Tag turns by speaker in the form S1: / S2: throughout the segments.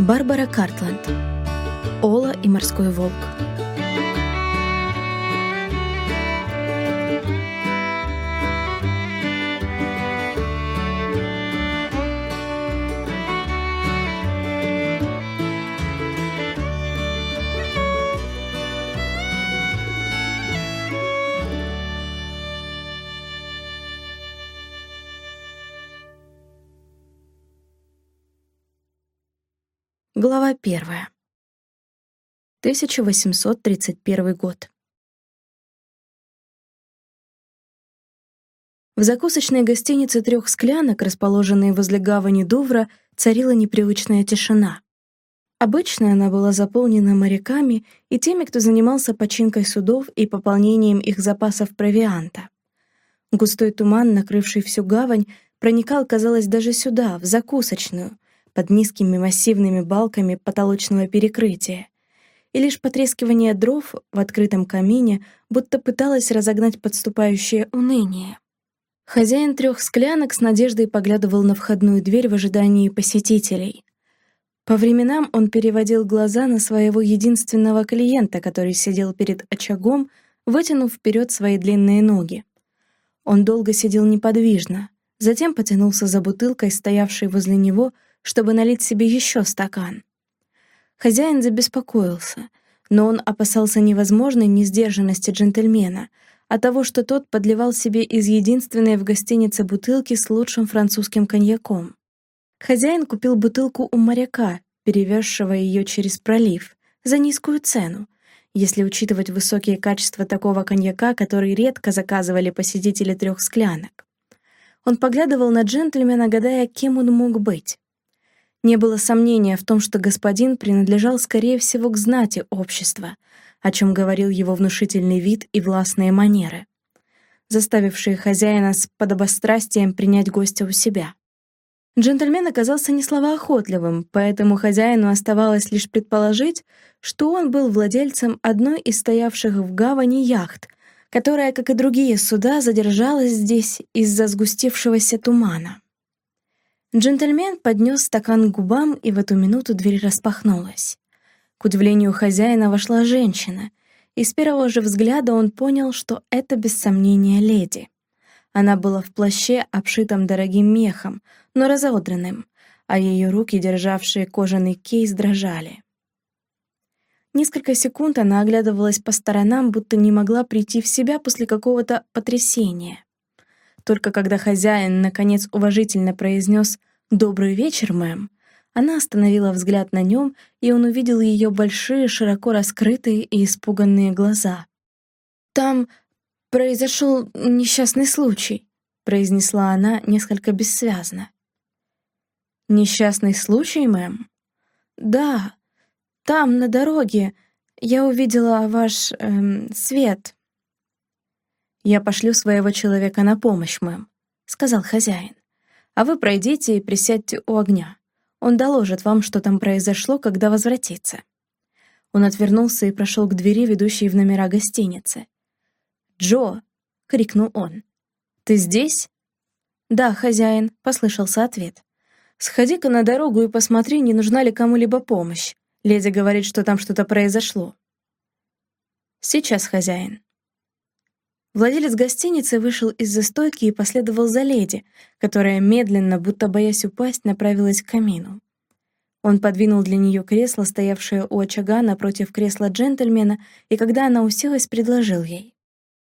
S1: Барбара Картланд. Ола и морской волк. Глава первая. 1831 год. В закусочной гостинице трех склянок, расположенной возле гавани Дувра, царила непривычная тишина. Обычно она была заполнена моряками и теми, кто занимался починкой судов и пополнением их запасов провианта. Густой туман, накрывший всю гавань, проникал, казалось, даже сюда, в закусочную, под низкими массивными балками потолочного перекрытия, и лишь потрескивание дров в открытом камине будто пыталось разогнать подступающее уныние. Хозяин трех склянок с надеждой поглядывал на входную дверь в ожидании посетителей. По временам он переводил глаза на своего единственного клиента, который сидел перед очагом, вытянув вперед свои длинные ноги. Он долго сидел неподвижно, затем потянулся за бутылкой, стоявшей возле него, чтобы налить себе еще стакан. Хозяин забеспокоился, но он опасался невозможной несдержанности джентльмена, а того, что тот подливал себе из единственной в гостинице бутылки с лучшим французским коньяком. Хозяин купил бутылку у моряка, перевезшего ее через пролив, за низкую цену, если учитывать высокие качества такого коньяка, который редко заказывали посетители трех склянок. Он поглядывал на джентльмена, гадая, кем он мог быть. Не было сомнения в том, что господин принадлежал, скорее всего, к знати общества, о чем говорил его внушительный вид и властные манеры, заставившие хозяина с подобострастием принять гостя у себя. Джентльмен оказался не словоохотливым, поэтому хозяину оставалось лишь предположить, что он был владельцем одной из стоявших в гавани яхт, которая, как и другие суда, задержалась здесь из-за сгустевшегося тумана. Джентльмен поднес стакан к губам, и в эту минуту дверь распахнулась. К удивлению хозяина вошла женщина, и с первого же взгляда он понял, что это без сомнения леди. Она была в плаще, обшитом дорогим мехом, но разодранным, а ее руки, державшие кожаный кейс, дрожали. Несколько секунд она оглядывалась по сторонам, будто не могла прийти в себя после какого-то потрясения. Только когда хозяин, наконец, уважительно произнес «Добрый вечер, мэм», она остановила взгляд на нем, и он увидел ее большие, широко раскрытые и испуганные глаза. «Там произошел несчастный случай», — произнесла она несколько бессвязно. «Несчастный случай, мэм?» «Да, там, на дороге, я увидела ваш эм, свет». «Я пошлю своего человека на помощь, мэм», — сказал хозяин. «А вы пройдите и присядьте у огня. Он доложит вам, что там произошло, когда возвратится». Он отвернулся и прошел к двери, ведущей в номера гостиницы. «Джо!» — крикнул он. «Ты здесь?» «Да, хозяин», — послышался ответ. «Сходи-ка на дорогу и посмотри, не нужна ли кому-либо помощь. Леди говорит, что там что-то произошло». «Сейчас, хозяин». Владелец гостиницы вышел из-за стойки и последовал за леди, которая медленно, будто боясь упасть, направилась к камину. Он подвинул для нее кресло, стоявшее у очага напротив кресла джентльмена, и когда она уселась, предложил ей.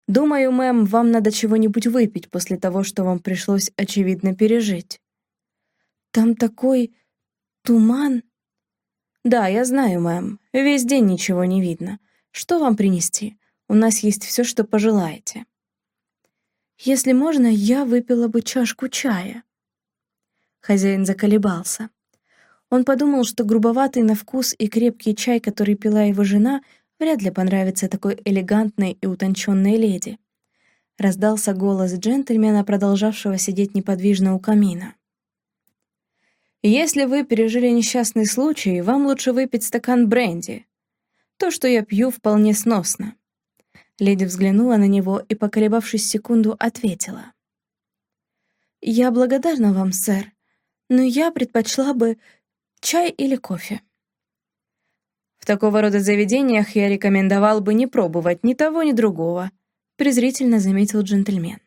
S1: «Думаю, мэм, вам надо чего-нибудь выпить после того, что вам пришлось, очевидно, пережить». «Там такой туман...» «Да, я знаю, мэм. Весь день ничего не видно. Что вам принести? У нас есть все, что пожелаете». «Если можно, я выпила бы чашку чая». Хозяин заколебался. Он подумал, что грубоватый на вкус и крепкий чай, который пила его жена, вряд ли понравится такой элегантной и утонченной леди. Раздался голос джентльмена, продолжавшего сидеть неподвижно у камина. «Если вы пережили несчастный случай, вам лучше выпить стакан бренди. То, что я пью, вполне сносно. Леди взглянула на него и, поколебавшись секунду, ответила. «Я благодарна вам, сэр, но я предпочла бы Чай или кофе?»
S2: «В такого рода заведениях я рекомендовал бы не пробовать ни того, ни другого», презрительно заметил джентльмен.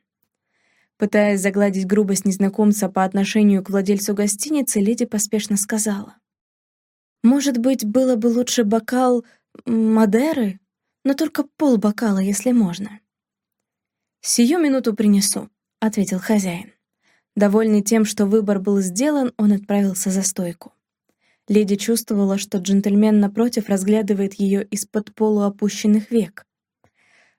S2: Пытаясь загладить грубость незнакомца по отношению к владельцу гостиницы, леди поспешно сказала.
S1: «Может быть, было бы лучше бокал Мадеры, но только полбокала, если можно».
S2: «Сию минуту принесу», — ответил хозяин. Довольный тем, что выбор был сделан, он отправился за стойку. Леди чувствовала, что джентльмен напротив разглядывает ее из-под полуопущенных век.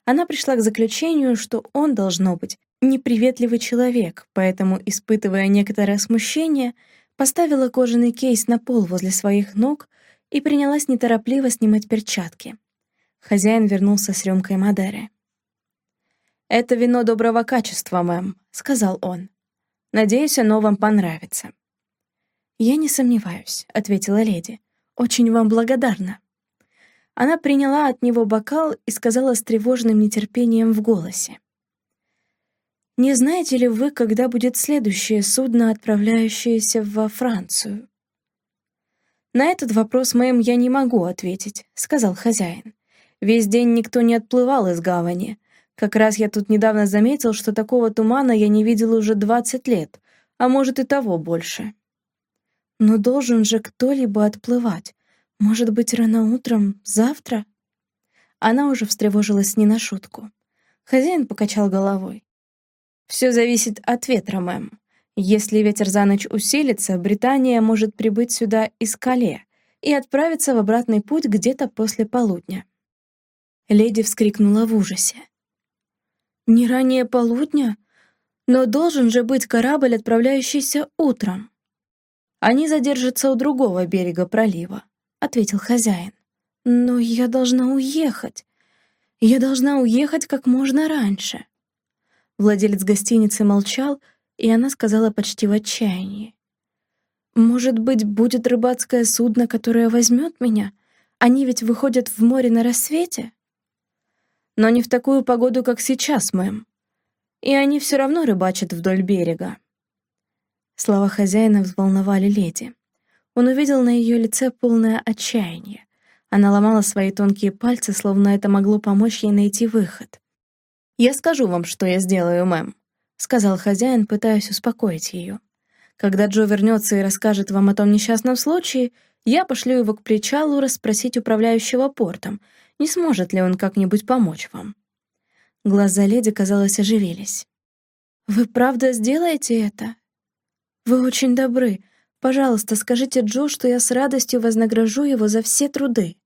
S2: Она пришла к заключению, что он, должно быть, неприветливый человек, поэтому, испытывая некоторое смущение, поставила кожаный кейс на пол возле своих ног и принялась неторопливо снимать перчатки. Хозяин вернулся с рюмкой Мадеры. «Это вино доброго качества, мэм», — сказал он. «Надеюсь, оно вам понравится».
S1: «Я не сомневаюсь», — ответила леди. «Очень вам благодарна». Она приняла от него бокал и сказала с тревожным нетерпением в голосе. Не знаете ли вы, когда будет следующее судно, отправляющееся во Францию?
S2: На этот вопрос моим я не могу ответить, сказал хозяин. Весь день никто не отплывал из гавани. Как раз я тут недавно заметил, что такого тумана я не видел уже двадцать лет, а может и того больше.
S1: Но должен же кто-либо отплывать. Может быть, рано утром, завтра? Она уже встревожилась не на шутку. Хозяин покачал головой.
S2: Все зависит от ветра, мэм. Если ветер за ночь усилится, Британия может прибыть сюда из Кале и отправиться в обратный путь где-то после полудня.
S1: Леди вскрикнула в ужасе. «Не ранее полудня? Но должен же быть корабль, отправляющийся утром».
S2: «Они задержатся у другого берега пролива», — ответил хозяин.
S1: «Но я должна уехать. Я должна уехать как можно раньше».
S2: Владелец гостиницы молчал, и она сказала почти в отчаянии.
S1: «Может быть, будет рыбацкое судно, которое возьмет меня? Они ведь выходят в море на рассвете?»
S2: «Но не в такую погоду, как сейчас, мэм. И они все равно рыбачат вдоль берега».
S1: Слова хозяина взволновали леди. Он увидел на ее лице полное отчаяние. Она ломала свои тонкие пальцы, словно это могло помочь ей найти выход.
S2: «Я скажу вам, что я сделаю, мэм», — сказал хозяин, пытаясь успокоить ее. «Когда Джо вернется и расскажет вам о том несчастном случае, я пошлю его к причалу расспросить управляющего портом, не сможет ли он как-нибудь помочь вам».
S1: Глаза леди, казалось, оживились. «Вы правда сделаете это? Вы очень добры. Пожалуйста, скажите Джо, что я с радостью вознагражу его за все труды».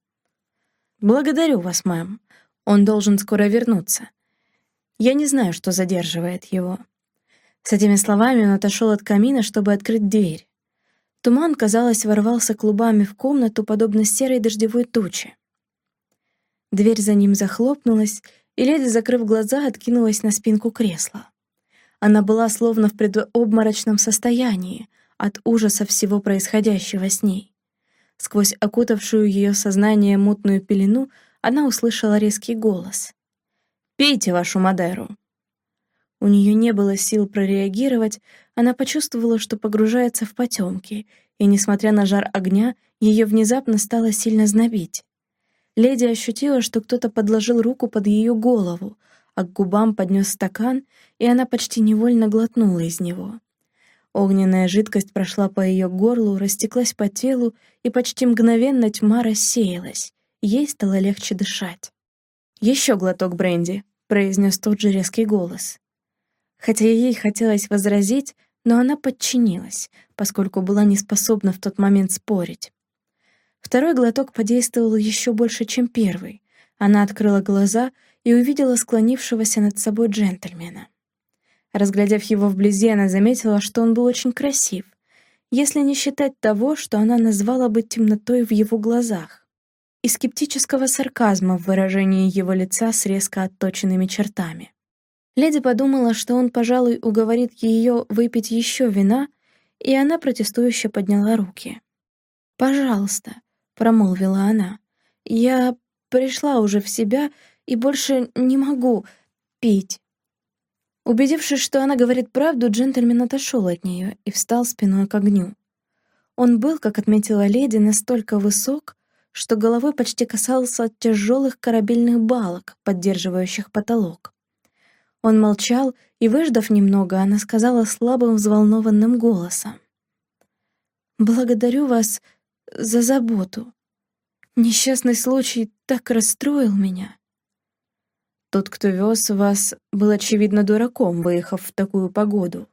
S2: «Благодарю вас, мэм. Он должен скоро вернуться. Я не знаю, что задерживает его. С этими словами он отошел от камина, чтобы открыть дверь. Туман, казалось, ворвался клубами в комнату, подобно серой дождевой туче. Дверь за ним захлопнулась, и леди, закрыв глаза, откинулась на спинку кресла. Она была словно в предобморочном состоянии от ужаса всего происходящего с ней. Сквозь окутавшую ее сознание мутную пелену она услышала резкий голос. Пейте вашу Мадеру». У нее не было сил прореагировать, она почувствовала, что погружается в потемки, и, несмотря на жар огня, ее внезапно стало сильно знобить. Леди ощутила, что кто-то подложил руку под ее голову, а к губам поднес стакан, и она почти невольно глотнула из него. Огненная жидкость прошла по ее горлу, растеклась по телу, и почти мгновенно тьма рассеялась. Ей стало легче дышать. Еще глоток бренди произнес тот же резкий голос. Хотя ей хотелось возразить, но она подчинилась, поскольку была не способна в тот момент спорить. Второй глоток подействовал еще больше, чем первый. Она открыла глаза и увидела склонившегося над собой джентльмена. Разглядев его вблизи, она заметила, что он был очень красив, если не считать того, что она назвала бы темнотой в его глазах и скептического сарказма в выражении его лица с резко отточенными чертами. Леди подумала, что он, пожалуй, уговорит ее выпить еще вина, и она протестующе подняла руки. «Пожалуйста», — промолвила она, — «я пришла уже в себя и больше не могу пить». Убедившись, что она говорит правду, джентльмен отошел от нее и встал спиной к огню.
S1: Он был, как отметила леди, настолько высок, что головой почти касался тяжелых корабельных балок, поддерживающих потолок. Он молчал, и, выждав немного, она сказала слабым, взволнованным голосом. «Благодарю вас за заботу. Несчастный случай так расстроил меня». Тот, кто вез вас, был, очевидно, дураком, выехав в такую погоду.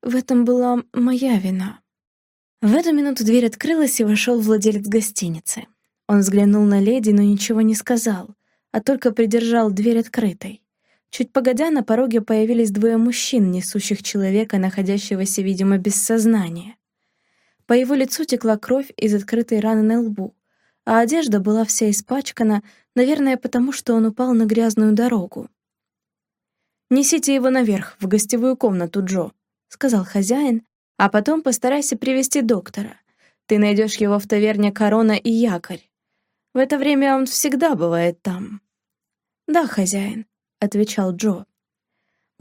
S1: В этом была моя вина. В эту минуту дверь открылась, и вошел владелец гостиницы. Он взглянул на леди, но ничего не сказал, а только придержал дверь открытой. Чуть погодя, на пороге появились двое мужчин, несущих человека, находящегося, видимо, без сознания. По его лицу текла кровь из открытой раны на лбу, а одежда была вся испачкана, наверное, потому что он упал на грязную дорогу. «Несите его наверх, в гостевую комнату, Джо», — сказал хозяин, а потом постарайся привести доктора. Ты найдешь его в таверне «Корона» и «Якорь». В это время он всегда бывает там». «Да, хозяин», — отвечал Джо.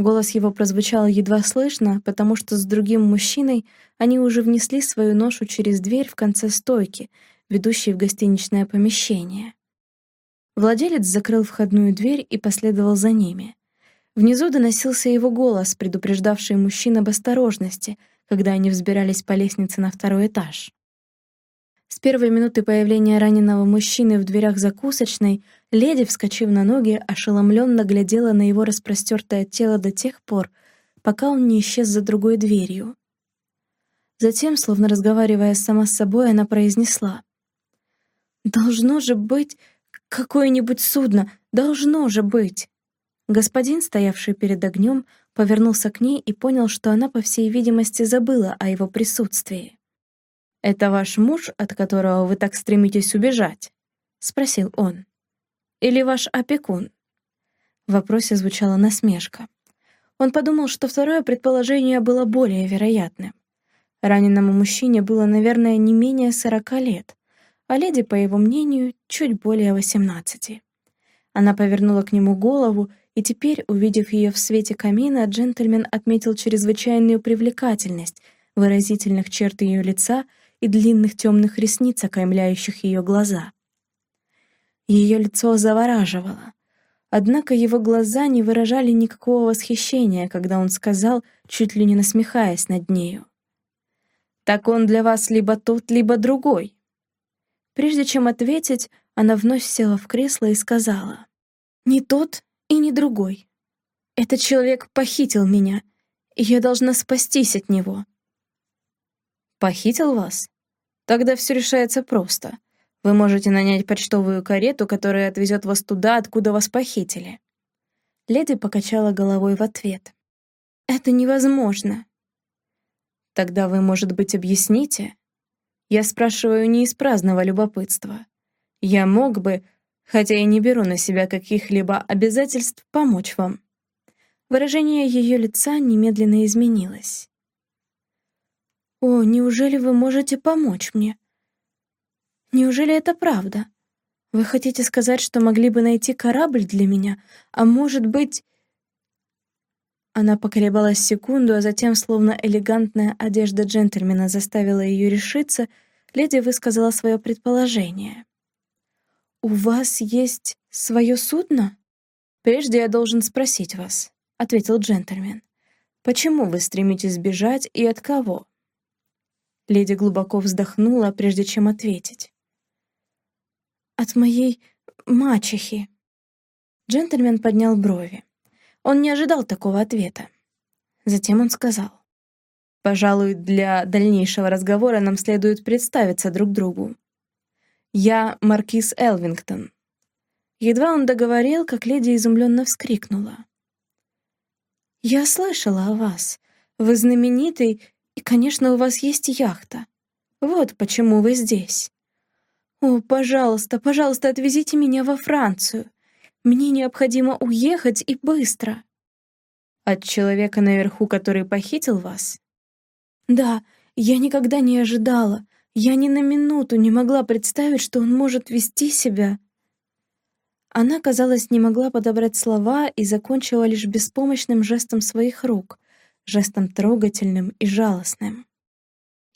S1: Голос его прозвучал едва слышно, потому что с другим мужчиной они уже внесли свою ношу через дверь в конце стойки, ведущей в гостиничное помещение. Владелец закрыл входную дверь и последовал за ними. Внизу доносился его голос, предупреждавший мужчин об осторожности — когда они взбирались по лестнице на второй этаж. С первой минуты появления раненого мужчины в дверях закусочной леди, вскочив на ноги, ошеломленно глядела на его распростертое тело до тех пор, пока он не исчез за другой дверью. Затем, словно разговаривая сама с собой, она произнесла. «Должно же быть какое-нибудь судно! Должно же быть!» Господин, стоявший перед огнем, повернулся к ней и понял, что она, по всей видимости, забыла о его присутствии. «Это ваш муж, от которого вы так стремитесь убежать?» — спросил он. «Или ваш опекун?» В вопросе звучала насмешка. Он подумал, что второе предположение было более вероятным. Раненому мужчине было, наверное, не менее сорока лет, а леди, по его мнению, чуть более восемнадцати. Она повернула к нему голову и теперь, увидев ее в свете камина, джентльмен отметил чрезвычайную привлекательность выразительных черт ее лица и длинных темных ресниц, окаймляющих ее глаза. Ее лицо завораживало. Однако его глаза не выражали никакого восхищения, когда он сказал, чуть ли не насмехаясь над нею. «Так он для вас либо тот, либо другой». Прежде чем ответить, она вновь села в кресло и сказала, «Не тот и не другой. Этот человек похитил меня, и я должна спастись от него. Похитил вас? Тогда все решается просто. Вы можете нанять почтовую карету, которая отвезет вас туда, откуда вас похитили. Леди покачала головой в ответ. Это невозможно. Тогда вы, может быть, объясните? Я спрашиваю не из праздного любопытства. Я мог бы, хотя и не беру на себя каких-либо обязательств помочь вам». Выражение ее лица немедленно изменилось. «О, неужели вы можете помочь мне? Неужели это правда? Вы хотите сказать, что могли бы найти корабль для меня, а может быть...» Она поколебалась секунду, а затем, словно элегантная одежда джентльмена заставила ее решиться, леди высказала свое предположение. «У вас есть свое судно?» «Прежде я должен спросить вас», — ответил джентльмен. «Почему вы стремитесь сбежать и от кого?» Леди глубоко вздохнула, прежде чем ответить. «От моей мачехи». Джентльмен поднял брови. Он не ожидал такого ответа. Затем он сказал. «Пожалуй, для дальнейшего разговора нам следует представиться друг другу. «Я маркиз Элвингтон». Едва он договорил, как леди изумленно вскрикнула. «Я слышала о вас. Вы знаменитый, и, конечно, у вас есть яхта. Вот почему вы здесь. О, пожалуйста, пожалуйста, отвезите меня во Францию. Мне необходимо уехать и быстро». «От человека наверху, который похитил вас?» «Да, я никогда не ожидала. Я ни на минуту не могла представить, что он может вести себя. Она, казалось, не могла подобрать слова и закончила лишь беспомощным жестом своих рук, жестом трогательным и жалостным.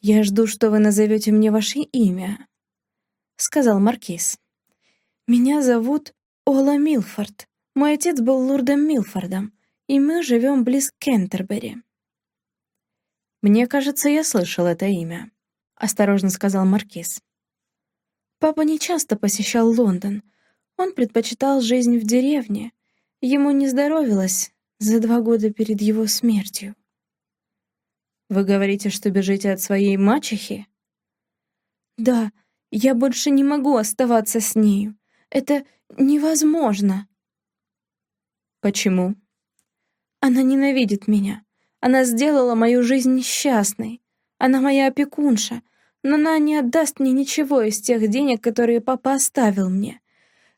S1: «Я жду, что вы назовете мне ваше имя», — сказал Маркиз. «Меня зовут Ола Милфорд. Мой отец был лордом Милфордом, и мы живем близ Кентербери».
S2: «Мне кажется, я слышал это имя», — осторожно сказал Маркиз.
S1: «Папа не часто посещал Лондон. Он предпочитал жизнь в деревне. Ему не здоровилось за два года перед его смертью».
S2: «Вы говорите, что бежите от своей мачехи?»
S1: «Да, я больше не могу оставаться с нею. Это невозможно».
S2: «Почему?»
S1: «Она ненавидит меня. Она сделала мою жизнь несчастной. Она моя опекунша, но она не отдаст мне ничего из тех денег, которые папа оставил мне.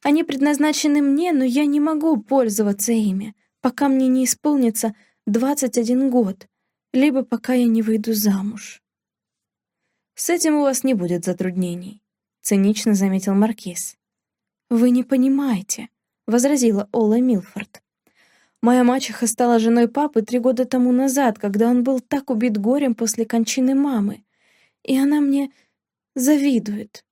S1: Они предназначены мне, но я не могу пользоваться ими, пока мне не исполнится 21 год, либо пока я не выйду замуж.
S2: С этим у вас не будет затруднений, цинично заметил маркиз.
S1: Вы не понимаете, возразила Ола Милфорд. Моя мачеха стала женой папы три года тому назад, когда он был так убит горем после кончины мамы. И она мне завидует.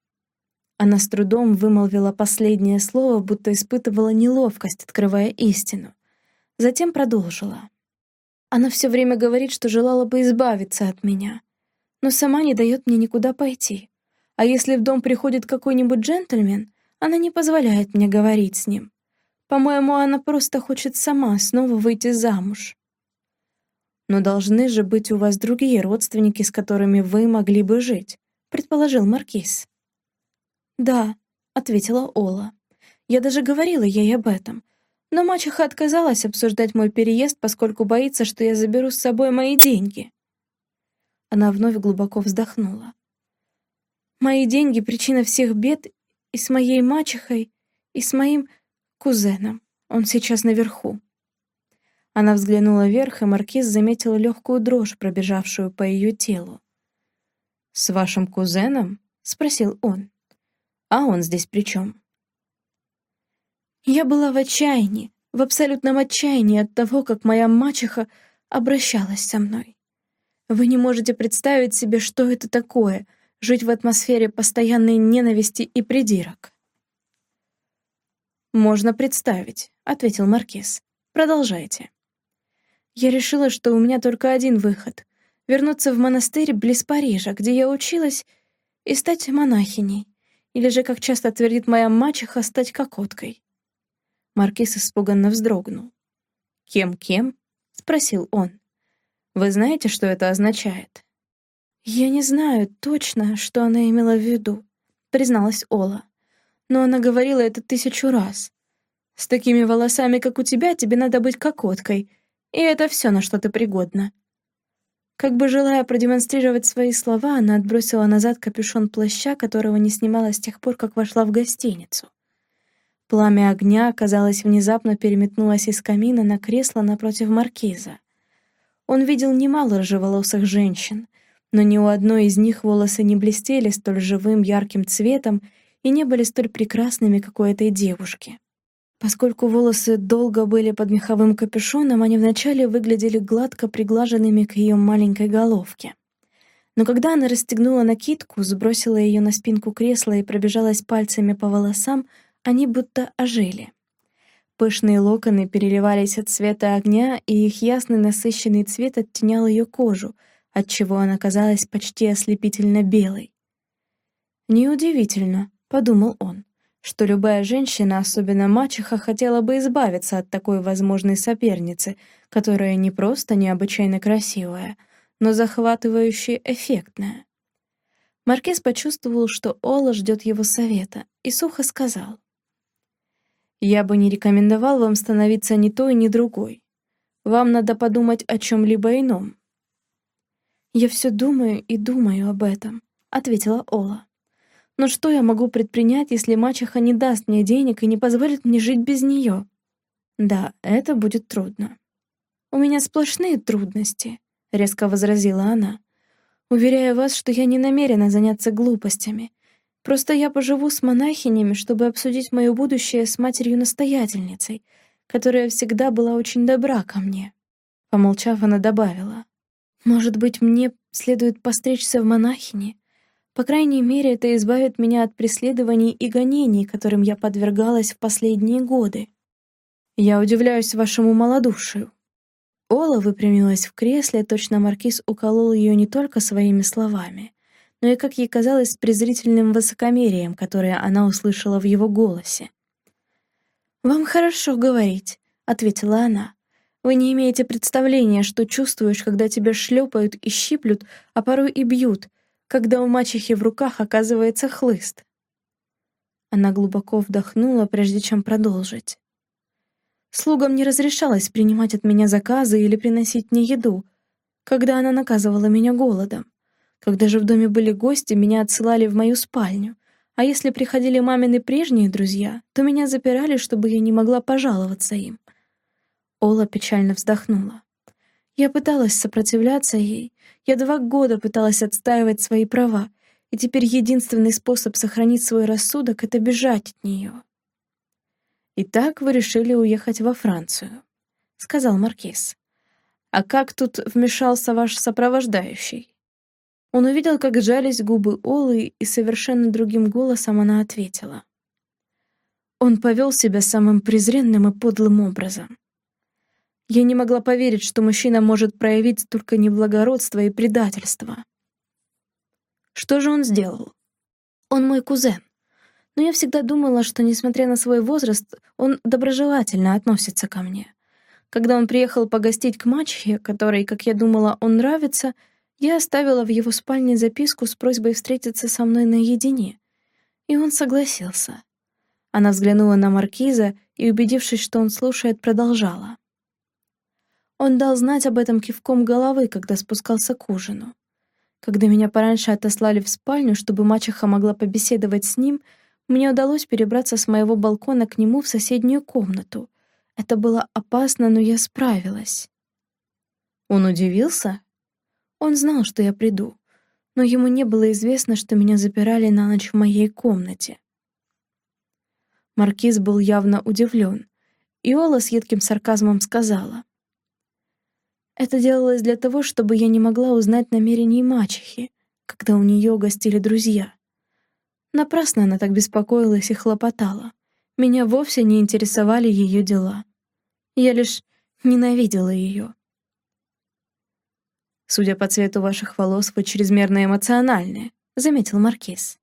S1: Она с трудом вымолвила последнее слово, будто испытывала неловкость, открывая истину. Затем продолжила. Она все время говорит, что желала бы избавиться от меня, но сама не дает мне никуда пойти. А если в дом приходит какой-нибудь джентльмен, она не позволяет мне говорить с ним. По-моему, она просто хочет сама снова выйти замуж.
S2: Но должны же быть у вас другие родственники, с которыми вы могли бы жить, предположил маркиз.
S1: Да, ответила Ола. Я даже говорила ей об этом. Но мачеха отказалась обсуждать мой переезд, поскольку боится, что я заберу с собой мои деньги. Она вновь глубоко вздохнула. Мои деньги — причина всех бед и с моей мачехой, и с моим кузеном. Он сейчас наверху». Она взглянула вверх, и маркиз заметил легкую дрожь, пробежавшую по ее телу.
S2: «С вашим кузеном?» — спросил он. «А он здесь при чем?»
S1: Я была в отчаянии, в абсолютном отчаянии от того, как моя мачеха обращалась со мной. Вы не можете представить себе, что это такое — жить в атмосфере постоянной ненависти и придирок.
S2: «Можно представить», — ответил Маркиз. «Продолжайте».
S1: Я решила, что у меня только один выход — вернуться в монастырь близ Парижа, где я училась, и стать монахиней, или же, как часто твердит моя мачеха, стать кокоткой.
S2: Маркиз испуганно вздрогнул. «Кем-кем?» — спросил он. «Вы знаете, что это означает?»
S1: «Я не знаю точно, что она имела в виду», — призналась Ола но она говорила это тысячу раз. С такими волосами, как у тебя, тебе надо быть кокоткой, и это все, на что ты пригодна. Как бы желая продемонстрировать свои слова, она отбросила назад капюшон плаща, которого не снимала с тех пор, как вошла в гостиницу. Пламя огня, казалось, внезапно переметнулось из камина на кресло напротив маркиза. Он видел немало рыжеволосых женщин, но ни у одной из них волосы не блестели столь живым ярким цветом и не были столь прекрасными, как у этой девушки. Поскольку волосы долго были под меховым капюшоном, они вначале выглядели гладко приглаженными к ее маленькой головке. Но когда она расстегнула накидку, сбросила ее на спинку кресла и пробежалась пальцами по волосам, они будто ожили. Пышные локоны переливались от цвета огня, и их ясный насыщенный цвет оттенял ее кожу, отчего она казалась почти ослепительно белой. Неудивительно, — подумал он, что любая женщина, особенно мачеха, хотела бы избавиться от такой возможной соперницы, которая не просто необычайно красивая, но захватывающе эффектная. Маркиз почувствовал, что Ола ждет его совета, и сухо сказал. «Я бы не рекомендовал вам становиться ни той, ни другой. Вам надо подумать о чем-либо ином». «Я все думаю и думаю об этом», — ответила Ола. Но что я могу предпринять, если мачеха не даст мне денег и не позволит мне жить без нее? Да, это будет трудно. У меня сплошные трудности, — резко возразила она. Уверяю вас, что я не намерена заняться глупостями. Просто я поживу с монахинями, чтобы обсудить мое будущее с матерью-настоятельницей, которая всегда была очень добра ко мне. Помолчав, она добавила. Может быть, мне следует постричься в монахини. По крайней мере, это избавит меня от преследований и гонений, которым я подвергалась в последние годы. Я удивляюсь вашему малодушию. Ола выпрямилась в кресле, точно маркиз уколол ее не только своими словами, но и, как ей казалось, с презрительным высокомерием, которое она услышала в его голосе. «Вам хорошо говорить», — ответила она. «Вы не имеете представления, что чувствуешь, когда тебя шлепают и щиплют, а порой и бьют, когда у мачехи в руках оказывается хлыст». Она глубоко вдохнула, прежде чем продолжить. Слугам не разрешалось принимать от меня заказы или приносить мне еду, когда она наказывала меня голодом. Когда же в доме были гости, меня отсылали в мою спальню, а если приходили мамины прежние друзья, то меня запирали, чтобы я не могла пожаловаться им. Ола печально вздохнула. Я пыталась сопротивляться ей. Я два года пыталась отстаивать свои права, и теперь единственный способ сохранить свой рассудок — это бежать от нее. «Итак, вы решили уехать во Францию», — сказал Маркиз. «А как тут вмешался ваш сопровождающий?» Он увидел, как сжались губы Олы, и совершенно другим голосом она ответила. Он повел себя самым презренным и подлым образом. Я не могла поверить, что мужчина может проявить столько неблагородства и предательства. Что же он сделал? Он мой кузен но я всегда думала, что, несмотря на свой возраст, он доброжелательно относится ко мне. Когда он приехал погостить к мачехе, которой, как я думала, он нравится, я оставила в его спальне записку с просьбой встретиться со мной наедине. И он согласился. Она взглянула на маркиза и, убедившись, что он слушает, продолжала. Он дал знать об этом кивком головы, когда спускался к ужину. Когда меня пораньше отослали в спальню, чтобы мачеха могла побеседовать с ним — мне удалось перебраться с моего балкона к нему в соседнюю комнату. Это было опасно, но я справилась. Он удивился? Он знал, что я приду, но ему не было известно, что меня запирали на ночь в моей комнате. Маркиз был явно удивлен, и Ола с едким сарказмом сказала. Это делалось для того, чтобы я не могла узнать намерений мачехи, когда у нее гостили друзья. Напрасно она так беспокоилась и хлопотала. Меня вовсе не интересовали ее дела. Я лишь ненавидела ее. «Судя по цвету ваших волос, вы чрезмерно эмоциональны», — заметил Маркиз.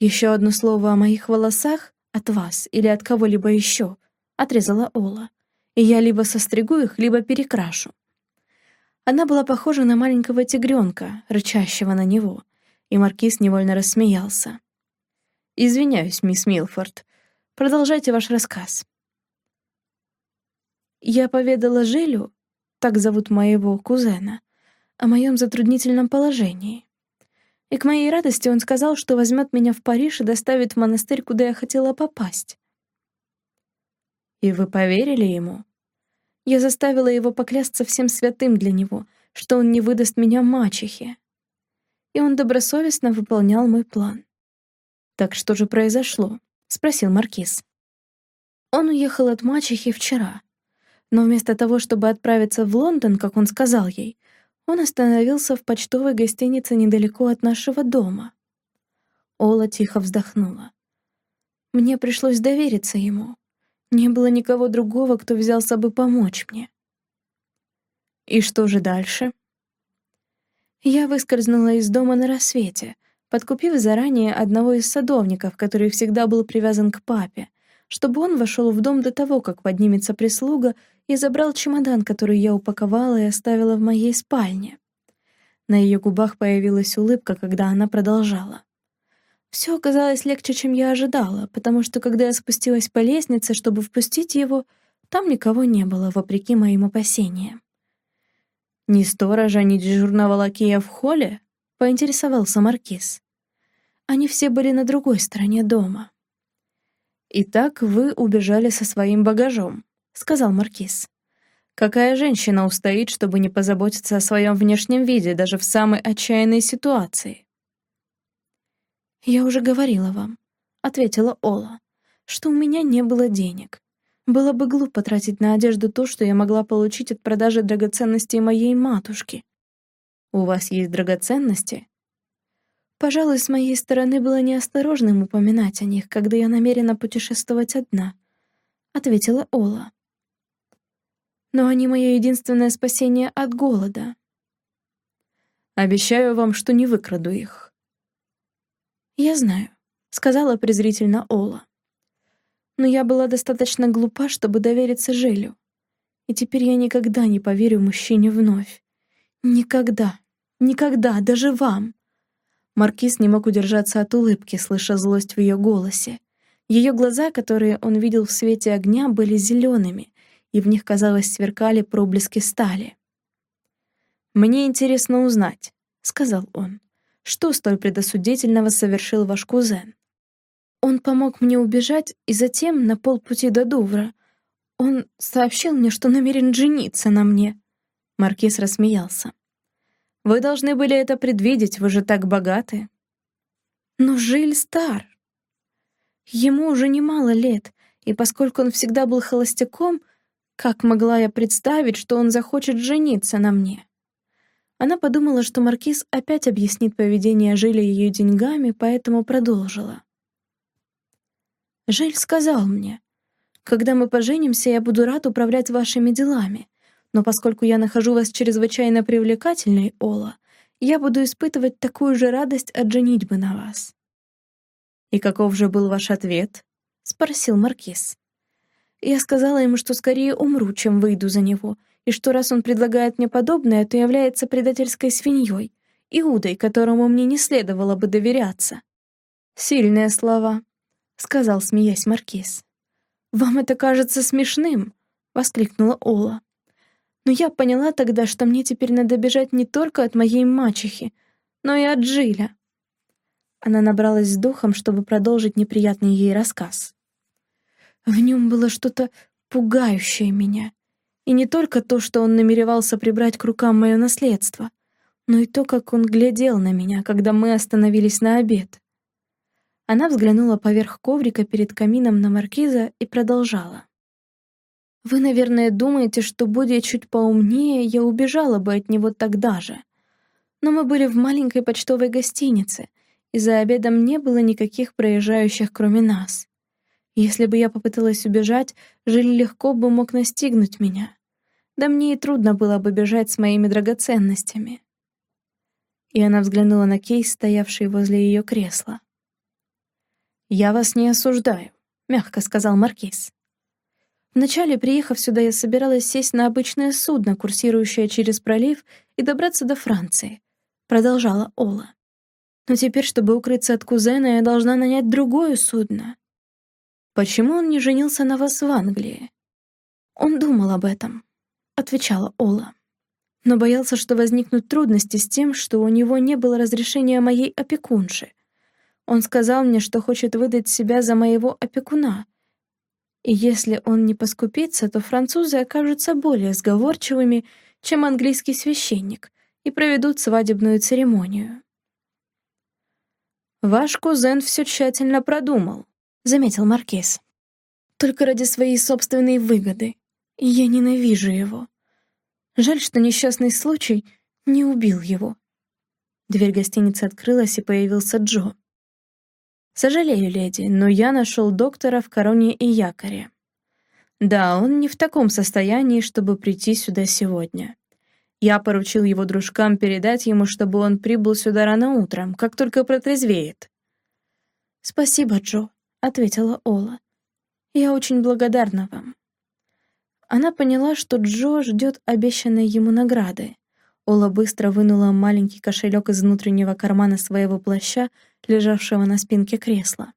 S1: «Еще одно слово о моих волосах от вас или от кого-либо еще», — отрезала Ола. «И я либо состригу их, либо перекрашу». Она была похожа на маленького тигренка, рычащего на него, и Маркиз невольно рассмеялся. Извиняюсь, мисс Милфорд. Продолжайте ваш рассказ. Я поведала Жилю, так зовут моего кузена, о моем затруднительном положении. И к моей радости он сказал, что возьмет меня в Париж и доставит в монастырь, куда я хотела попасть. И вы поверили ему? Я заставила его поклясться всем святым для него, что он не выдаст меня мачехе. И он добросовестно выполнял мой план. «Так что же произошло?» — спросил Маркиз. Он уехал от мачехи вчера. Но вместо того, чтобы отправиться в Лондон, как он сказал ей, он остановился в почтовой гостинице недалеко от нашего дома. Ола тихо вздохнула. Мне пришлось довериться ему. Не было никого другого, кто взялся бы помочь мне. И что же дальше? Я выскользнула из дома на рассвете, подкупив заранее одного из садовников, который всегда был привязан к папе, чтобы он вошел в дом до того, как поднимется прислуга, и забрал чемодан, который я упаковала и оставила в моей спальне. На ее губах появилась улыбка, когда она продолжала. Все оказалось легче, чем я ожидала, потому что, когда я спустилась по лестнице, чтобы впустить его, там никого не было, вопреки моим опасениям. «Ни сторожа, ни дежурного лакея в холле?» — поинтересовался Маркиз. Они все были на другой стороне дома. «Итак, вы убежали со своим багажом», — сказал Маркиз. «Какая женщина устоит, чтобы не позаботиться о своем внешнем виде даже в самой отчаянной ситуации?» «Я уже говорила вам», — ответила Ола, «что у меня не было денег. Было бы глупо тратить на одежду то, что я могла получить от продажи драгоценностей моей матушки.
S2: У вас есть драгоценности? Пожалуй, с моей стороны было неосторожным упоминать о них, когда я намерена путешествовать одна, ответила Ола. Но они мое единственное спасение от голода. Обещаю вам, что не выкраду их. Я знаю, сказала презрительно Ола. Но я была достаточно глупа, чтобы довериться Желю. И теперь я никогда не поверю мужчине вновь. Никогда, никогда, даже вам. Маркиз не мог удержаться от улыбки, слыша злость в ее голосе. Ее глаза, которые он видел в свете огня, были зелеными, и в них, казалось, сверкали проблески стали. «Мне интересно узнать», — сказал он, — «что столь предосудительного совершил ваш кузен?» Он помог мне убежать, и затем, на полпути до Дувра, он сообщил мне, что намерен жениться на мне. Маркиз рассмеялся. «Вы должны были это предвидеть, вы же так богаты». «Но Жиль стар. Ему уже немало лет, и поскольку он всегда был холостяком, как могла я представить, что он захочет жениться на мне?» Она подумала, что Маркиз опять объяснит поведение Жиля ее деньгами, поэтому продолжила. Жиль сказал мне, «Когда мы поженимся, я буду рад управлять вашими делами, но поскольку я нахожу вас чрезвычайно привлекательной, Ола, я буду испытывать такую же радость от женитьбы на вас». «И каков же был ваш ответ?» — спросил Маркиз. Я сказала ему, что скорее умру, чем выйду за него, и что раз он предлагает мне подобное, то является предательской свиньей, Иудой, которому мне не следовало бы доверяться. Сильные слова, — сказал, смеясь Маркиз. «Вам это кажется смешным?» — воскликнула Ола. «Но я поняла тогда, что мне теперь надо бежать не только от моей мачехи, но и от Джиля». Она набралась с духом, чтобы продолжить неприятный ей рассказ. В нем было что-то пугающее меня. И не только то, что он намеревался прибрать к рукам мое наследство, но и то, как он глядел на меня, когда мы остановились на обед. Она взглянула поверх коврика перед камином на маркиза и продолжала. «Вы, наверное, думаете, что, будь я чуть поумнее, я убежала бы от него тогда же. Но мы были в маленькой почтовой гостинице, и за обедом не было никаких проезжающих, кроме нас. Если бы я попыталась убежать, Жиль легко бы мог настигнуть меня. Да мне и трудно было бы бежать с моими драгоценностями». И она взглянула на кейс, стоявший возле ее кресла. «Я вас не осуждаю», — мягко сказал Маркиз. Вначале, приехав сюда, я собиралась сесть на обычное судно, курсирующее через пролив, и добраться до Франции, — продолжала Ола. Но теперь, чтобы укрыться от кузена, я должна нанять другое судно. Почему он не женился на вас в Англии? Он думал об этом, — отвечала Ола. Но боялся, что возникнут трудности с тем, что у него не было разрешения моей опекунши — он сказал мне, что хочет выдать себя за моего опекуна. И если он не поскупится, то французы окажутся более сговорчивыми, чем английский священник, и проведут свадебную церемонию. «Ваш кузен все тщательно продумал», — заметил Маркиз. «Только ради своей собственной выгоды. И я ненавижу его. Жаль, что несчастный случай не убил его». Дверь гостиницы открылась, и появился Джо. «Сожалею, леди, но я нашел доктора в короне и якоре. Да, он не в таком состоянии, чтобы прийти сюда сегодня. Я поручил его дружкам передать ему, чтобы он прибыл сюда рано утром, как только протрезвеет». «Спасибо, Джо», — ответила Ола. «Я очень благодарна вам». Она поняла, что Джо ждет обещанной ему награды. Ола быстро вынула маленький кошелек из внутреннего кармана своего плаща лежавшего на спинке кресла.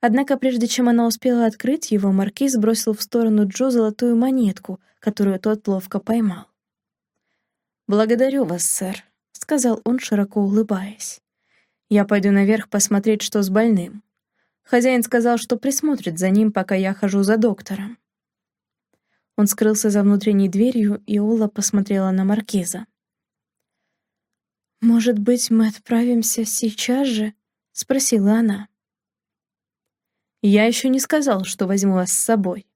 S2: Однако прежде чем она успела открыть его, маркиз бросил в сторону Джо золотую монетку, которую тот ловко поймал. «Благодарю вас, сэр», — сказал он, широко улыбаясь. «Я пойду наверх посмотреть, что с больным. Хозяин сказал, что присмотрит за ним, пока я хожу за доктором». Он скрылся за внутренней дверью, и Ола посмотрела на маркиза. «Может быть, мы отправимся сейчас же?» — спросила она. «Я еще не сказал, что возьму вас с собой».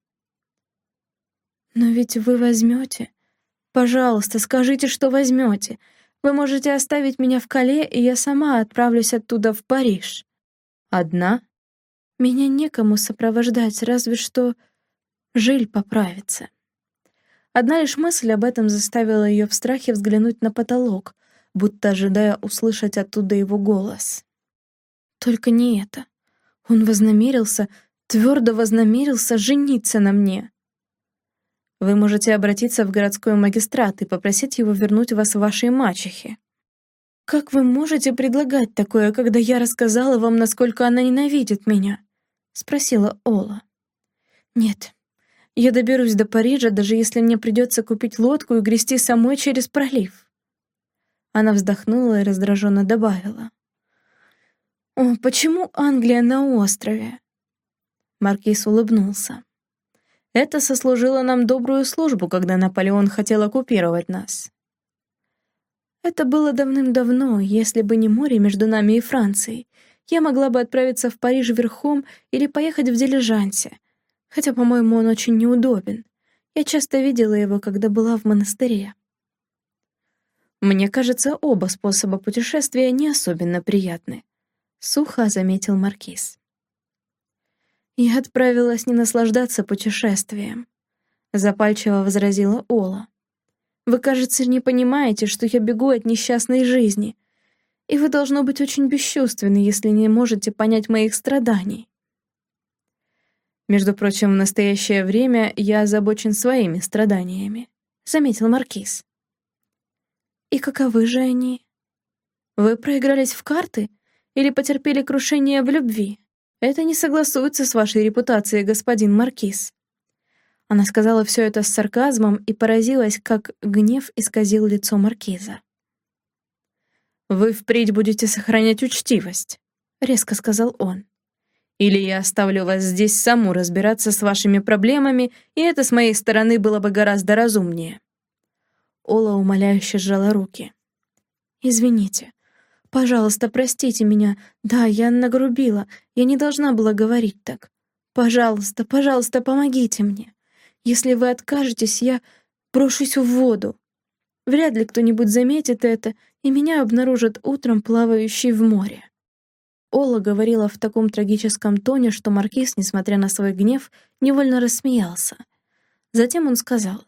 S2: «Но ведь вы возьмете. Пожалуйста, скажите, что возьмете.
S1: Вы можете оставить меня в Кале, и я сама отправлюсь оттуда в Париж.
S2: Одна?
S1: Меня некому сопровождать, разве что Жиль поправится. Одна лишь мысль об этом заставила ее в страхе взглянуть на потолок, будто ожидая услышать оттуда его голос. Только не это. Он вознамерился, твердо вознамерился жениться на мне. Вы можете обратиться в городской магистрат и попросить его вернуть вас вашей мачехе. Как вы можете предлагать такое, когда я рассказала вам, насколько она ненавидит меня? спросила Ола. Нет. Я доберусь до Парижа, даже если мне придется купить лодку и грести самой через пролив. Она вздохнула и раздраженно добавила. «О, почему Англия на острове?» Маркиз улыбнулся. Это сослужило нам добрую службу, когда Наполеон хотел оккупировать нас. Это было давным-давно, если бы не море между нами и Францией. Я могла бы отправиться в Париж верхом или поехать в дилижансе, хотя, по-моему, он очень неудобен. Я часто видела его, когда была в монастыре. Мне кажется, оба способа путешествия не особенно приятны, сухо заметил маркиз. «Я отправилась не наслаждаться путешествием», — запальчиво возразила Ола. «Вы, кажется, не понимаете, что я бегу от несчастной жизни, и вы должно быть очень бесчувственны, если не можете понять моих страданий». «Между прочим, в настоящее время я озабочен своими страданиями», — заметил Маркиз. «И каковы же они? Вы проигрались в карты или потерпели крушение в любви?» Это не согласуется с вашей репутацией, господин Маркиз». Она сказала все это с сарказмом и поразилась, как гнев исказил лицо Маркиза. «Вы впредь будете сохранять учтивость», — резко сказал он. «Или я оставлю вас здесь саму разбираться с вашими проблемами, и это с моей стороны было бы гораздо разумнее». Ола умоляюще сжала руки. «Извините, Пожалуйста, простите меня. Да, я нагрубила. Я не должна была говорить так. Пожалуйста, пожалуйста, помогите мне. Если вы откажетесь, я брошусь в воду. Вряд ли кто-нибудь заметит это, и меня обнаружат утром плавающей в море». Ола говорила в таком трагическом тоне, что Маркиз, несмотря на свой гнев, невольно рассмеялся. Затем он сказал,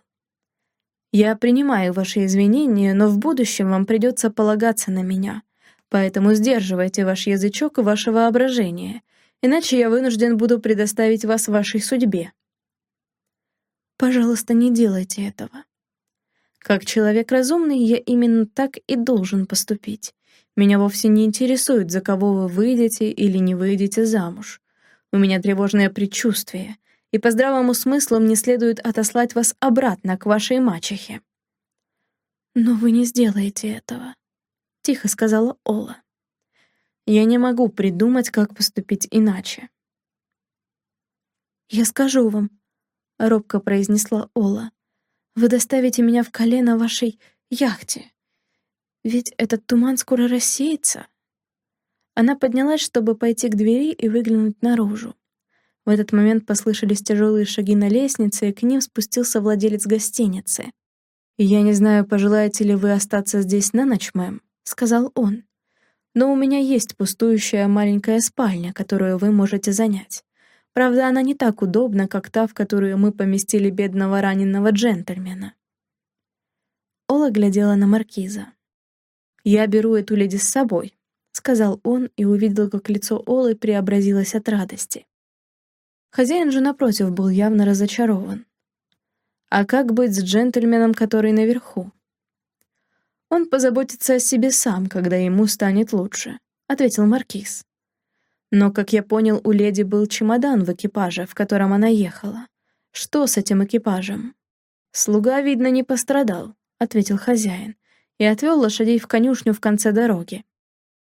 S1: «Я принимаю ваши извинения, но в будущем вам придется полагаться на меня. Поэтому сдерживайте ваш язычок и ваше воображение, иначе я вынужден буду предоставить вас вашей судьбе. Пожалуйста, не делайте этого. Как человек разумный, я именно так и должен поступить. Меня вовсе не интересует, за кого вы выйдете или не выйдете замуж. У меня тревожное предчувствие, и по здравому смыслу мне следует отослать вас обратно к вашей мачехе. Но вы не сделаете этого тихо сказала Ола. Я не могу придумать, как поступить иначе. Я скажу вам, робко произнесла Ола. Вы доставите меня в колено вашей яхте. Ведь этот туман скоро рассеется. Она поднялась, чтобы пойти к двери и выглянуть наружу. В этот момент послышались тяжелые шаги на лестнице, и к ним спустился владелец гостиницы. «Я не знаю, пожелаете ли вы остаться здесь на ночь, мэм?» сказал он. «Но у меня есть пустующая маленькая спальня, которую вы можете занять. Правда, она не так удобна, как та, в которую мы поместили бедного раненого джентльмена». Ола глядела на маркиза. «Я беру эту леди с собой», — сказал он и увидел, как лицо Олы преобразилось от радости. Хозяин же, напротив, был явно разочарован. «А как быть с джентльменом, который наверху?» «Он позаботится о себе сам, когда ему станет лучше», — ответил Маркиз. Но, как я понял, у леди был чемодан в экипаже, в котором она ехала. Что с этим экипажем? Слуга, видно, не пострадал, ответил хозяин, и отвел лошадей в конюшню в конце дороги.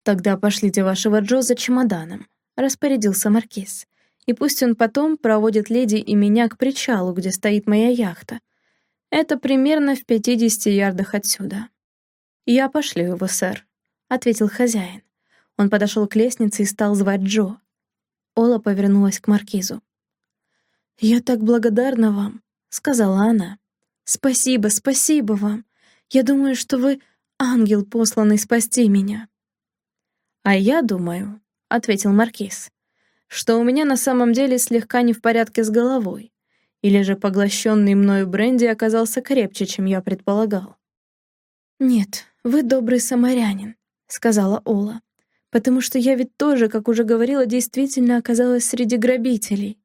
S1: Тогда пошлите вашего Джо за чемоданом, распорядился маркиз. И пусть он потом проводит леди и меня к причалу, где стоит моя яхта. Это примерно в 50 ярдах отсюда. «Я пошлю его, сэр», — ответил хозяин. Он подошел к лестнице и стал звать Джо. Ола повернулась к маркизу. «Я так благодарна вам», — сказала она. «Спасибо, спасибо вам. Я думаю, что вы ангел, посланный спасти меня».
S2: «А я думаю», — ответил Маркиз, «что у меня на самом деле слегка не в порядке с головой, или же поглощенный мною бренди оказался крепче, чем я предполагал».
S1: «Нет, вы добрый самарянин», — сказала Ола, «потому что я ведь тоже, как уже говорила, действительно оказалась среди грабителей».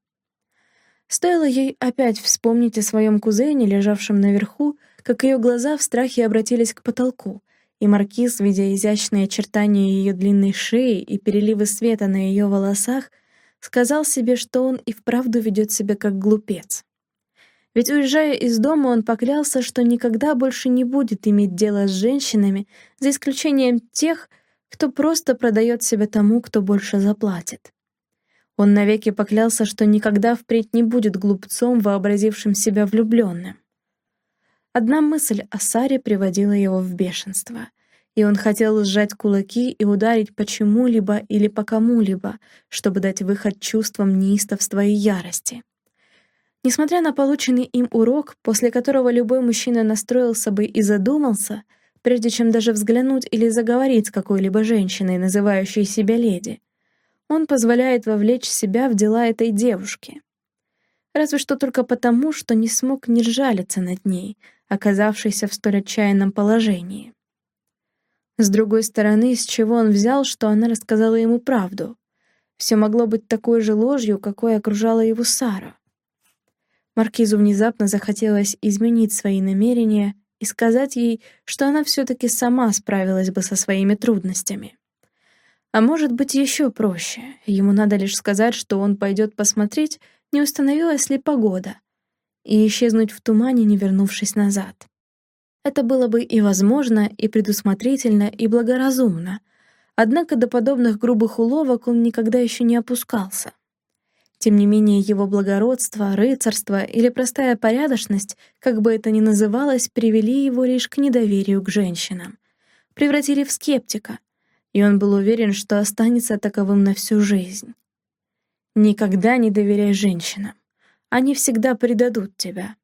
S1: Стоило ей опять вспомнить о своем кузене, лежавшем наверху, как ее глаза в страхе обратились к потолку, и маркиз, видя изящные очертания ее длинной шеи и переливы света на ее волосах, сказал себе, что он и вправду ведет себя как глупец. Ведь уезжая из дома, он поклялся, что никогда больше не будет иметь дело с женщинами, за исключением тех, кто просто продает себя тому, кто больше заплатит. Он навеки поклялся, что никогда впредь не будет глупцом, вообразившим себя влюбленным. Одна мысль о Саре приводила его в бешенство, и он хотел сжать кулаки и ударить по чему-либо или по кому-либо, чтобы дать выход чувствам неистовства и ярости. Несмотря на полученный им урок, после которого любой мужчина настроился бы и задумался, прежде чем даже взглянуть или заговорить с какой-либо женщиной, называющей себя леди, он позволяет вовлечь себя в дела этой девушки. Разве что только потому, что не смог не жалиться над ней, оказавшейся в столь отчаянном положении. С другой стороны, с чего он взял, что она рассказала ему правду? Все могло быть такой же ложью, какой окружала его Сара. Маркизу внезапно захотелось изменить свои намерения и сказать ей, что она все-таки сама справилась бы со своими трудностями. А может быть, еще проще. Ему надо лишь сказать, что он пойдет посмотреть, не установилась ли погода, и исчезнуть в тумане, не вернувшись назад. Это было бы и возможно, и предусмотрительно, и благоразумно. Однако до подобных грубых уловок он никогда еще не опускался. Тем не менее, его благородство, рыцарство или простая порядочность, как бы это ни называлось, привели его лишь к недоверию к женщинам. Превратили в скептика, и он был уверен, что останется таковым на всю жизнь. Никогда не доверяй женщинам. Они всегда предадут тебя.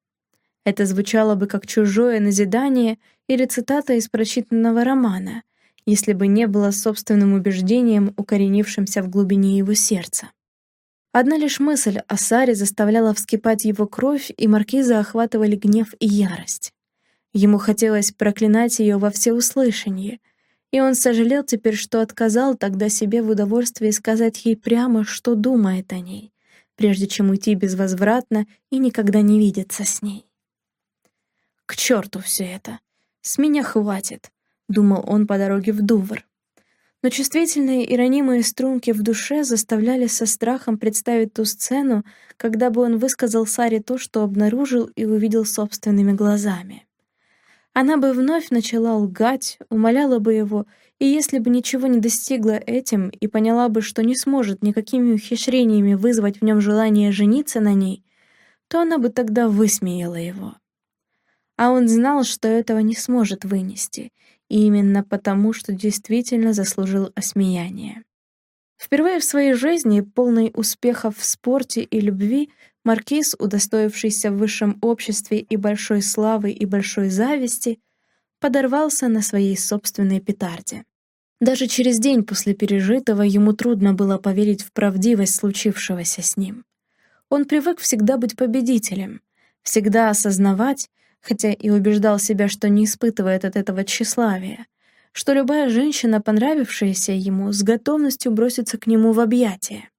S1: Это звучало бы как чужое назидание или цитата из прочитанного романа, если бы не было собственным убеждением, укоренившимся в глубине его сердца. Одна лишь мысль о Саре заставляла вскипать его кровь, и маркиза охватывали гнев и ярость. Ему хотелось проклинать ее во всеуслышание, и он сожалел теперь, что отказал тогда себе в удовольствии сказать ей прямо, что думает о ней, прежде чем уйти безвозвратно и никогда не видеться с ней. «К черту все это! С меня хватит!» — думал он по дороге в Дувр. Но чувствительные и ранимые струнки в душе заставляли со страхом представить ту сцену, когда бы он высказал Саре то, что обнаружил и увидел собственными глазами. Она бы вновь начала лгать, умоляла бы его, и если бы ничего не достигла этим и поняла бы, что не сможет никакими ухищрениями вызвать в нем желание жениться на ней, то она бы тогда высмеяла его. А он знал, что этого не сможет вынести, именно потому, что действительно заслужил осмеяние. Впервые в своей жизни, полной успехов в спорте и любви, Маркиз, удостоившийся в высшем обществе и большой славы, и большой зависти, подорвался на своей собственной петарде. Даже через день после пережитого ему трудно было поверить в правдивость случившегося с ним. Он привык всегда быть победителем, всегда осознавать, хотя и убеждал себя, что не испытывает от этого тщеславия, что любая женщина, понравившаяся ему, с готовностью бросится к нему в объятия.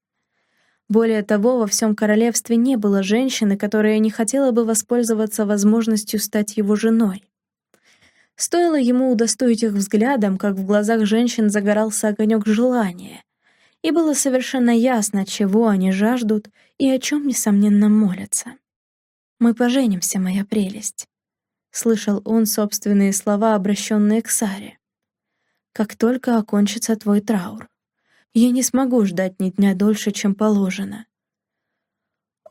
S1: Более того, во всем королевстве не было женщины, которая не хотела бы воспользоваться возможностью стать его женой. Стоило ему удостоить их взглядом, как в глазах женщин загорался огонек желания, и было совершенно ясно, чего они жаждут и о чем, несомненно, молятся. «Мы поженимся, моя прелесть», — слышал он собственные слова, обращенные к Саре. «Как только окончится твой траур». Я не смогу ждать ни дня дольше, чем положено.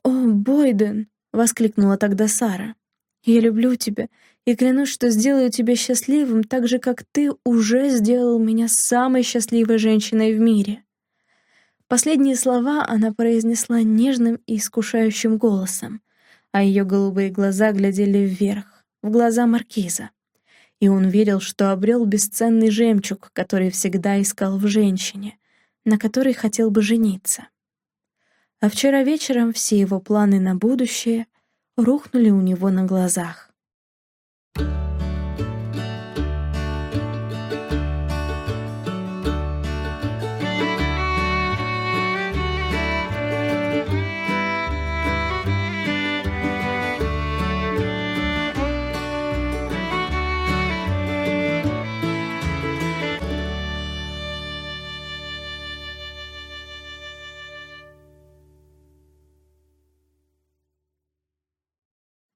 S1: «О, Бойден!» — воскликнула тогда Сара. «Я люблю тебя и клянусь, что сделаю тебя счастливым так же, как ты уже сделал меня самой счастливой женщиной в мире». Последние слова она произнесла нежным и искушающим голосом, а ее голубые глаза глядели вверх, в глаза маркиза. и он верил, что обрел бесценный жемчуг, который всегда искал в женщине, на которой хотел бы жениться. А вчера вечером все его планы на будущее рухнули у него на глазах.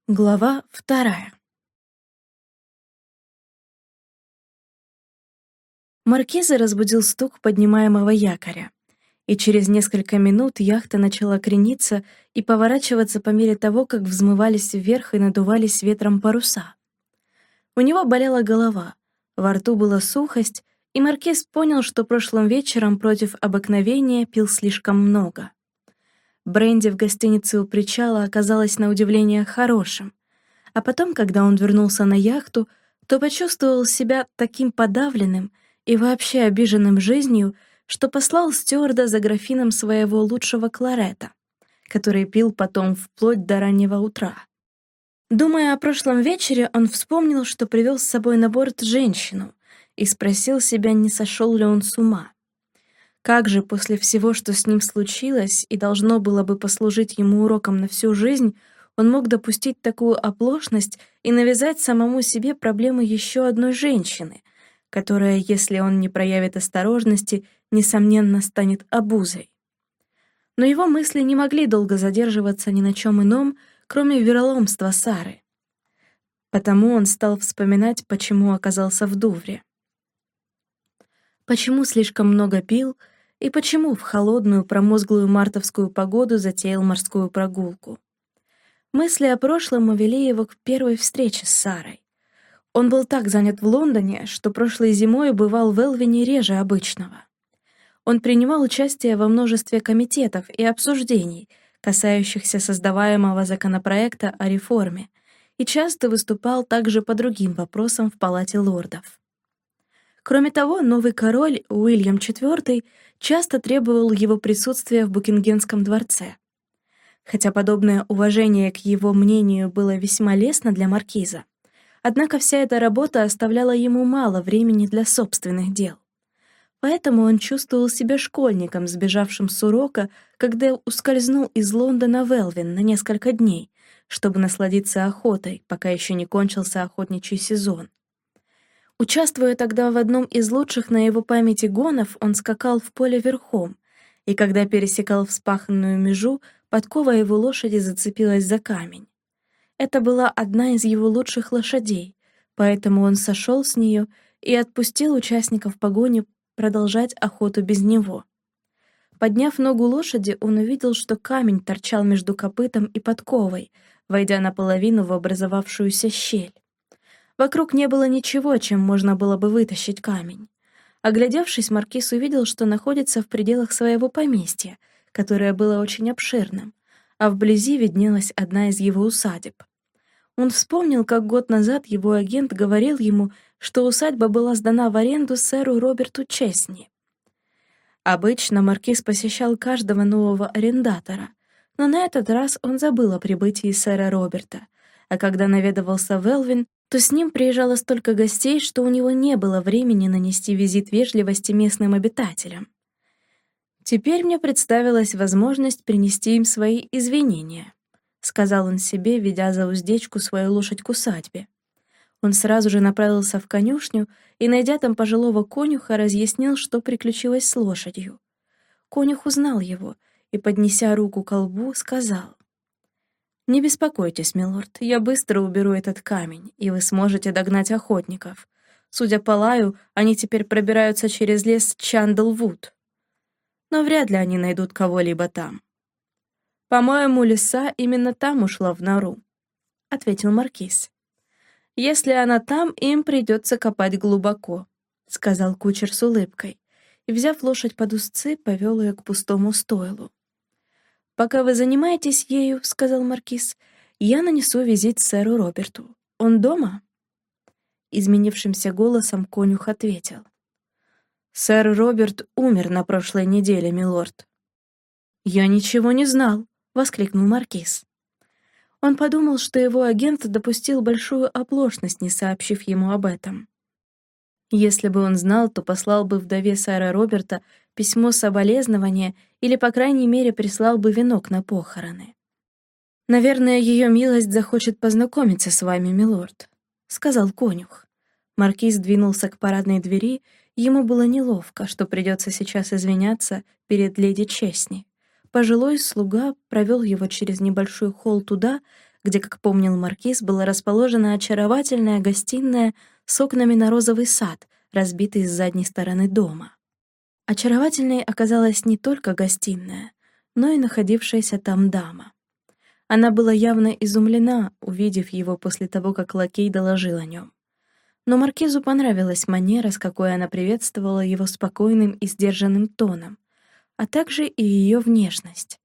S1: Глава вторая Маркиза разбудил стук поднимаемого якоря, и через несколько минут яхта начала крениться и поворачиваться по мере того, как взмывались вверх и надувались ветром паруса. У него болела голова, во рту была сухость, и Маркиз понял, что прошлым вечером против обыкновения пил слишком много. Бренди в гостинице у причала оказалось на удивление хорошим. А потом, когда он вернулся на яхту, то почувствовал себя таким подавленным и вообще обиженным жизнью, что послал стюарда за графином своего лучшего кларета, который пил потом вплоть до раннего утра. Думая о прошлом вечере, он вспомнил, что привел с собой на борт женщину, и спросил себя, не сошел ли он с ума. Как же после всего, что с ним случилось и должно было бы послужить ему уроком на всю жизнь, он мог допустить такую оплошность и навязать самому себе проблему еще одной женщины, которая, если он не проявит осторожности, несомненно станет обузой. Но его мысли не могли долго задерживаться ни на чем ином, кроме вероломства Сары. Потому он стал вспоминать, почему оказался в Дувре. Почему слишком много пил — и почему в холодную промозглую мартовскую погоду затеял морскую прогулку. Мысли о прошлом увели его к первой встрече с Сарой. Он был так занят в Лондоне, что прошлой зимой бывал в Элвине реже обычного. Он принимал участие во множестве комитетов и обсуждений, касающихся создаваемого законопроекта о реформе, и часто выступал также по другим вопросам в Палате лордов. Кроме того, новый король Уильям IV часто требовал его присутствия в Букингемском дворце. Хотя подобное уважение к его мнению было весьма лестно для маркиза, однако вся эта работа оставляла ему мало времени для собственных дел. Поэтому он чувствовал себя школьником, сбежавшим с урока, когда ускользнул из Лондона в Элвин на несколько дней, чтобы насладиться охотой, пока еще не кончился охотничий сезон. Участвуя тогда в одном из лучших на его памяти гонов, он скакал в поле верхом, и когда пересекал вспаханную межу, подкова его лошади зацепилась за камень. Это была одна из его лучших лошадей, поэтому он сошел с нее и отпустил участников погони продолжать охоту без него. Подняв ногу лошади, он увидел, что камень торчал между копытом и подковой, войдя наполовину в образовавшуюся щель. Вокруг не было ничего, чем можно было бы вытащить камень. Оглядевшись, Маркиз увидел, что находится в пределах своего поместья, которое было очень обширным, а вблизи виднелась одна из его усадеб. Он вспомнил, как год назад его агент говорил ему, что усадьба была сдана в аренду сэру Роберту Честни. Обычно Маркиз посещал каждого нового арендатора, но на этот раз он забыл о прибытии сэра Роберта, а когда наведывался в Элвин, то с ним приезжало столько гостей, что у него не было времени нанести визит вежливости местным обитателям. «Теперь мне представилась возможность принести им свои извинения», — сказал он себе, ведя за уздечку свою лошадь к усадьбе. Он сразу же направился в конюшню и, найдя там пожилого конюха, разъяснил, что приключилось с лошадью. Конюх узнал его и, поднеся руку к колбу, сказал, «Не беспокойтесь, милорд, я быстро уберу этот камень, и вы сможете догнать охотников. Судя по лаю, они теперь пробираются через лес Чандлвуд. Но вряд ли они найдут кого-либо там. По-моему, лиса именно там ушла в нору», — ответил Маркиз. «Если она там, им придется копать глубоко», — сказал кучер с улыбкой, и, взяв лошадь под узцы, повел ее к пустому стойлу. «Пока вы занимаетесь ею», — сказал Маркиз, — «я нанесу визит сэру Роберту. Он дома?» изменившимся голосом конюх ответил. «Сэр Роберт умер на прошлой неделе, милорд». «Я ничего не знал», — воскликнул Маркиз. Он подумал, что его агент допустил большую оплошность, не сообщив ему об этом. Если бы он знал, то послал бы вдове сэра Роберта письмо соболезнования или, по крайней мере, прислал бы венок на похороны. «Наверное, ее милость захочет познакомиться с вами, милорд», — сказал конюх. Маркиз двинулся к парадной двери, ему было неловко, что придется сейчас извиняться перед леди Честни. Пожилой слуга провел его через небольшой холл туда, где, как помнил Маркиз, была расположена очаровательная гостиная с окнами на розовый сад, разбитый с задней стороны дома. Очаровательной оказалась не только гостиная, но и находившаяся там дама. Она была явно изумлена, увидев его после того, как лакей доложил о нем. Но Маркизу понравилась манера, с какой она приветствовала его спокойным и сдержанным тоном, а также и ее внешность.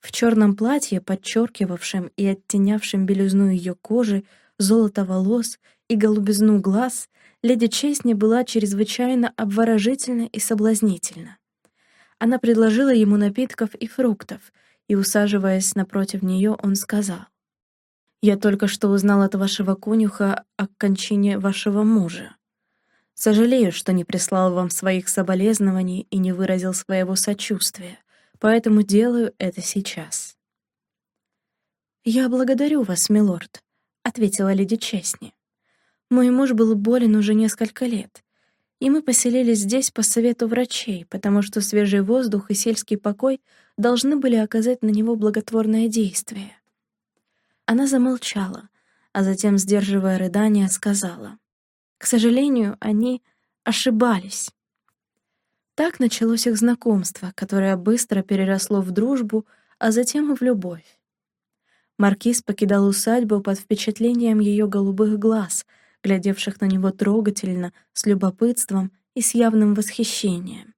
S1: В черном платье, подчеркивавшем и оттенявшем белизну ее кожи, золото волос и голубизну глаз, леди Честни была чрезвычайно обворожительна и соблазнительна. Она предложила ему напитков и фруктов, и, усаживаясь напротив нее, он сказал, «Я только что узнал от вашего конюха о кончине вашего мужа. Сожалею, что не прислал вам своих соболезнований и не выразил своего сочувствия, поэтому делаю это сейчас». «Я благодарю вас, милорд», — ответила леди Честни. «Мой муж был болен уже несколько лет, и мы поселились здесь по совету врачей, потому что свежий воздух и сельский покой должны были оказать на него благотворное действие». Она замолчала, а затем, сдерживая рыдания, сказала, «К сожалению, они ошибались». Так началось их знакомство, которое быстро переросло в дружбу, а затем и в любовь. Маркиз покидал усадьбу под впечатлением ее голубых глаз, глядевших на него трогательно, с любопытством и с явным восхищением.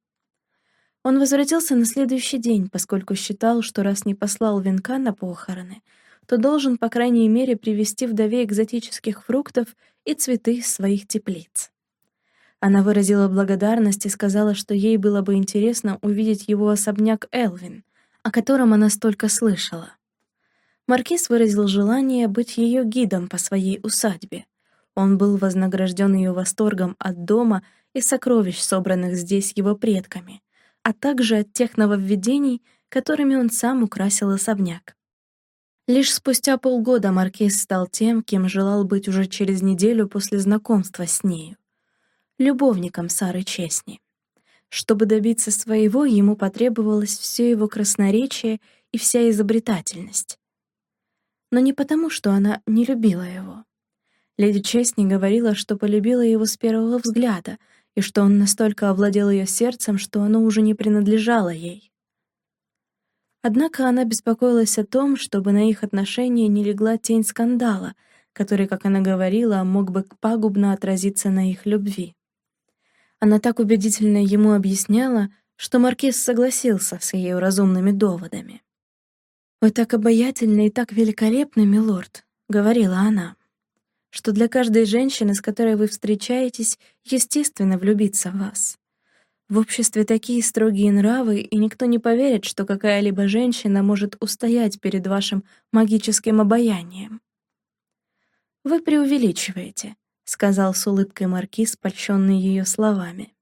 S1: Он возвратился на следующий день, поскольку считал, что раз не послал венка на похороны, то должен, по крайней мере, привезти вдове экзотических фруктов и цветы из своих теплиц. Она выразила благодарность и сказала, что ей было бы интересно увидеть его особняк Элвин, о котором она столько слышала. Маркиз выразил желание быть ее гидом по своей усадьбе. Он был вознагражден ее восторгом от дома и сокровищ, собранных здесь его предками, а также от тех нововведений, которыми он сам украсил особняк. Лишь спустя полгода Маркиз стал тем, кем желал быть уже через неделю после знакомства с нею любовником Сары Честни. Чтобы добиться своего, ему потребовалось все его красноречие и вся изобретательность. Но не потому, что она не любила его. Леди Честни говорила, что полюбила его с первого взгляда, и что он настолько овладел ее сердцем, что оно уже не принадлежало ей. Однако она беспокоилась о том, чтобы на их отношения не легла тень скандала, который, как она говорила, мог бы пагубно отразиться на их любви. Она так убедительно ему объясняла, что Маркиз согласился с ее разумными доводами. «Вы так обаятельны и так великолепны, милорд», — говорила она, «что для каждой женщины, с которой вы встречаетесь, естественно влюбиться в вас. В обществе такие строгие нравы, и никто не поверит, что какая-либо женщина может устоять перед вашим магическим обаянием. Вы преувеличиваете, сказал с улыбкой маркиз, польщенный ее словами.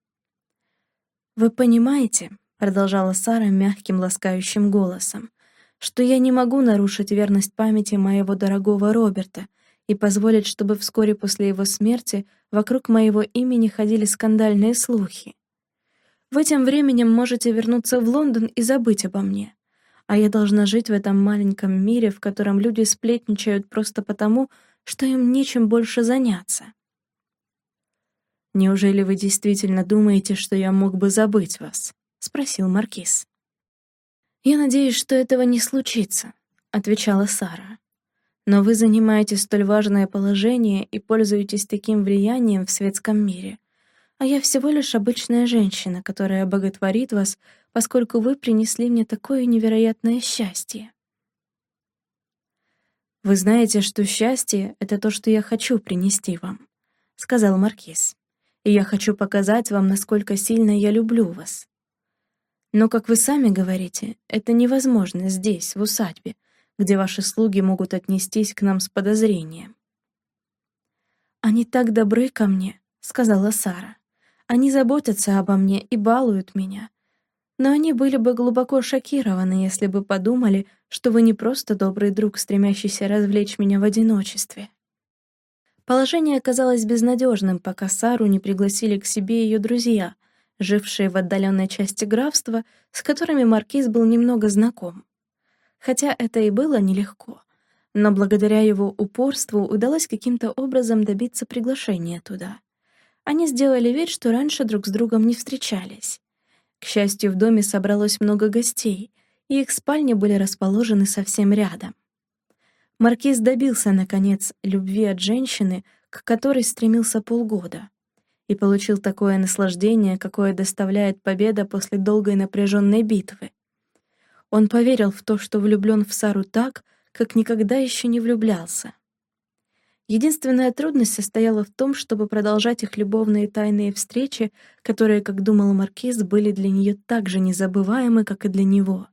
S1: «Вы понимаете», — продолжала Сара мягким ласкающим голосом, «что я не могу нарушить верность памяти моего дорогого Роберта и позволить, чтобы вскоре после его смерти вокруг моего имени ходили скандальные слухи. Вы тем временем можете вернуться в Лондон и забыть обо мне, а я должна жить в этом маленьком мире, в котором люди сплетничают просто потому, что им нечем больше заняться. «Неужели вы действительно думаете, что я мог бы забыть вас?» — спросил Маркиз. «Я надеюсь, что этого не случится», — отвечала Сара. «Но вы занимаете столь важное положение и пользуетесь таким влиянием в светском мире, а я всего лишь обычная женщина, которая боготворит вас, поскольку вы принесли мне такое невероятное счастье». «Вы знаете, что счастье — это то, что я хочу принести вам», сказал Маркиз. «И я хочу показать вам, насколько сильно я люблю вас. Но, как вы сами говорите, это невозможно здесь, в усадьбе, где ваши слуги могут отнестись к нам с подозрением». «Они так добры ко мне», — сказала Сара. «Они заботятся обо мне и балуют меня. Но они были бы глубоко шокированы, если бы подумали, что вы не просто добрый друг, стремящийся развлечь меня в одиночестве». Положение оказалось безнадежным, пока Сару не пригласили к себе ее друзья, жившие в отдаленной части графства, с которыми маркиз был немного знаком. Хотя это и было нелегко, но благодаря его упорству удалось каким-то образом добиться приглашения туда. Они сделали вид, что раньше друг с другом не встречались. К счастью, в доме собралось много гостей, и их спальни были расположены совсем рядом. Маркиз добился, наконец, любви от женщины, к которой стремился полгода, и получил такое наслаждение, какое доставляет победа после долгой напряженной битвы. Он поверил в то, что влюблен в Сару так, как никогда еще не влюблялся. Единственная трудность состояла в том, чтобы продолжать их любовные тайные встречи, которые, как думал Маркиз, были для нее так же незабываемы, как и для него.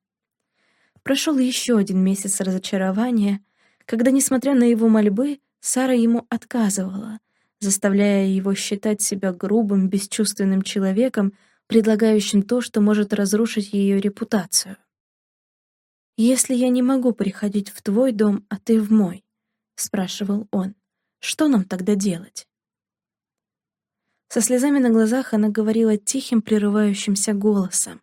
S1: Прошел еще один месяц разочарования — когда, несмотря на его мольбы, Сара ему отказывала, заставляя его считать себя грубым, бесчувственным человеком, предлагающим то, что может разрушить ее репутацию. «Если я не могу приходить в твой дом, а ты в мой», — спрашивал он, — «что нам тогда делать?» Со слезами на глазах она говорила тихим, прерывающимся голосом.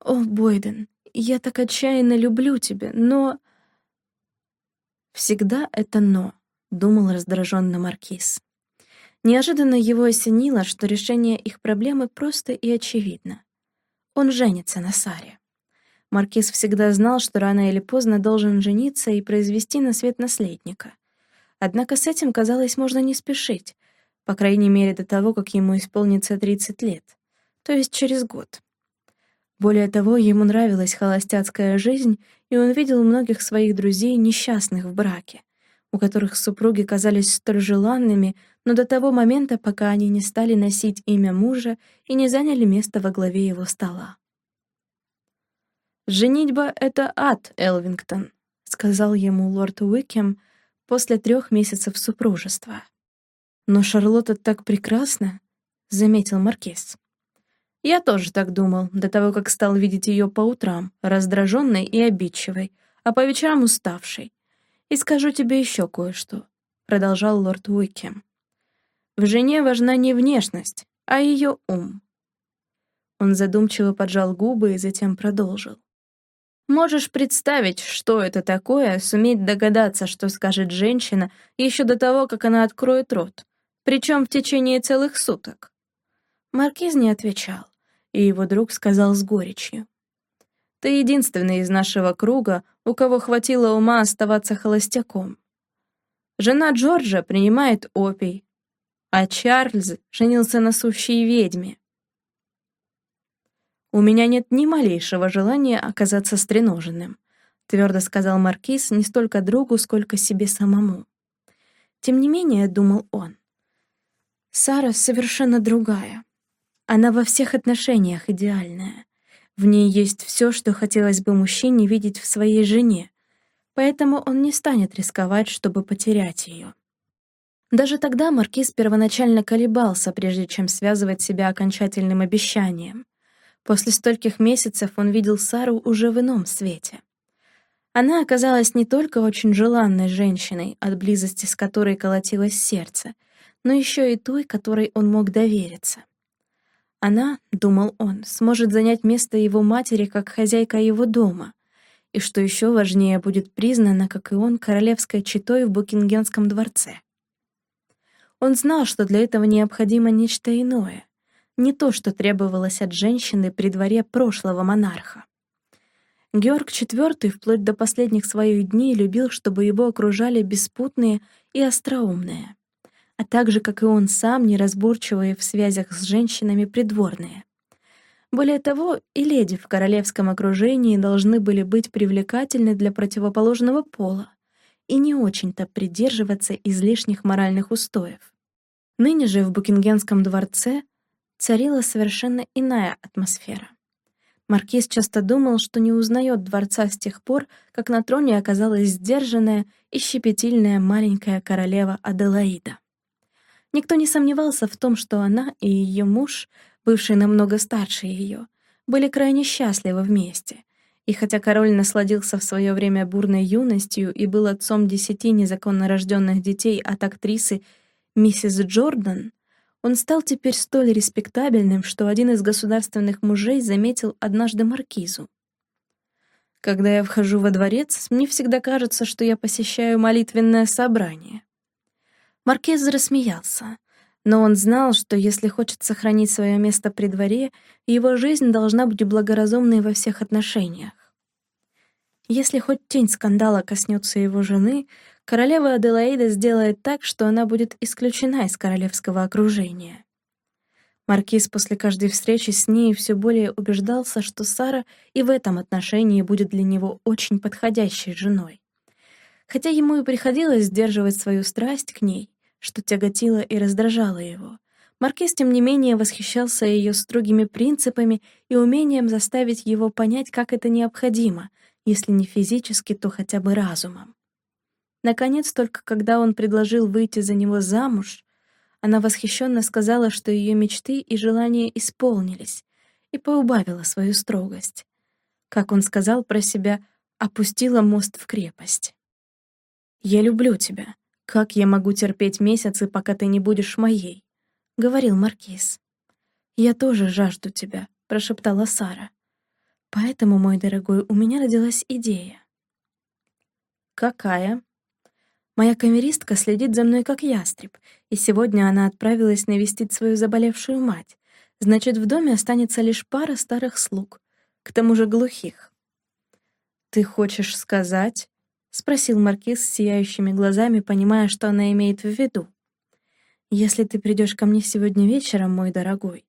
S1: «О, Бойден, я так отчаянно люблю тебя, но...» «Всегда это «но», — думал раздраженно Маркиз. Неожиданно его осенило, что решение их проблемы просто и очевидно. Он женится на Саре. Маркиз всегда знал, что рано или поздно должен жениться и произвести на свет наследника. Однако с этим, казалось, можно не спешить, по крайней мере до того, как ему исполнится 30 лет, то есть через год. Более того, ему нравилась холостяцкая жизнь, и он видел многих своих друзей несчастных в браке, у которых супруги казались столь желанными, но до того момента, пока они не стали носить имя мужа и не заняли место во главе его стола. «Женитьба — это ад, Элвингтон», — сказал ему лорд Уикем после трех месяцев супружества. «Но Шарлотта так прекрасна», — заметил Маркиз. Я тоже так думал, до того, как стал видеть ее по утрам, раздраженной и обидчивой, а по вечерам уставшей. И скажу тебе еще кое-что, — продолжал лорд Уикем. В жене важна не внешность, а ее ум. Он задумчиво поджал губы и затем продолжил. Можешь представить, что это такое, суметь догадаться, что скажет женщина еще до того, как она откроет рот, причем в течение целых суток. Маркиз не отвечал и его друг сказал с горечью. «Ты единственный из нашего круга, у кого хватило ума оставаться холостяком. Жена Джорджа принимает опий, а Чарльз женился на сущей ведьме. «У меня нет ни малейшего желания оказаться стреноженным», твердо сказал Маркиз не столько другу, сколько себе самому. Тем не менее, думал он, Сара совершенно другая. Она во всех отношениях идеальная. В ней есть все, что хотелось бы мужчине видеть в своей жене, поэтому он не станет рисковать, чтобы потерять ее. Даже тогда Маркиз первоначально колебался, прежде чем связывать себя окончательным обещанием. После стольких месяцев он видел Сару уже в ином свете. Она оказалась не только очень желанной женщиной, от близости с которой колотилось сердце, но еще и той, которой он мог довериться. Она, думал он, сможет занять место его матери как хозяйка его дома, и, что еще важнее, будет признана, как и он, королевской четой в Букингемском дворце. Он знал, что для этого необходимо нечто иное, не то, что требовалось от женщины при дворе прошлого монарха. Георг IV вплоть до последних своих дней любил, чтобы его окружали беспутные и остроумные а также, как и он сам, неразборчивые в связях с женщинами придворные. Более того, и леди в королевском окружении должны были быть привлекательны для противоположного пола и не очень-то придерживаться излишних моральных устоев. Ныне же в Букингемском дворце царила совершенно иная атмосфера. Маркиз часто думал, что не узнает дворца с тех пор, как на троне оказалась сдержанная и щепетильная маленькая королева Аделаида. Никто не сомневался в том, что она и ее муж, бывший намного старше ее, были крайне счастливы вместе. И хотя король насладился в свое время бурной юностью и был отцом десяти незаконно рожденных детей от актрисы миссис Джордан, он стал теперь столь респектабельным, что один из государственных мужей заметил однажды маркизу. «Когда я вхожу во дворец, мне всегда кажется, что я посещаю молитвенное собрание». Маркиз рассмеялся, но он знал, что если хочет сохранить свое место при дворе, его жизнь должна быть благоразумной во всех отношениях. Если хоть тень скандала коснется его жены, королева Аделаида сделает так, что она будет исключена из королевского окружения. Маркиз после каждой встречи с ней все более убеждался, что Сара и в этом отношении будет для него очень подходящей женой. Хотя ему и приходилось сдерживать свою страсть к ней, что тяготило и раздражало его, Маркиз, тем не менее, восхищался ее строгими принципами и умением заставить его понять, как это необходимо, если не физически, то хотя бы разумом. Наконец, только когда он предложил выйти за него замуж, она восхищенно сказала, что ее мечты и желания исполнились, и поубавила свою строгость. Как он сказал про себя, опустила мост в крепость. «Я люблю тебя. Как я могу терпеть месяцы, пока ты не будешь моей?» — говорил Маркиз. «Я тоже жажду тебя», — прошептала Сара. «Поэтому, мой дорогой, у меня родилась идея». «Какая?» Моя камеристка следит за мной как ястреб, и сегодня она отправилась навестить свою заболевшую мать. Значит, в доме останется лишь пара старых слуг, к тому же глухих. «Ты хочешь сказать?» — спросил Маркиз с сияющими глазами, понимая, что она имеет в виду. «Если ты придешь ко мне сегодня вечером, мой дорогой,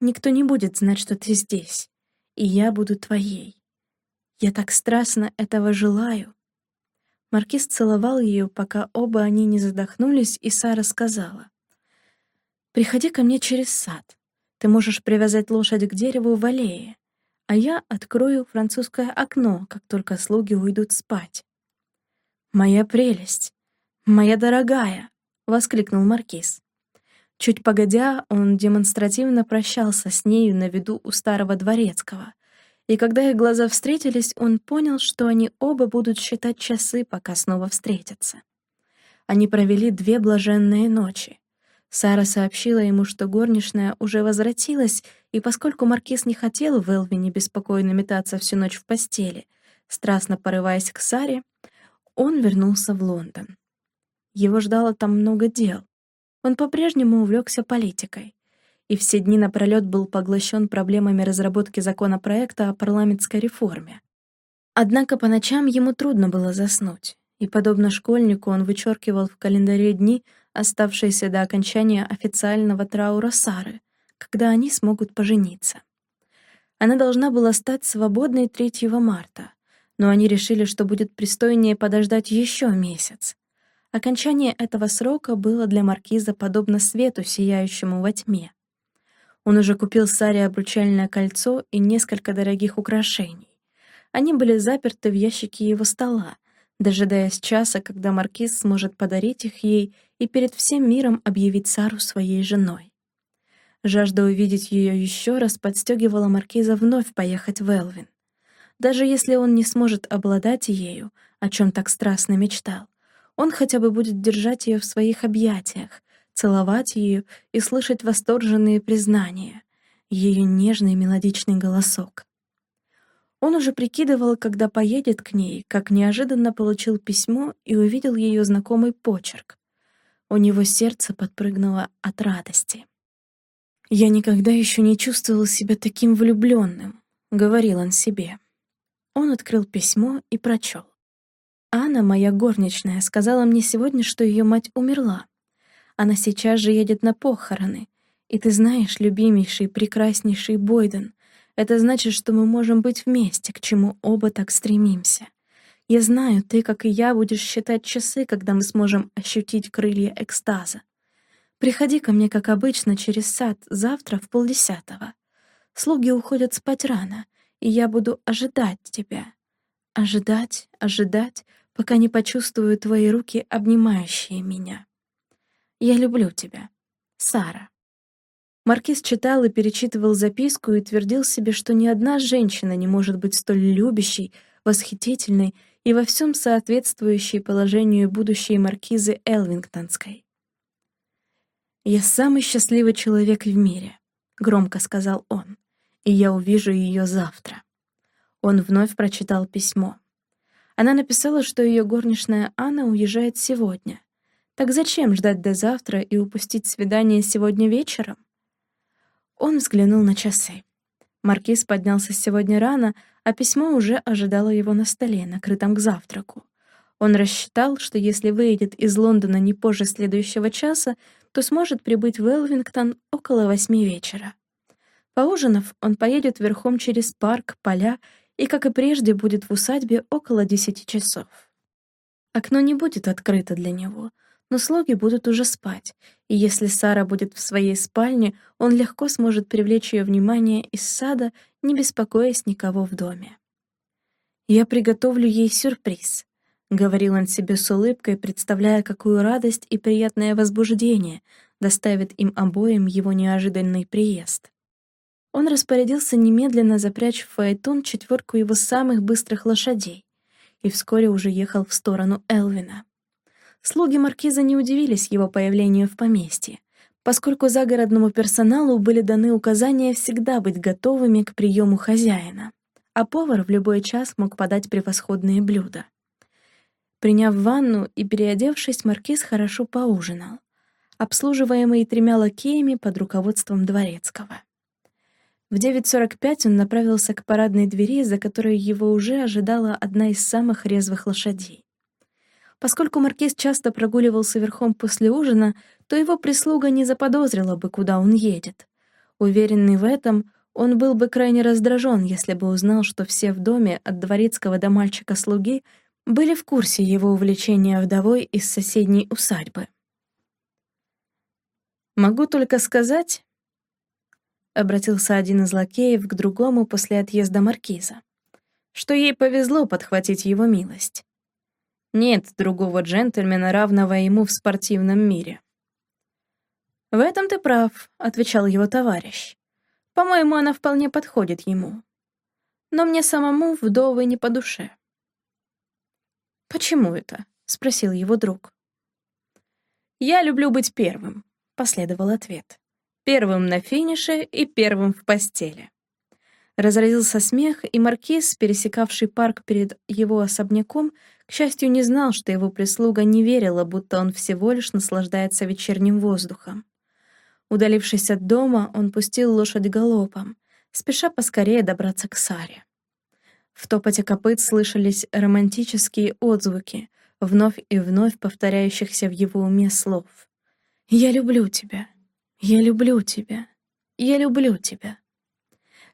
S1: никто не будет знать, что ты здесь, и я буду твоей. Я так страстно этого желаю». Маркиз целовал ее, пока оба они не задохнулись, и Сара сказала. «Приходи ко мне через сад. Ты можешь привязать лошадь к дереву в аллее, а я открою французское окно, как только слуги уйдут спать». «Моя прелесть! Моя дорогая!» — воскликнул Маркиз. Чуть погодя, он демонстративно прощался с нею на виду у старого дворецкого — и когда их глаза встретились, он понял, что они оба будут считать часы, пока снова встретятся. Они провели две блаженные ночи. Сара сообщила ему, что горничная уже возвратилась, и поскольку маркиз не хотел в Элвине беспокойно метаться всю ночь в постели, страстно порываясь к Саре, он вернулся в Лондон. Его ждало там много дел. Он по-прежнему увлекся политикой и все дни напролёт был поглощен проблемами разработки законопроекта о парламентской реформе. Однако по ночам ему трудно было заснуть, и, подобно школьнику, он вычеркивал в календаре дни, оставшиеся до окончания официального траура Сары, когда они смогут пожениться. Она должна была стать свободной 3 марта, но они решили, что будет пристойнее подождать еще месяц. Окончание этого срока было для маркиза подобно свету, сияющему во тьме. Он уже купил Саре обручальное кольцо и несколько дорогих украшений. Они были заперты в ящике его стола, дожидаясь часа, когда маркиз сможет подарить их ей и перед всем миром объявить Сару своей женой. Жажда увидеть ее еще раз подстегивала маркиза вновь поехать в Элвин. Даже если он не сможет обладать ею, о чем так страстно мечтал, он хотя бы будет держать ее в своих объятиях, целовать ее и слышать восторженные признания, ее нежный мелодичный голосок. Он уже прикидывал, когда поедет к ней, как неожиданно получил письмо и увидел ее знакомый почерк. У него сердце подпрыгнуло от радости. «Я никогда еще не чувствовал себя таким влюбленным», — говорил он себе. Он открыл письмо и прочел. «Анна, моя горничная, сказала мне сегодня, что ее мать умерла. Она сейчас же едет на похороны. И ты знаешь, любимейший, прекраснейший Бойден, это значит, что мы можем быть вместе, к чему оба так стремимся. Я знаю, ты, как и я, будешь считать часы, когда мы сможем ощутить крылья экстаза. Приходи ко мне, как обычно, через сад завтра в полдесятого. Слуги уходят спать рано, и я буду ожидать тебя. Ожидать, ожидать, пока не почувствую твои руки, обнимающие меня. Я люблю тебя. Сара. Маркиз читал и перечитывал записку и твердил себе, что ни одна женщина не может быть столь любящей, восхитительной и во всем соответствующей положению будущей маркизы Элвингтонской. «Я самый счастливый человек в мире», — громко сказал он, — «и я увижу ее завтра». Он вновь прочитал письмо. Она написала, что ее горничная Анна уезжает сегодня. Так зачем ждать до завтра и упустить свидание сегодня вечером? Он взглянул на часы. Маркиз поднялся сегодня рано, а письмо уже ожидало его на столе, накрытом к завтраку. Он рассчитал, что если выйдет из Лондона не позже следующего часа, то сможет прибыть в Элвингтон около восьми вечера. Поужинав, он поедет верхом через парк, поля и, как и прежде, будет в усадьбе около десяти часов. Окно не будет открыто для него — но слуги будут уже спать, и если Сара будет в своей спальне, он легко сможет привлечь ее внимание из сада, не беспокоясь никого в доме. «Я приготовлю ей сюрприз», — говорил он себе с улыбкой, представляя, какую радость и приятное возбуждение доставит им обоим его неожиданный приезд. Он распорядился немедленно запрячь в фаэтон четверку его самых быстрых лошадей и вскоре уже ехал в сторону Элвина. Слуги маркиза не удивились его появлению в поместье, поскольку загородному персоналу были даны указания всегда быть готовыми к приему хозяина, а повар в любой час мог подать превосходные блюда. Приняв ванну и переодевшись, маркиз хорошо поужинал, обслуживаемый тремя лакеями под руководством дворецкого. В 9.45 он направился к парадной двери, за которой его уже ожидала одна из самых резвых лошадей. Поскольку маркиз часто прогуливался верхом после ужина, то его прислуга не заподозрила бы, куда он едет. Уверенный в этом, он был бы крайне раздражен, если бы узнал, что все в доме, от дворецкого до мальчика-слуги, были в курсе его увлечения вдовой из соседней усадьбы. «Могу только сказать», — обратился один из лакеев к другому после отъезда маркиза, что ей повезло подхватить его милость. Нет другого джентльмена, равного ему в спортивном мире. «В этом ты прав», — отвечал его товарищ. «По-моему, она вполне подходит ему. Но мне самому вдовы не по душе». «Почему это?» — спросил его друг. «Я люблю быть первым», — последовал ответ. «Первым на финише и первым в постели». Разразился смех, и маркиз, пересекавший парк перед его особняком, к счастью, не знал, что его прислуга не верила, будто он всего лишь наслаждается вечерним воздухом. Удалившись от дома, он пустил лошадь галопом, спеша поскорее добраться к Саре. В топоте копыт слышались романтические отзвуки, вновь и вновь повторяющихся в его уме слов. «Я люблю тебя! Я люблю тебя! Я люблю тебя!»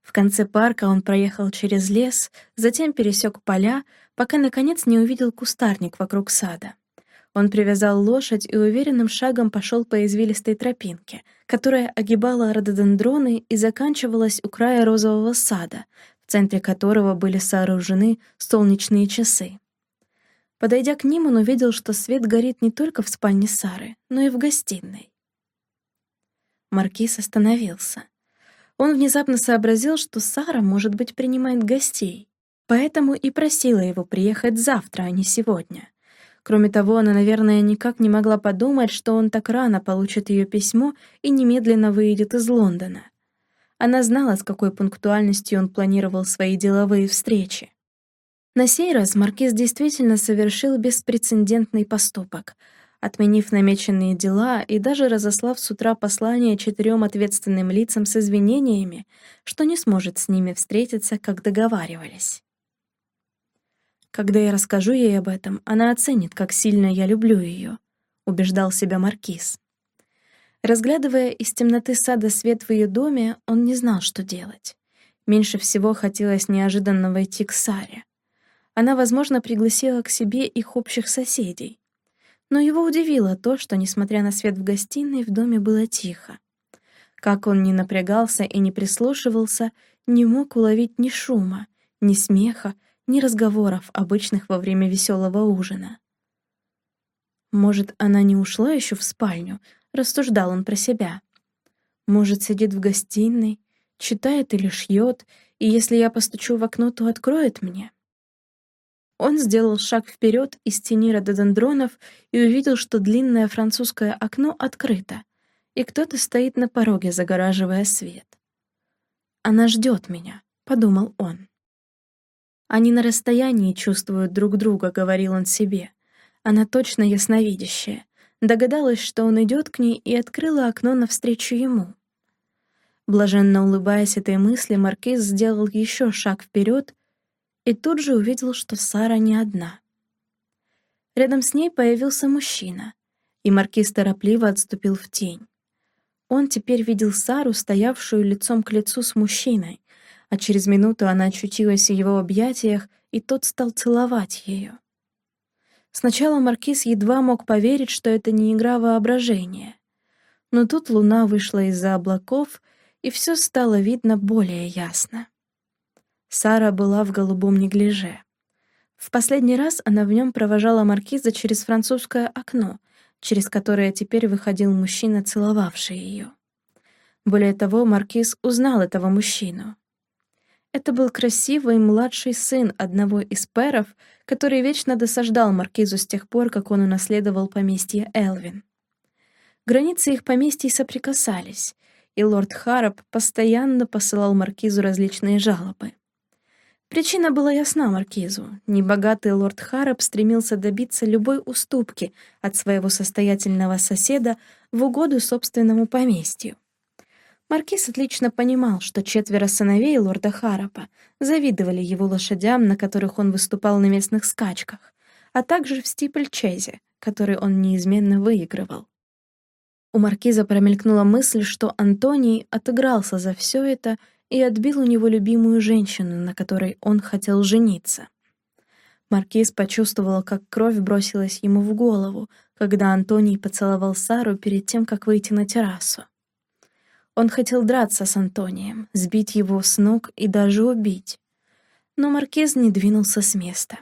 S1: В конце парка он проехал через лес, затем пересек поля, пока, наконец, не увидел кустарник вокруг сада. Он привязал лошадь и уверенным шагом пошел по извилистой тропинке, которая огибала рододендроны и заканчивалась у края розового сада, в центре которого были сооружены солнечные часы. Подойдя к ним, он увидел, что свет горит не только в спальне Сары, но и в гостиной. Маркиз остановился. Он внезапно сообразил, что Сара, может быть, принимает гостей, поэтому и просила его приехать завтра, а не сегодня. Кроме того, она, наверное, никак не могла подумать, что он так рано получит ее письмо и немедленно выйдет из Лондона. Она знала, с какой пунктуальностью он планировал свои деловые встречи. На сей раз Маркиз действительно совершил беспрецедентный поступок — отменив намеченные дела и даже разослав с утра послание четырем ответственным лицам с извинениями, что не сможет с ними встретиться, как договаривались. «Когда я расскажу ей об этом, она оценит, как сильно я люблю ее», — убеждал себя Маркиз. Разглядывая из темноты сада свет в ее доме, он не знал, что делать. Меньше всего хотелось неожиданно войти к Саре. Она, возможно, пригласила к себе их общих соседей. Но его удивило то, что, несмотря на свет в гостиной, в доме было тихо. Как он ни напрягался и не прислушивался, не мог уловить ни шума, ни смеха, ни разговоров, обычных во время веселого ужина. Может, она не ушла еще в спальню, рассуждал он про себя. Может, сидит в гостиной, читает или шьет, и если я постучу в окно, то откроет мне. Он сделал шаг вперед из тени рододендронов и увидел, что длинное французское окно открыто, и кто-то стоит на пороге, загораживая свет. «Она ждет меня», — подумал он. «Они на расстоянии чувствуют друг друга», — говорил он себе. Она точно ясновидящая. Догадалась, что он идет к ней, и открыла окно навстречу ему. Блаженно улыбаясь этой мысли, Маркиз сделал еще шаг вперед и тут же увидел, что Сара не одна. Рядом с ней появился мужчина, и Маркиз торопливо отступил в тень. Он теперь видел Сару, стоявшую лицом к лицу с мужчиной, а через минуту она очутилась в его объятиях, и тот стал целовать ее. Сначала Маркиз едва мог поверить, что это не игра воображения. Но тут луна вышла из-за облаков, и все стало видно более ясно. Сара была в голубом неглиже. В последний раз она в нем провожала маркиза через французское окно, через которое теперь выходил мужчина, целовавший ее. Более того, маркиз узнал этого мужчину. Это был красивый младший сын одного из пэров, который вечно досаждал маркизу с тех пор, как он унаследовал поместье Элвин. Границы их поместий соприкасались, и лорд Харроп постоянно посылал маркизу различные жалобы. Причина была ясна маркизу. Небогатый лорд Харроп стремился добиться любой уступки от своего состоятельного соседа в угоду собственному поместью. Маркиз отлично понимал, что четверо сыновей лорда Харропа завидовали его лошадям, на которых он выступал на местных скачках, а также в стипльчезе, который он неизменно выигрывал. У маркиза промелькнула мысль, что Антоний отыгрался за все это и отбил у него любимую женщину, на которой он хотел жениться. Маркиз почувствовал, как кровь бросилась ему в голову, когда Антоний поцеловал Сару перед тем, как выйти на террасу. Он хотел драться с Антонием, сбить его с ног и даже убить. Но Маркиз не двинулся с места.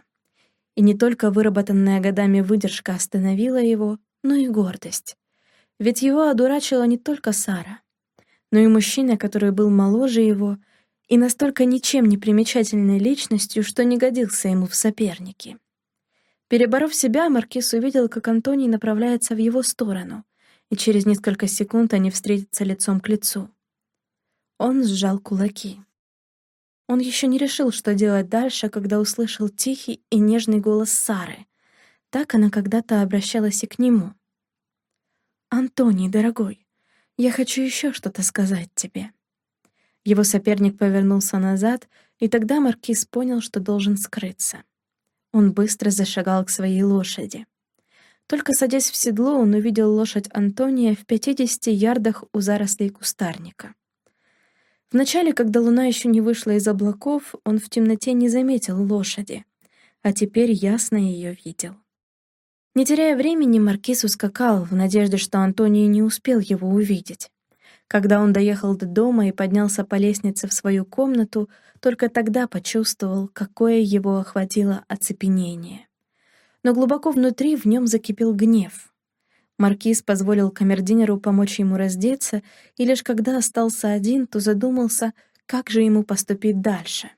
S1: И не только выработанная годами выдержка остановила его, но и гордость. Ведь его одурачила не только Сара но и мужчина, который был моложе его и настолько ничем не примечательной личностью, что не годился ему в соперники. Переборов себя, Маркиз увидел, как Антоний направляется в его сторону, и через несколько секунд они встретятся лицом к лицу. Он сжал кулаки. Он еще не решил, что делать дальше, когда услышал тихий и нежный голос Сары. Так она когда-то обращалась и к нему. «Антоний, дорогой, я хочу еще что-то сказать тебе». Его соперник повернулся назад, и тогда Маркиз понял, что должен скрыться. Он быстро зашагал к своей лошади. Только садясь в седло, он увидел лошадь Антония в 50 ярдах у зарослей кустарника. Вначале, когда луна еще не вышла из облаков, он в темноте не заметил лошади, а теперь ясно ее видел. Не теряя времени, Маркиз ускакал в надежде, что Антоний не успел его увидеть. Когда он доехал до дома и поднялся по лестнице в свою комнату, только тогда почувствовал, какое его охватило оцепенение. Но глубоко внутри в нем закипел гнев. Маркиз позволил камердинеру помочь ему раздеться, и лишь когда остался один, то задумался, как же ему поступить дальше.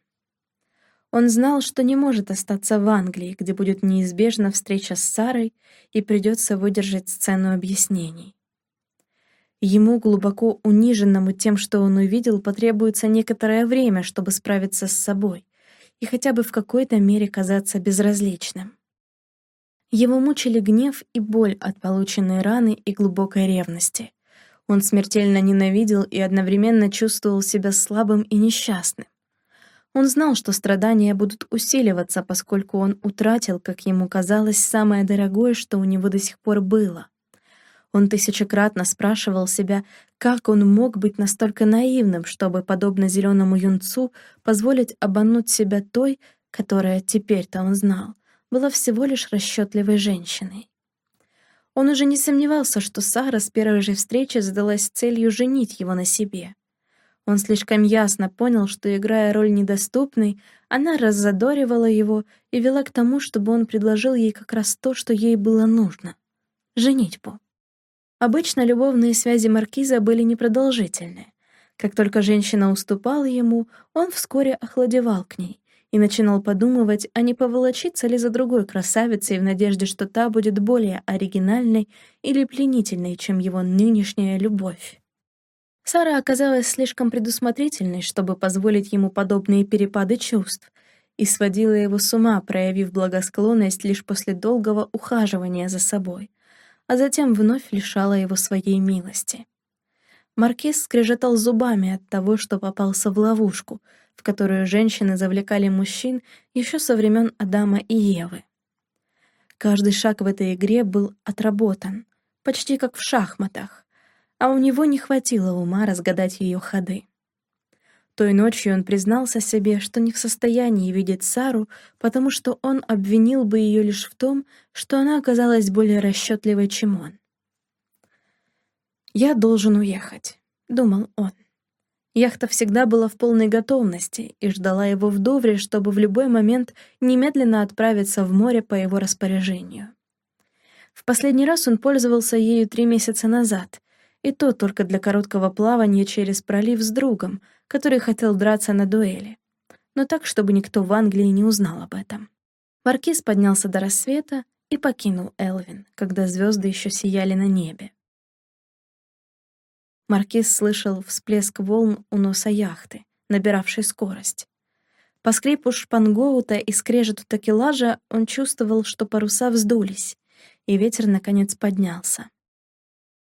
S1: Он знал, что не может остаться в Англии, где будет неизбежна встреча с Сарой и придется выдержать сцену объяснений. Ему, глубоко униженному тем, что он увидел, потребуется некоторое время, чтобы справиться с собой и хотя бы в какой-то мере казаться безразличным. Его мучили гнев и боль от полученной раны и глубокой ревности. Он смертельно ненавидел и одновременно чувствовал себя слабым и несчастным. Он знал, что страдания будут усиливаться, поскольку он утратил, как ему казалось, самое дорогое, что у него до сих пор было. Он тысячекратно спрашивал себя, как он мог быть настолько наивным, чтобы, подобно зеленому юнцу, позволить обмануть себя той, которая теперь-то он знал, была всего лишь расчетливой женщиной. Он уже не сомневался, что Сара с первой же встречи задалась целью женить его на себе. Он слишком ясно понял, что, играя роль недоступной, она раззадоривала его и вела к тому, чтобы он предложил ей как раз то, что ей было нужно — женитьбу. Обычно любовные связи Маркиза были непродолжительны. Как только женщина уступала ему, он вскоре охладевал к ней и начинал подумывать, а не поволочиться ли за другой красавицей в надежде, что та будет более оригинальной или пленительной, чем его нынешняя любовь. Сара оказалась слишком предусмотрительной, чтобы позволить ему подобные перепады чувств, и сводила его с ума, проявив благосклонность лишь после долгого ухаживания за собой, а затем вновь лишала его своей милости. Маркиз скрежетал зубами от того, что попался в ловушку, в которую женщины завлекали мужчин еще со времен Адама и Евы. Каждый шаг в этой игре был отработан, почти как в шахматах, а у него не хватило ума разгадать ее ходы. Той ночью он признался себе, что не в состоянии видеть Сару, потому что он обвинил бы ее лишь в том, что она оказалась более расчетливой, чем он. «Я должен уехать», — думал он. Яхта всегда была в полной готовности и ждала его в Довре, чтобы в любой момент немедленно отправиться в море по его распоряжению. В последний раз он пользовался ею три месяца назад, и то только для короткого плавания через пролив с другом, который хотел драться на дуэли. Но так, чтобы никто в Англии не узнал об этом. Маркиз поднялся до рассвета и покинул Элвин, когда звезды еще сияли на небе. Маркиз слышал всплеск волн у носа яхты, набиравшей скорость. По скрипу шпангоута и скрежету такелажа он чувствовал, что паруса вздулись, и ветер, наконец, поднялся.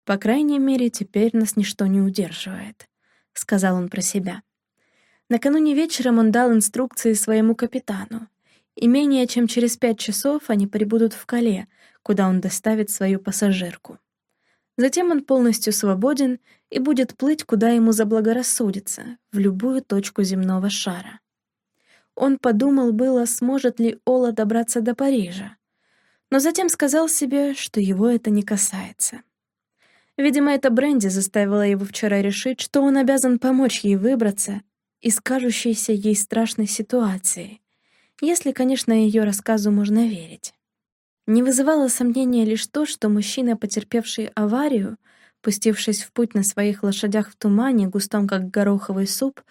S1: «По крайней мере, теперь нас ничто не удерживает», — сказал он про себя. Накануне вечером он дал инструкции своему капитану, и менее чем через пять часов они прибудут в Кале, куда он доставит свою пассажирку. Затем он полностью свободен и будет плыть, куда ему заблагорассудится, в любую точку земного шара. Он подумал было, сможет ли Ола добраться до Парижа, но затем сказал себе, что его это не касается. Видимо, это Бренди заставила его вчера решить, что он обязан помочь ей выбраться из кажущейся ей страшной ситуации, если, конечно, ее рассказу можно верить. Не вызывало сомнения лишь то, что мужчина, потерпевший аварию, пустившись в путь на своих лошадях в тумане, густом как гороховый суп,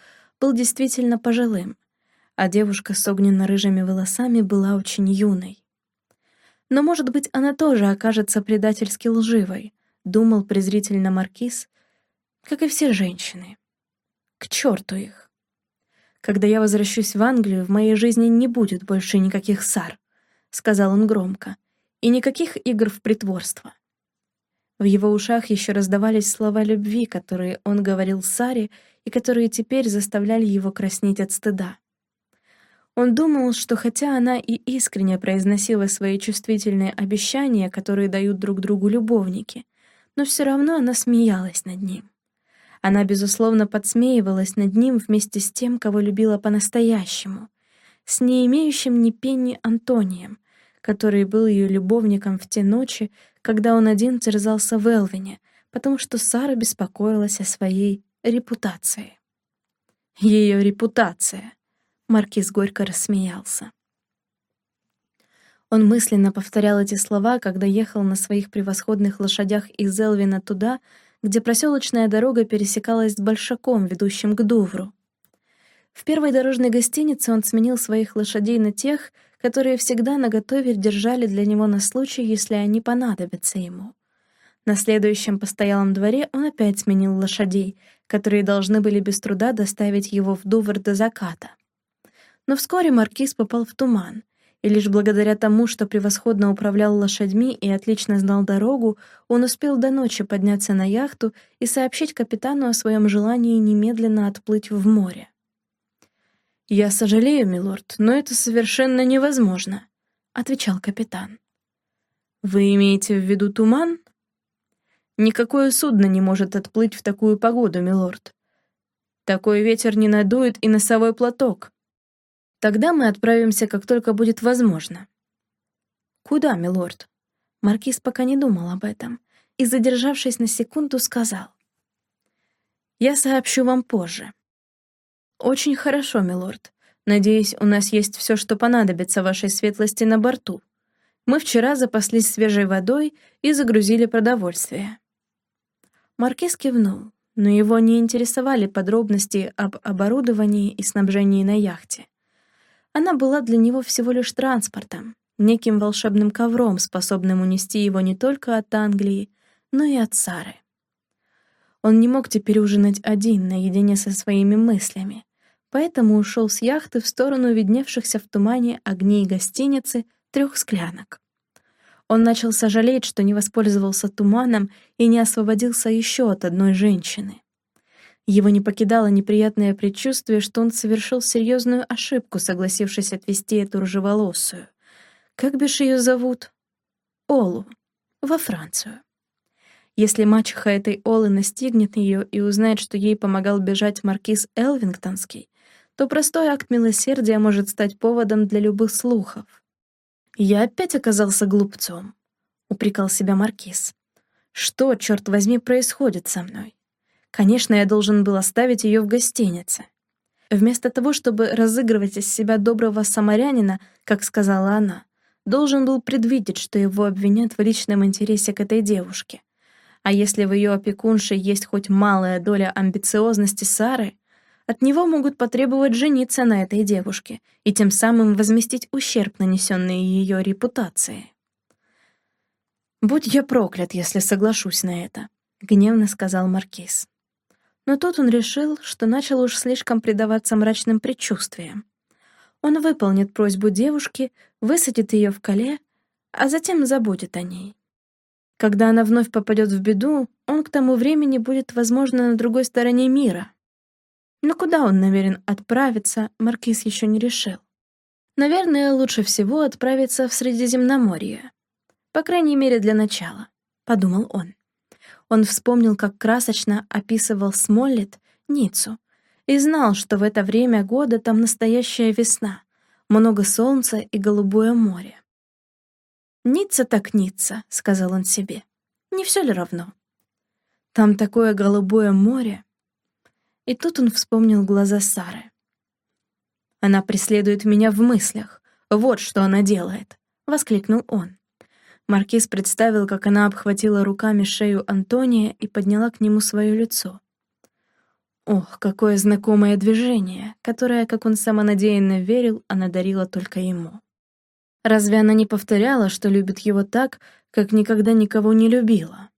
S1: был действительно пожилым, а девушка с огненно-рыжими волосами была очень юной. Но, может быть, она тоже окажется предательски лживой, думал презрительно Маркиз, как и все женщины. К черту их. Когда я возвращусь в Англию, в моей жизни не будет больше никаких сар, сказал он громко, и никаких игр в притворство. В его ушах еще раздавались слова любви, которые он говорил Саре и которые теперь заставляли его краснеть от стыда. Он думал, что хотя она и искренне произносила свои чувствительные обещания, которые дают друг другу любовники, но все равно она смеялась над ним. Она, безусловно, подсмеивалась над ним вместе с тем, кого любила по-настоящему, с не имеющим ни пенни Антонием, который был ее любовником в те ночи, когда он один терзался в Элвине, потому что Сара беспокоилась о своей репутации. Ее репутация. Маркиз горько рассмеялся. Он мысленно повторял эти слова, когда ехал на своих превосходных лошадях из Элвина туда, где проселочная дорога пересекалась с большаком, ведущим к Дувру. В первой дорожной гостинице он сменил своих лошадей на тех, которые всегда наготове держали для него на случай, если они понадобятся ему. На следующем постоялом дворе он опять сменил лошадей, которые должны были без труда доставить его в Дувр до заката. Но вскоре маркиз попал в туман — и лишь благодаря тому, что превосходно управлял лошадьми и отлично знал дорогу, он успел до ночи подняться на яхту и сообщить капитану о своем желании немедленно отплыть в море. «Я сожалею, милорд, но это совершенно невозможно», — отвечал капитан. «Вы имеете в виду туман?» «Никакое судно не может отплыть в такую погоду, милорд. Такой ветер не надует и носовой платок. Тогда мы отправимся, как только будет возможно. Куда, милорд? Маркиз пока не думал об этом и, задержавшись на секунду, сказал. «Я сообщу вам позже». «Очень хорошо, милорд. Надеюсь, у нас есть все, что понадобится вашей светлости на борту. Мы вчера запаслись свежей водой и загрузили продовольствие». Маркиз кивнул, но его не интересовали подробности об оборудовании и снабжении на яхте. Она была для него всего лишь транспортом, неким волшебным ковром, способным унести его не только от Англии, но и от Сары. Он не мог теперь ужинать один, наедине со своими мыслями, поэтому ушел с яхты в сторону видневшихся в тумане огней гостиницы трех склянок. Он начал сожалеть, что не воспользовался туманом и не освободился еще от одной женщины. Его не покидало неприятное предчувствие, что он совершил серьезную ошибку, согласившись отвезти эту рыжеволосую. Как бишь ее зовут? Олу. Во Францию. Если мачеха этой Олы настигнет ее и узнает, что ей помогал бежать маркиз Элвингтонский, то простой акт милосердия может стать поводом для любых слухов. «Я опять оказался глупцом», — упрекал себя маркиз. «Что, черт возьми, происходит со мной? Конечно, я должен был оставить ее в гостинице. Вместо того, чтобы разыгрывать из себя доброго самарянина, как сказала она, должен был предвидеть, что его обвинят в личном интересе к этой девушке. А если в ее опекунше есть хоть малая доля амбициозности Сары, от него могут потребовать жениться на этой девушке и тем самым возместить ущерб, нанесенный ее репутации. «Будь я проклят, если соглашусь на это», — гневно сказал Маркиз. Но тут он решил, что начал уж слишком предаваться мрачным предчувствиям. Он выполнит просьбу девушки, высадит ее в коле, а затем забудет о ней. Когда она вновь попадет в беду, он к тому времени будет, возможно, на другой стороне мира, но куда он намерен отправиться, Маркиз еще не решил. Наверное, лучше всего отправиться в Средиземноморье. По крайней мере, для начала, — подумал он. Он вспомнил, как красочно описывал Смоллет Ниццу, и знал, что в это время года там настоящая весна, много солнца и голубое море. «Ницца так Ницца», — сказал он себе. «Не все ли равно? Там такое голубое море, и тут он вспомнил глаза Сары. «Она преследует меня в мыслях. Вот что она делает!» — воскликнул он. Маркиз представил, как она обхватила руками шею Антония и подняла к нему свое лицо. Ох, какое знакомое движение, которое, как он самонадеянно верил, она дарила только ему. Разве она не повторяла, что любит его так, как никогда никого не любила?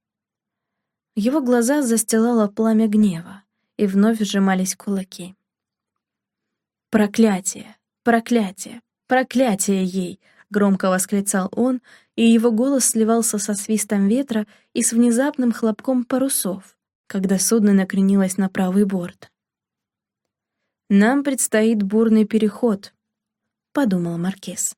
S1: Его глаза застилало пламя гнева и вновь сжимались кулаки. «Проклятие! Проклятие! Проклятие ей!» — громко восклицал он, и его голос сливался со свистом ветра и с внезапным хлопком парусов, когда судно накренилось на правый борт. «Нам предстоит бурный переход», — подумал Маркиз.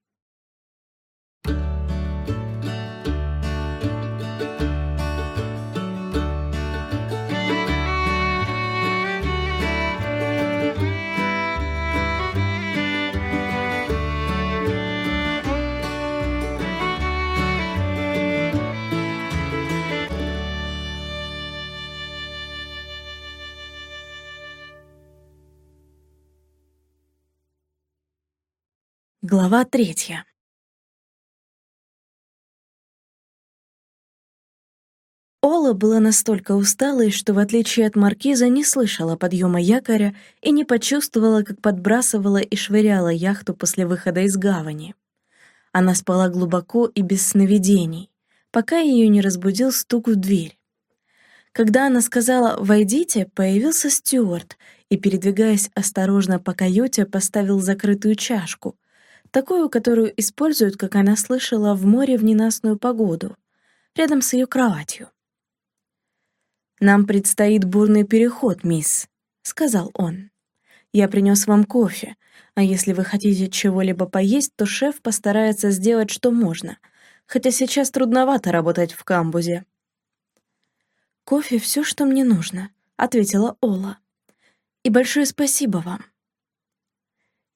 S1: Глава третья. Ола была настолько усталой, что, в отличие от маркиза, не слышала подъема якоря и не почувствовала, как подбрасывала и швыряла яхту после выхода из гавани. Она спала глубоко и без сновидений, пока ее не разбудил стук в дверь. Когда она сказала «войдите», появился стюарт и, передвигаясь осторожно по каюте, поставил закрытую чашку — такую, которую используют, как она слышала, в море в ненастную погоду, рядом с ее кроватью. «Нам предстоит бурный переход, мисс», — сказал он. «Я принес вам кофе, а если вы хотите чего-либо поесть, то шеф постарается сделать, что можно, хотя сейчас трудновато работать в камбузе». «Кофе — все, что мне нужно», — ответила Ола. «И большое спасибо вам».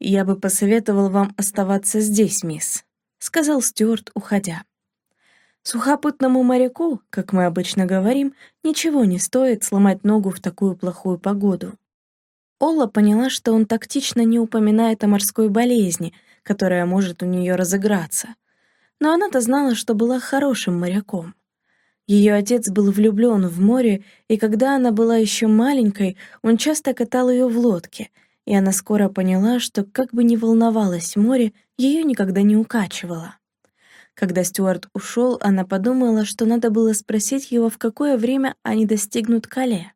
S1: «Я бы посоветовал вам оставаться здесь, мисс», — сказал Стюарт, уходя. Сухопутному моряку, как мы обычно говорим, ничего не стоит сломать ногу в такую плохую погоду. Олла поняла, что он тактично не упоминает о морской болезни, которая может у нее разыграться. Но она-то знала, что была хорошим моряком. Ее отец был влюблен в море, и когда она была еще маленькой, он часто катал ее в лодке, и она скоро поняла, что как бы ни волновалось море, ее никогда не укачивало. Когда Стюарт ушел, она подумала, что надо было спросить его, в какое время они достигнут Кале.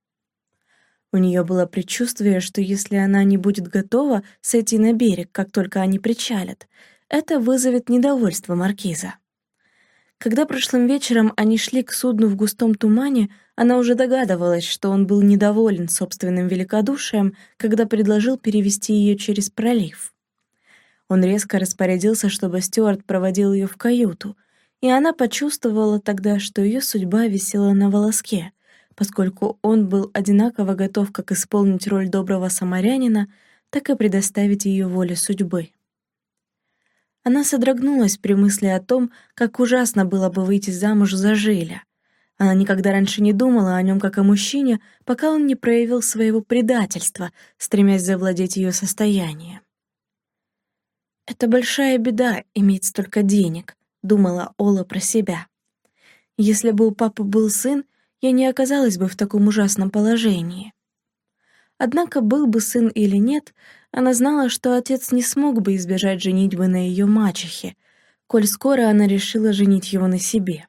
S1: У нее было предчувствие, что если она не будет готова сойти на берег, как только они причалят, это вызовет недовольство маркиза. Когда прошлым вечером они шли к судну в густом тумане, она уже догадывалась, что он был недоволен собственным великодушием, когда предложил перевести ее через пролив. Он резко распорядился, чтобы Стюарт проводил ее в каюту, и она почувствовала тогда, что ее судьба висела на волоске, поскольку он был одинаково готов как исполнить роль доброго самарянина, так и предоставить ее воле судьбы. Она содрогнулась при мысли о том, как ужасно было бы выйти замуж за Жиля. Она никогда раньше не думала о нем как о мужчине, пока он не проявил своего предательства, стремясь завладеть ее состоянием. «Это большая беда — иметь столько денег», — думала Ола про себя. «Если бы у папы был сын, я не оказалась бы в таком ужасном положении». Однако, был бы сын или нет, она знала, что отец не смог бы избежать женитьбы на ее мачехе, коль скоро она решила женить его на себе.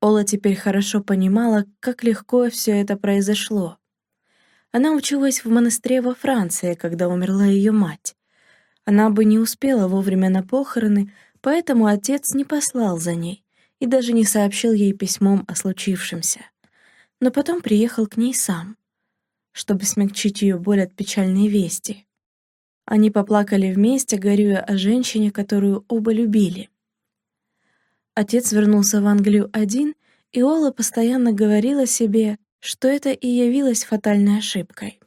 S1: Ола теперь хорошо понимала, как легко все это произошло. Она училась в монастыре во Франции, когда умерла ее мать. Она бы не успела вовремя на похороны, поэтому отец не послал за ней и даже не сообщил ей письмом о случившемся. Но потом приехал к ней сам, чтобы смягчить ее боль от печальной вести. Они поплакали вместе, горюя о женщине, которую оба любили. Отец вернулся в Англию один, и Ола постоянно говорила себе, что это и явилось фатальной ошибкой.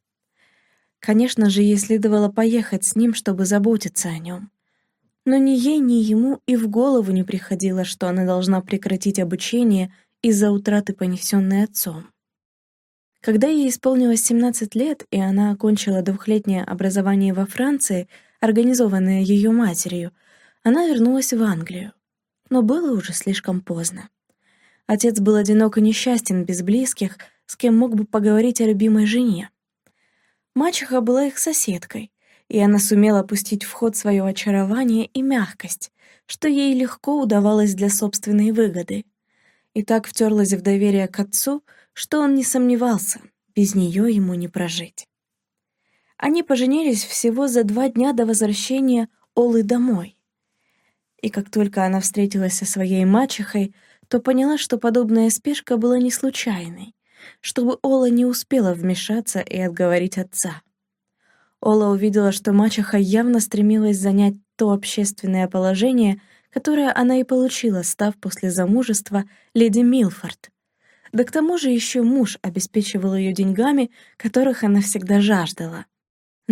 S1: Конечно же, ей следовало поехать с ним, чтобы заботиться о нем. Но ни ей, ни ему и в голову не приходило, что она должна прекратить обучение из-за утраты, понесенной отцом. Когда ей исполнилось 17 лет, и она окончила двухлетнее образование во Франции, организованное ее матерью, она вернулась в Англию. Но было уже слишком поздно. Отец был одинок и несчастен без близких, с кем мог бы поговорить о любимой жене. Мачеха была их соседкой, и она сумела пустить в ход свое очарование и мягкость, что ей легко удавалось для собственной выгоды. И так втерлась в доверие к отцу — что он не сомневался, без нее ему не прожить. Они поженились всего за два дня до возвращения Олы домой. И как только она встретилась со своей мачехой, то поняла, что подобная спешка была не случайной, чтобы Ола не успела вмешаться и отговорить отца. Ола увидела, что мачеха явно стремилась занять то общественное положение, которое она и получила, став после замужества леди Милфорд, да к тому же еще муж обеспечивал ее деньгами, которых она всегда жаждала.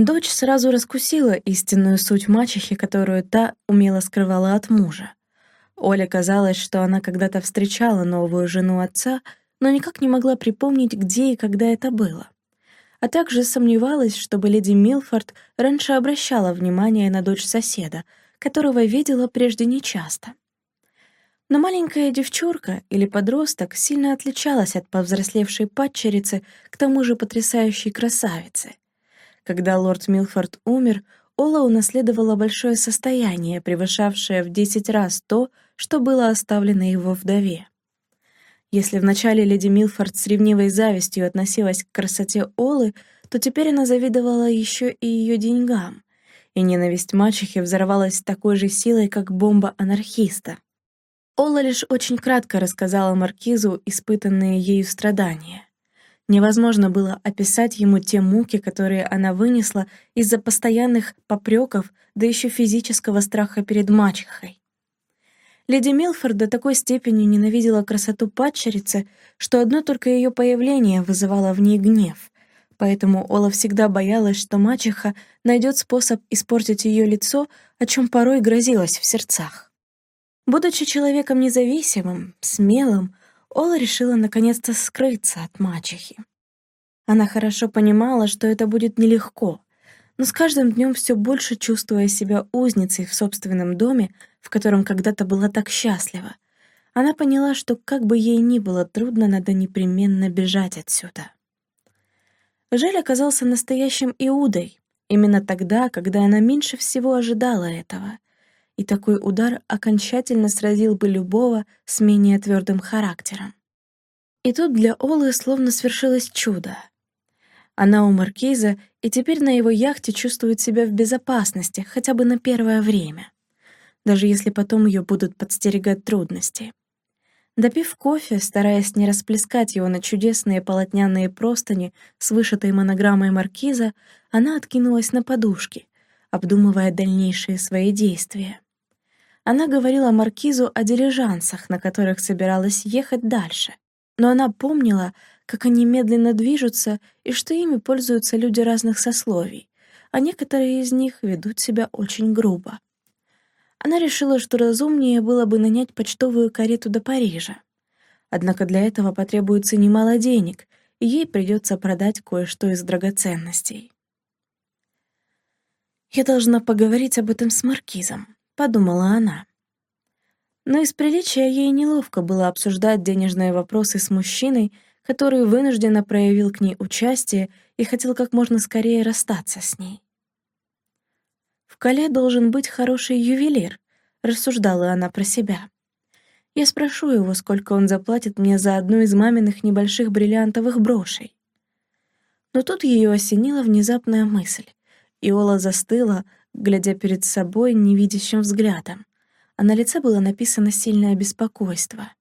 S1: Дочь сразу раскусила истинную суть мачехи, которую та умело скрывала от мужа. Оле казалось, что она когда-то встречала новую жену отца, но никак не могла припомнить, где и когда это было. А также сомневалась, чтобы леди Милфорд раньше обращала внимание на дочь соседа, которого видела прежде нечасто. Но маленькая девчурка или подросток сильно отличалась от повзрослевшей падчерицы, к тому же потрясающей красавицы. Когда лорд Милфорд умер, Ола унаследовала большое состояние, превышавшее в десять раз то, что было оставлено его вдове. Если вначале леди Милфорд с ревнивой завистью относилась к красоте Олы, то теперь она завидовала еще и ее деньгам, и ненависть мачехи взорвалась с такой же силой, как бомба анархиста. Ола лишь очень кратко рассказала Маркизу испытанные ею страдания. Невозможно было описать ему те муки, которые она вынесла из-за постоянных попреков, да еще физического страха перед мачехой. Леди Милфорд до такой степени ненавидела красоту падчерицы, что одно только ее появление вызывало в ней гнев, поэтому Ола всегда боялась, что мачеха найдет способ испортить ее лицо, о чем порой грозилась в сердцах. Будучи человеком независимым, смелым, Ола решила наконец-то скрыться от мачехи. Она хорошо понимала, что это будет нелегко, но с каждым днем все больше чувствуя себя узницей в собственном доме, в котором когда-то была так счастлива, она поняла, что как бы ей ни было трудно, надо непременно бежать отсюда. Жаль оказался настоящим Иудой, именно тогда, когда она меньше всего ожидала этого, и такой удар окончательно сразил бы любого с менее твердым характером. И тут для Олы словно свершилось чудо. Она у маркиза, и теперь на его яхте чувствует себя в безопасности, хотя бы на первое время, даже если потом ее будут подстерегать трудности. Допив кофе, стараясь не расплескать его на чудесные полотняные простыни с вышитой монограммой маркиза, она откинулась на подушки, обдумывая дальнейшие свои действия. Она говорила маркизу о дилижансах, на которых собиралась ехать дальше, но она помнила, как они медленно движутся и что ими пользуются люди разных сословий, а некоторые из них ведут себя очень грубо. Она решила, что разумнее было бы нанять почтовую карету до Парижа. Однако для этого потребуется немало денег, и ей придется продать кое-что из драгоценностей. «Я должна поговорить об этом с Маркизом», — подумала она. Но из приличия ей неловко было обсуждать денежные вопросы с мужчиной, который вынужденно проявил к ней участие и хотел как можно скорее расстаться с ней. Кале должен быть хороший ювелир», — рассуждала она про себя. «Я спрошу его, сколько он заплатит мне за одну из маминых небольших бриллиантовых брошей». Но тут ее осенила внезапная мысль. Иола застыла, глядя перед собой невидящим взглядом, а на лице было написано сильное беспокойство.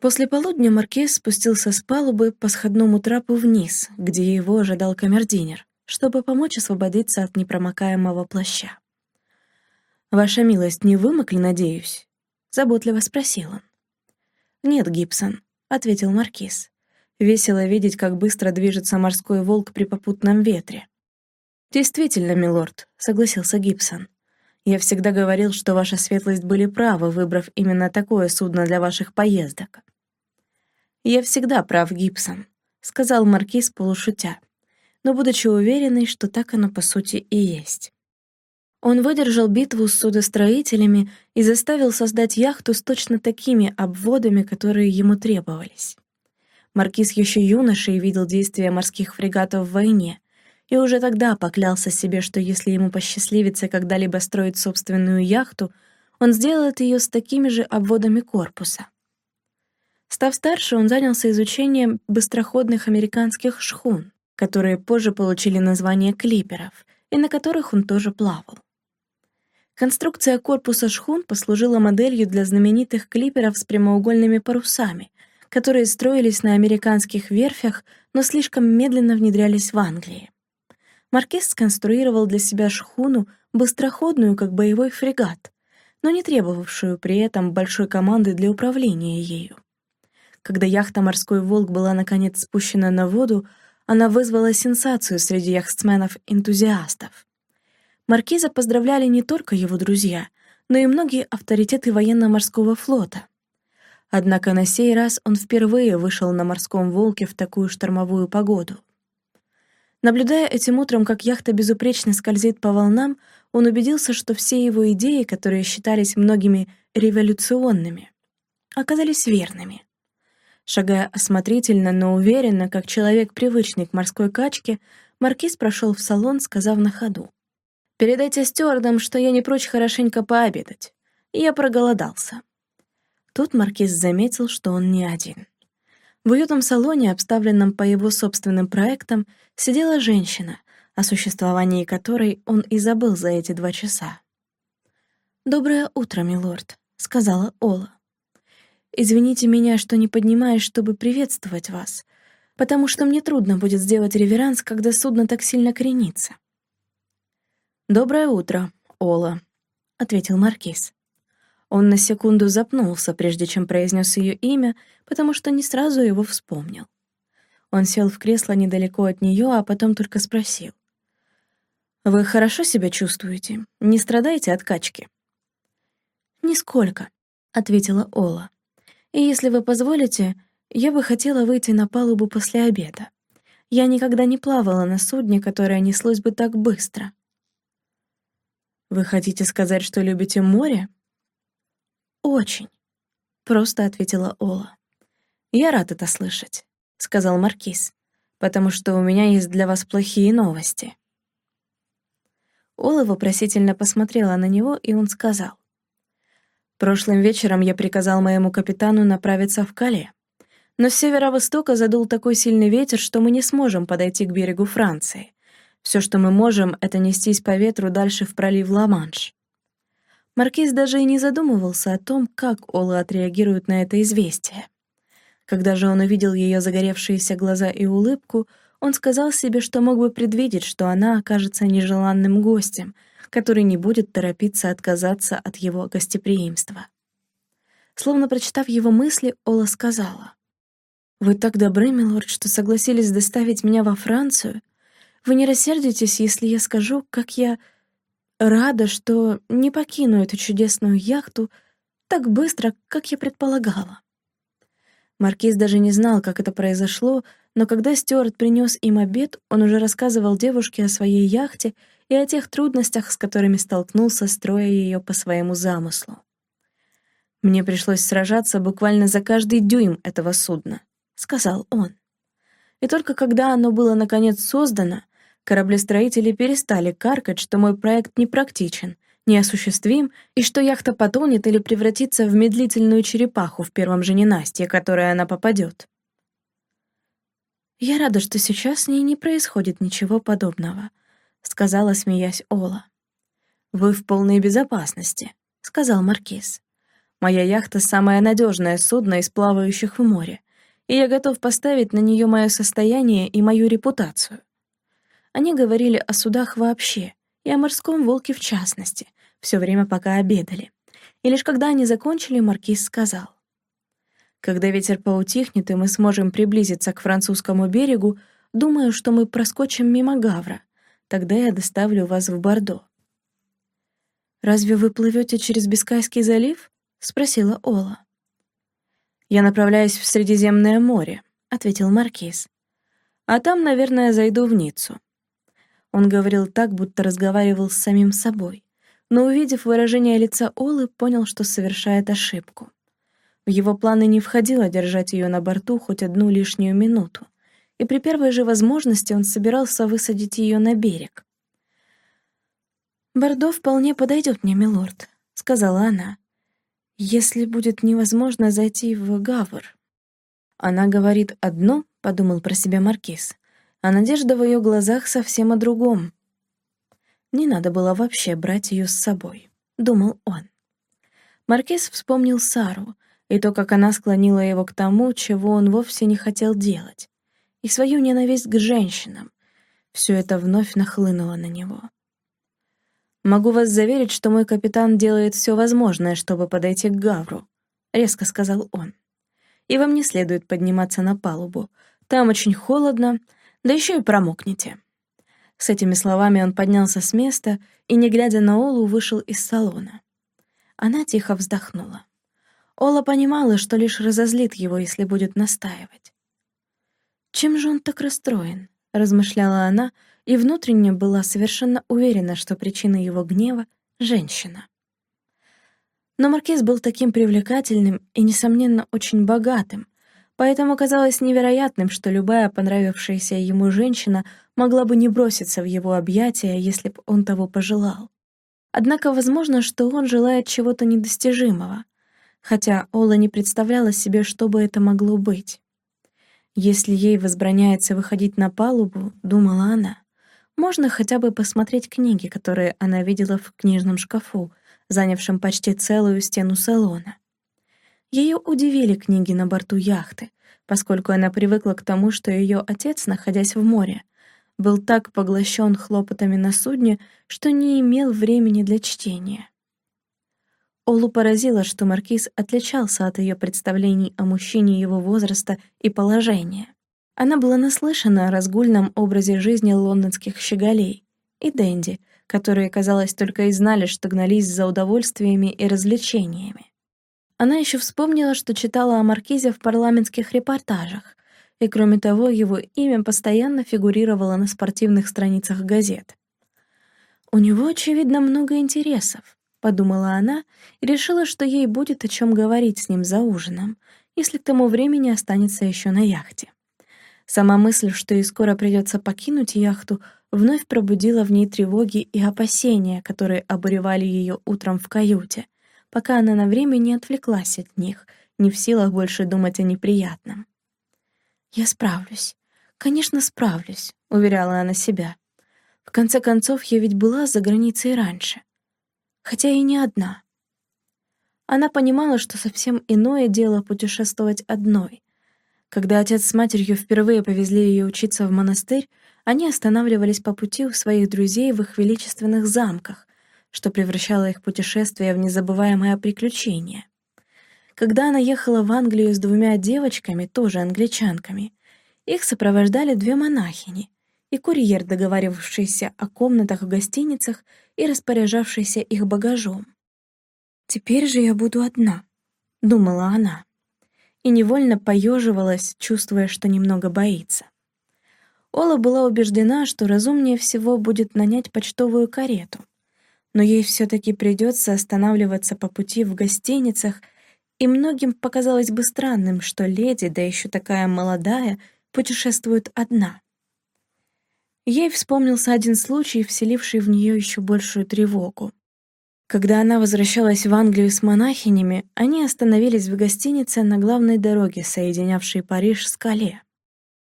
S1: После полудня Маркиз спустился с палубы по сходному трапу вниз, где его ожидал камердинер чтобы помочь освободиться от непромокаемого плаща. «Ваша милость не вымокли, надеюсь?» — заботливо спросил он. «Нет, Гибсон», — ответил Маркиз. «Весело видеть, как быстро движется морской волк при попутном ветре». «Действительно, милорд», — согласился Гибсон. «Я всегда говорил, что ваша светлость были правы, выбрав именно такое судно для ваших поездок». «Я всегда прав, Гибсон», — сказал Маркиз полушутя но будучи уверенной, что так оно по сути и есть. Он выдержал битву с судостроителями и заставил создать яхту с точно такими обводами, которые ему требовались. Маркиз еще юношей видел действия морских фрегатов в войне, и уже тогда поклялся себе, что если ему посчастливится когда-либо строить собственную яхту, он сделает ее с такими же обводами корпуса. Став старше, он занялся изучением быстроходных американских шхун, которые позже получили название клиперов, и на которых он тоже плавал. Конструкция корпуса шхун послужила моделью для знаменитых клиперов с прямоугольными парусами, которые строились на американских верфях, но слишком медленно внедрялись в Англии. Маркиз сконструировал для себя шхуну, быстроходную, как боевой фрегат, но не требовавшую при этом большой команды для управления ею. Когда яхта «Морской волк» была наконец спущена на воду, она вызвала сенсацию среди яхтсменов-энтузиастов. Маркиза поздравляли не только его друзья, но и многие авторитеты военно-морского флота. Однако на сей раз он впервые вышел на морском волке в такую штормовую погоду. Наблюдая этим утром, как яхта безупречно скользит по волнам, он убедился, что все его идеи, которые считались многими революционными, оказались верными. Шагая осмотрительно, но уверенно, как человек, привычный к морской качке, маркиз прошел в салон, сказав на ходу. «Передайте стюардам, что я не прочь хорошенько пообедать. Я проголодался». Тут маркиз заметил, что он не один. В уютном салоне, обставленном по его собственным проектам, сидела женщина, о существовании которой он и забыл за эти два часа. «Доброе утро, милорд», — сказала Ола. Извините меня, что не поднимаюсь, чтобы приветствовать вас, потому что мне трудно будет сделать реверанс, когда судно так сильно кренится». «Доброе утро, Ола», — ответил Маркиз. Он на секунду запнулся, прежде чем произнес ее имя, потому что не сразу его вспомнил. Он сел в кресло недалеко от нее, а потом только спросил. «Вы хорошо себя чувствуете? Не страдаете от качки?» «Нисколько», — ответила Ола. «И если вы позволите, я бы хотела выйти на палубу после обеда. Я никогда не плавала на судне, которое неслось бы так быстро».
S2: «Вы хотите сказать, что любите море?»
S1: «Очень», — просто ответила Ола.
S2: «Я рад это слышать», — сказал Маркиз, «потому что у меня есть для вас плохие новости».
S1: Ола вопросительно посмотрела на него, и он сказал.
S2: «Прошлым вечером я приказал моему капитану направиться в Кале. Но с северо-востока задул такой сильный ветер, что мы не сможем подойти к берегу Франции. Все, что мы можем, это нестись по ветру дальше в пролив Ла-Манш». Маркиз даже и не задумывался о том, как Ола отреагирует на это известие. Когда же он увидел ее загоревшиеся глаза и улыбку, он сказал себе, что мог бы предвидеть, что она окажется нежеланным гостем, который не будет торопиться отказаться от его гостеприимства. Словно прочитав его мысли, Ола сказала, «Вы так добры, милорд, что согласились доставить меня во Францию. Вы не рассердитесь, если я скажу, как я рада, что не покину эту чудесную яхту так быстро, как я предполагала». Маркиз даже не знал, как это произошло, но когда Стюарт принес им обед, он уже рассказывал девушке о своей яхте и о тех трудностях, с которыми столкнулся, строя ее по своему замыслу. «Мне пришлось сражаться буквально за каждый дюйм этого судна», — сказал он. И только когда оно было наконец создано, кораблестроители перестали каркать, что мой проект непрактичен, неосуществим, и что яхта потонет или превратится в медлительную черепаху в первом же ненастье, которое она попадет. «Я рада, что сейчас с ней не происходит ничего подобного», — сказала, смеясь Ола. «Вы в полной безопасности», — сказал Маркиз. «Моя яхта — самое надежное судно из плавающих в море, и я готов поставить на нее мое состояние и мою репутацию». Они говорили о судах вообще, и о морском волке в частности, все время пока обедали. И лишь когда они закончили, Маркиз сказал. Когда ветер поутихнет, и мы сможем приблизиться к французскому берегу, думаю, что мы проскочим мимо Гавра. Тогда я доставлю вас в Бордо». «Разве вы плывете через Бискайский залив?» — спросила Ола. «Я направляюсь в Средиземное море», — ответил Маркиз. «А там, наверное, зайду в Ниццу». Он говорил так, будто разговаривал с самим собой, но, увидев выражение лица Олы, понял, что совершает ошибку. В его планы не входило держать ее на борту хоть одну лишнюю минуту, и при первой же возможности он собирался высадить ее на берег. «Бордо вполне подойдет мне, милорд», — сказала она, «если будет невозможно зайти в Гавр». «Она говорит одно», — подумал про себя Маркиз, а надежда в ее глазах совсем о другом. Не надо было вообще брать ее с собой, — думал он. Маркиз вспомнил Сару, и то, как она склонила его к тому, чего он вовсе не хотел делать, и свою ненависть к женщинам. Все это вновь нахлынуло на него. «Могу вас заверить, что мой капитан делает все возможное, чтобы подойти к Гавру», — резко сказал он. «И вам не следует подниматься на палубу. Там очень холодно, да еще и промокнете». С этими словами он поднялся с места и, не глядя на Олу, вышел из салона. Она тихо вздохнула. Ола понимала, что лишь разозлит его, если будет настаивать. «Чем же он так расстроен?» — размышляла она, и внутренне была совершенно уверена, что причина его гнева — женщина. Но Маркиз был таким привлекательным и, несомненно, очень богатым, поэтому казалось невероятным, что любая понравившаяся ему женщина могла бы не броситься в его объятия, если бы он того пожелал. Однако возможно, что он желает чего-то недостижимого, хотя Ола не представляла себе, что бы это могло быть. Если ей возбраняется выходить на палубу, думала она, можно хотя бы посмотреть книги, которые она видела в книжном шкафу, занявшем почти целую стену салона. Ее удивили книги на борту яхты, поскольку она привыкла к тому, что ее отец, находясь в море, был так поглощен хлопотами на судне, что не имел времени для чтения. Олу поразило, что Маркиз отличался от ее представлений о мужчине его возраста и положения. Она была наслышана о разгульном образе жизни лондонских щеголей и Дэнди,
S1: которые, казалось, только и знали, что гнались за удовольствиями и развлечениями. Она еще вспомнила, что читала о Маркизе в парламентских репортажах, и, кроме того, его имя постоянно фигурировало на спортивных страницах газет. «У него, очевидно, много интересов», — подумала она и решила, что ей будет о чем говорить с ним за ужином, если к тому времени останется еще на яхте. Сама мысль, что ей скоро придется покинуть яхту, вновь пробудила в ней тревоги и опасения, которые обуревали ее утром в каюте, пока она на время не отвлеклась от них, не в силах больше думать о неприятном. «Я справлюсь. Конечно, справлюсь», — уверяла она себя. «В конце концов, я ведь была за границей раньше. Хотя и не одна». Она понимала, что совсем иное дело путешествовать одной. Когда отец с матерью впервые повезли ее учиться в монастырь, они останавливались по пути у своих друзей в их величественных замках, что превращало их путешествие в незабываемое приключение. Когда она ехала в Англию с двумя девочками, тоже англичанками, их сопровождали две монахини и курьер, договаривавшийся о комнатах в гостиницах и распоряжавшийся их багажом. «Теперь же я буду одна», — думала она, и невольно поеживалась, чувствуя, что немного боится. Ола была убеждена, что разумнее всего будет нанять почтовую карету, но ей все-таки придется останавливаться по пути в гостиницах, и многим показалось бы странным, что леди, да еще такая молодая, путешествует одна. Ей вспомнился один случай, вселивший в нее еще большую тревогу. Когда она возвращалась в Англию с монахинями, они остановились в гостинице на главной дороге, соединявшей Париж с Кале.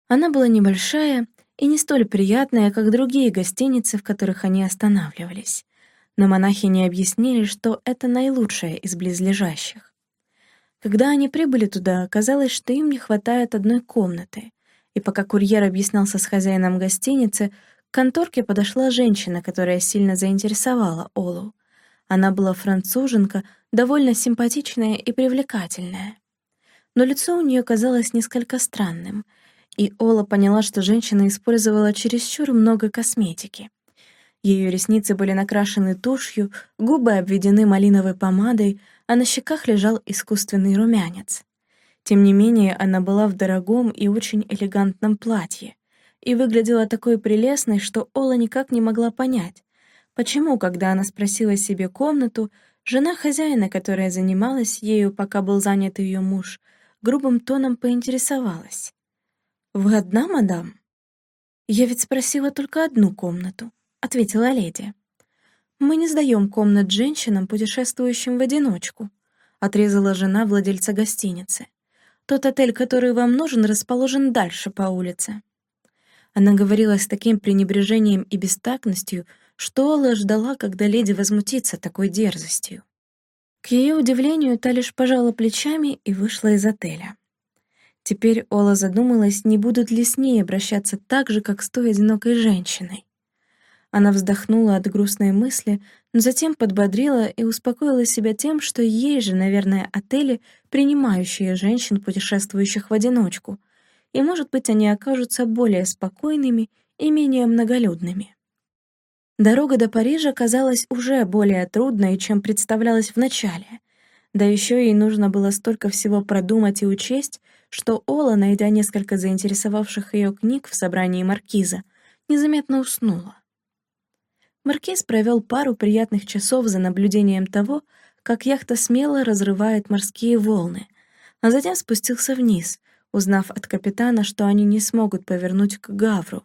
S1: Она была небольшая и не столь приятная, как другие гостиницы, в которых они останавливались. Но монахини объяснили, что это наилучшая из близлежащих. Когда они прибыли туда, оказалось, что им не хватает одной комнаты, и пока курьер объяснялся с хозяином гостиницы, к конторке подошла женщина, которая сильно заинтересовала Олу. Она была француженка, довольно симпатичная и привлекательная. Но лицо у нее казалось несколько странным — и Ола поняла, что женщина использовала чересчур много косметики. Ее ресницы были накрашены тушью, губы обведены малиновой помадой, а на щеках лежал искусственный румянец. Тем не менее, она была в дорогом и очень элегантном платье и выглядела такой прелестной, что Ола никак не могла понять, почему, когда она спросила себе комнату, жена хозяина, которая занималась ею, пока был занят ее муж, грубым тоном поинтересовалась. «Вы одна, мадам?» «Я ведь спросила только одну комнату», — ответила леди. «Мы не сдаем комнат женщинам, путешествующим в одиночку», — отрезала жена владельца гостиницы. «Тот отель, который вам нужен, расположен дальше по улице». Она говорила с таким пренебрежением и бестактностью, что Алла ждала, когда леди возмутится такой дерзостью. К ее удивлению, та лишь пожала плечами и вышла из отеля. Теперь Ола задумалась, не будут ли с ней обращаться так же, как с той одинокой женщиной. Она вздохнула от грустной мысли, но затем подбодрила и успокоила себя тем, что ей же, наверное, отели, принимающие женщин, путешествующих в одиночку, и, может быть, они окажутся более спокойными и менее многолюдными. Дорога до Парижа казалась уже более трудной, чем представлялась вначале, да еще ей нужно было столько всего продумать и учесть, что Ола, найдя несколько заинтересовавших ее книг в собрании маркиза, незаметно уснула. Маркиз провел пару приятных часов за наблюдением того, как яхта смело разрывает морские волны, а затем спустился вниз, узнав от капитана, что они не смогут повернуть к Гавру.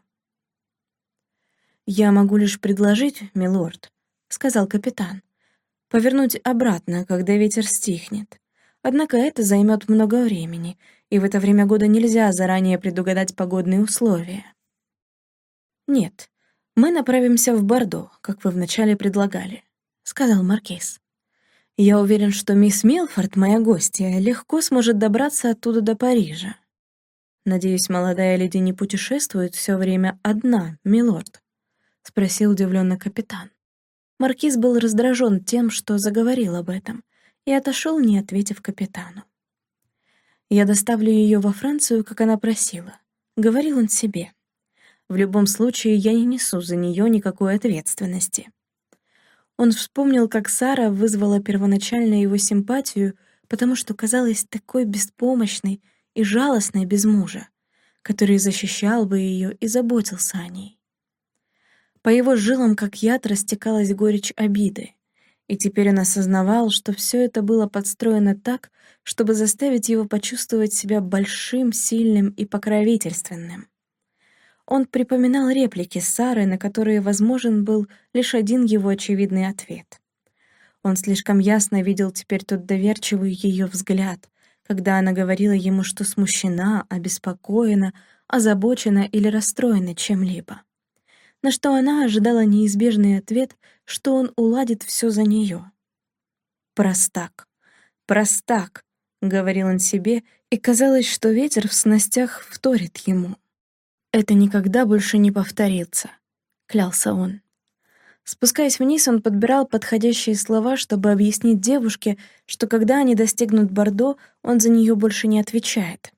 S1: «Я могу лишь предложить, милорд», — сказал капитан, — «повернуть обратно, когда ветер стихнет. Однако это займет много времени, и в это время года нельзя заранее предугадать погодные условия. «Нет, мы направимся в Бордо, как вы вначале предлагали», — сказал Маркиз. «Я уверен, что мисс Милфорд, моя гостья, легко сможет добраться оттуда до Парижа. Надеюсь, молодая леди не путешествует все время одна, милорд?» — спросил удивленно капитан. Маркиз был раздражен тем, что заговорил об этом, и отошел, не ответив капитану. «Я доставлю ее во Францию, как она просила», — говорил он себе. «В любом случае, я не несу за нее никакой ответственности». Он вспомнил, как Сара вызвала первоначально его симпатию, потому что казалась такой беспомощной и жалостной без мужа, который защищал бы ее и заботился о ней. По его жилам, как яд, растекалась горечь обиды, и теперь он осознавал, что все это было подстроено так, чтобы заставить его почувствовать себя большим, сильным и покровительственным. Он припоминал реплики Сары, на которые возможен был лишь один его очевидный ответ. Он слишком ясно видел теперь тот доверчивый ее взгляд, когда она говорила ему, что смущена, обеспокоена, озабочена или расстроена чем-либо. На что она ожидала неизбежный ответ, что он уладит все за нее. «Простак, простак», — говорил он себе, и казалось, что ветер в снастях вторит ему. «Это никогда больше не повторится», — клялся он. Спускаясь вниз, он подбирал подходящие слова, чтобы объяснить девушке, что когда они достигнут Бордо, он за нее больше не отвечает.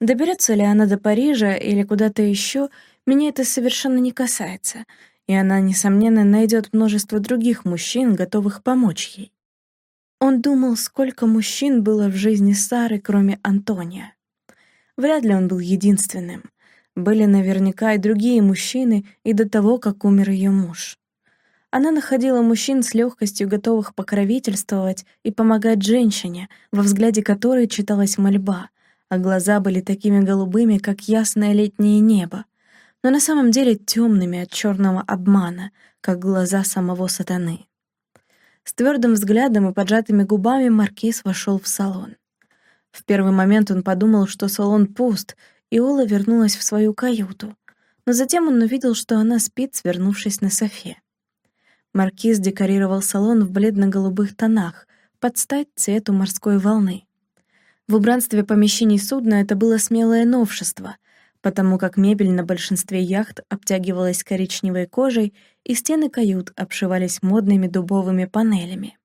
S1: Доберется ли она до Парижа или куда-то еще, меня это совершенно не касается, и она, несомненно, найдет множество других мужчин, готовых помочь ей. Он думал, сколько мужчин было в жизни Сары, кроме Антония. Вряд ли он был единственным. Были наверняка и другие мужчины и до того, как умер ее муж. Она находила мужчин с легкостью готовых покровительствовать и помогать женщине, во взгляде которой читалась мольба, а глаза были такими голубыми, как ясное летнее небо, но на самом деле темными от черного обмана, как глаза самого сатаны. С твердым взглядом и поджатыми губами маркиз вошел в салон. В первый момент он подумал, что салон пуст, и Ола вернулась в свою каюту, но затем он увидел, что она спит, свернувшись на софе. Маркиз декорировал салон в бледно-голубых тонах, под стать цвету морской волны. В убранстве помещений судна это было смелое новшество, потому как мебель на большинстве яхт обтягивалась коричневой кожей, и стены кают обшивались модными дубовыми панелями.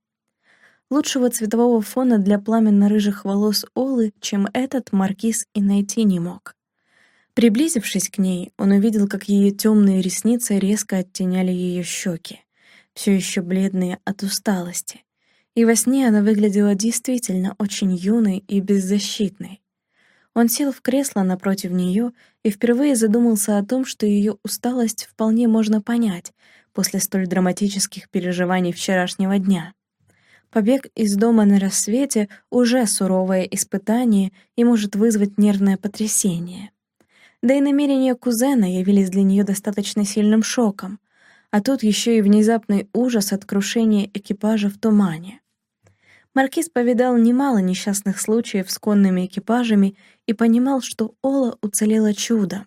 S1: Лучшего цветового фона для пламенно-рыжих волос Олы, чем этот, маркиз и найти не мог. Приблизившись к ней, он увидел, как ее темные ресницы резко оттеняли ее щеки, все еще бледные от усталости. И во сне она выглядела действительно очень юной и беззащитной. Он сел в кресло напротив нее и впервые задумался о том, что ее усталость вполне можно понять после столь драматических переживаний вчерашнего дня. Побег из дома на рассвете — уже суровое испытание и может вызвать нервное потрясение. Да и намерения кузена явились для нее достаточно сильным шоком, а тут еще и внезапный ужас от крушения экипажа в тумане. Маркиз повидал немало несчастных случаев с конными экипажами и понимал, что Ола уцелела чудом.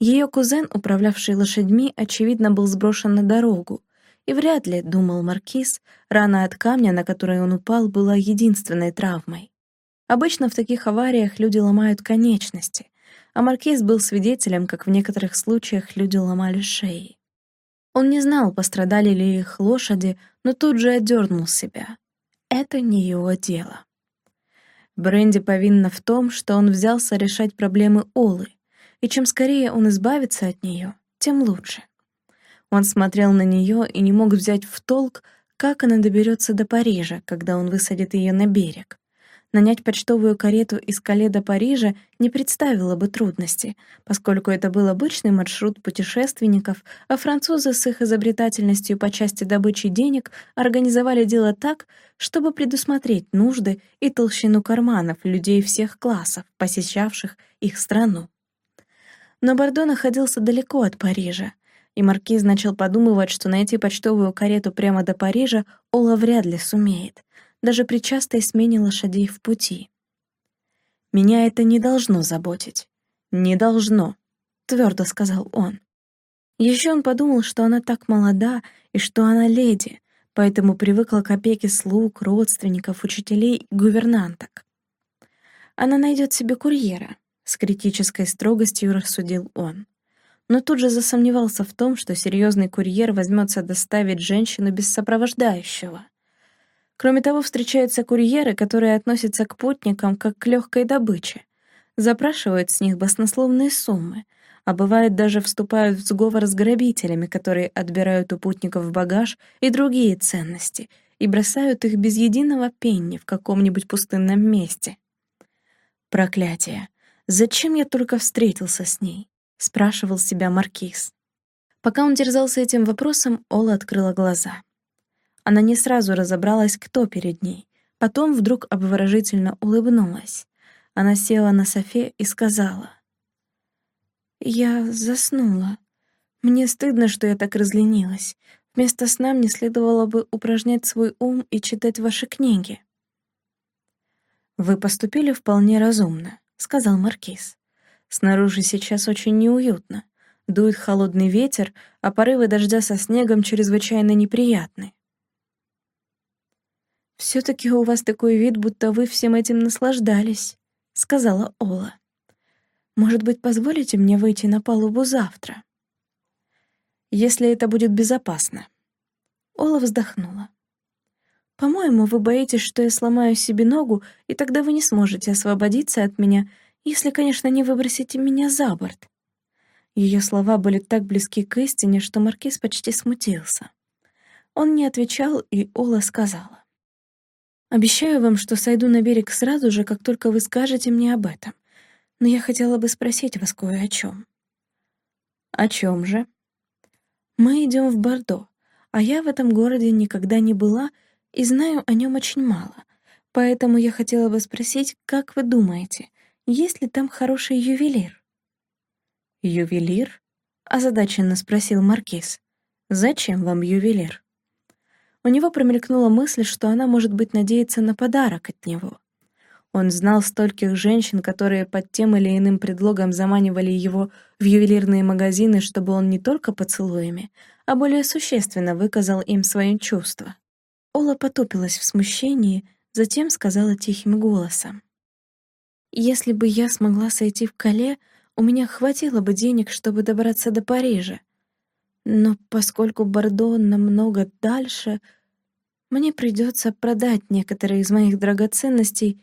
S1: Ее кузен, управлявший лошадьми, очевидно, был сброшен на дорогу, и вряд ли, думал Маркиз, рана от камня, на который он упал, была единственной травмой. Обычно в таких авариях люди ломают конечности, а Маркиз был свидетелем, как в некоторых случаях люди ломали шеи. Он не знал, пострадали ли их лошади, но тут же отдернул себя. Это не его дело. Бренди повинна в том, что он взялся решать проблемы Олы, и чем скорее он избавится от нее, тем лучше. Он смотрел на нее и не мог взять в толк, как она доберется до Парижа, когда он высадит ее на берег. Нанять почтовую карету из Кале до Парижа не представило бы трудности, поскольку это был обычный маршрут путешественников, а французы с их изобретательностью по части добычи денег организовали дело так, чтобы предусмотреть нужды и толщину карманов людей всех классов, посещавших их страну. Но Бордо находился далеко от Парижа, и маркиз начал подумывать, что найти почтовую карету прямо до Парижа Ола вряд ли сумеет — даже при частой смене лошадей в пути. «Меня это не должно заботить. Не должно», — твердо сказал он. Еще он подумал, что она так молода и что она леди, поэтому привыкла к опеке слуг, родственников, учителей и гувернанток. Она найдет себе курьера, с критической строгостью рассудил он. Но тут же засомневался в том, что серьезный курьер возьмется доставить женщину без сопровождающего. Кроме того, встречаются курьеры, которые относятся к путникам как к легкой добыче, запрашивают с них баснословные суммы,
S2: а бывает даже вступают в сговор с грабителями, которые отбирают у путников багаж и другие ценности и бросают их без единого пенни в каком-нибудь пустынном месте. Проклятие! Зачем я только встретился с ней? спрашивал себя маркиз. Пока он терзался этим вопросом, Ола открыла глаза. Она не сразу разобралась, кто перед ней. Потом вдруг обворожительно улыбнулась. Она села на софе и сказала. «Я заснула. Мне стыдно, что я так разленилась. Вместо сна мне следовало бы упражнять свой ум и читать ваши книги». «Вы поступили вполне разумно», — сказал Маркиз. «Снаружи сейчас очень неуютно. Дует холодный ветер, а порывы дождя со снегом чрезвычайно неприятны. «Все-таки у вас такой вид, будто вы всем этим наслаждались», — сказала Ола. «Может быть, позволите мне выйти на палубу завтра?» «Если это будет безопасно». Ола вздохнула. «По-моему, вы боитесь, что я сломаю себе ногу, и тогда вы не сможете освободиться от меня, если, конечно, не выбросите меня за борт». Ее слова были так близки к истине, что Маркиз почти смутился. Он не отвечал, и Ола сказала. Обещаю вам, что сойду на берег сразу же, как только вы скажете мне об этом. Но я хотела бы спросить вас кое о чем. О чем же? Мы идем в Бордо, а я в этом городе никогда не была и знаю о нем очень мало. Поэтому я хотела бы спросить, как вы думаете, есть ли там хороший ювелир? Ювелир? озадаченно спросил маркиз. Зачем вам ювелир? У него промелькнула мысль, что она, может быть, надеется на подарок от него. Он знал стольких женщин, которые под тем или иным предлогом заманивали его в ювелирные магазины, чтобы он не только поцелуями, а более существенно выказал им свои чувства. Ола потупилась в смущении, затем сказала тихим голосом. «Если бы я смогла сойти в Кале, у меня хватило бы денег, чтобы добраться до Парижа. Но поскольку Бордо намного дальше, мне придется продать некоторые из моих драгоценностей,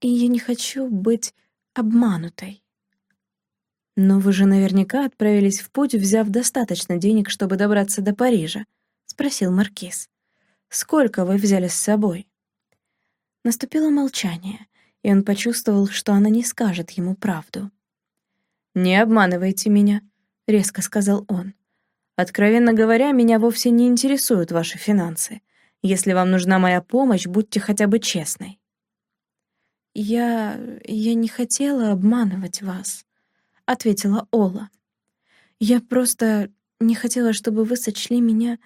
S2: и я не хочу быть обманутой. Но вы же наверняка отправились в путь, взяв достаточно денег, чтобы добраться до Парижа, спросил маркиз. Сколько вы взяли с собой? Наступило молчание, и он почувствовал, что она не скажет ему правду. «Не обманывайте меня», — резко сказал он. Откровенно говоря, меня вовсе не интересуют ваши финансы. Если вам нужна моя помощь, будьте хотя бы честной». «Я... я не хотела обманывать вас», — ответила Ола. «Я просто не хотела, чтобы вы сочли меня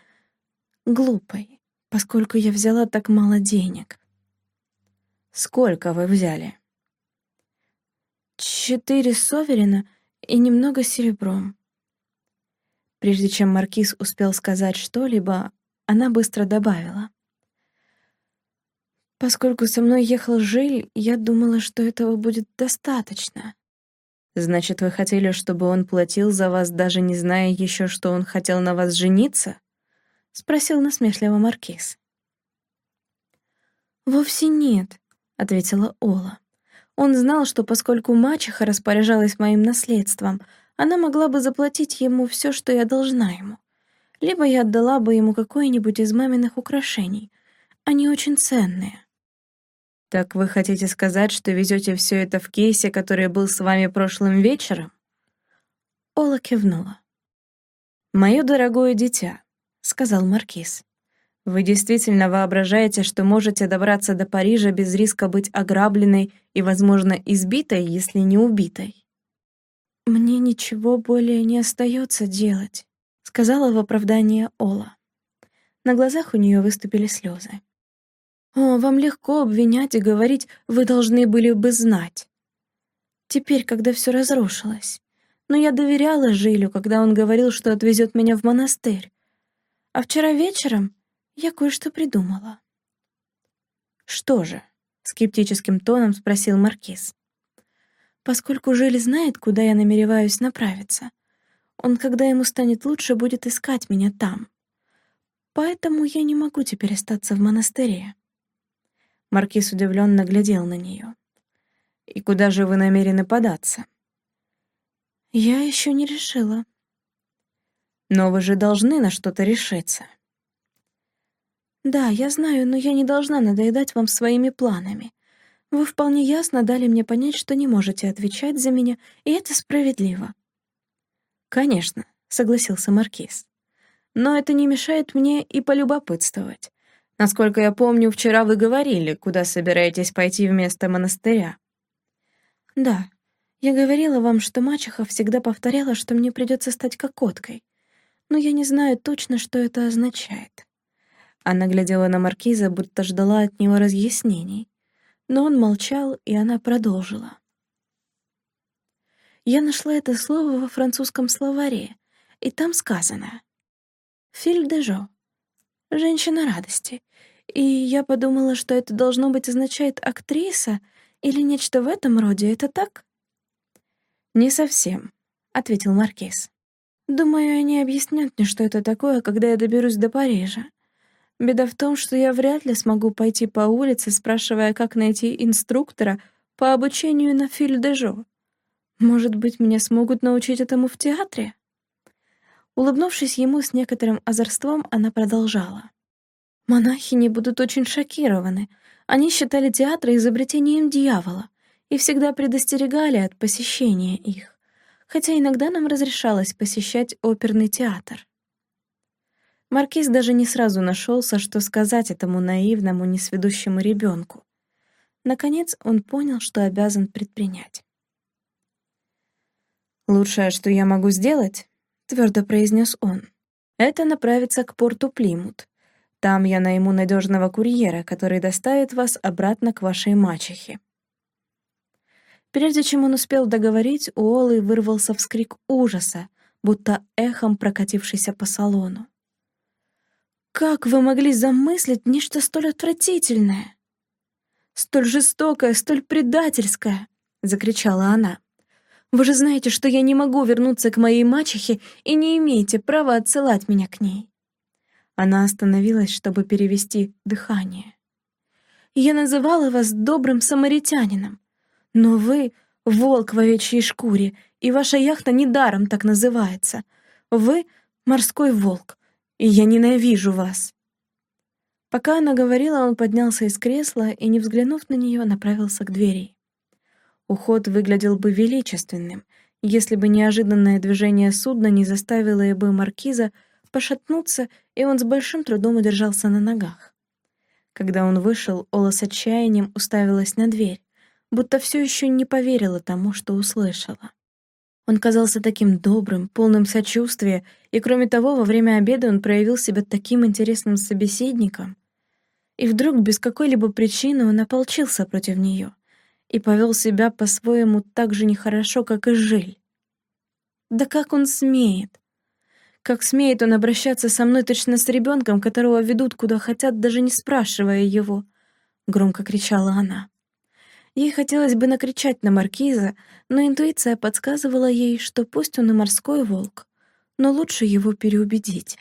S2: глупой, поскольку я взяла так мало денег». «Сколько вы взяли?» «Четыре соверена и немного серебром», Прежде чем Маркиз успел сказать что-либо, она быстро добавила. «Поскольку со мной ехал Жиль, я думала, что этого будет достаточно». «Значит, вы хотели, чтобы он платил за вас, даже не зная еще, что он хотел на вас жениться?» — спросил насмешливо Маркиз. «Вовсе нет», — ответила Ола. Он знал, что поскольку мачеха распоряжалась моим наследством, она могла бы заплатить ему все, что я должна ему. Либо я отдала бы ему какое-нибудь из маминых украшений. Они очень ценные. «Так вы хотите сказать, что везете все это в кейсе, который был с вами прошлым вечером?» Ола кивнула. «Мое дорогое дитя», — сказал Маркиз, — «вы действительно воображаете, что можете добраться до Парижа без риска быть ограбленной и, возможно, избитой, если не убитой?» «Мне ничего более не остается делать», — сказала в оправдание Ола. На глазах у нее выступили слезы. «О, вам легко обвинять и говорить, вы должны были бы знать. Теперь, когда все разрушилось. Но я доверяла Жилю, когда он говорил, что отвезет меня в монастырь. А вчера вечером я кое-что придумала». «Что же?» — скептическим тоном спросил Маркиз поскольку Жиль знает, куда я намереваюсь направиться. Он, когда ему станет лучше, будет искать меня там. Поэтому я не могу теперь остаться в монастыре». Маркиз удивленно глядел на нее. «И куда же вы намерены податься?»
S1: Я еще не решила.
S2: Но вы же должны на что-то решиться.
S1: Да, я знаю, но я не должна надоедать вам своими планами. Вы вполне ясно дали мне понять, что не можете отвечать за меня, и это справедливо.
S2: Конечно, согласился Маркиз. Но это не мешает мне и полюбопытствовать. Насколько я помню, вчера вы говорили, куда собираетесь пойти вместо монастыря.
S1: Да, я говорила вам, что мачеха всегда повторяла, что мне придется стать кокоткой. Но я не знаю точно, что это означает.
S2: Она глядела на маркиза, будто ждала от него разъяснений. Но он молчал, и она продолжила.
S1: Я нашла это слово во французском словаре, и там сказано «Филь де жо» — «женщина радости». И я подумала, что это должно быть означает «актриса» или нечто в этом роде, это так?
S2: «Не совсем», — ответил Маркиз.
S1: «Думаю, они объяснят мне, что это такое, когда я доберусь до Парижа. Беда в том, что я вряд ли смогу пойти по улице, спрашивая, как найти инструктора по обучению на филь-де-жо. Может быть, меня смогут научить этому в театре?» Улыбнувшись ему с некоторым озорством, она продолжала. «Монахини будут очень шокированы. Они считали театр изобретением дьявола и всегда предостерегали от посещения их, хотя иногда нам разрешалось посещать оперный театр». Маркиз даже не сразу нашелся, что сказать этому наивному, несведущему ребенку. Наконец он понял, что обязан предпринять.
S2: «Лучшее, что я могу сделать», — твердо произнес он, — «это направиться к порту Плимут. Там я найму надежного курьера, который доставит вас обратно к вашей мачехе».
S1: Прежде чем он успел договорить, у Олы вырвался вскрик ужаса, будто эхом прокатившийся по салону. «Как вы могли замыслить нечто столь отвратительное?» «Столь жестокое, столь предательское!» — закричала она. Вы же знаете, что я не могу вернуться к моей мачехе и не имеете права отсылать меня к ней». Она остановилась, чтобы перевести дыхание. «Я называла вас добрым самаритянином, но вы — волк в овечьей шкуре, и ваша яхта недаром так называется. Вы — морской волк, и я ненавижу вас». Пока она говорила, он поднялся из кресла и, не взглянув на нее, направился к двери. Уход выглядел бы величественным, если бы неожиданное движение судна не заставило бы маркиза пошатнуться, и он с большим трудом удержался на ногах. Когда он вышел, Ола с отчаянием уставилась на дверь, будто все еще не поверила тому, что услышала. Он казался таким добрым, полным сочувствия, и, кроме того, во время обеда он проявил себя таким интересным собеседником. И вдруг, без какой-либо причины, он ополчился против нее — и повел себя по-своему так же нехорошо, как и Жиль. Да как он смеет? Как смеет он обращаться со мной точно с ребенком, которого ведут куда хотят, даже не спрашивая его? Громко кричала она. Ей хотелось бы накричать на маркиза, но интуиция подсказывала ей, что пусть он и морской волк, но лучше его переубедить.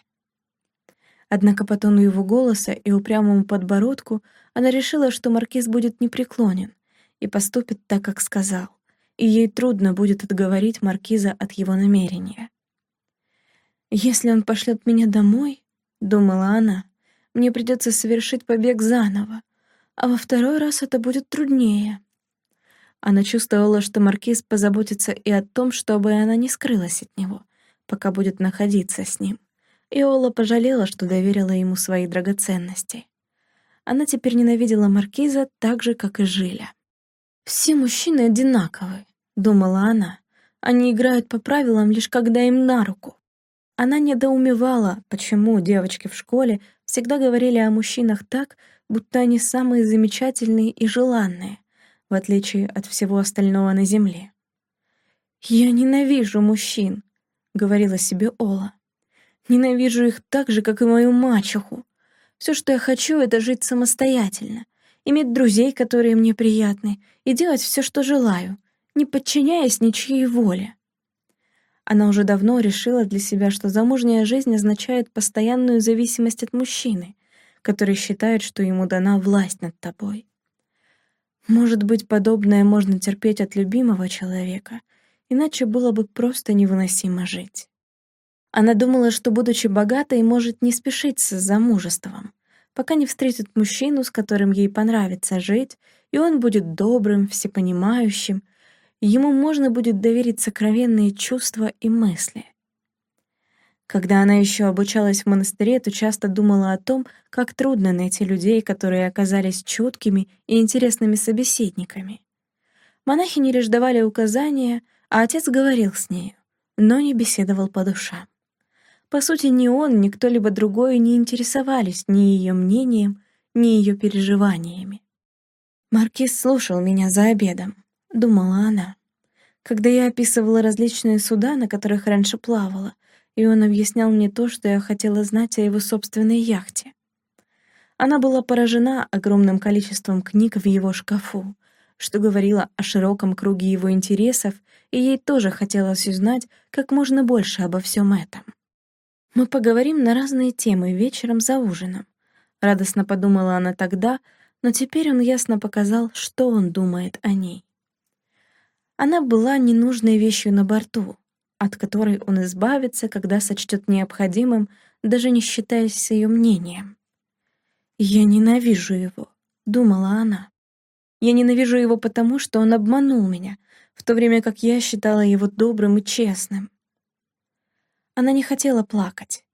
S1: Однако по тону его голоса и упрямому подбородку она решила, что маркиз будет непреклонен, и поступит так, как сказал, и ей трудно будет отговорить Маркиза от его намерения. «Если он пошлет меня домой, — думала она, — мне придется совершить побег заново, а во второй раз это будет труднее». Она чувствовала, что Маркиз позаботится и о том, чтобы она не скрылась от него, пока будет находиться с ним. И Ола пожалела, что доверила ему свои драгоценности. Она теперь ненавидела Маркиза так же, как и Жиля. «Все мужчины одинаковы», — думала она. «Они играют по правилам лишь когда им на руку». Она недоумевала, почему девочки в школе всегда говорили о мужчинах так, будто они самые замечательные и желанные, в отличие от всего остального на земле. «Я ненавижу мужчин», — говорила себе Ола. «Ненавижу их так же, как и мою мачеху. Все, что я хочу, — это жить самостоятельно, иметь друзей, которые мне приятны, и делать все, что желаю, не подчиняясь ничьей воле. Она уже давно решила для себя, что замужняя жизнь означает постоянную зависимость от мужчины, который считает, что ему дана власть над тобой. Может быть, подобное можно терпеть от любимого человека, иначе было бы просто невыносимо жить. Она думала, что, будучи богатой, может не спешить с замужеством, пока не встретит мужчину, с которым ей понравится жить, и он будет добрым, всепонимающим, ему можно будет доверить сокровенные чувства и мысли. Когда она еще обучалась в монастыре, то часто думала о том, как трудно найти людей, которые оказались чуткими и интересными собеседниками. Монахини лишь давали указания, а отец говорил с нею, но не беседовал по душам. По сути, ни он, ни кто-либо другой не интересовались ни ее мнением, ни ее переживаниями. «Маркиз слушал меня за обедом», — думала она. Когда я описывала различные суда, на которых раньше плавала, и он объяснял мне то, что я хотела знать о его собственной яхте. Она была поражена огромным количеством книг в его шкафу, что говорило о широком круге его интересов, и ей тоже хотелось узнать как можно больше обо всем этом. «Мы поговорим на разные темы вечером за ужином», — радостно подумала она тогда, но теперь он ясно показал, что он думает о ней. Она была ненужной вещью на борту, от которой он избавится, когда сочтет необходимым, даже не считаясь с ее мнением. «Я ненавижу его», — думала она. «Я ненавижу его потому, что он обманул меня, в то время как я считала его добрым и честным». Она не хотела плакать,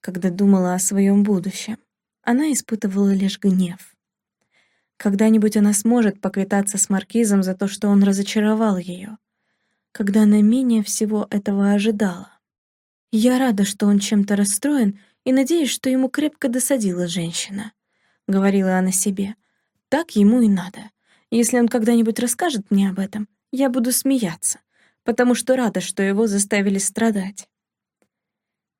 S1: когда думала о своем будущем. Она испытывала лишь гнев. Когда-нибудь она сможет поквитаться с Маркизом за то, что он разочаровал ее, когда она менее всего этого ожидала. «Я рада, что он чем-то расстроен, и надеюсь, что ему крепко досадила женщина», — говорила она себе. «Так ему и надо. Если он когда-нибудь расскажет мне об этом, я буду смеяться, потому что рада, что его заставили страдать».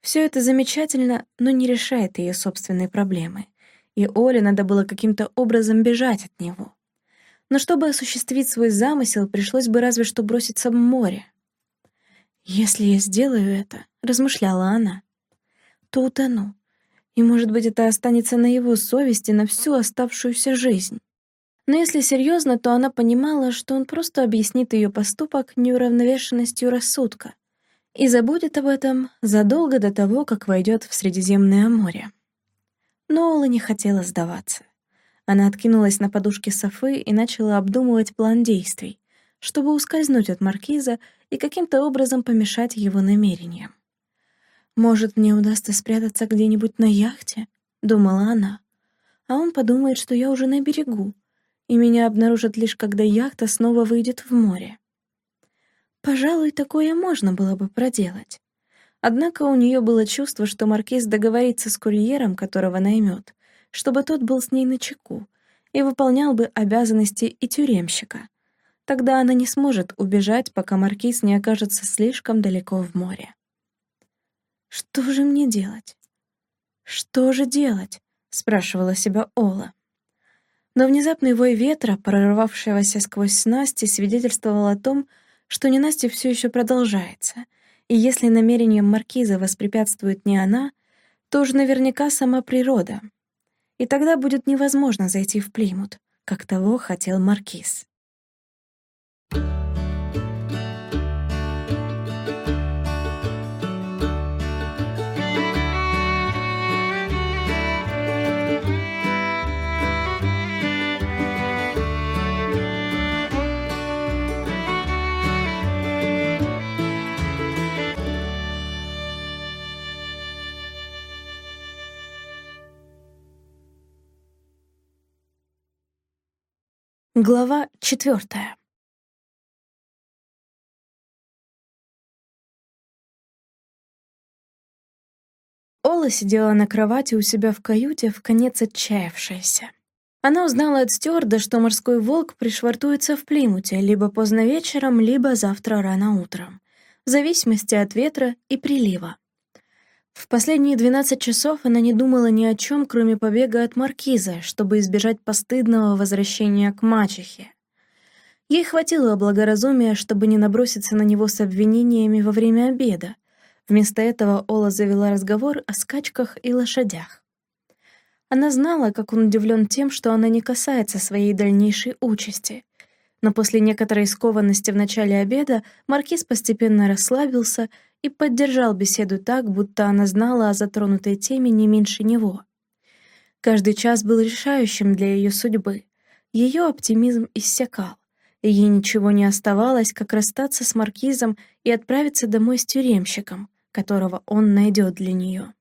S1: Все это замечательно, но не решает ее собственные проблемы, и Оле надо было каким-то образом бежать от него. Но чтобы осуществить свой замысел, пришлось бы разве что броситься в море. «Если я сделаю это», — размышляла она, — «то утону, и, может быть, это останется на его совести на всю оставшуюся жизнь». Но если серьезно, то она понимала, что он просто объяснит ее поступок неуравновешенностью рассудка и забудет об этом задолго до того, как войдет в Средиземное море. Но Ола не хотела сдаваться. Она откинулась на подушке Софы и начала обдумывать план действий, чтобы ускользнуть от маркиза и каким-то образом помешать его намерениям. «Может, мне удастся спрятаться где-нибудь на яхте?» — думала она. «А он подумает, что я уже на берегу, и меня обнаружат лишь, когда яхта снова выйдет в море». Пожалуй, такое можно было бы проделать. Однако у нее было чувство, что маркиз договорится с курьером, которого наймет, чтобы тот был с ней на чеку и выполнял бы обязанности и тюремщика. Тогда она не сможет убежать, пока маркиз не окажется слишком далеко в море. «Что же мне делать? Что же делать?» — спрашивала себя Ола. Но внезапный вой ветра, прорвавшегося сквозь снасти, свидетельствовал о том, что ненастье все еще продолжается, и если намерениям маркиза воспрепятствует не она, то уж наверняка сама природа — и тогда будет невозможно зайти в Плимут, как того хотел Маркиз. Глава четвертая. Ола сидела на кровати у себя в каюте, в конец отчаявшаяся. Она узнала от стюарда, что морской волк пришвартуется в Плимуте либо поздно вечером, либо завтра рано утром, в зависимости от ветра и прилива. В последние 12 часов она не думала ни о чем, кроме побега от маркиза, чтобы избежать постыдного возвращения к мачехе. Ей хватило благоразумия, чтобы не наброситься на него с обвинениями во время обеда. Вместо этого Ола завела разговор о скачках и лошадях. Она знала, как он удивлен тем, что она не касается своей дальнейшей участи. но после некоторой скованности в начале обеда маркиз постепенно расслабился и поддержал беседу так, будто она знала о затронутой теме не меньше него. Каждый час был решающим для ее судьбы. Ее оптимизм иссякал, и ей ничего не оставалось, как расстаться с маркизом и отправиться домой с тюремщиком, которого он найдет для нее.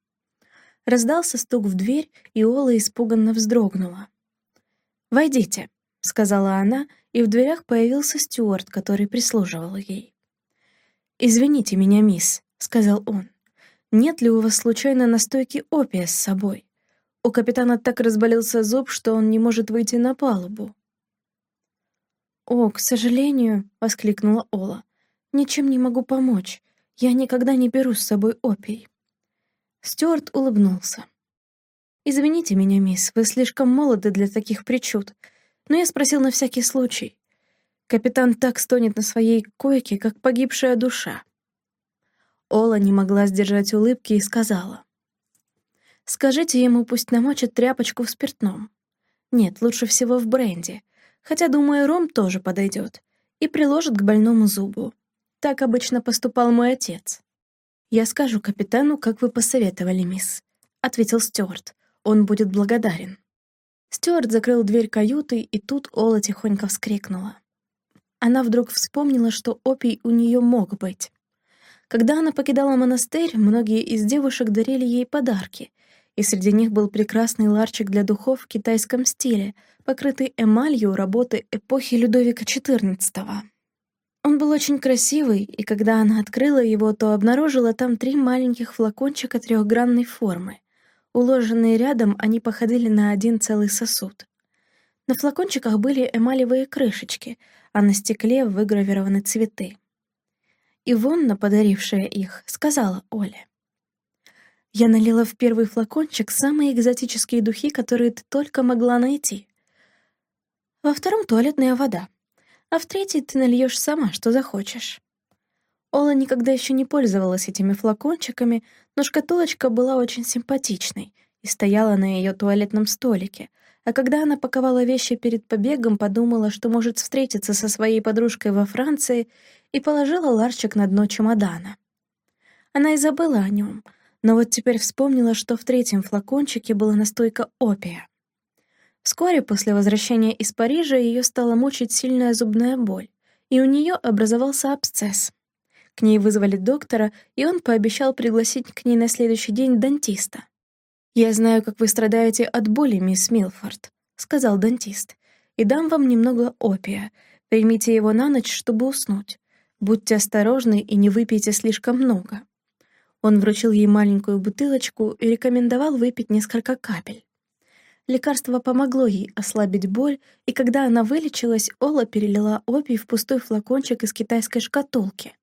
S1: Раздался стук в дверь, и Ола испуганно вздрогнула. «Войдите», — сказала она, и в дверях появился Стюарт, который прислуживал ей. «Извините меня, мисс», — сказал он. «Нет ли у вас случайно настойки опия с собой? У капитана так разболелся зуб, что он не может выйти на палубу». «О, к сожалению», — воскликнула Ола, — «ничем не могу помочь. Я никогда не беру с собой опий». Стюарт улыбнулся. «Извините меня, мисс, вы слишком молоды для таких причуд, но я спросил на всякий случай. Капитан так стонет на своей койке, как погибшая душа». Ола не могла сдержать улыбки и сказала. «Скажите ему, пусть намочит тряпочку в спиртном. Нет, лучше всего в бренди, хотя, думаю, ром тоже подойдет, и приложит к больному зубу. Так обычно поступал мой отец». «Я скажу капитану, как вы посоветовали, мисс», — ответил Стюарт. «Он будет благодарен». Стюарт закрыл дверь каюты, и тут Ола тихонько вскрикнула. Она вдруг вспомнила, что опий у нее мог быть. Когда она покидала монастырь, многие из девушек дарили ей подарки, и среди них был прекрасный ларчик для духов в китайском стиле, покрытый эмалью работы эпохи Людовика XIV. Он был очень красивый, и когда она открыла его, то обнаружила там три маленьких флакончика трехгранной формы. Уложенные рядом, они походили на один целый сосуд. На флакончиках были эмалевые крышечки, а на стекле выгравированы цветы. Ивонна, подарившая их, сказала Оле. «Я налила в первый флакончик самые экзотические духи, которые ты только могла найти. Во втором — туалетная вода а в третий ты нальешь сама, что захочешь. Ола никогда еще не пользовалась этими флакончиками, но шкатулочка была очень симпатичной и стояла на ее туалетном столике, а когда она паковала вещи перед побегом, подумала, что может встретиться со своей подружкой во Франции и положила ларчик на дно чемодана. Она и забыла о нем, но вот теперь вспомнила, что в третьем флакончике была настойка опия. Вскоре после возвращения из Парижа ее стала мучить сильная зубная боль, и у нее образовался абсцесс. К ней вызвали доктора, и он пообещал пригласить к ней на следующий день дантиста. «Я знаю, как вы страдаете от боли, мисс Милфорд», — сказал дантист, «и дам вам немного опия. Примите его на ночь, чтобы уснуть. Будьте осторожны и не выпейте слишком много». Он вручил ей маленькую бутылочку и рекомендовал выпить несколько капель. Лекарство помогло ей ослабить боль, и когда она вылечилась, Ола перелила опий в пустой флакончик из китайской шкатулки.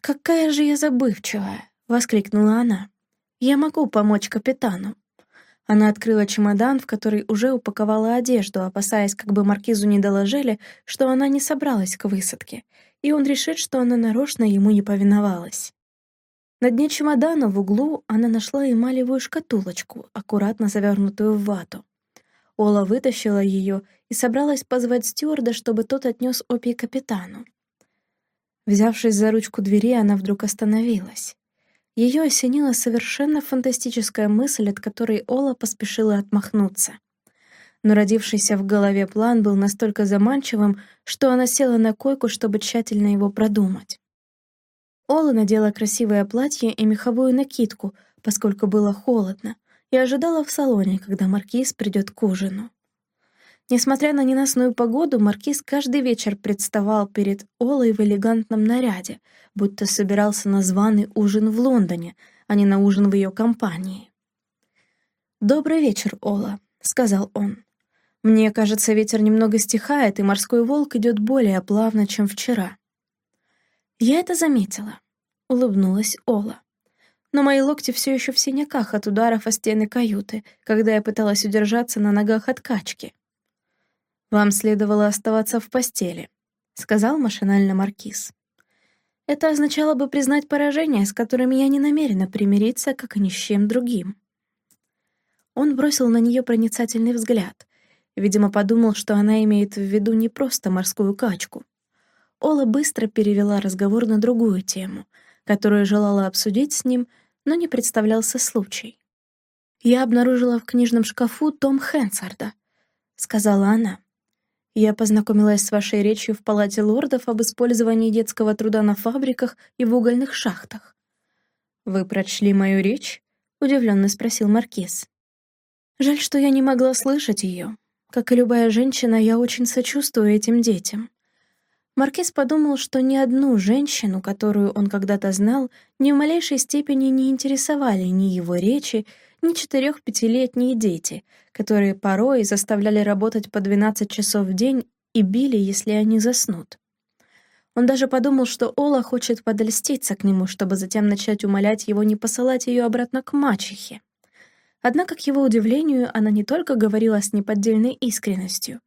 S1: «Какая же я забывчивая!» — воскликнула она. «Я могу помочь капитану». Она открыла чемодан, в который уже упаковала одежду, опасаясь, как бы маркизу не доложили, что она не собралась к высадке, и он решит, что она нарочно ему не повиновалась. На дне чемодана в углу она нашла эмалевую шкатулочку, аккуратно завернутую в вату. Ола вытащила ее и собралась позвать стюарда, чтобы тот отнес опий капитану. Взявшись за ручку двери, она вдруг остановилась. Ее осенила совершенно фантастическая мысль, от которой Ола поспешила отмахнуться. Но родившийся в голове план был настолько заманчивым, что она села на койку, чтобы тщательно его продумать. Ола надела красивое платье и меховую накидку, поскольку было холодно, и ожидала в салоне, когда маркиз придет к ужину. Несмотря на ненастную погоду, маркиз каждый вечер представал перед Олой в элегантном наряде, будто собирался на званый ужин в Лондоне, а не на ужин в ее компании. «Добрый вечер, Ола», — сказал он. «Мне кажется, ветер немного стихает, и морской волк идет более плавно, чем вчера. «Я это заметила», — улыбнулась Ола. Но мои локти все еще в синяках от ударов о стены каюты, когда я пыталась удержаться на ногах от качки. «Вам следовало оставаться в постели», — сказал машинально Маркиз. Это означало бы признать поражение, с которым я не намерена примириться, как и ни с чем другим. Он бросил на нее проницательный взгляд. Видимо, подумал, что она имеет в виду не просто морскую качку. Ола быстро перевела разговор на другую тему, которую желала обсудить с ним, но не представлялся случай. «Я обнаружила в книжном шкафу том Хэнсарда», — сказала она. «Я познакомилась с вашей речью в Палате лордов об использовании детского труда на фабриках и в угольных шахтах». «Вы прочли мою речь?» — удивленно спросил Маркиз. «Жаль, что я не могла слышать ее. Как и любая женщина, я очень сочувствую этим детям. Маркиз подумал, что ни одну женщину, которую он когда-то знал, ни в малейшей степени не интересовали ни его речи, ни четырех-пятилетние дети, которые порой заставляли работать по 12 часов в день и били, если они заснут. Он даже подумал, что Ола хочет подольститься к нему, чтобы затем начать умолять его не посылать ее обратно к мачехе. Однако, к его удивлению, она не только говорила с неподдельной искренностью,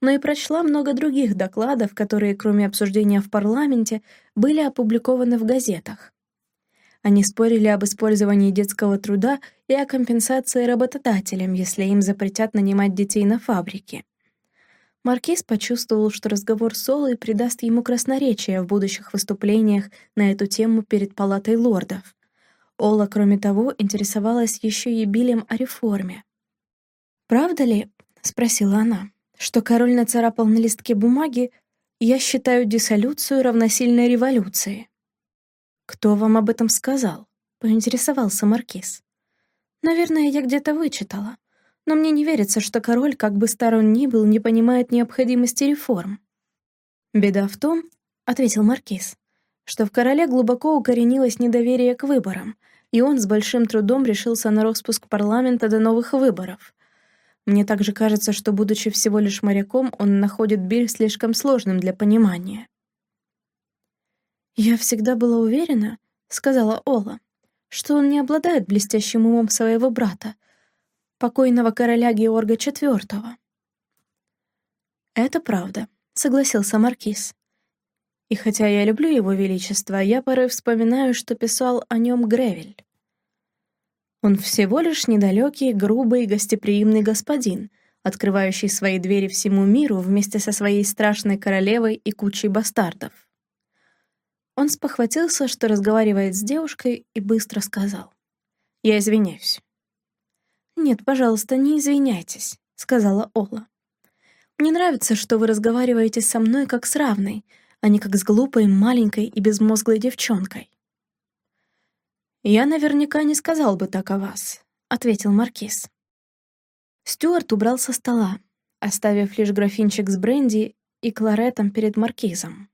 S1: но и прочла много других докладов, которые, кроме обсуждения в парламенте, были опубликованы в газетах. Они спорили об использовании детского труда и о компенсации работодателям, если им запретят нанимать детей на фабрике. Маркиз почувствовал, что разговор с Олой придаст ему красноречие в будущих выступлениях на эту тему перед Палатой лордов. Ола, кроме того, интересовалась еще и билем о реформе. «Правда ли?» — спросила она что король нацарапал на листке бумаги «Я считаю диссолюцию равносильной революции». «Кто вам об этом сказал?» — поинтересовался Маркиз. «Наверное, я где-то вычитала. Но мне не верится, что король, как бы стар он ни был, не понимает необходимости реформ». «Беда в том», — ответил Маркиз, «что в короле глубоко укоренилось недоверие к выборам, и он с большим трудом решился на распуск парламента до новых выборов, мне также кажется, что, будучи всего лишь моряком, он находит Биль слишком сложным для понимания. «Я всегда была уверена», — сказала Ола, «что он не обладает блестящим умом своего брата, покойного короля Георга IV». «Это правда», — согласился Маркиз. «И хотя я люблю его величество, я порой вспоминаю, что писал о нем Гревель. Он всего лишь недалекий, грубый, гостеприимный господин, открывающий свои двери всему миру вместе со своей страшной королевой и кучей бастардов. Он спохватился, что разговаривает с девушкой, и быстро сказал. «Я извиняюсь». «Нет, пожалуйста, не извиняйтесь», — сказала Ола. «Мне нравится, что вы разговариваете со мной как с равной, а не как с глупой, маленькой и безмозглой девчонкой. «Я наверняка не сказал бы так о вас», — ответил Маркиз. Стюарт убрал со стола, оставив лишь графинчик с бренди и кларетом перед Маркизом.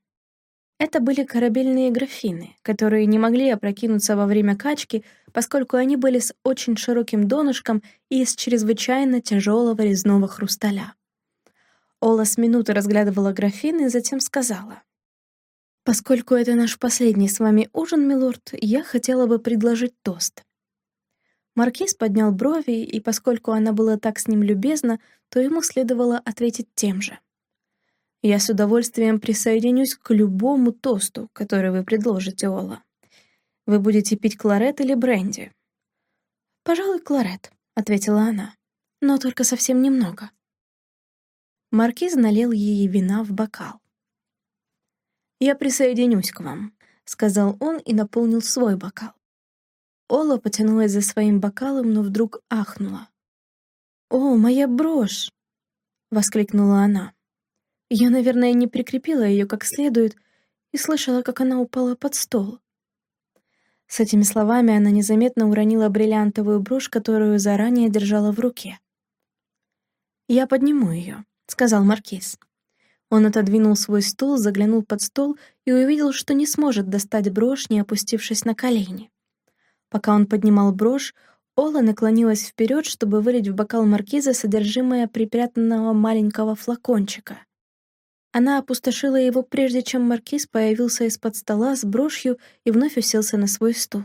S1: Это были корабельные графины, которые не могли опрокинуться во время качки, поскольку они были с очень широким донышком и из чрезвычайно тяжелого резного хрусталя. Ола с минуты разглядывала графины, затем сказала. Поскольку это наш последний с вами ужин, милорд, я хотела бы предложить тост. Маркиз поднял брови, и поскольку она была так с ним любезна, то ему следовало ответить тем же. Я с удовольствием присоединюсь к любому тосту, который вы предложите, Ола. Вы будете пить кларет или бренди? Пожалуй, кларет, ответила она, но только совсем немного. Маркиз налил ей вина в бокал. «Я присоединюсь к вам», — сказал он и наполнил свой бокал. Ола потянулась за своим бокалом, но вдруг ахнула. «О, моя брошь!» — воскликнула она. Я, наверное, не прикрепила ее как следует и слышала, как она упала под стол. С этими словами она незаметно уронила бриллиантовую брошь, которую заранее держала в руке. «Я подниму ее», — сказал Маркиз. Он отодвинул свой стул, заглянул под стол и увидел, что не сможет достать брошь, не опустившись на колени. Пока он поднимал брошь, Ола наклонилась вперед, чтобы вылить в бокал маркиза содержимое припрятанного маленького флакончика. Она опустошила его, прежде чем маркиз появился из-под стола с брошью и вновь уселся на свой стул.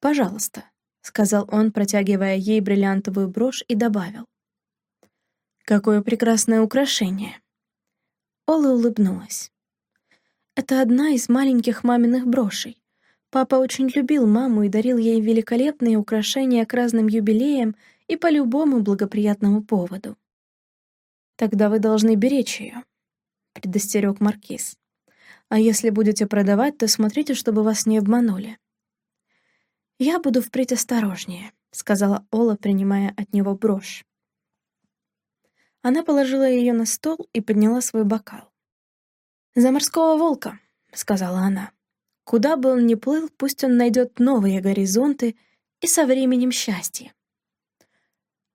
S1: «Пожалуйста», — сказал он, протягивая ей бриллиантовую брошь, и добавил. Какое прекрасное украшение!» Ола улыбнулась. «Это одна из маленьких маминых брошей. Папа очень любил маму и дарил ей великолепные украшения к разным юбилеям и по любому благоприятному поводу. «Тогда вы должны беречь ее», — предостерег Маркиз. «А если будете продавать, то смотрите, чтобы вас не обманули». «Я буду впредь осторожнее», — сказала Ола, принимая от него брошь. Она положила ее на стол и подняла свой бокал. «За морского волка», — сказала она. «Куда бы он ни плыл, пусть он найдет новые горизонты и со временем счастье».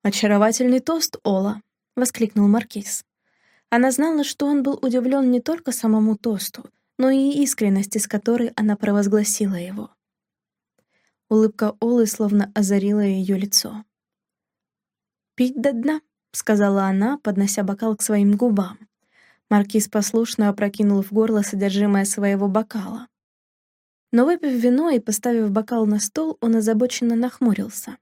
S1: «Очаровательный тост, Ола», — воскликнул Маркиз. Она знала, что он был удивлен не только самому тосту, но и искренности, с которой она провозгласила его. Улыбка Олы словно озарила ее лицо. «Пить до дна», — сказала она, поднося бокал к своим губам. Маркиз послушно опрокинул в горло содержимое своего бокала. Но выпив вино и поставив бокал на стол, он озабоченно нахмурился.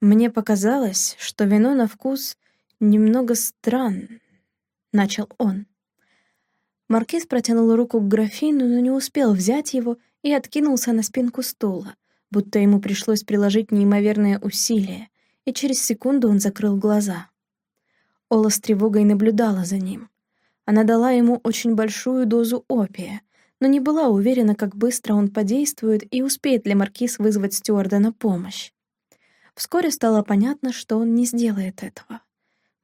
S1: «Мне показалось, что вино на вкус немного странно», — начал он. Маркиз протянул руку к графину, но не успел взять его и откинулся на спинку стула, будто ему пришлось приложить неимоверное усилие, и через секунду он закрыл глаза. Ола с тревогой наблюдала за ним. Она дала ему очень большую дозу опия, но не была уверена, как быстро он подействует и успеет ли Маркиз вызвать стюарда на помощь. Вскоре стало понятно, что он не сделает этого.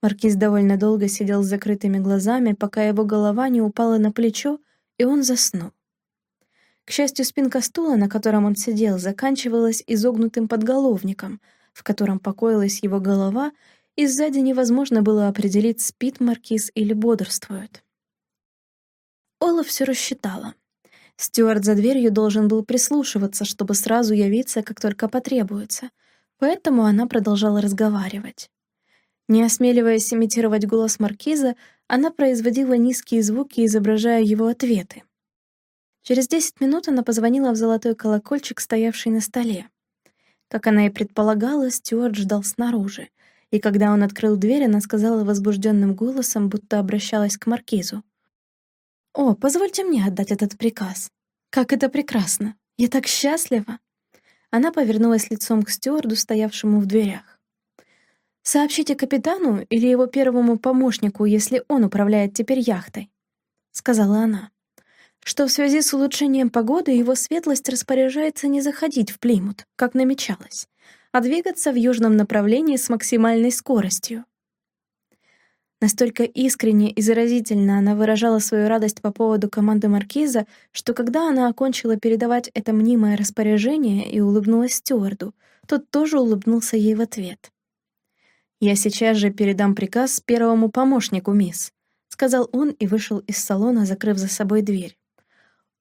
S1: Маркиз довольно долго сидел с закрытыми глазами, пока его голова не упала на плечо, и он заснул. К счастью, спинка стула, на котором он сидел, заканчивалась изогнутым подголовником, в котором покоилась его голова, и сзади невозможно было определить, спит маркиз или бодрствует. Ола все рассчитала. Стюарт за дверью должен был прислушиваться, чтобы сразу явиться, как только потребуется, поэтому она продолжала разговаривать. Не осмеливаясь имитировать голос маркиза, она производила низкие звуки, изображая его ответы. Через десять минут она позвонила в золотой колокольчик, стоявший на столе. Как она и предполагала, Стюарт ждал снаружи, и когда он открыл дверь, она сказала возбужденным голосом, будто обращалась к маркизу. «О, позвольте мне отдать этот приказ. Как это прекрасно! Я так счастлива!» Она повернулась лицом к стюарду, стоявшему в дверях. «Сообщите капитану или его первому помощнику, если он управляет теперь яхтой», — сказала она, «что в связи с улучшением погоды его светлость распоряжается не заходить в Плеймут, как намечалось, а двигаться в южном направлении с максимальной скоростью. Настолько искренне и заразительно она выражала свою радость по поводу команды Маркиза, что когда она окончила передавать это мнимое распоряжение и улыбнулась стюарду, тот тоже улыбнулся ей в ответ. «Я сейчас же передам приказ первому помощнику, мисс», — сказал он и вышел из салона, закрыв за собой дверь.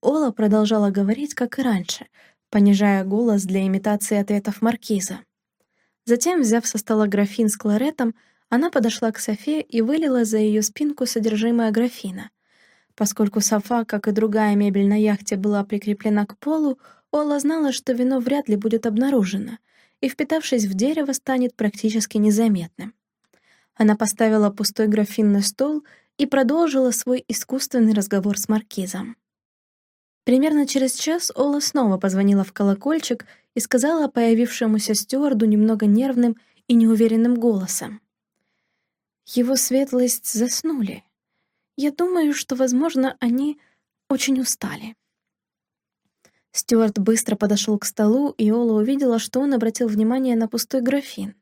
S1: Ола продолжала говорить, как и раньше, понижая голос для имитации ответов маркиза. Затем, взяв со стола графин с кларетом, она подошла к Софе и вылила за ее спинку содержимое графина. Поскольку Софа, как и другая мебель на яхте, была прикреплена к полу, Ола знала, что вино вряд ли будет обнаружено, и, впитавшись в дерево, станет практически незаметным. Она поставила пустой графин на стол и продолжила свой искусственный разговор с маркизом. Примерно через час Ола снова позвонила в колокольчик и сказала появившемуся стюарду немного нервным и неуверенным голосом. «Его светлость заснули. Я думаю, что, возможно, они очень устали». Стюарт быстро подошел к столу, и Ола увидела, что он обратил внимание на пустой графин.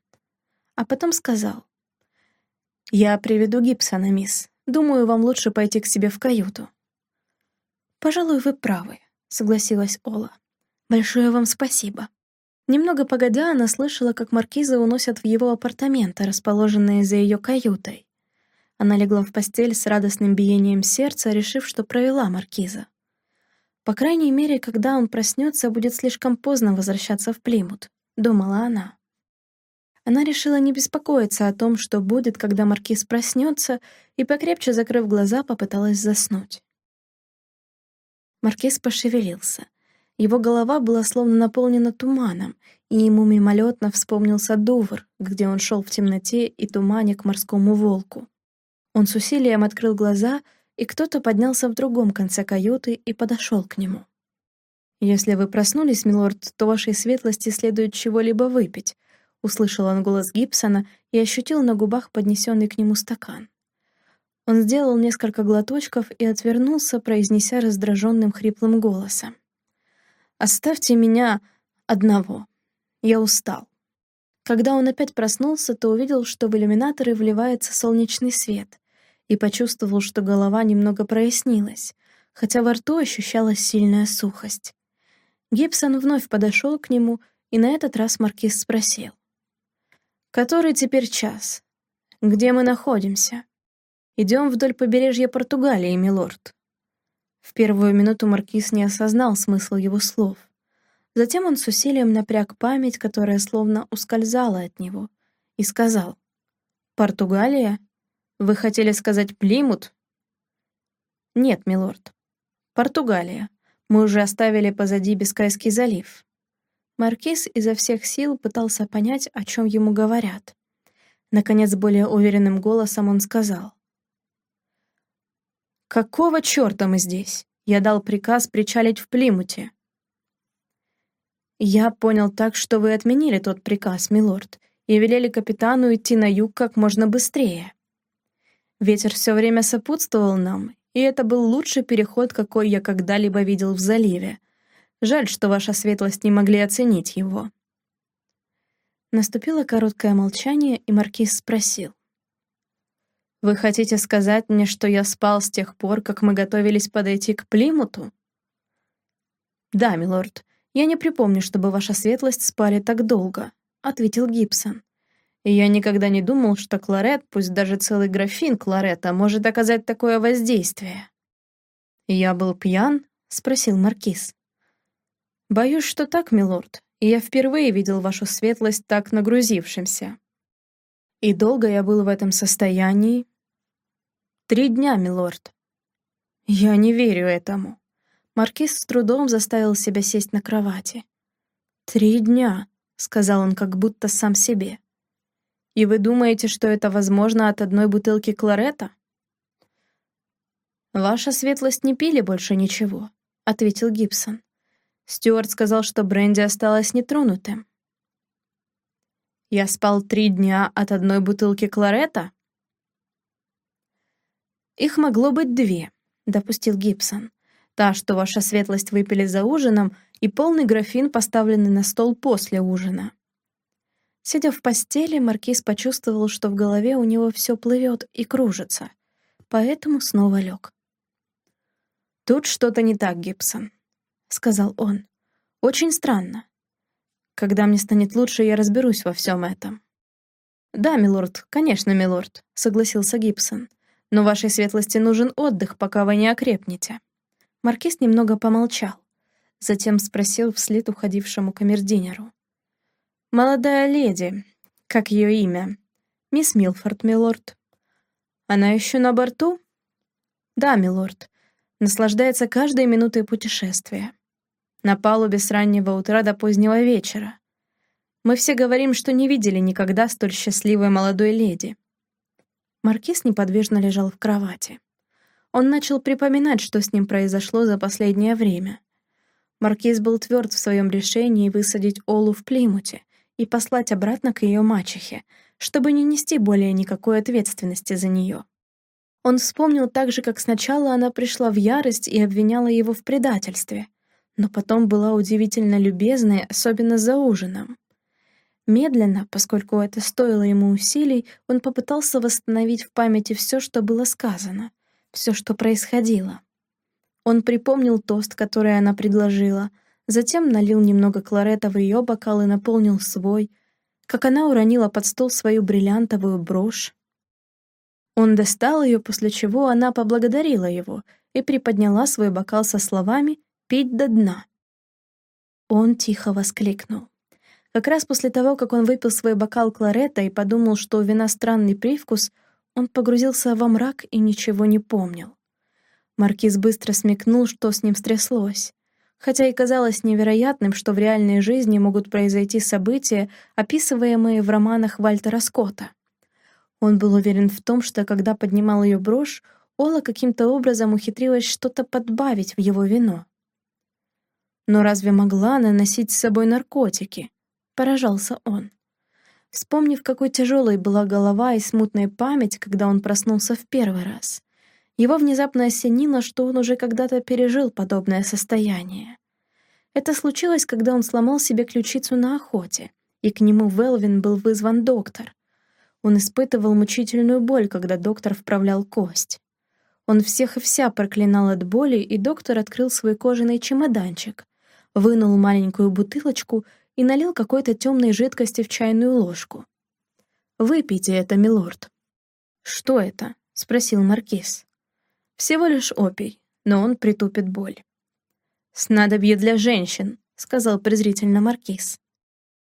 S1: А потом сказал. «Я приведу Гибсона, мисс. Думаю, вам лучше пойти к себе в каюту». «Пожалуй, вы правы», — согласилась Ола. «Большое вам спасибо». Немного погодя, она слышала, как маркиза уносят в его апартаменты, расположенные за ее каютой. Она легла в постель с радостным биением сердца, решив, что провела маркиза. По крайней мере, когда он проснется, будет слишком поздно возвращаться в Плимут, думала она. Она решила не беспокоиться о том, что будет, когда маркиз проснется, и, покрепче закрыв глаза, попыталась заснуть. Маркиз пошевелился. Его голова была словно наполнена туманом, и ему мимолетно вспомнился Дувр, где он шел в темноте и тумане к морскому волку. Он с усилием открыл глаза, и кто-то поднялся в другом конце каюты и подошел к нему. «Если вы проснулись, милорд, то вашей светлости следует чего-либо выпить. — услышал он голос Гибсона и ощутил на губах поднесенный к нему стакан. Он сделал несколько глоточков и отвернулся, произнеся раздраженным хриплым голосом. «Оставьте меня одного. Я устал». Когда он опять проснулся, то увидел, что в иллюминаторы вливается солнечный свет, и почувствовал, что голова немного прояснилась, хотя во рту ощущалась сильная сухость. Гибсон вновь подошел к нему, и на этот раз маркиз спросил. «Который теперь час? Где мы находимся?» «Идем вдоль побережья Португалии, милорд». В первую минуту маркиз не осознал смысл его слов. Затем он с усилием напряг память, которая словно ускользала от него, и сказал. «Португалия? Вы хотели сказать Плимут?» «Нет, милорд. Португалия. Мы уже оставили позади Бискайский залив». Маркиз изо всех сил пытался понять, о чем ему говорят. Наконец, более уверенным голосом он сказал. «Какого черта мы здесь? Я дал приказ причалить в Плимуте. «Я понял так, что вы отменили тот приказ, милорд, и велели капитану идти на юг как можно быстрее. Ветер все время сопутствовал нам, и это был лучший переход, какой я когда-либо видел в заливе. Жаль, что ваша светлость не могли оценить его». Наступило короткое молчание, и маркиз спросил. «Вы хотите сказать мне, что я спал с тех пор, как мы готовились подойти к Плимуту?» «Да, милорд. «Я не припомню, чтобы ваша светлость спали так долго», — ответил Гибсон. «И я никогда не думал, что кларет, пусть даже целый графин кларета, может оказать такое воздействие». «Я был пьян?» — спросил Маркиз. «Боюсь, что так, милорд, и я впервые видел вашу светлость так нагрузившимся». «И долго я был в этом состоянии?» «Три дня, милорд». «Я не верю этому», Маркиз с трудом заставил себя сесть на кровати. «Три дня», — сказал он как будто сам себе. «И вы думаете, что это возможно от одной бутылки кларета?» «Ваша светлость не пили больше ничего», — ответил Гибсон. Стюарт сказал, что бренди осталось нетронутым. «Я спал три дня от одной бутылки кларета?» «Их могло быть две», — допустил Гибсон. Та, что ваша светлость выпили за ужином, и полный графин, поставленный на стол после ужина. Сидя в постели, маркиз почувствовал, что в голове у него все плывет и кружится, поэтому снова лег. «Тут что-то не так, Гибсон», — сказал он. «Очень странно. Когда мне станет лучше, я разберусь во всем этом». «Да, милорд, конечно, милорд», — согласился Гибсон. «Но вашей светлости нужен отдых, пока вы не окрепнете». Маркиз немного помолчал, затем спросил вслед уходившему камердинеру: «Молодая леди, как ее имя? Мисс Милфорд, милорд. Она еще на борту?» «Да, милорд. Наслаждается каждой минутой путешествия. На палубе с раннего утра до позднего вечера. Мы все говорим, что не видели никогда столь счастливой молодой леди». Маркиз неподвижно лежал в кровати. Он начал припоминать, что с ним произошло за последнее время. Маркиз был тверд в своем решении высадить Олу в Плимуте и послать обратно к ее мачехе, чтобы не нести более никакой ответственности за нее. Он вспомнил также, как сначала она пришла в ярость и обвиняла его в предательстве, но потом была удивительно любезной, особенно за ужином. Медленно, поскольку это стоило ему усилий, он попытался восстановить в памяти все, что было сказано все, что происходило. Он припомнил тост, который она предложила, затем налил немного кларета в ее бокал и наполнил свой, как она уронила под стол свою бриллиантовую брошь. Он достал ее, после чего она поблагодарила его и приподняла свой бокал со словами «пить до дна». Он тихо воскликнул. Как раз после того, как он выпил свой бокал кларета и подумал, что у вина странный привкус — он погрузился во мрак и ничего не помнил. Маркиз быстро смекнул, что с ним стряслось. Хотя и казалось невероятным, что в реальной жизни могут произойти события, описываемые в романах Вальтера Скотта. Он был уверен в том, что когда поднимал ее брошь, Ола каким-то образом ухитрилась что-то подбавить в его вино. Но разве могла она носить с собой наркотики? Поражался он. вспомнив, какой тяжелой была голова и смутная память, когда он проснулся в первый раз. Его внезапно осенило, что он уже когда-то пережил подобное состояние. Это случилось, когда он сломал себе ключицу на охоте, и к нему в Элвин был вызван доктор. Он испытывал мучительную боль, когда доктор вправлял кость. Он всех и вся проклинал от боли, и доктор открыл свой кожаный чемоданчик, вынул маленькую бутылочку и налил какой-то темной жидкости в чайную ложку. «Выпейте это, милорд». «Что это?» — спросил маркиз. «Всего лишь опий, но он притупит боль». «Снадобье для женщин», — сказал презрительно маркиз.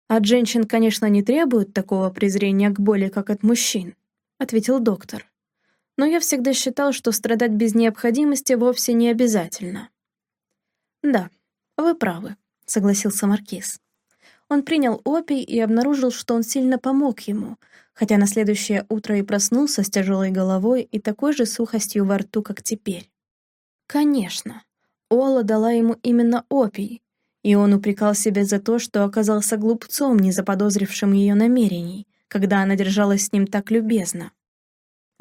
S1: «От женщин, конечно, не требуют такого презрения к боли, как от мужчин», — ответил доктор. «Но я всегда считал, что страдать без необходимости вовсе не обязательно». «Да, вы правы», — согласился маркиз. Он принял опий и обнаружил, что он сильно помог ему, хотя на следующее утро и проснулся с тяжелой головой и такой же сухостью во рту, как теперь. Конечно, Ола дала ему именно опий, и он упрекал себя за то, что оказался глупцом, не заподозрившим ее намерений, когда она держалась с ним так любезно.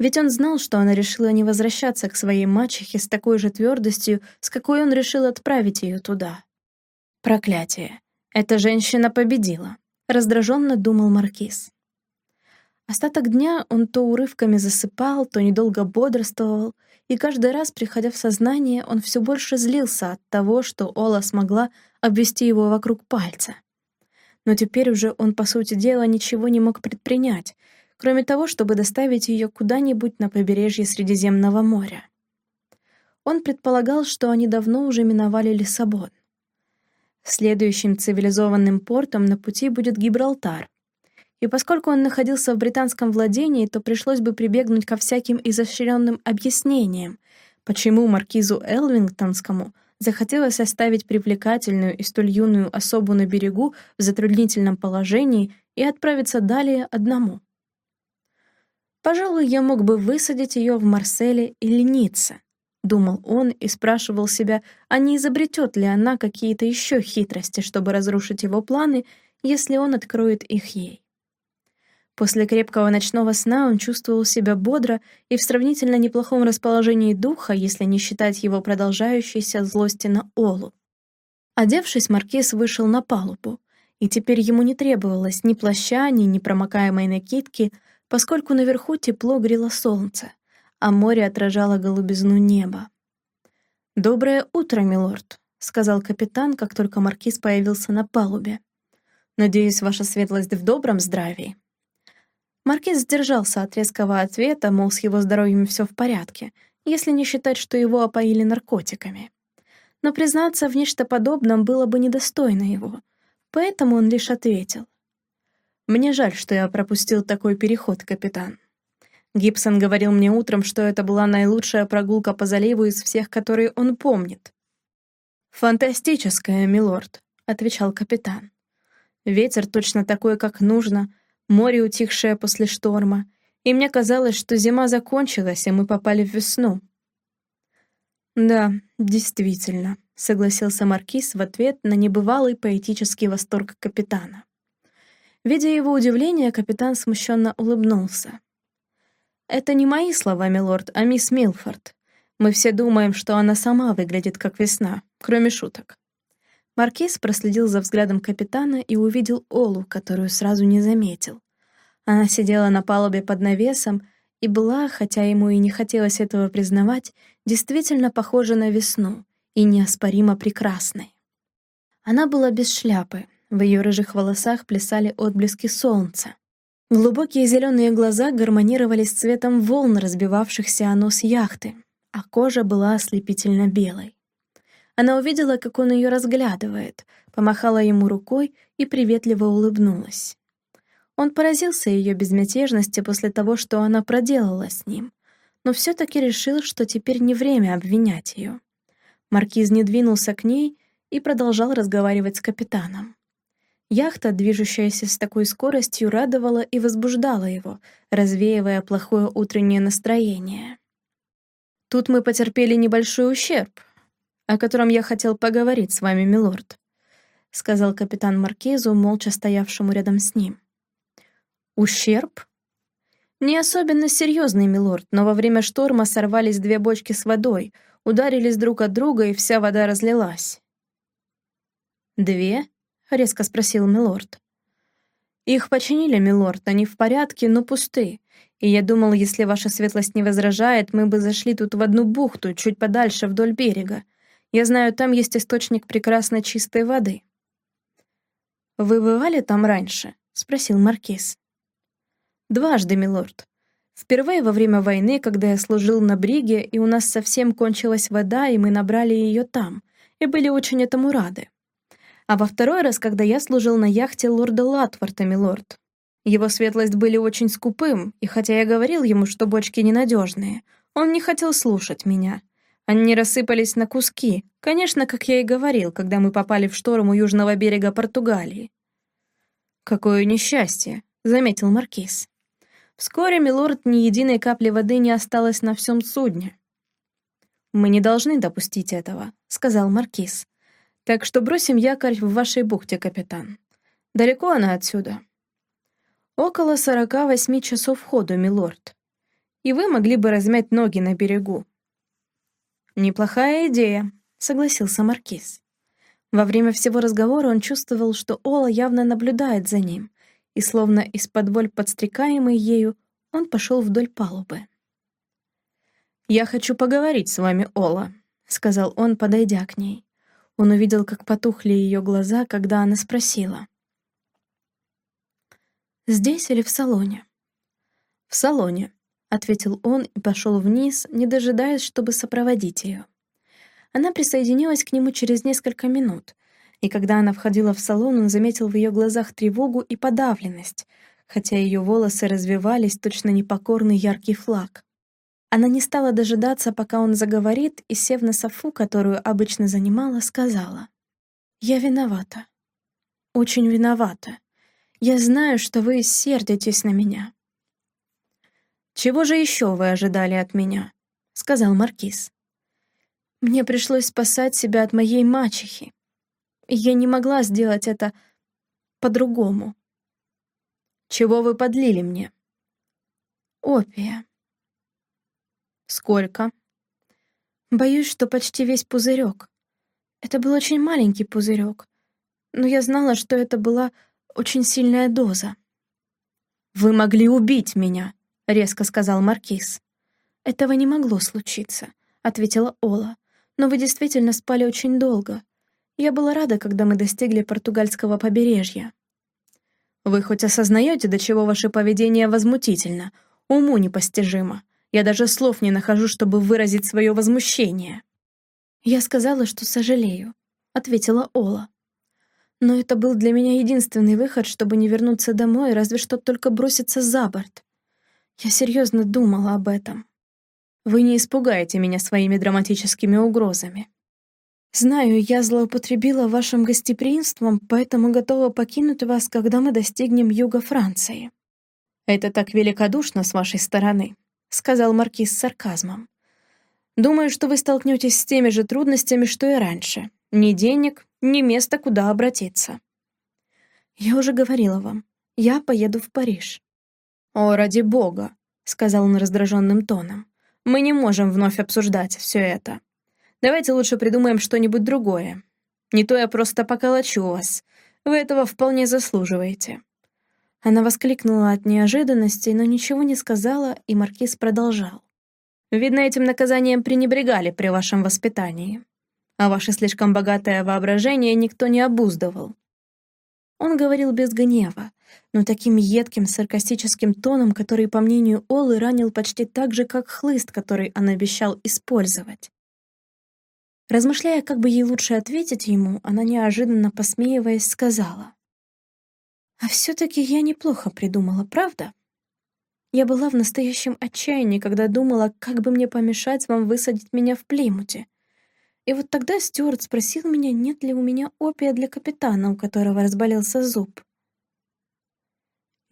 S1: Ведь он знал, что она решила не возвращаться к своей мачехе с такой же твердостью, с какой он решил отправить ее туда. Проклятие. Эта женщина победила, раздраженно думал Маркиз. Остаток дня он то урывками засыпал, то недолго бодрствовал, и каждый раз, приходя в сознание, он все больше злился от того, что Ола смогла обвести его вокруг пальца. Но теперь уже он, по сути дела, ничего не мог предпринять, кроме того, чтобы доставить ее куда-нибудь на побережье Средиземного моря. Он предполагал, что они давно уже миновали Лиссабон. Следующим цивилизованным портом на пути будет Гибралтар. И поскольку он находился в британском владении, то пришлось бы прибегнуть ко всяким изощренным объяснениям, почему маркизу Элвингтонскому захотелось оставить привлекательную и столь юную особу на берегу в затруднительном положении и отправиться далее одному. Пожалуй, я мог бы высадить ее в Марселе или Ницце, Думал он и спрашивал себя, а не изобретет ли она какие-то еще хитрости, чтобы разрушить его планы, если он откроет их ей. После крепкого ночного сна он чувствовал себя бодро и в сравнительно неплохом расположении духа, если не считать его продолжающейся злости на Олу. Одевшись, маркиз вышел на палубу, и теперь ему не требовалось ни плаща, ни непромокаемой накидки, поскольку наверху тепло грело солнце — а море отражало голубизну неба. «Доброе утро, милорд», — сказал капитан, как только маркиз появился на палубе. «Надеюсь, ваша светлость в добром здравии». Маркиз сдержался от резкого ответа, мол, с его здоровьем все в порядке, если не считать, что его опоили наркотиками. Но признаться в нечто подобном было бы недостойно его, поэтому он лишь ответил. «Мне жаль, что я пропустил такой переход, капитан. Гибсон говорил мне утром, что это была наилучшая прогулка по заливу из всех, которые он помнит. «Фантастическая, милорд», — отвечал капитан. «Ветер точно такой, как нужно, море утихшее после шторма, и мне казалось, что зима закончилась, и мы попали в весну». «Да, действительно», — согласился Маркиз в ответ на небывалый поэтический восторг капитана. Видя его удивление, капитан смущенно улыбнулся. Это не мои слова, милорд, а мисс Милфорд. Мы все думаем, что она сама выглядит как весна, кроме шуток. Маркиз проследил за взглядом капитана и увидел Олу, которую сразу не заметил. Она сидела на палубе под навесом и была, хотя ему и не хотелось этого признавать, действительно похожа на весну и неоспоримо прекрасной. Она была без шляпы, в ее рыжих волосах плясали отблески солнца. Глубокие зеленые глаза гармонировали с цветом волн, разбивавшихся о нос яхты, а кожа была ослепительно белой. Она увидела, как он ее разглядывает, помахала ему рукой и приветливо улыбнулась. Он поразился ее безмятежности после того, что она проделала с ним, но все-таки решил, что теперь не время обвинять ее. Маркиз не двинулся к ней и продолжал разговаривать с капитаном. Яхта, движущаяся с такой скоростью, радовала и возбуждала его, развеивая плохое утреннее настроение. «Тут мы потерпели небольшой ущерб, о котором я хотел поговорить с вами, милорд», сказал капитан Маркизу, молча стоявшему рядом с ним.
S2: Ущерб? Не особенно серьезный, милорд, но во время шторма сорвались две бочки с водой, ударились друг от друга, и вся вода разлилась. «Две?» — резко спросил милорд. «Их починили, милорд, они в порядке, но пусты. И я думал, если ваша светлость не возражает, мы бы зашли тут в одну бухту, чуть подальше вдоль берега. Я знаю, там есть источник прекрасной чистой воды». «Вы бывали там раньше?» — спросил Маркиз. «Дважды, милорд. Впервые во время войны, когда я служил на бриге, и у нас совсем кончилась вода, и мы набрали ее там, и были очень этому рады. А во второй раз, когда я служил на яхте лорда Латворта, милорд. Его светлость были очень скупым, и хотя я говорил ему, что бочки ненадежные, он не хотел слушать меня. Они рассыпались на куски, конечно, как я и говорил, когда мы попали в шторм у южного берега Португалии. «Какое несчастье», — заметил Маркиз. Вскоре, милорд, ни единой капли воды не осталось на всем судне. «Мы не должны допустить этого», — сказал Маркиз. «Так что бросим якорь в вашей бухте, капитан. Далеко она отсюда?» «Около сорока восьми часов ходу, милорд. И вы могли бы размять ноги на берегу». «Неплохая идея», — согласился Маркиз. Во время всего разговора он чувствовал, что Ола явно наблюдает за ним, и, словно из-под воль подстрекаемый ею, он пошел вдоль палубы. «Я хочу поговорить с вами, Ола», — сказал он, подойдя к ней. Он увидел, как потухли ее глаза, когда она спросила. «Здесь или в салоне?» «В салоне», — ответил он и пошел вниз, не дожидаясь, чтобы сопроводить ее. Она присоединилась к нему через несколько минут, и когда она входила в салон, он заметил в ее глазах тревогу и подавленность, хотя ее волосы развивались точно непокорный яркий флаг. Она не стала дожидаться, пока он заговорит, и, сев на софу, которую обычно занимала, сказала. «Я виновата. Очень виновата. Я знаю, что вы сердитесь на меня». «Чего же еще вы ожидали от меня?» — сказал Маркиз. «Мне пришлось спасать себя от моей мачехи. Я не могла сделать это по-другому. Чего вы подлили мне? Опия. Сколько? Боюсь, что почти весь пузырек. Это был очень маленький пузырек, но я знала, что это была очень сильная доза. «Вы могли убить меня», — резко сказал Маркиз. «Этого не могло случиться», — ответила Ола. «Но вы действительно спали очень долго. Я была рада, когда мы достигли португальского побережья. Вы хоть осознаете, до чего ваше поведение возмутительно, уму непостижимо. Я даже слов не нахожу, чтобы выразить свое возмущение. Я сказала, что сожалею, ответила Ола. Но это был для меня единственный выход, чтобы не вернуться домой, разве что только броситься за борт. Я серьезно думала об этом. Вы не испугаете меня своими драматическими угрозами. Знаю, я злоупотребила вашим гостеприимством, поэтому готова покинуть вас, когда мы достигнем юга Франции. Это так великодушно с вашей стороны, сказал маркиз с сарказмом. Думаю, что вы столкнетесь с теми же трудностями, что и раньше. Ни денег, ни места, куда обратиться. Я уже говорила вам, я поеду в Париж. О, ради бога, сказал он раздраженным тоном. Мы не можем вновь обсуждать все это. Давайте лучше придумаем что-нибудь другое. Не то я просто поколочу вас. Вы этого вполне заслуживаете». Она воскликнула от неожиданности, но ничего не сказала, и Маркиз продолжал. «Видно, этим наказанием пренебрегали при вашем воспитании. А ваше слишком богатое воображение никто не обуздывал». Он говорил без гнева, но таким едким, саркастическим тоном, который, по мнению Олы, ранил почти так же, как хлыст, который он обещал использовать. Размышляя, как бы ей лучше ответить ему, она неожиданно, посмеиваясь, сказала. «А все-таки я неплохо придумала, правда? Я была в настоящем отчаянии, когда думала, как бы мне помешать вам высадить меня в Плимуте. И вот тогда Стюарт спросил меня, нет ли у меня опия для капитана, у которого разболелся зуб.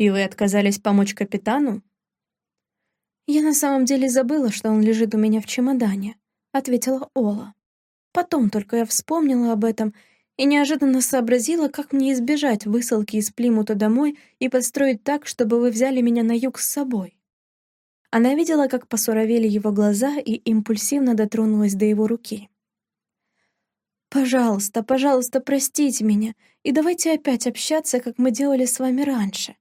S2: «И вы отказались помочь капитану?» «Я на самом деле забыла, что он лежит у меня в чемодане», — ответила Ола. Потом только я вспомнила об этом,
S1: и неожиданно сообразила, как мне избежать высылки из Плимута домой и подстроить так, чтобы вы взяли меня на юг с собой. Она видела, как посуровели его глаза и импульсивно дотронулась до его руки. «Пожалуйста, пожалуйста, простите меня, и давайте опять общаться, как мы делали с вами раньше.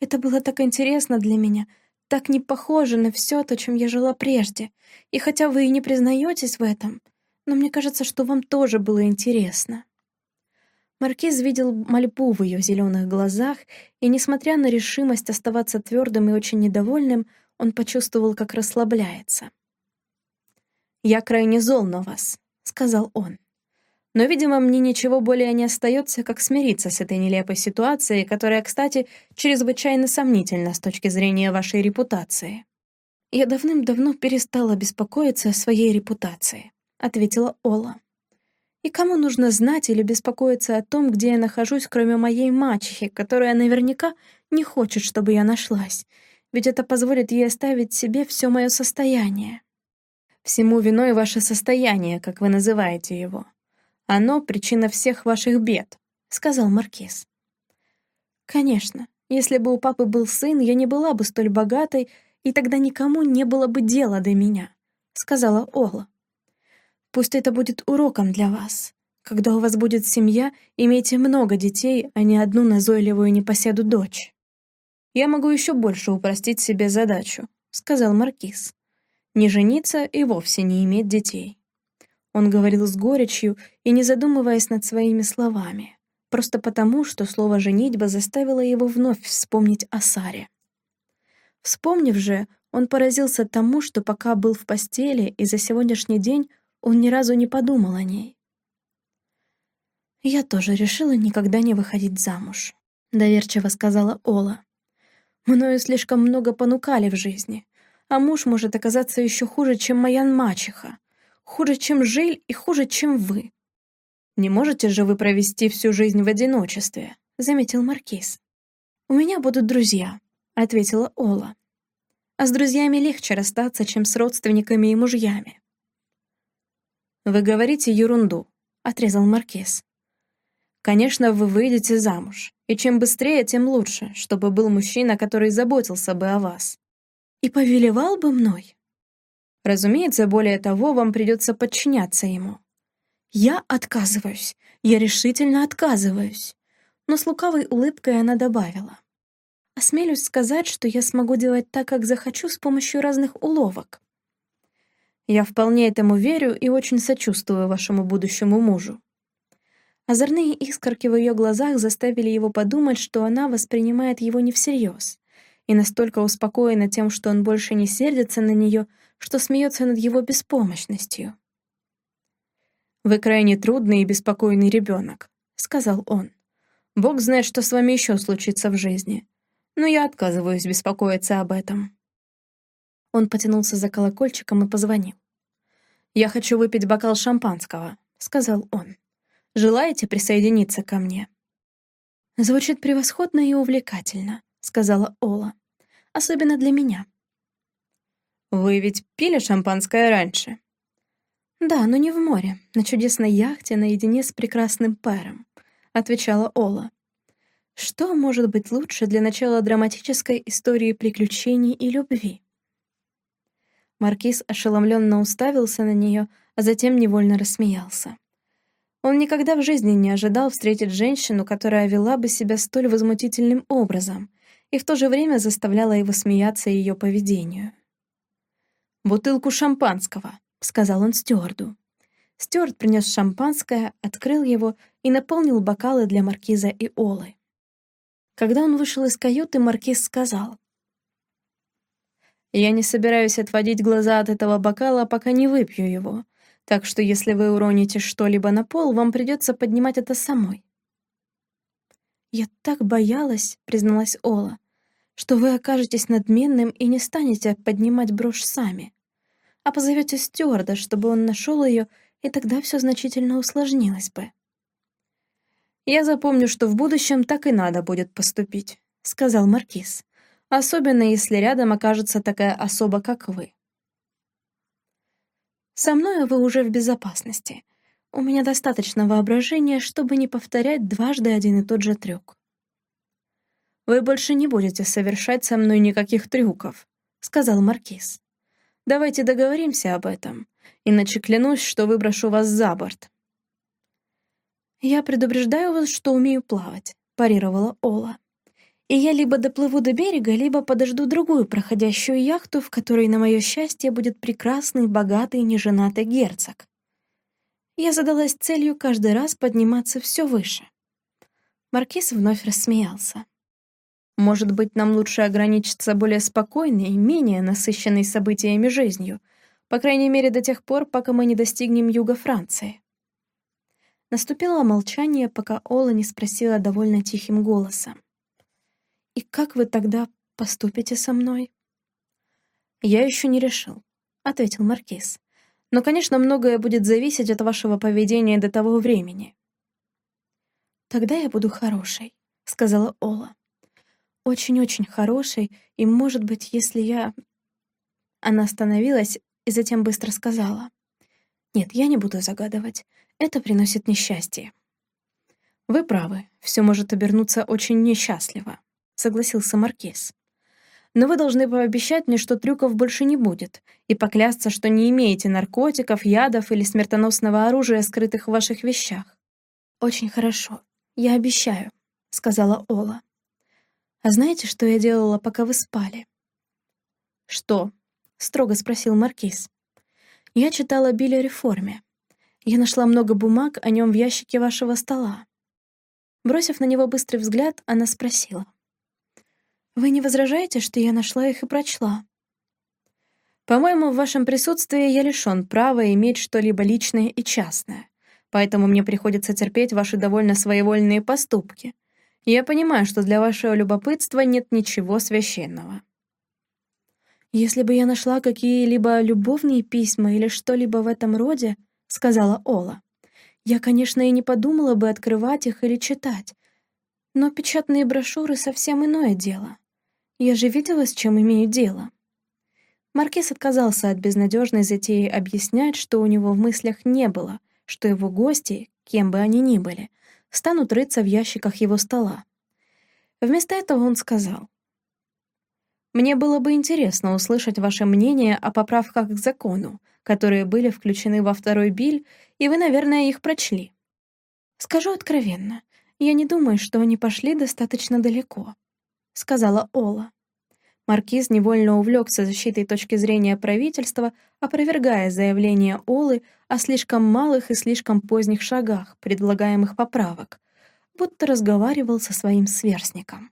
S1: Это было так интересно для меня, так не похоже на все то, чем я жила прежде. И хотя вы и не признаетесь в этом, но мне кажется, что вам тоже было интересно». Маркиз видел мольбу в ее зеленых глазах, и, несмотря на решимость оставаться твердым и очень недовольным, он почувствовал, как расслабляется. «Я крайне зол на вас», — сказал он. «Но, видимо, мне ничего более не остается, как смириться с этой нелепой ситуацией, которая, кстати, чрезвычайно сомнительна с точки зрения вашей репутации». «Я давным-давно перестала беспокоиться о своей репутации», — ответила Ола. «И кому нужно знать или беспокоиться о том, где я нахожусь, кроме моей мачехи, которая наверняка не хочет, чтобы я нашлась, ведь это позволит ей оставить себе все мое состояние. Всему виной ваше состояние, как вы называете его. Оно — причина всех ваших бед», — сказал Маркиз. «Конечно, если бы у папы был сын, я не была бы столь богатой, и тогда никому не было бы дела до меня», — сказала Ола. «Пусть это будет уроком для вас. Когда у вас будет семья, имейте много детей, а не одну назойливую непоседу дочь» я могу еще больше упростить себе задачу», — сказал Маркиз. «Не жениться и вовсе не иметь детей». Он говорил с горечью и не задумываясь над своими словами, просто потому, что слово «женитьба» заставило его вновь вспомнить о Саре. Вспомнив же, он поразился тому, что пока был в постели и за сегодняшний день он ни разу не подумал о ней. «Я тоже решила никогда не выходить замуж», — доверчиво сказала Ола. Мною слишком много понукали в жизни, а муж может оказаться еще хуже, чем моя мачеха, хуже, чем Жиль и хуже, чем вы. Не можете же вы провести всю жизнь в одиночестве, заметил Маркиз. У меня будут друзья, ответила Ола. А с друзьями легче расстаться, чем с родственниками и мужьями. Вы говорите ерунду, отрезал Маркиз. Конечно, вы выйдете замуж, и чем быстрее, тем лучше, чтобы был мужчина, который заботился бы о вас. И повелевал бы мной. Разумеется, более того, вам придется подчиняться ему. Я отказываюсь, я решительно отказываюсь. Но с лукавой улыбкой она добавила. Осмелюсь сказать, что я смогу делать так, как захочу, с помощью разных уловок. Я вполне этому верю и очень сочувствую вашему будущему мужу. Озорные искорки в ее глазах заставили его подумать, что она воспринимает его не всерьез, и настолько успокоена тем, что он больше не сердится на нее, что смеется над его беспомощностью. «Вы крайне трудный и беспокойный ребенок», — сказал он. «Бог знает, что с вами еще случится в жизни, но я отказываюсь беспокоиться об этом». Он потянулся за колокольчиком и позвонил. «Я хочу выпить бокал шампанского», — сказал он. Желаете присоединиться ко мне?» «Звучит превосходно и увлекательно», — сказала Ола. «Особенно для меня». «Вы ведь пили шампанское раньше?» «Да, но не в море, на чудесной яхте наедине с прекрасным пэром», — отвечала Ола. «Что может быть лучше для начала драматической истории приключений и любви?» Маркиз ошеломленно уставился на нее, а затем невольно рассмеялся. Он никогда в жизни не ожидал встретить женщину, которая вела бы себя столь возмутительным образом и в то же время заставляла его смеяться ее поведению. «Бутылку шампанского», — сказал он стюарду. Стюарт принес шампанское, открыл его и наполнил бокалы для маркиза и Олы. Когда он вышел из каюты, маркиз сказал. «Я не собираюсь отводить глаза от этого бокала, пока не выпью его, так что если вы уроните что-либо на пол, вам придется поднимать это самой. «Я так боялась», — призналась Ола, «что вы окажетесь надменным и не станете поднимать брошь сами, а позовете стюарда, чтобы он нашел ее, и тогда все значительно усложнилось бы». «Я запомню, что в будущем так и надо будет поступить», — сказал Маркиз, «особенно если рядом окажется такая особа, как вы». Со мной вы уже в безопасности. у меня достаточно воображения, чтобы не повторять дважды один и тот же трюк.
S2: «Вы больше не будете совершать со мной никаких трюков», — сказал Маркиз. «Давайте договоримся об этом, иначе клянусь, что выброшу вас за борт».
S1: «Я предупреждаю вас, что умею плавать», — парировала Ола. «И я либо доплыву до берега, либо подожду другую проходящую яхту, в которой, на мое счастье, будет прекрасный, богатый, неженатый герцог. Я задалась целью каждый раз подниматься все выше». Маркиз вновь рассмеялся.
S2: Может быть, нам лучше ограничиться более спокойной, менее насыщенной событиями жизнью, по крайней мере до тех пор, пока мы не достигнем юга Франции.
S1: Наступило молчание, пока Ола не спросила довольно тихим голосом. «И как вы тогда поступите со мной?»
S2: «Я еще не решил», — ответил Маркиз. «Но, конечно, многое будет зависеть от вашего поведения до того времени».
S1: «Тогда я буду хорошей», — сказала Ола очень-очень хороший, и, может быть, если я...» Она остановилась и затем быстро сказала. «Нет, я не буду загадывать. Это приносит несчастье».
S2: «Вы правы, все может обернуться очень несчастливо», — согласился Маркиз. «Но вы должны пообещать мне, что трюков больше не будет, и поклясться, что не имеете наркотиков, ядов или смертоносного оружия, скрытых в ваших вещах».
S1: «Очень хорошо, я обещаю», — сказала Ола. «А знаете, что я делала, пока вы спали?»
S2: «Что?» — строго спросил Маркиз.
S1: «Я читала Билли о реформе. Я нашла много бумаг о нем в ящике вашего стола». Бросив на него быстрый взгляд, она спросила. «Вы не возражаете, что я нашла их и прочла?»
S2: «По-моему, в вашем присутствии я лишён права иметь что-либо личное и частное, поэтому мне приходится терпеть ваши довольно своевольные поступки», я понимаю, что для вашего любопытства нет ничего священного.
S1: «Если бы я нашла какие-либо любовные письма или что-либо в этом роде», — сказала Ола, «я, конечно, и не подумала бы открывать их или читать. Но печатные брошюры — совсем иное дело. Я же видела, с чем имею дело». Маркиз отказался от безнадежной затеи объяснять, что у него в мыслях не было, что его гости, кем бы они ни были, станут рыться в ящиках его стола. Вместо этого он сказал.
S2: «Мне было бы интересно услышать ваше мнение о поправках к закону, которые были включены во второй биль, и вы, наверное, их прочли».
S1: «Скажу откровенно, я не думаю, что они пошли достаточно далеко», — сказала Ола.
S2: Маркиз невольно увлекся защитой точки зрения правительства, опровергая заявление Олы о слишком малых и слишком поздних шагах предлагаемых поправок, будто разговаривал со своим сверстником.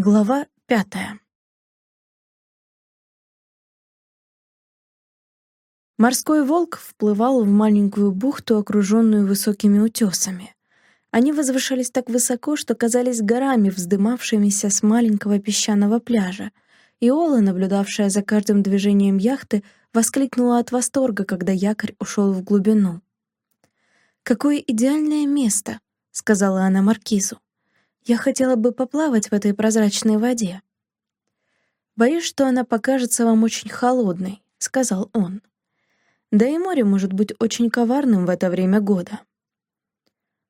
S1: Глава пятая Морской волк вплывал в маленькую бухту, окруженную высокими утесами. Они возвышались так высоко, что казались горами, вздымавшимися с маленького песчаного пляжа, и Ола, наблюдавшая за каждым движением яхты, воскликнула от восторга, когда якорь ушел в глубину. «Какое идеальное место!» — сказала она Маркизу. Я хотела бы поплавать в этой прозрачной воде. Боюсь, что она покажется вам очень холодной, сказал он. Да и море может быть очень коварным в это время года.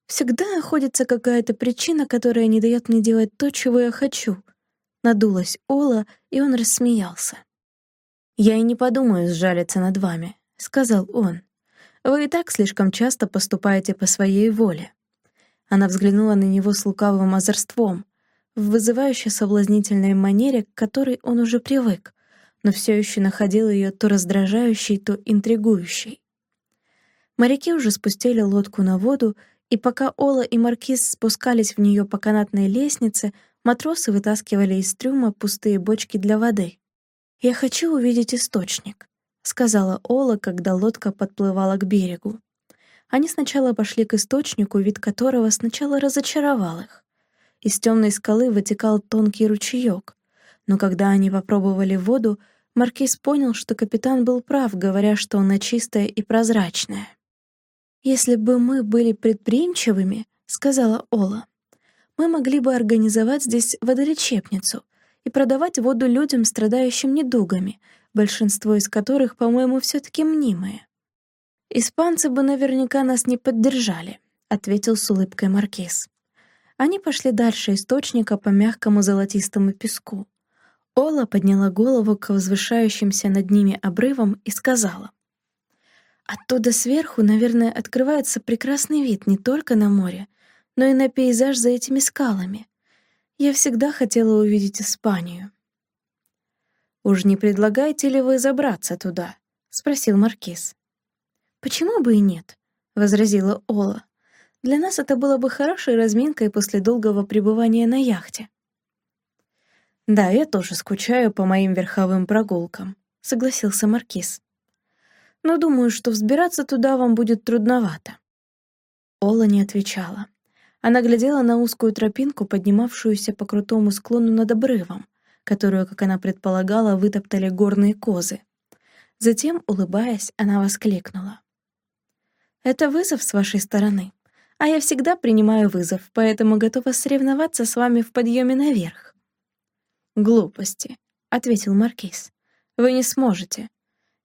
S1: Всегда находится какая-то причина, которая не дает мне делать то, чего я хочу. Надулась Ола, и он рассмеялся. «Я и не подумаю сжалиться над вами», — сказал он. «Вы и так слишком часто поступаете по своей воле. Она взглянула на него с лукавым озорством, в вызывающей соблазнительной манере, к которой он уже привык, но все еще находил ее то раздражающей, то интригующей. Моряки уже спустили лодку на воду, и пока Ола и Маркиз спускались в нее по канатной лестнице, матросы вытаскивали из трюма пустые бочки для воды. «Я хочу увидеть источник», — сказала Ола, когда лодка подплывала к берегу. Они сначала пошли к источнику, вид которого сначала разочаровал их. Из темной скалы вытекал тонкий ручеек, но когда они попробовали воду, Маркиз понял, что капитан был прав, говоря, что она чистая и прозрачная. «Если бы мы были предприимчивыми», — сказала Ола, «мы могли бы организовать здесь водолечебницу и продавать воду людям, страдающим недугами, большинство из которых, по-моему, все таки мнимые». «Испанцы бы наверняка нас не поддержали», — ответил с улыбкой Маркиз. Они пошли дальше источника по мягкому золотистому песку. Ола подняла голову к возвышающимся над ними обрывам и сказала. «Оттуда сверху, наверное, открывается прекрасный вид не только на море, но и на пейзаж за этими скалами. Я всегда хотела увидеть Испанию».
S2: «Уж не предлагаете ли вы забраться туда?» — спросил Маркиз.
S1: «Почему бы и нет?» — возразила Ола. «Для нас это было бы хорошей разминкой после долгого пребывания на яхте».
S2: «Да, я тоже скучаю по моим верховым прогулкам», — согласился Маркиз. «Но думаю, что взбираться туда вам будет трудновато».
S1: Ола не отвечала. Она глядела на узкую тропинку, поднимавшуюся по крутому склону над обрывом, которую, как она предполагала, вытоптали горные козы. Затем, улыбаясь, она воскликнула. «Это вызов с вашей стороны, а я всегда принимаю вызов, поэтому готова соревноваться с вами в подъеме наверх.
S2: «Глупости», — ответил Маркиз. «Вы не сможете.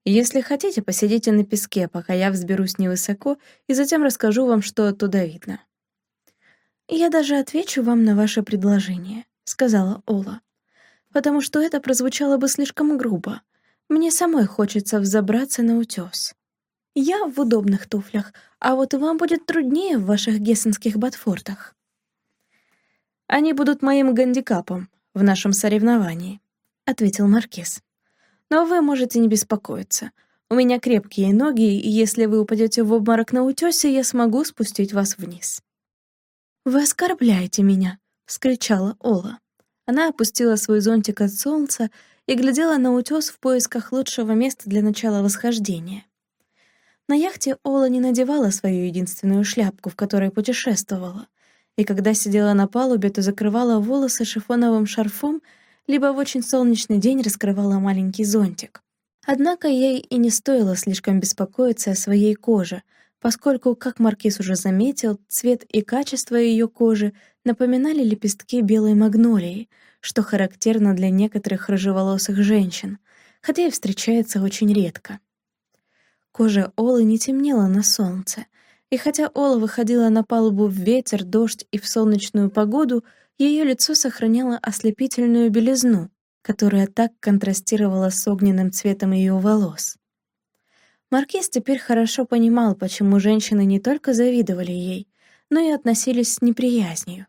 S2: Если хотите, посидите на песке, пока я взберусь невысоко, и затем расскажу вам, что оттуда видно».
S1: «Я даже отвечу вам на ваше предложение», — сказала Ола. «Потому что это прозвучало бы слишком грубо. Мне самой хочется взобраться на утёс. Я в удобных туфлях, а вот вам будет труднее в ваших гессенских ботфортах».
S2: «Они будут моим гандикапом», в нашем соревновании», — ответил Маркиз. «Но вы можете не беспокоиться. У меня крепкие ноги, и если вы упадете в обморок на утёсе, я смогу спустить вас вниз».
S1: «Вы оскорбляете меня!» — вскричала Ола. Она опустила свой зонтик от солнца и глядела на утёс в поисках лучшего места для начала восхождения. На яхте Ола не надевала свою единственную шляпку, в которой путешествовала и когда сидела на палубе, то закрывала волосы шифоновым шарфом, либо в очень солнечный день раскрывала маленький зонтик. Однако ей и не стоило слишком беспокоиться о своей коже, поскольку, как Маркиз уже заметил, цвет и качество ее кожи напоминали лепестки белой магнолии, что характерно для некоторых рыжеволосых женщин, хотя и встречается очень редко. Кожа Олы не темнела на солнце, и хотя Ола выходила на палубу в ветер, дождь и в солнечную погоду, ее лицо сохраняло ослепительную белизну, которая так контрастировала с огненным цветом ее волос. Маркиз теперь хорошо понимал, почему женщины не только завидовали ей, но и относились с неприязнью.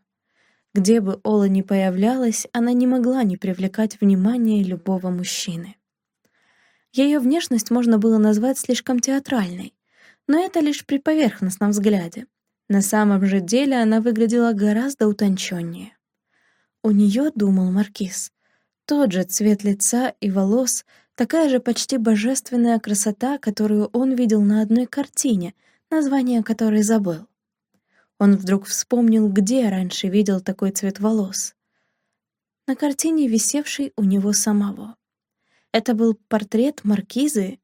S1: Где бы Ола ни появлялась, она не могла не привлекать внимание любого мужчины. Ее внешность можно было назвать слишком театральной, но это лишь при поверхностном взгляде. На самом же деле она выглядела гораздо утонченнее. У нее, думал Маркиз, тот же цвет лица и волос, такая же почти божественная красота, которую он видел на одной картине, название которой забыл. Он вдруг вспомнил, где раньше видел такой цвет волос. На картине, висевшей у него самого. Это был портрет маркизы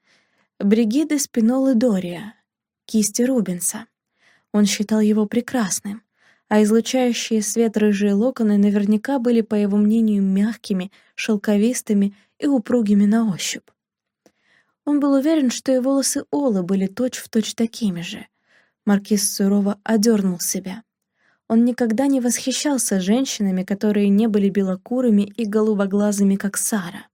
S1: Бригиды Спинолы Дория, кисти Рубенса. Он считал его прекрасным, а излучающие свет рыжие локоны наверняка были, по его мнению, мягкими, шелковистыми и упругими на ощупь. Он был уверен, что и волосы Олы были точь-в-точь точь такими же. Маркиз сурово одернул себя. Он никогда не восхищался женщинами, которые не были белокурыми и голубоглазыми, как Сара.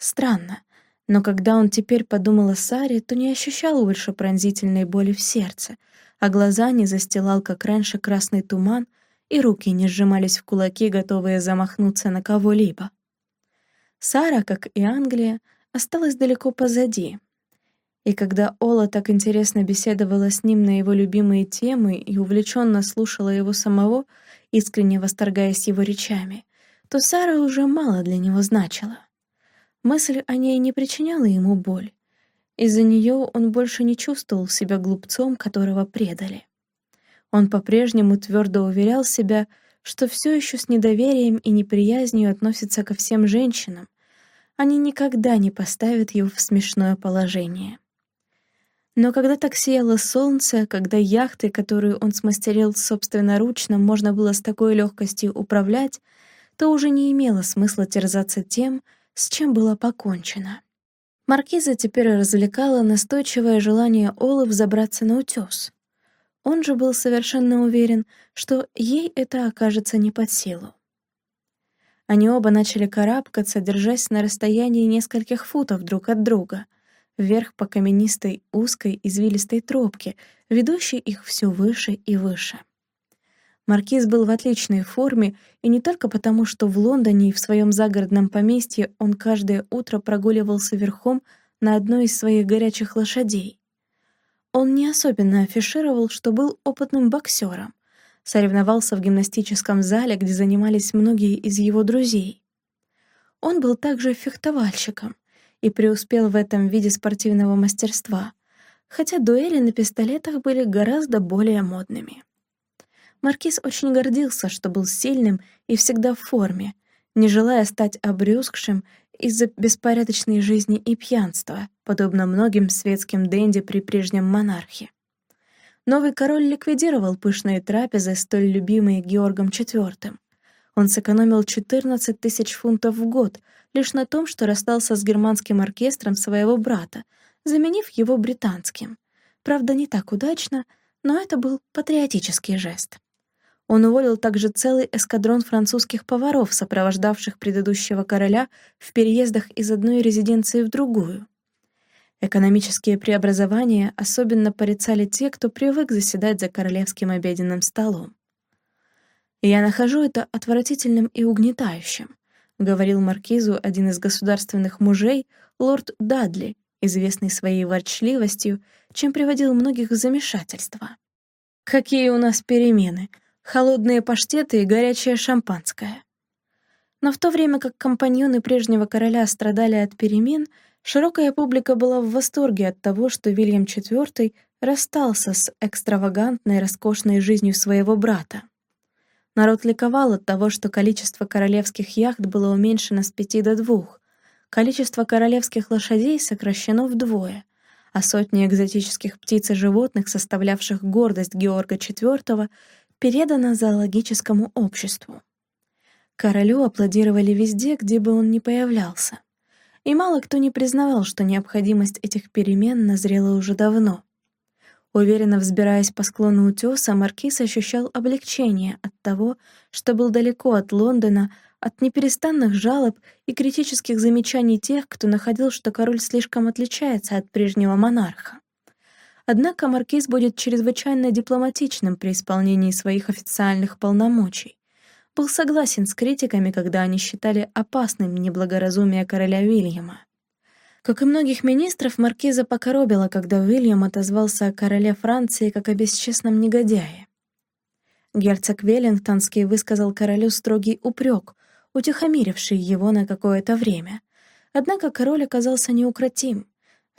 S1: Странно, но когда он теперь подумал о Саре, то не ощущал больше пронзительной боли в сердце, а глаза не застилал, как раньше, красный туман, и руки не сжимались в кулаки, готовые замахнуться на кого-либо. Сара, как и Англия, осталась далеко позади. И когда Ола так интересно беседовала с ним на его любимые темы и увлеченно слушала его самого, искренне восторгаясь его речами, то Сара уже мало для него значила. Мысль о ней не причиняла ему боль. Из-за нее он больше не чувствовал себя глупцом, которого предали. Он по-прежнему твердо уверял себя, что все еще с недоверием и неприязнью относится ко всем женщинам. Они никогда не поставят его в смешное положение. Но когда так сияло солнце, когда яхты, которую он смастерил собственноручно, можно было с такой легкостью управлять, то уже не имело смысла терзаться тем, с чем было покончено. Маркиза теперь развлекала настойчивое желание Олы взобраться на утес. Он же был совершенно уверен, что ей это окажется не под силу. Они оба начали карабкаться, держась на расстоянии нескольких футов друг от друга, вверх по каменистой, узкой, извилистой тропке, ведущей их все выше и выше. Маркиз был в отличной форме, и не только потому, что в Лондоне и в своем загородном поместье он каждое утро прогуливался верхом на одной из своих горячих лошадей. Он не особенно афишировал, что был опытным боксером, соревновался в гимнастическом зале, где занимались многие из его друзей. Он был также фехтовальщиком и преуспел в этом виде спортивного мастерства, хотя дуэли на пистолетах были гораздо более модными. Маркиз очень гордился, что был сильным и всегда в форме, не желая стать обрюзгшим из-за беспорядочной жизни и пьянства, подобно многим светским денди при прежнем монархе. Новый король ликвидировал пышные трапезы, столь любимые Георгом IV. Он сэкономил 14 тысяч фунтов в год лишь на том, что расстался с германским оркестром своего брата, заменив его британским. Правда, не так удачно, но это был патриотический жест. Он уволил также целый эскадрон французских поваров, сопровождавших предыдущего короля в переездах из одной резиденции в другую. Экономические преобразования особенно порицали те, кто привык заседать за королевским обеденным столом. «Я нахожу это отвратительным и угнетающим», — говорил маркизу один из государственных мужей, лорд Дадли, известный своей ворчливостью, чем приводил многих в замешательство. «Какие у нас перемены! Холодные паштеты и горячее шампанское. Но в то время как компаньоны прежнего короля страдали от перемен, широкая публика была в восторге от того, что Вильям IV расстался с экстравагантной, роскошной жизнью своего брата. Народ ликовал от того, что количество королевских яхт было уменьшено с пяти до двух, количество королевских лошадей сокращено вдвое, а сотни экзотических птиц и животных, составлявших гордость Георга IV, передана зоологическому обществу. Королю аплодировали везде, где бы он ни появлялся. И мало кто не признавал, что необходимость этих перемен назрела уже давно. Уверенно взбираясь по склону утеса, Маркиз ощущал облегчение от того, что был далеко от Лондона, от неперестанных жалоб и критических замечаний тех, кто находил, что король слишком отличается от прежнего монарха. Однако маркиз будет чрезвычайно дипломатичным при исполнении своих официальных полномочий. Был согласен с критиками, когда они считали опасным неблагоразумие короля Уильяма. Как и многих министров, маркиза покоробила, когда Уильям отозвался о короле Франции как о бесчестном негодяе. Герцог Веллингтонский высказал королю строгий упрек, утихомиривший его на какое-то время. Однако король оказался неукротим.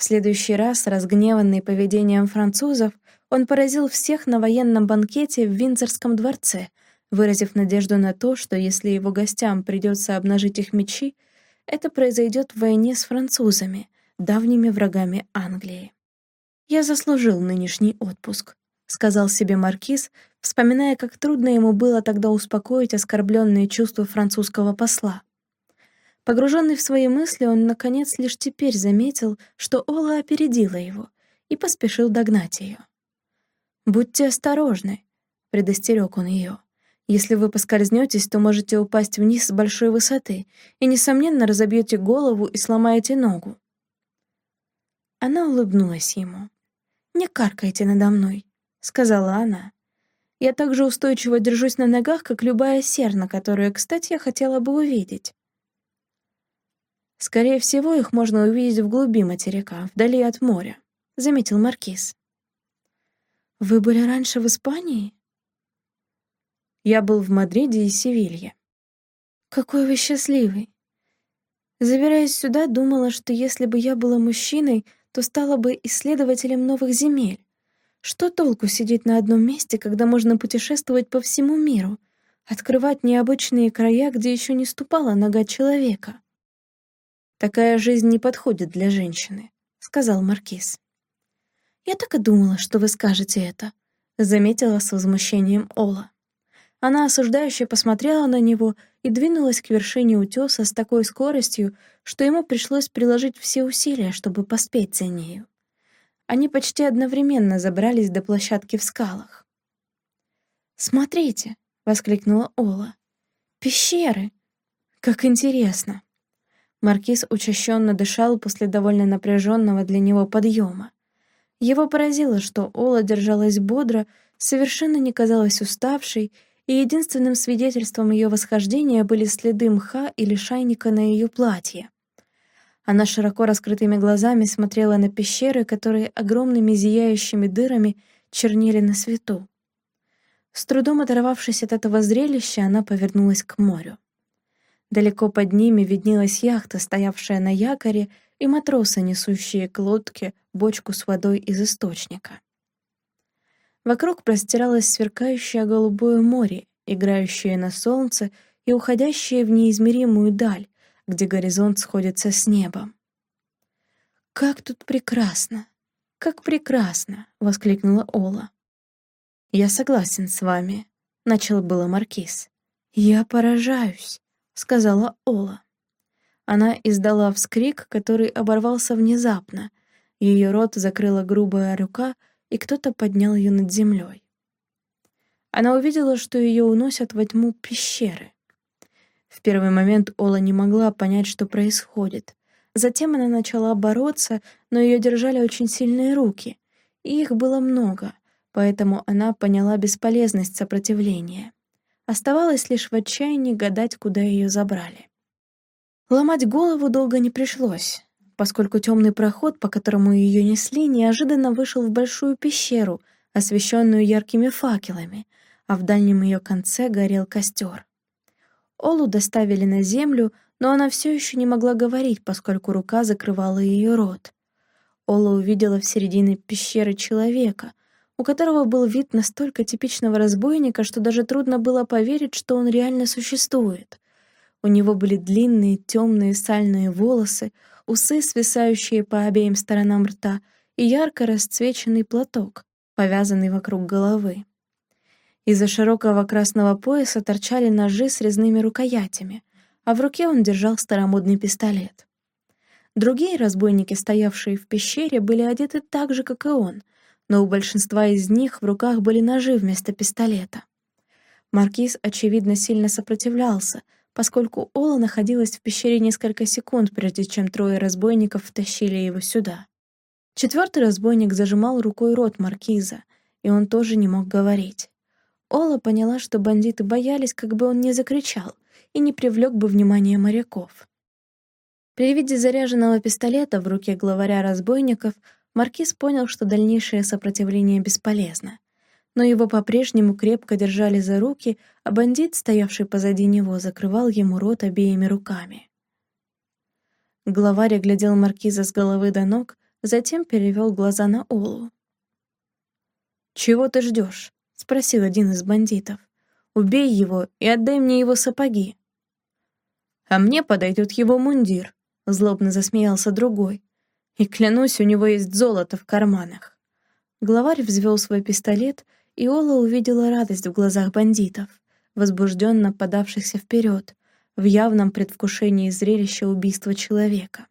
S1: В следующий раз, разгневанный поведением французов, он поразил всех на военном банкете в Виндзорском дворце, выразив надежду на то, что если его гостям придется обнажить их мечи, это произойдет в войне с французами, давними врагами Англии. «Я заслужил нынешний отпуск», — сказал себе маркиз, вспоминая, как трудно ему было тогда успокоить оскорбленные чувства французского посла. Погруженный в свои мысли, он, наконец, лишь теперь заметил, что Ола опередила его, и поспешил догнать ее. «Будьте осторожны», — предостерег он ее. «Если вы поскользнетесь, то можете упасть вниз с большой высоты и, несомненно, разобьете голову и сломаете ногу». Она улыбнулась ему. «Не каркайте надо мной», — сказала она. «Я так же устойчиво держусь на ногах, как любая серна, которую, кстати, я хотела бы увидеть. Скорее всего, их можно увидеть в глуби материка, вдали от моря, — заметил Маркиз. «Вы были раньше в Испании?» «Я был в Мадриде и Севилье». «Какой вы счастливый!» Забираясь сюда, думала, что если бы я была мужчиной, то стала бы исследователем новых земель. Что толку сидеть на одном месте, когда можно путешествовать по всему миру, открывать необычные края, где еще не ступала нога человека? «Такая жизнь не подходит для женщины», — сказал Маркиз. «Я так и думала, что вы скажете это», — заметила с возмущением Ола. Она осуждающе посмотрела на него и двинулась к вершине утеса с такой скоростью, что ему пришлось приложить все усилия, чтобы поспеть за нею. Они почти одновременно забрались до площадки в скалах. «Смотрите!» — воскликнула Ола. «Пещеры! Как интересно!» Маркиз учащенно дышал после довольно напряженного для него подъема. Его поразило, что Ола держалась бодро, совершенно не казалась уставшей, и единственным свидетельством ее восхождения были следы мха или шайника на ее платье. Она широко раскрытыми глазами смотрела на пещеры, которые огромными зияющими дырами чернели на свету. С трудом оторвавшись от этого зрелища, она повернулась к морю. Далеко под ними виднелась яхта, стоявшая на якоре, и матросы, несущие к лодке бочку с водой из источника. Вокруг простиралось сверкающее голубое море, играющее на солнце и уходящее в неизмеримую даль, где горизонт сходится с небом. «Как тут прекрасно! Как прекрасно!» — воскликнула Ола. «Я согласен с вами», — начал было Маркиз. «Я поражаюсь», — сказала Ола. Она издала вскрик, который оборвался внезапно. Ее рот закрыла грубая рука, и кто-то поднял ее над землей. Она увидела, что ее уносят во тьму пещеры. В первый момент Ола не могла понять, что происходит. Затем она начала бороться, но ее держали очень сильные руки, и их было много, поэтому она поняла бесполезность сопротивления. Оставалось лишь в отчаянии гадать, куда ее забрали. Ломать голову долго не пришлось, поскольку темный проход, по которому ее несли, неожиданно вышел в большую пещеру, освещенную яркими факелами, а в дальнем ее конце горел костер. Олу доставили на землю, но она все еще не могла говорить, поскольку рука закрывала ее рот. Ола увидела в середине пещеры человека, у которого был вид настолько типичного разбойника, что даже трудно было поверить, что он реально существует. У него были длинные темные сальные волосы, усы, свисающие по обеим сторонам рта, и ярко расцвеченный платок, повязанный вокруг головы. Из-за широкого красного пояса торчали ножи с резными рукоятями, а в руке он держал старомодный пистолет. Другие разбойники, стоявшие в пещере, были одеты так же, как и он, но у большинства из них в руках были ножи вместо пистолета. Маркиз, очевидно, сильно сопротивлялся, поскольку Ола находилась в пещере несколько секунд, прежде чем трое разбойников втащили его сюда. Четвертый разбойник зажимал рукой рот Маркиза, и он тоже не мог говорить. Ола поняла, что бандиты боялись, как бы он не закричал и не привлек бы внимание моряков. При виде заряженного пистолета в руке главаря разбойников Маркиз понял, что дальнейшее сопротивление бесполезно. Но его по-прежнему крепко держали за руки, а бандит, стоявший позади него, закрывал ему рот обеими руками. Главарь оглядел Маркиза с головы до ног, затем перевел глаза на Олу. «Чего ты ждешь? — спросил один из бандитов. «Убей его и отдай мне его сапоги». «А мне подойдет его мундир», — злобно засмеялся другой. «И клянусь, у него есть золото в карманах». Главарь взвел свой пистолет, и Ола увидела радость в глазах бандитов, возбужденно подавшихся вперед, в явном предвкушении зрелища убийства человека.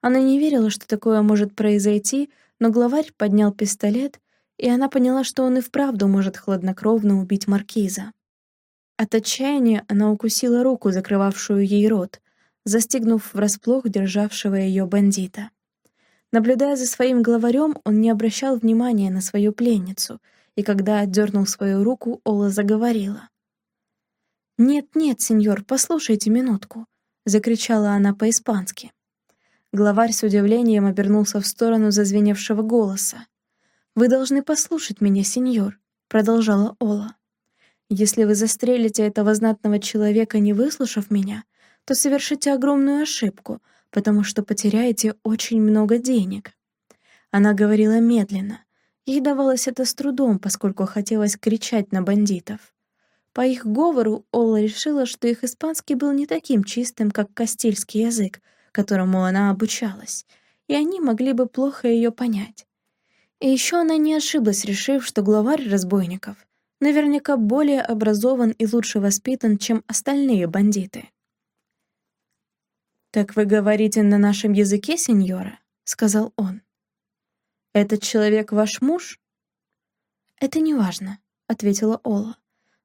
S1: Она не верила, что такое может произойти, но главарь поднял пистолет и она поняла, что он и вправду может хладнокровно убить маркиза. От отчаяния она укусила руку, закрывавшую ей рот, застигнув врасплох державшего ее бандита. Наблюдая за своим главарем, он не обращал внимания на свою пленницу, и когда отдернул свою руку, Ола заговорила. «Нет-нет, сеньор, послушайте минутку», — закричала она по-испански. Главарь с удивлением обернулся в сторону зазвеневшего голоса. «Вы должны послушать меня, сеньор», — продолжала Ола. «Если вы застрелите этого знатного человека, не выслушав меня, то совершите огромную ошибку, потому что потеряете очень много денег». Она говорила медленно. Ей давалось это с трудом, поскольку хотелось кричать на бандитов. По их говору Олла решила, что их испанский был не таким чистым, как кастильский язык, которому она обучалась, и они могли бы плохо ее понять. И еще она не ошиблась, решив, что главарь разбойников наверняка более образован и лучше воспитан, чем остальные бандиты. «Так вы говорите на нашем языке, сеньора?» — сказал он. «Этот человек ваш муж?» «Это не важно», — ответила Ола.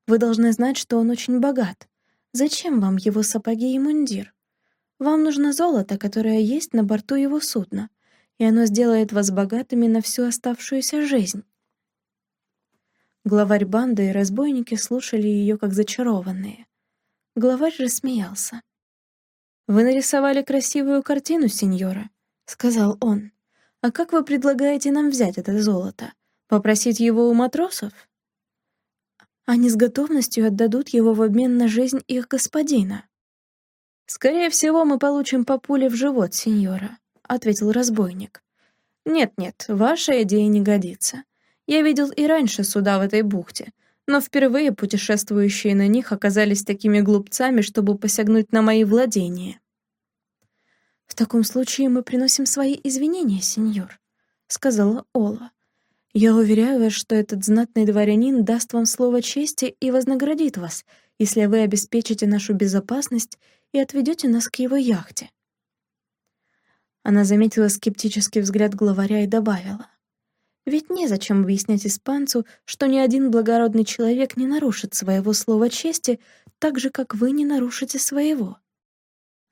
S1: Вы должны знать, что он очень богат. Зачем вам его сапоги и мундир? Вам нужно золото, которое есть на борту его судна, и оно сделает вас богатыми на всю оставшуюся жизнь. Главарь банды и разбойники слушали ее как зачарованные. Главарь рассмеялся. «Вы нарисовали красивую картину, сеньора», — сказал он. «А как вы предлагаете нам взять это золото? Попросить его у матросов?» Они с готовностью отдадут его в обмен на жизнь их господина. «Скорее всего, мы получим по пуле в живот, сеньора», — ответил разбойник. «Нет-нет, ваша идея не годится. Я видел и раньше суда в этой бухте, но впервые путешествующие на них оказались такими глупцами, чтобы посягнуть на мои владения». «В таком случае мы приносим свои извинения, сеньор», — сказала Ола. Я уверяю вас, что этот знатный дворянин даст вам слово чести и вознаградит вас, если вы обеспечите нашу безопасность и отведете нас к его яхте». Она заметила скептический взгляд главаря и добавила. «Ведь незачем объяснять испанцу, что ни один благородный человек не нарушит своего слова чести, так же, как вы не нарушите своего».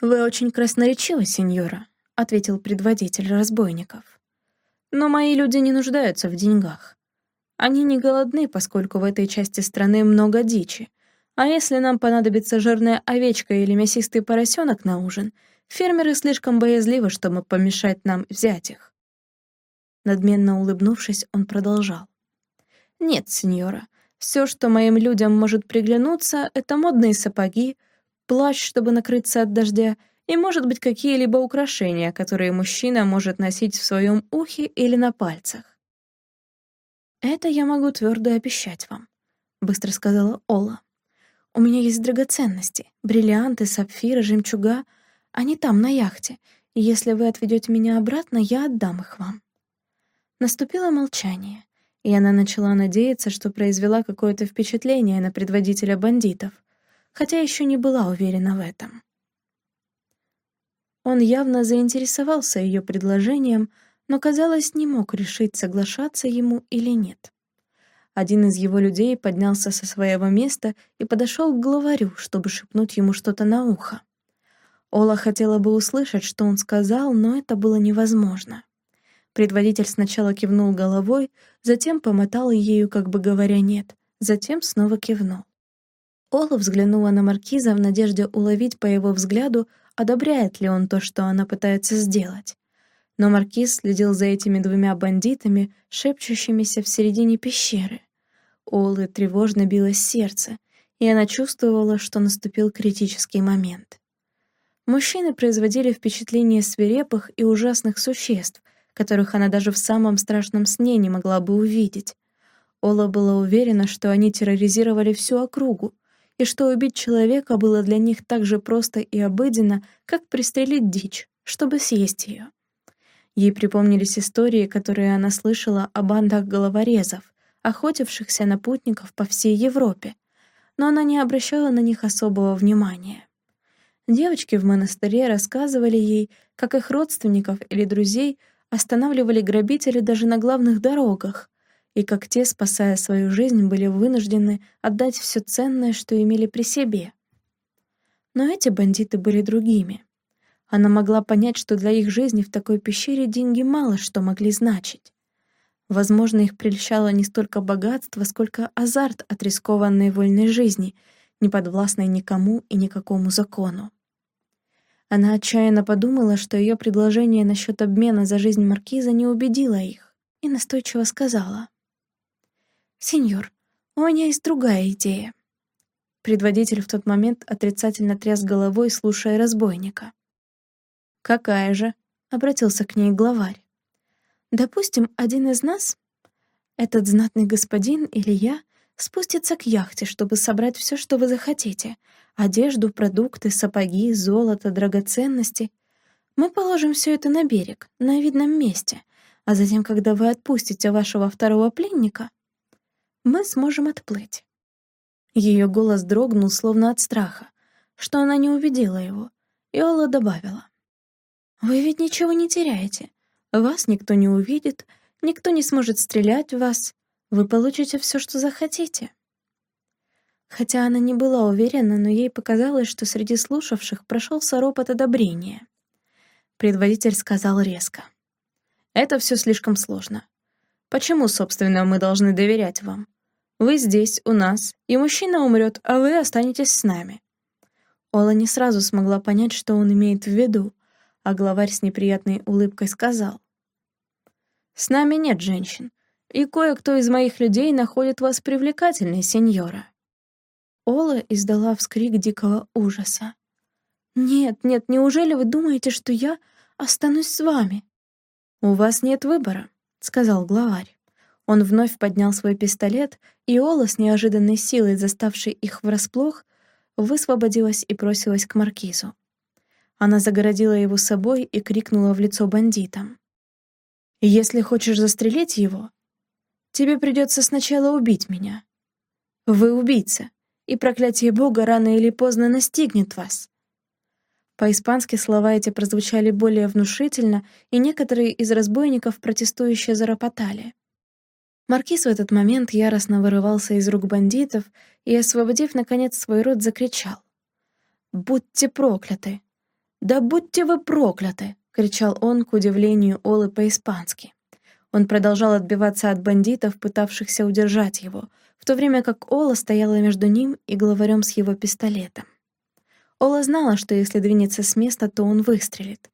S1: «Вы очень красноречивы, сеньора», — ответил предводитель разбойников. Но мои люди не нуждаются в деньгах. Они не голодны, поскольку в этой части страны много дичи. А если нам понадобится жирная овечка или мясистый поросенок на ужин, фермеры слишком боязливы, чтобы помешать нам взять их. Надменно улыбнувшись, он продолжал. «Нет, сеньора, все, что моим людям может приглянуться, это модные сапоги, плащ, чтобы накрыться от дождя, и, может быть, какие-либо украшения, которые мужчина может носить в своем ухе или на пальцах. «Это я могу твердо обещать вам», — быстро сказала Ола. «У меня есть драгоценности, бриллианты, сапфиры, жемчуга. Они там, на яхте, и если вы отведете меня обратно, я отдам их вам». Наступило молчание, и она начала надеяться, что произвела какое-то впечатление на предводителя бандитов, хотя еще не была уверена в этом. Он явно заинтересовался ее предложением, но, казалось, не мог решить, соглашаться ему или нет. Один из его людей поднялся со своего места и подошел к главарю, чтобы шепнуть ему что-то на ухо. Ола хотела бы услышать, что он сказал, но это было невозможно. Предводитель сначала кивнул головой, затем помотал ею, как бы говоря «нет», затем снова кивнул. Ола взглянула на маркиза в надежде уловить по его взгляду, одобряет ли он то, что она пытается сделать. Но маркиз следил за этими двумя бандитами, шепчущимися в середине пещеры. Олы тревожно билось сердце, и она чувствовала, что наступил критический момент. Мужчины производили впечатление свирепых и ужасных существ, которых она даже в самом страшном сне не могла бы увидеть. Ола была уверена, что они терроризировали всю округу, и что убить человека было для них так же просто и обыденно, как пристрелить дичь, чтобы съесть ее. Ей припомнились истории, которые она слышала о бандах головорезов, охотившихся на путников по всей Европе, но она не обращала на них особого внимания. Девочки в монастыре рассказывали ей, как их родственников или друзей останавливали грабители даже на главных дорогах, и как те, спасая свою жизнь, были вынуждены отдать все ценное, что имели при себе. Но эти бандиты были другими. Она могла понять, что для их жизни в такой пещере деньги мало что могли значить. Возможно, их прельщало не столько богатство, сколько азарт от рискованной вольной жизни, не подвластной никому и никакому закону. Она отчаянно подумала, что ее предложение насчет обмена за жизнь маркиза не убедило их, и настойчиво сказала — «Сеньор, у меня есть другая идея». Предводитель в тот момент отрицательно тряс головой, слушая разбойника. «Какая же?» — обратился к ней главарь. Допустим, один из нас, этот знатный господин или я, спустится к яхте, чтобы собрать все, что вы захотите — одежду, продукты, сапоги, золото, драгоценности. Мы положим все это на берег, на видном месте, а затем, когда вы отпустите вашего второго пленника, мы сможем отплыть. Ее голос дрогнул, словно от страха, что она не увидела его, и Ола добавила. «Вы ведь ничего не теряете. Вас никто не увидит, никто не сможет стрелять в вас. Вы получите все, что захотите». Хотя она не была уверена, но ей показалось, что среди слушавших прошелся ропот одобрения. Предводитель сказал резко. «Это все слишком сложно. Почему, собственно, мы должны доверять вам? Вы здесь, у нас, и мужчина умрет, а вы останетесь с нами». Ола не сразу смогла понять, что он имеет в виду, а главарь с неприятной улыбкой сказал. «С нами нет женщин, и кое-кто из моих людей находит вас привлекательной, сеньора». Ола издала вскрик дикого ужаса. «Нет, нет, неужели вы думаете, что я останусь с вами?» «У вас нет выбора», — сказал главарь. Он вновь поднял свой пистолет, и Ола с неожиданной силой, заставшей их врасплох, высвободилась и бросилась к маркизу. Она загородила его собой и крикнула в лицо бандитам. «Если хочешь застрелить его, тебе придется сначала убить меня. Вы убийца, и проклятие Бога рано или поздно настигнет вас». По-испански слова эти прозвучали более внушительно, и некоторые из разбойников протестующе заропотали. Маркиз в этот момент яростно вырывался из рук бандитов и, освободив, наконец, свой рот, закричал. «Будьте прокляты! Да будьте вы прокляты!» — кричал он, к удивлению Олы по-испански. Он продолжал отбиваться от бандитов, пытавшихся удержать его, в то время как Ола стояла между ним и главарем с его пистолетом. Ола знала, что если двинется с места, то он выстрелит.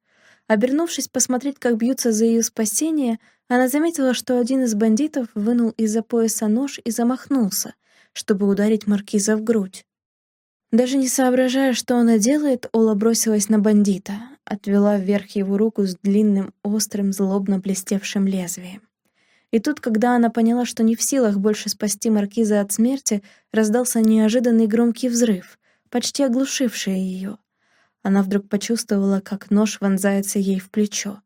S1: Обернувшись посмотреть, как бьются за ее спасение, она заметила, что один из бандитов вынул из-за пояса нож и замахнулся, чтобы ударить маркиза в грудь. Даже не соображая, что она делает, Ола бросилась на бандита, отвела вверх его руку с длинным, острым, злобно блестевшим лезвием. И тут, когда она поняла, что не в силах больше спасти маркиза от смерти, раздался неожиданный громкий взрыв, почти оглушивший ее. Она вдруг почувствовала, как нож вонзается ей в плечо.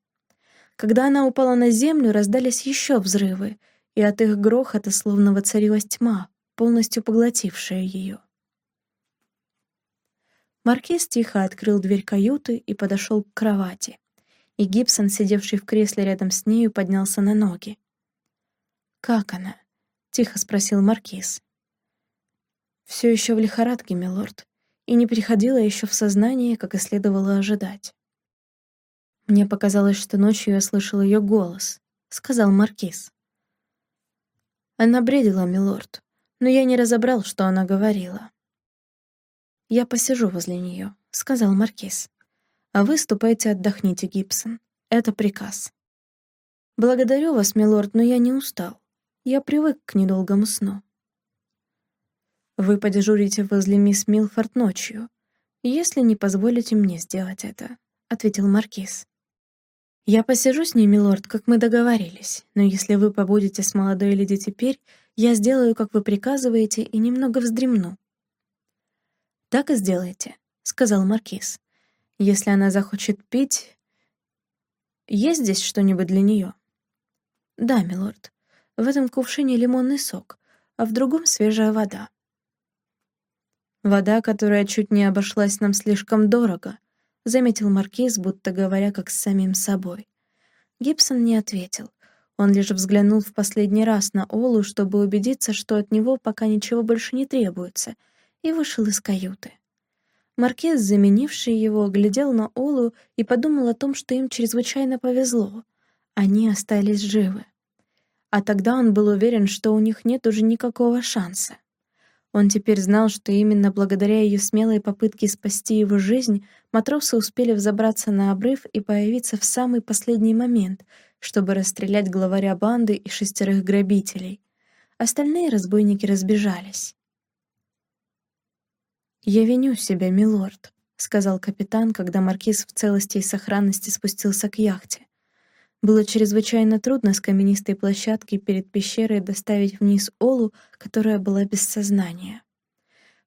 S1: Когда она упала на землю, раздались еще взрывы, и от их грохота словно воцарилась тьма, полностью поглотившая ее. Маркиз тихо открыл дверь каюты и подошел к кровати, и Гибсон, сидевший в кресле рядом с нею, поднялся на ноги. «Как она?» — тихо спросил Маркиз. «Все еще в лихорадке, милорд и не приходила еще в сознание, как и следовало ожидать. «Мне показалось, что ночью я слышал ее голос», — сказал Маркиз. Она бредила, милорд, но я не разобрал, что она говорила. «Я посижу возле нее», — сказал Маркиз. «А вы ступайте отдохните, Гибсон. Это приказ». «Благодарю вас, милорд, но я не устал. Я привык к недолгому сну». Вы подежурите возле мисс Милфорд ночью, если не позволите мне сделать это», — ответил Маркиз. «Я посижу с ней, милорд, как мы договорились, но если вы побудете с молодой леди теперь, я сделаю, как вы приказываете, и немного вздремну». «Так и сделайте», — сказал Маркиз. «Если она захочет пить... Есть здесь что-нибудь для нее?» «Да, милорд. В этом кувшине лимонный сок, а в другом свежая вода. «Вода, которая чуть не обошлась нам слишком дорого», — заметил Маркиз, будто говоря как с самим собой. Гибсон не ответил. Он лишь взглянул в последний раз на Олу, чтобы убедиться, что от него пока ничего больше не требуется, и вышел из каюты. Маркиз, заменивший его, глядел на Олу и подумал о том, что им чрезвычайно повезло. Они остались живы. А тогда он был уверен, что у них нет уже никакого шанса. Он теперь знал, что именно благодаря ее смелой попытке спасти его жизнь матросы успели взобраться на обрыв и появиться в самый последний момент, чтобы расстрелять главаря банды и шестерых грабителей. Остальные разбойники разбежались. «Я виню себя, милорд», — сказал капитан, когда маркиз в целости и сохранности спустился к яхте. Было чрезвычайно трудно с каменистой площадки перед пещерой доставить вниз Олу, которая была без сознания.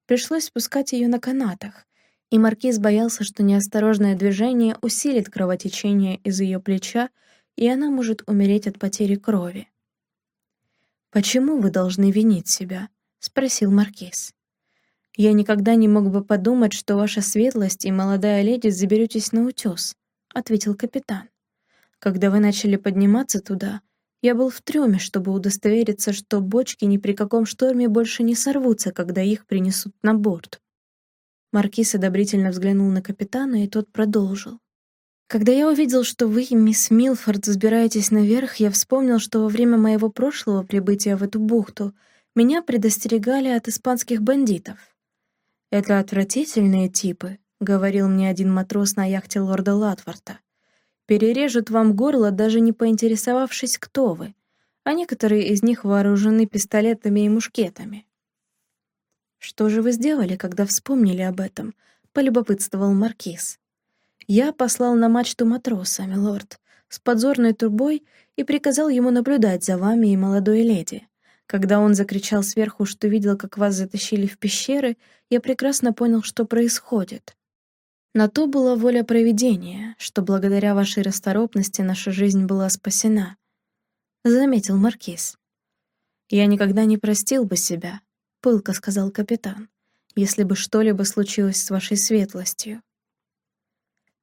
S1: Пришлось спускать ее на канатах, и маркиз боялся, что неосторожное движение усилит кровотечение из ее плеча, и она может умереть от потери крови. «Почему вы должны винить себя?» — спросил маркиз. «Я никогда не мог бы подумать, что ваша светлость и молодая леди заберетесь на утес», — ответил капитан. «Когда вы начали подниматься туда, я был в трюме, чтобы удостовериться, что бочки ни при каком шторме больше не сорвутся, когда их принесут на борт». Маркиз одобрительно взглянул на капитана, и тот продолжил. Когда я увидел, что вы, мисс Милфорд, взбираетесь наверх, я вспомнил, что во время моего прошлого прибытия в эту бухту меня предостерегали от испанских бандитов. «Это отвратительные типы», — говорил мне один матрос на яхте лорда Латворта. «Перережут вам горло, даже не поинтересовавшись, кто вы, а некоторые из них вооружены пистолетами и мушкетами». «Что же вы сделали, когда вспомнили об этом?» — полюбопытствовал Маркиз. Я послал на мачту матроса, милорд, с подзорной трубой и приказал ему наблюдать за вами и молодой леди. Когда он закричал сверху, что видел, как вас затащили в пещеры, я прекрасно понял, что происходит. На то была воля провидения, что благодаря вашей расторопности наша жизнь была спасена. Заметил Маркиз. «Я никогда не простил бы себя», — пылко сказал капитан, «если бы что-либо случилось с вашей светлостью».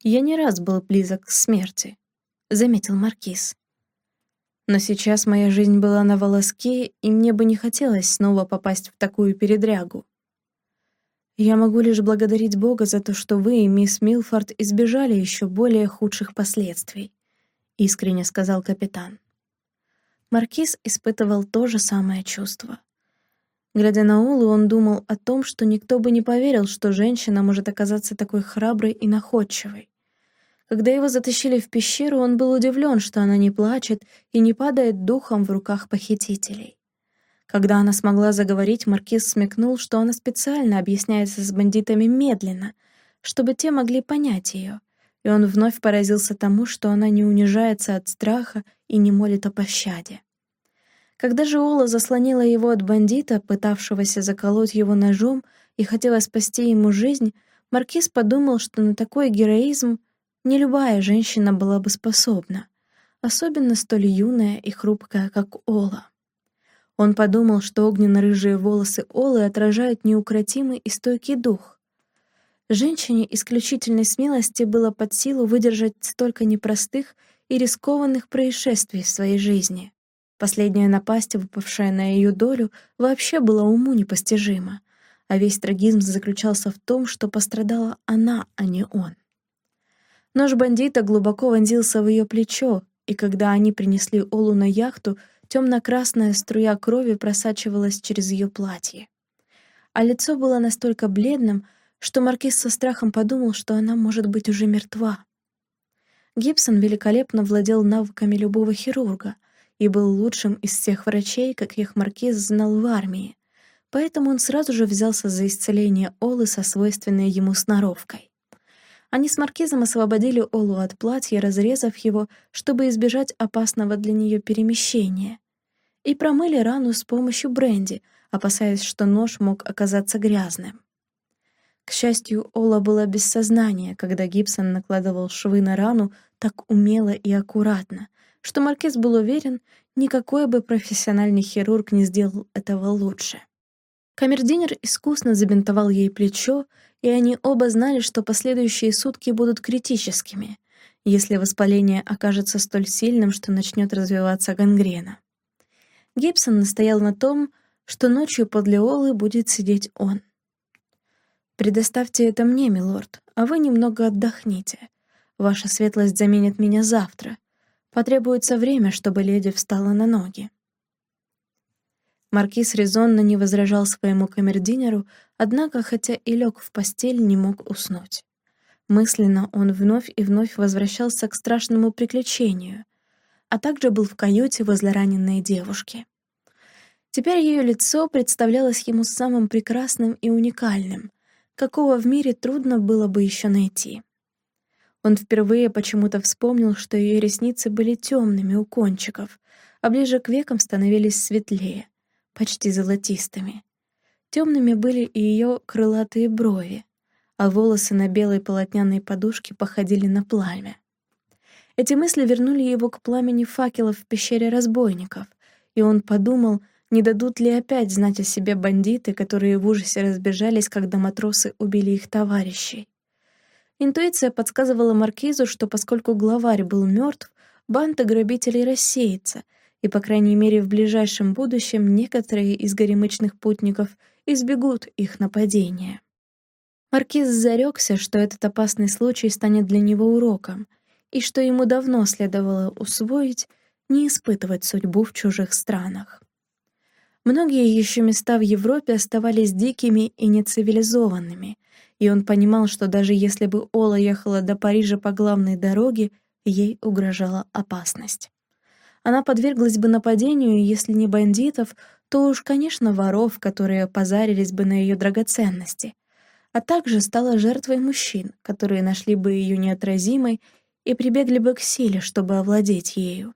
S1: «Я не раз был близок к смерти», — заметил Маркиз. «Но сейчас моя жизнь была на волоске, и мне бы не хотелось снова попасть в такую передрягу. Я могу лишь благодарить Бога за то, что вы и мисс Милфорд избежали еще более худших последствий», — искренне сказал капитан. Маркиз испытывал то же самое чувство. Глядя на Улу, он думал о том, что никто бы не поверил, что женщина может оказаться такой храброй и находчивой. Когда его затащили в пещеру, он был удивлен, что она не плачет и не падает духом в руках похитителей. Когда она смогла заговорить, маркиз смекнул, что она специально объясняется с бандитами медленно, чтобы те могли понять ее, и он вновь поразился тому, что она не унижается от страха и не молит о пощаде. Когда же Ола заслонила его от бандита, пытавшегося заколоть его ножом и хотела спасти ему жизнь, маркиз подумал, что на такой героизм не любая женщина была бы способна, особенно столь юная и хрупкая, как Ола. Он подумал, что огненно-рыжие волосы Олы отражают неукротимый и стойкий дух. Женщине исключительной смелости было под силу выдержать столько непростых и рискованных происшествий в своей жизни. Последняя напасть, выпавшая на ее долю, вообще была уму непостижима, а весь трагизм заключался в том, что пострадала она, а не он. Нож бандита глубоко вонзился в ее плечо, и когда они принесли Олу на яхту, темно-красная струя крови просачивалась через ее платье. А лицо было настолько бледным, что маркиз со страхом подумал, что она может быть уже мертва. Гибсон великолепно владел навыками любого хирурга и был лучшим из всех врачей, каких маркиз знал в армии, поэтому он сразу же взялся за исцеление Олы со свойственной ему сноровкой. Они с Маркизом освободили Олу от платья, разрезав его, чтобы избежать опасного для нее перемещения, и промыли рану с помощью бренди, опасаясь, что нож мог оказаться грязным. К счастью, Ола была без сознания, когда Гибсон накладывал швы на рану так умело и аккуратно, что Маркиз был уверен, никакой бы профессиональный хирург не сделал этого лучше. Камердинер искусно забинтовал ей плечо, и они оба знали, что последующие сутки будут критическими, если воспаление окажется столь сильным, что начнет развиваться гангрена. Гибсон настоял на том, что ночью подле Олы будет сидеть он. «Предоставьте это мне, милорд, а вы немного отдохните. Ваша светлость заменит меня завтра. Потребуется время, чтобы леди встала на ноги». Маркиз резонно не возражал своему камердинеру, однако, хотя и лег в постель, не мог уснуть. Мысленно он вновь и вновь возвращался к страшному приключению, а также был в каюте возле раненной девушки. Теперь ее лицо представлялось ему самым прекрасным и уникальным, какого в мире трудно было бы еще найти. Он впервые почему-то вспомнил, что ее ресницы были темными у кончиков, а ближе к векам становились светлее, почти золотистыми. Темными были и ее крылатые брови, а волосы на белой полотняной подушке походили на пламя. Эти мысли вернули его к пламени факелов в пещере разбойников, и он подумал, не дадут ли опять знать о себе бандиты, которые в ужасе разбежались, когда матросы убили их товарищей. Интуиция подсказывала Маркизу, что поскольку главарь был мертв, банда грабителей рассеется, и, по крайней мере, в ближайшем будущем некоторые из горемычных путников избегут их нападения. Маркиз зарекся, что этот опасный случай станет для него уроком, и что ему давно следовало усвоить не испытывать судьбу в чужих странах. Многие еще места в Европе оставались дикими и нецивилизованными, и он понимал, что даже если бы Ола ехала до Парижа по главной дороге, ей угрожала опасность. Она подверглась бы нападению, если не бандитов, то уж, конечно, воров, которые позарились бы на ее драгоценности, а также стала жертвой мужчин, которые нашли бы ее неотразимой и прибегли бы к силе, чтобы овладеть ею.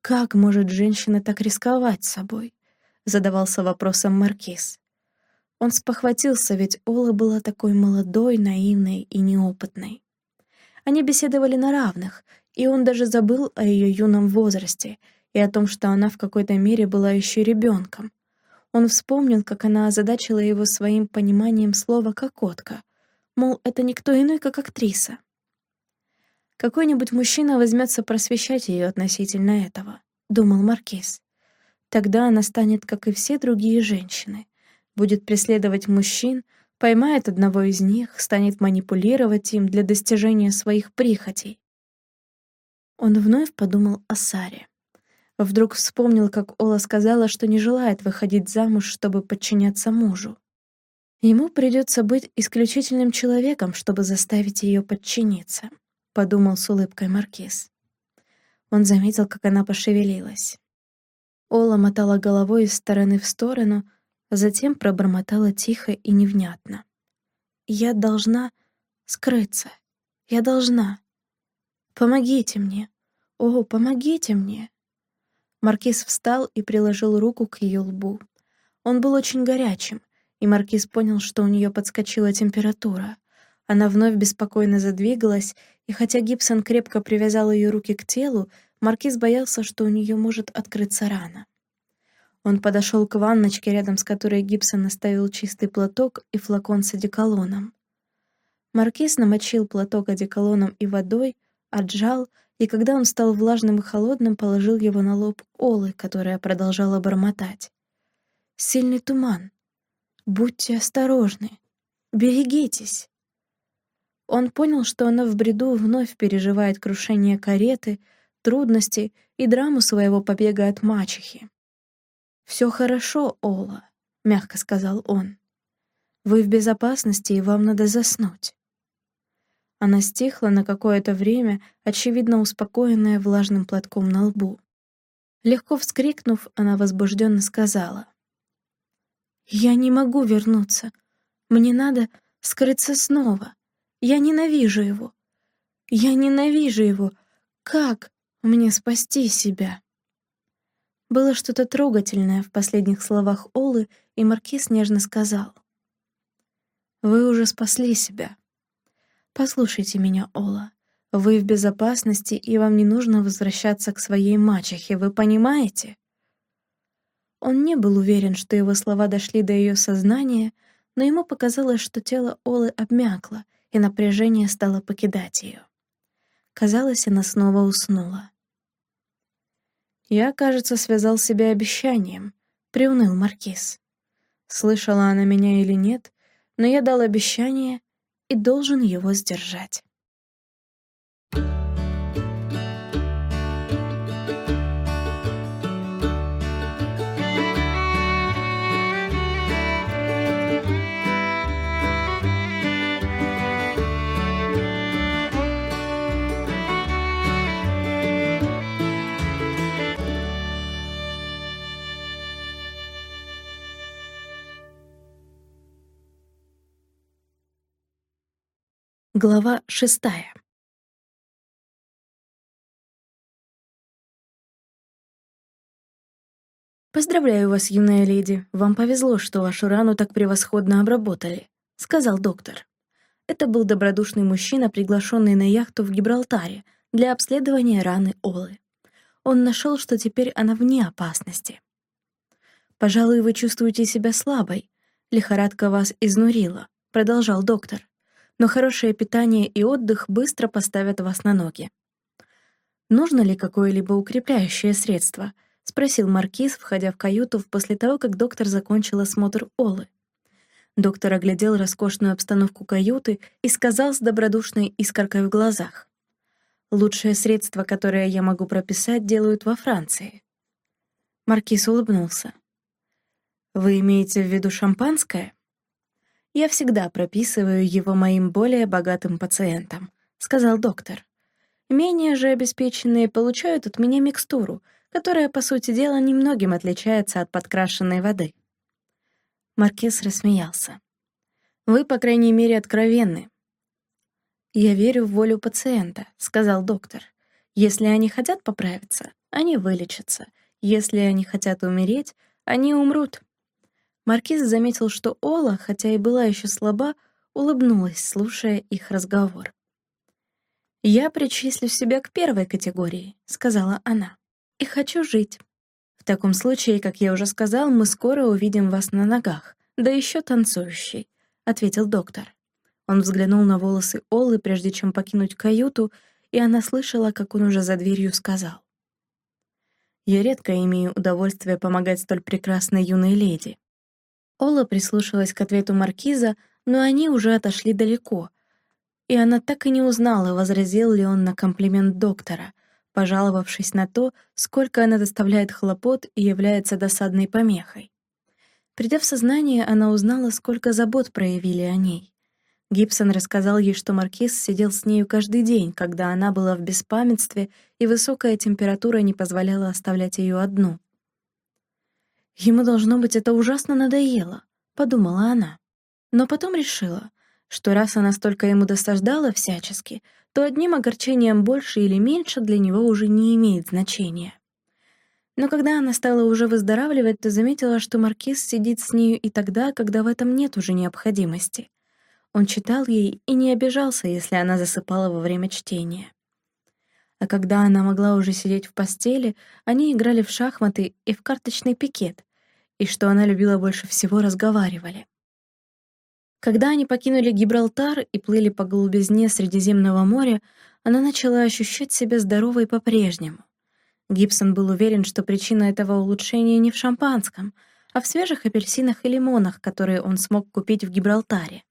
S1: «Как может женщина так рисковать собой?» — задавался вопросом Маркиз. Он спохватился, ведь Ола была такой молодой, наивной и неопытной. Они беседовали на равных, и он даже забыл о ее юном возрасте и о том, что она в какой-то мере была еще ребенком. Он вспомнил, как она озадачила его своим пониманием слова «кокотка», мол, это никто иной, как актриса. Какой-нибудь мужчина возьмется просвещать ее относительно этого, думал Маркиз. Тогда она станет, как и все другие женщины, будет преследовать мужчин, поймает одного из них, станет манипулировать им для достижения своих прихотей. Он вновь подумал о Саре. Вдруг вспомнил, как Ола сказала, что не желает выходить замуж, чтобы подчиняться мужу. Ему придется быть исключительным человеком, чтобы заставить ее подчиниться, подумал с улыбкой Маркиз. Он заметил, как она пошевелилась. Ола мотала головой из стороны в сторону, Затем пробормотала тихо и невнятно. «Я должна скрыться. Я должна. Помогите мне. О, помогите мне!» Маркиз встал и приложил руку к ее лбу. Он был очень горячим, и Маркиз понял, что у нее подскочила температура. Она вновь беспокойно задвигалась, и хотя Гибсон крепко привязал ее руки к телу, Маркиз боялся, что у нее может открыться рана. Он подошел к ванночке, рядом с которой Гибсон оставил чистый платок и флакон с одеколоном. Маркиз намочил платок одеколоном и водой, отжал, и когда он стал влажным и холодным, положил его на лоб Олы, которая продолжала бормотать. «Сильный туман. Будьте осторожны. Берегитесь». Он понял, что она в бреду вновь переживает крушение кареты, трудности и драму своего побега от мачехи. «Все хорошо, Ола», — мягко сказал он. «Вы в безопасности, и вам надо заснуть». Она стихла на какое-то время, очевидно успокоенная влажным платком на лбу. Легко вскрикнув, она возбужденно сказала. «Я не могу вернуться. Мне надо скрыться снова. Я ненавижу его. Я ненавижу его. Как мне спасти себя?» Было что-то трогательное в последних словах Олы, и Маркиз нежно сказал. «Вы уже спасли себя. Послушайте меня, Ола. Вы в безопасности, и вам не нужно возвращаться к своей мачехе, вы понимаете?» Он не был уверен, что его слова дошли до ее сознания, но ему показалось, что тело Олы обмякло, и напряжение стало покидать ее. Казалось, она снова уснула. Я, кажется, связал себя обещанием, приуныл Маркиз. Слышала она меня или нет, но я дал обещание и должен его сдержать. Глава шестая. «Поздравляю вас, юная леди. Вам повезло, что вашу рану так превосходно обработали», — сказал доктор. Это был добродушный мужчина, приглашенный на яхту в Гибралтаре для обследования раны Олы. Он нашел, что теперь она вне опасности. «Пожалуй, вы чувствуете себя слабой. Лихорадка вас изнурила», — продолжал доктор но хорошее питание и отдых быстро поставят вас на ноги. «Нужно ли какое-либо укрепляющее средство?» — спросил Маркиз, входя в каюту после того, как доктор закончил осмотр Олы. Доктор оглядел роскошную обстановку каюты и сказал с добродушной искоркой в глазах. «Лучшее средство, которое я могу прописать, делают во Франции». Маркиз улыбнулся. «Вы имеете в виду шампанское?» Я всегда прописываю его моим более богатым пациентам», — сказал доктор. «Менее же обеспеченные получают от меня микстуру, которая, по сути дела, немногим отличается от подкрашенной воды». Маркиз рассмеялся. «Вы, по крайней мере, откровенны». «Я верю в волю пациента», — сказал доктор. «Если они хотят поправиться, они вылечатся. Если они хотят умереть, они умрут». Маркиз заметил, что Ола, хотя и была еще слаба, улыбнулась, слушая их разговор. «Я причислю себя к первой категории», — сказала она, — «и хочу жить. В таком случае, как я уже сказал, мы скоро увидим вас на ногах, да еще танцующей», — ответил доктор. Он взглянул на волосы Олы, прежде чем покинуть каюту, и она слышала, как он уже за дверью сказал. «Я редко имею удовольствие помогать столь прекрасной юной леди. Ола прислушалась к ответу маркиза, но они уже отошли далеко, и она так и не узнала, возразил ли он на комплимент доктора, пожаловавшись на то, сколько она доставляет хлопот и является досадной помехой. Придя в сознание, она узнала, сколько забот проявили о ней. Гибсон рассказал ей, что маркиз сидел с нею каждый день, когда она была в беспамятстве, и высокая температура не позволяла оставлять ее одну. Ему, должно быть, это ужасно надоело, подумала она. Но потом решила, что раз она столько ему досаждала всячески, то одним огорчением больше или меньше для него уже не имеет значения. Но когда она стала уже выздоравливать, то заметила, что Маркиз сидит с нею и тогда, когда в этом нет уже необходимости. Он читал ей и не обижался, если она засыпала во время чтения. А когда она могла уже сидеть в постели, они играли в шахматы и в карточный пикет, и что она любила больше всего, разговаривали. Когда они покинули Гибралтар и плыли по голубизне Средиземного моря, она начала ощущать себя здоровой по-прежнему. Гибсон был уверен, что причина этого улучшения не в шампанском, а в свежих апельсинах и лимонах, которые он смог купить в Гибралтаре.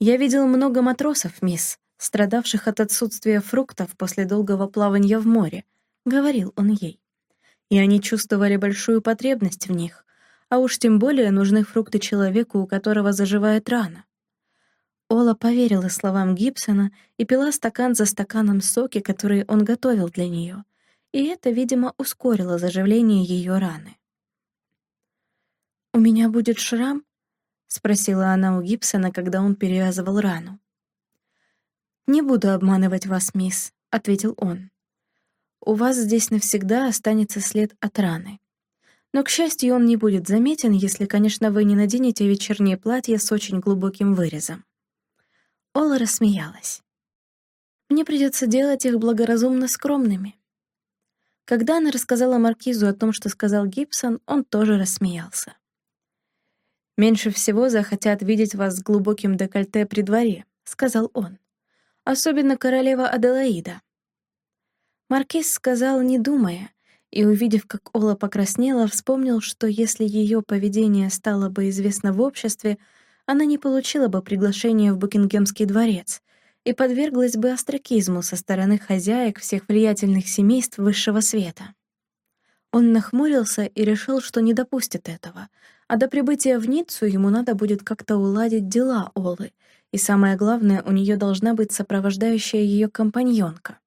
S1: «Я видел много матросов, мисс, страдавших от отсутствия фруктов после долгого плавания в море», — говорил он ей и они чувствовали большую потребность в них, а уж тем более нужны фрукты человеку, у которого заживает рана. Ола поверила словам Гибсона и пила стакан за стаканом соки, который он готовил для нее, и это, видимо, ускорило заживление ее раны. «У меня будет шрам?» — спросила она у Гибсона, когда он перевязывал рану. «Не буду обманывать вас, мисс», — ответил он у вас здесь навсегда останется след от раны. Но, к счастью, он не будет заметен, если, конечно, вы не наденете вечернее платье с очень глубоким вырезом. Ола рассмеялась. Мне придется делать их благоразумно скромными. Когда она рассказала Маркизу о том, что сказал Гибсон, он тоже рассмеялся. «Меньше всего захотят видеть вас с глубоким декольте при дворе», — сказал он. «Особенно королева Аделаида. Маркиз сказал, не думая, и, увидев, как Ола покраснела, вспомнил, что если ее поведение стало бы известно в обществе, она не получила бы приглашения в Букингемский дворец и подверглась бы остракизму со стороны хозяек всех влиятельных семейств высшего света. Он нахмурился и решил, что не допустит этого, а до прибытия в Ниццу ему надо будет как-то уладить дела Олы, и самое главное, у нее должна быть сопровождающая ее компаньонка.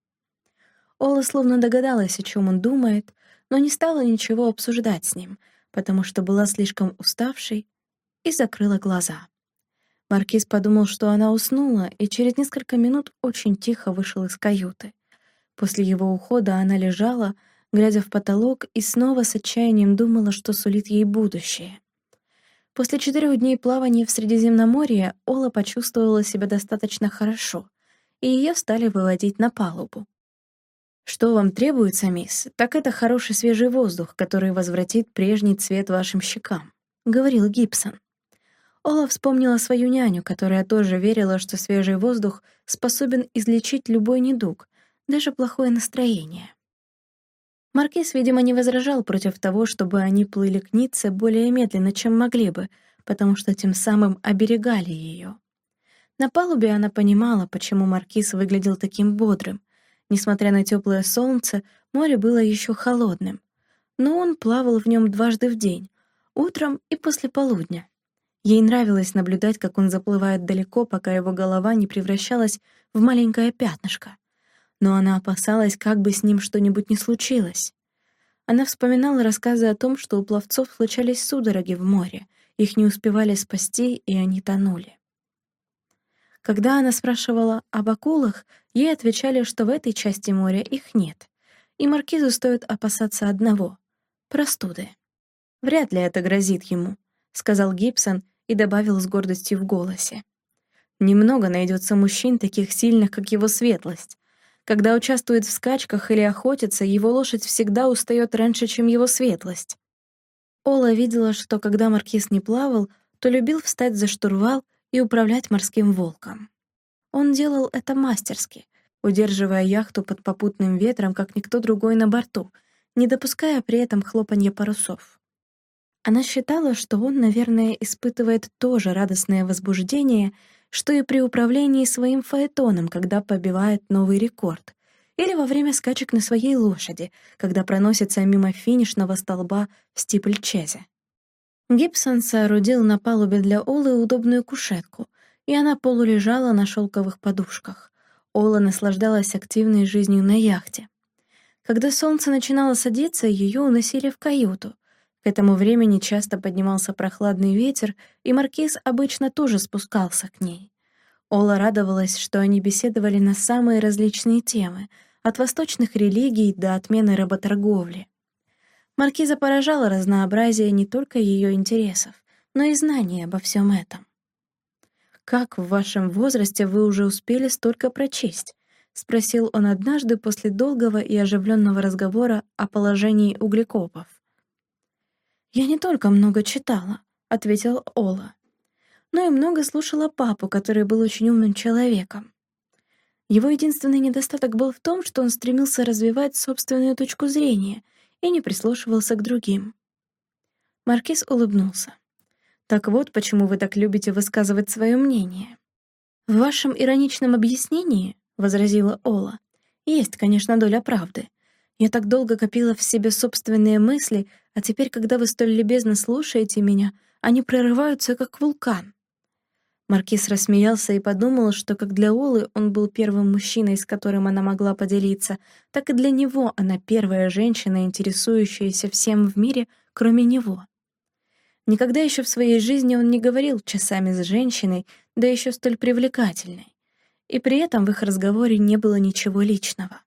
S1: Ола словно догадалась, о чем он думает, но не стала ничего обсуждать с ним, потому что была слишком уставшей и закрыла глаза. Маркиз подумал, что она уснула, и через несколько минут очень тихо вышел из каюты. После его ухода она лежала, глядя в потолок, и снова с отчаянием думала, что сулит ей будущее. После четырех дней плавания в Средиземноморье Ола почувствовала себя достаточно хорошо, и ее стали выводить на палубу. «Что вам требуется, мисс, так это хороший свежий воздух, который возвратит прежний цвет вашим щекам», — говорил Гибсон. Ола вспомнила свою няню, которая тоже верила, что свежий воздух способен излечить любой недуг, даже плохое настроение. Маркиз, видимо, не возражал против того, чтобы они плыли к Ницце более медленно, чем могли бы, потому что тем самым оберегали ее. На палубе она понимала, почему Маркиз выглядел таким бодрым. Несмотря на теплое солнце, море было еще холодным. Но он плавал в нем дважды в день, утром и после полудня. Ей нравилось наблюдать, как он заплывает далеко, пока его голова не превращалась в маленькое пятнышко но она опасалась, как бы с ним что-нибудь не случилось. Она вспоминала рассказы о том, что у пловцов случались судороги в море, их не успевали спасти, и они тонули. Когда она спрашивала об акулах, ей отвечали, что в этой части моря их нет, и маркизу стоит опасаться одного — простуды. «Вряд ли это грозит ему», — сказал Гибсон и добавил с гордостью в голосе. «Немного найдется мужчин, таких сильных, как его светлость, когда участвует в скачках или охотится, его лошадь всегда устает раньше, чем его светлость. Ола видела, что когда маркиз не плавал, то любил встать за штурвал и управлять морским волком. Он делал это мастерски, удерживая яхту под попутным ветром, как никто другой на борту, не допуская при этом хлопанья парусов. Она считала, что он, наверное, испытывает то же радостное возбуждение, что и при управлении своим фаэтоном, когда побивает новый рекорд, или во время скачек на своей лошади, когда проносится мимо финишного столба в стипльчезе. Гибсон соорудил на палубе для Олы удобную кушетку, и она полулежала на шелковых подушках. Ола наслаждалась активной жизнью на яхте. Когда солнце начинало садиться, ее уносили в каюту, к этому времени часто поднимался прохладный ветер, и маркиз обычно тоже спускался к ней. Ола радовалась, что они беседовали на самые различные темы, от восточных религий до отмены работорговли. Маркиза поражала разнообразие не только ее интересов, но и знаний обо всем этом. «Как в вашем возрасте вы уже успели столько прочесть?» — спросил он однажды после долгого и оживленного разговора о положении углекопов. «Я не только много читала», — ответила Ола, «но и много слушала папу, который был очень умным человеком. Его единственный недостаток был в том, что он стремился развивать собственную точку зрения и не прислушивался к другим». Маркиз улыбнулся. «Так вот, почему вы так любите высказывать свое мнение». «В вашем ироничном объяснении», — возразила Ола, — «есть, конечно, доля правды. Я так долго копила в себе собственные мысли, а теперь, когда вы столь любезно слушаете меня, они прорываются, как вулкан». Маркиз рассмеялся и подумал, что как для Олы он был первым мужчиной, с которым она могла поделиться, так и для него она первая женщина, интересующаяся всем в мире, кроме него. Никогда еще в своей жизни он не говорил часами с женщиной, да еще столь привлекательной. И при этом в их разговоре не было ничего личного.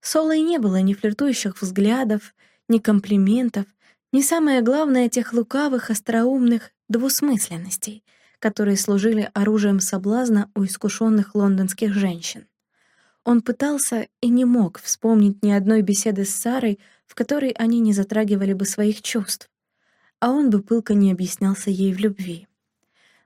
S1: С Олой не было ни флиртующих взглядов, ни комплиментов, ни самое главное тех лукавых, остроумных двусмысленностей, которые служили оружием соблазна у искушенных лондонских женщин. Он пытался и не мог вспомнить ни одной беседы с Сарой, в которой они не затрагивали бы своих чувств, а он бы пылко не объяснялся ей в любви.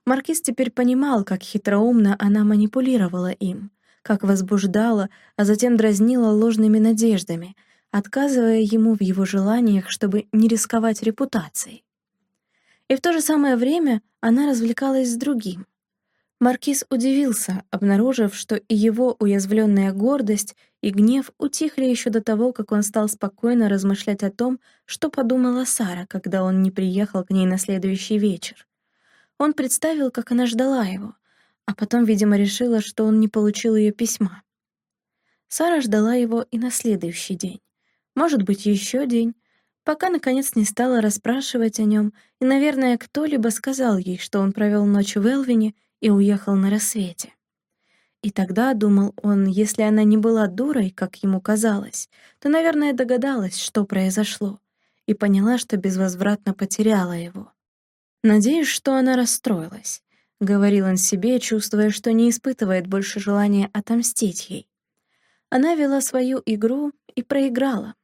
S1: Маркиз теперь понимал, как хитроумно она манипулировала им, как возбуждала, а затем дразнила ложными надеждами, отказывая ему в его желаниях, чтобы не рисковать репутацией. И в то же самое время она развлекалась с другим. Маркиз удивился, обнаружив, что и его уязвленная гордость и гнев утихли еще до того, как он стал спокойно размышлять о том, что подумала Сара, когда он не приехал к ней на следующий вечер. Он представил, как она ждала его, а потом, видимо, решила, что он не получил ее письма. Сара ждала его и на следующий день. Может быть, еще день, пока, наконец, не стала расспрашивать о нем, и, наверное, кто-либо сказал ей, что он провел ночь в Элвине и уехал на рассвете. И тогда, думал он, если она не была дурой, как ему казалось, то, наверное, догадалась, что произошло, и поняла, что безвозвратно потеряла его. «Надеюсь, что она расстроилась», — говорил он себе, чувствуя, что не испытывает больше желания отомстить ей. Она вела свою игру и проиграла,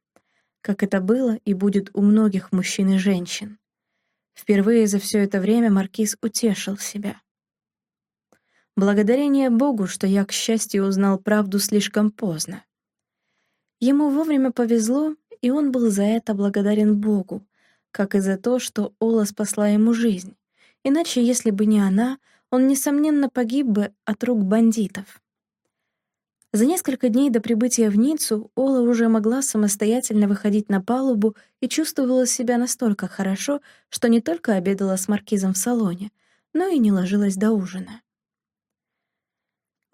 S1: как это было и будет у многих мужчин и женщин. Впервые за все это время Маркиз утешил себя. Благодарение Богу, что я, к счастью, узнал правду слишком поздно. Ему вовремя повезло, и он был за это благодарен Богу, как и за то, что Ола спасла ему жизнь. Иначе, если бы не она, он, несомненно, погиб бы от рук бандитов. За несколько дней до прибытия в Ниццу Ола уже могла самостоятельно выходить на палубу и чувствовала себя настолько хорошо, что не только обедала с маркизом в салоне, но и не ложилась до ужина.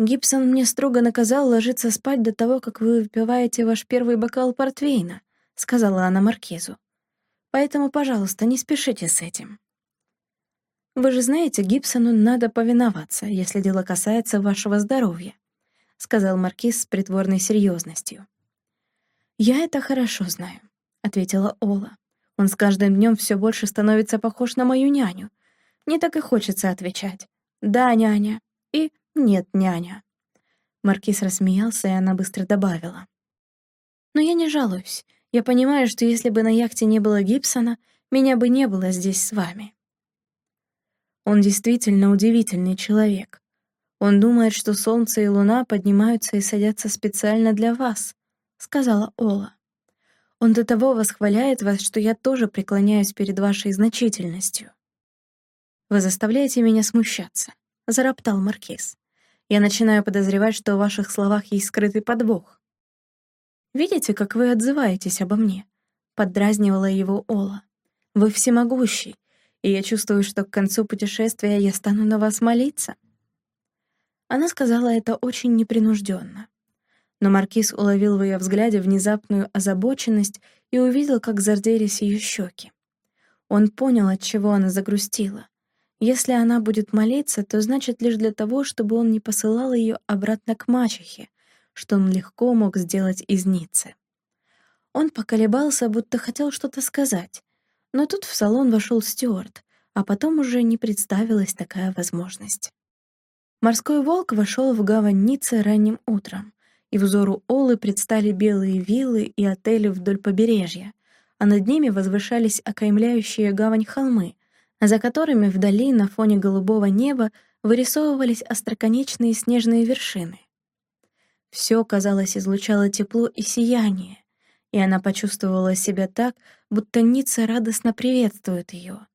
S1: Гибсон мне строго наказал ложиться спать до того, как вы выпиваете ваш первый бокал портвейна», — сказала она Маркизу. «Поэтому, пожалуйста, не спешите с этим». «Вы же знаете, Гибсону надо повиноваться, если дело касается вашего здоровья», — сказал Маркиз с притворной серьезностью. «Я это хорошо знаю», — ответила Ола. «Он с каждым днем все больше становится похож на мою няню. Мне так и хочется отвечать. Да, няня. И «Нет, няня». Маркиз рассмеялся, и она быстро добавила. «Но я не жалуюсь. Я понимаю, что если бы на яхте не было Гибсона, меня бы не было здесь с вами». Он действительно удивительный человек. Он думает, что солнце и луна поднимаются и садятся специально для вас, сказала Ола. Он до того восхваляет вас, что я тоже преклоняюсь перед вашей значительностью. Вы заставляете меня смущаться, зароптал маркиз. Я начинаю подозревать, что в ваших словах есть скрытый подвох. «Видите, как вы отзываетесь обо мне?» — поддразнивала его Ола. «Вы всемогущий, и я чувствую, что к концу путешествия я стану на вас молиться». Она сказала это очень непринужденно. Но Маркиз уловил в ее взгляде внезапную озабоченность и увидел, как зарделись ее щеки. Он понял, от чего она загрустила. Если она будет молиться, то значит лишь для того, чтобы он не посылал ее обратно к мачехе, что он легко мог сделать из Ниццы. Он поколебался, будто хотел что-то сказать, но тут в салон вошел Стюарт, а потом уже не представилась такая возможность. Морской волк вошел в гавань Ниццы ранним утром, и взору Олы предстали белые виллы и отели вдоль побережья, а над ними возвышались окаймляющие гавань холмы, за которыми вдали на фоне голубого неба вырисовывались остроконечные снежные вершины. Все, казалось, излучало тепло и сияние, и она почувствовала себя так, будто Ницца радостно приветствует ее.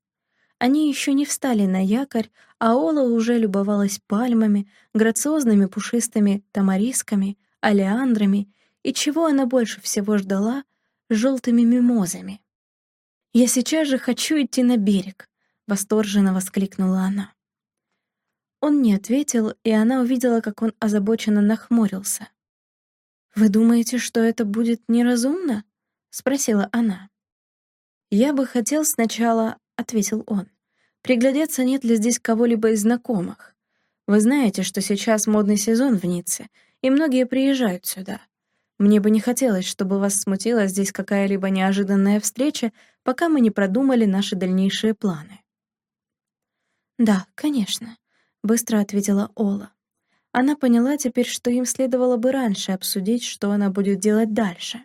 S1: Они еще не встали на якорь, а Ола уже любовалась пальмами, грациозными пушистыми тамарисками, алиандрами и, чего она больше всего ждала, желтыми мимозами. «Я сейчас же хочу идти на берег», — восторженно воскликнула она. Он не ответил, и она увидела, как он озабоченно нахмурился. «Вы думаете, что это будет неразумно?» — спросила она. «Я бы хотел сначала», — ответил он, «приглядеться, нет ли здесь кого-либо из знакомых. Вы знаете, что сейчас модный сезон в Ницце, и многие приезжают сюда. Мне бы не хотелось, чтобы вас смутила здесь какая-либо неожиданная встреча, пока мы не продумали наши дальнейшие планы. «Да, конечно», — быстро ответила Ола. Она поняла теперь, что им следовало бы раньше обсудить, что она будет делать дальше.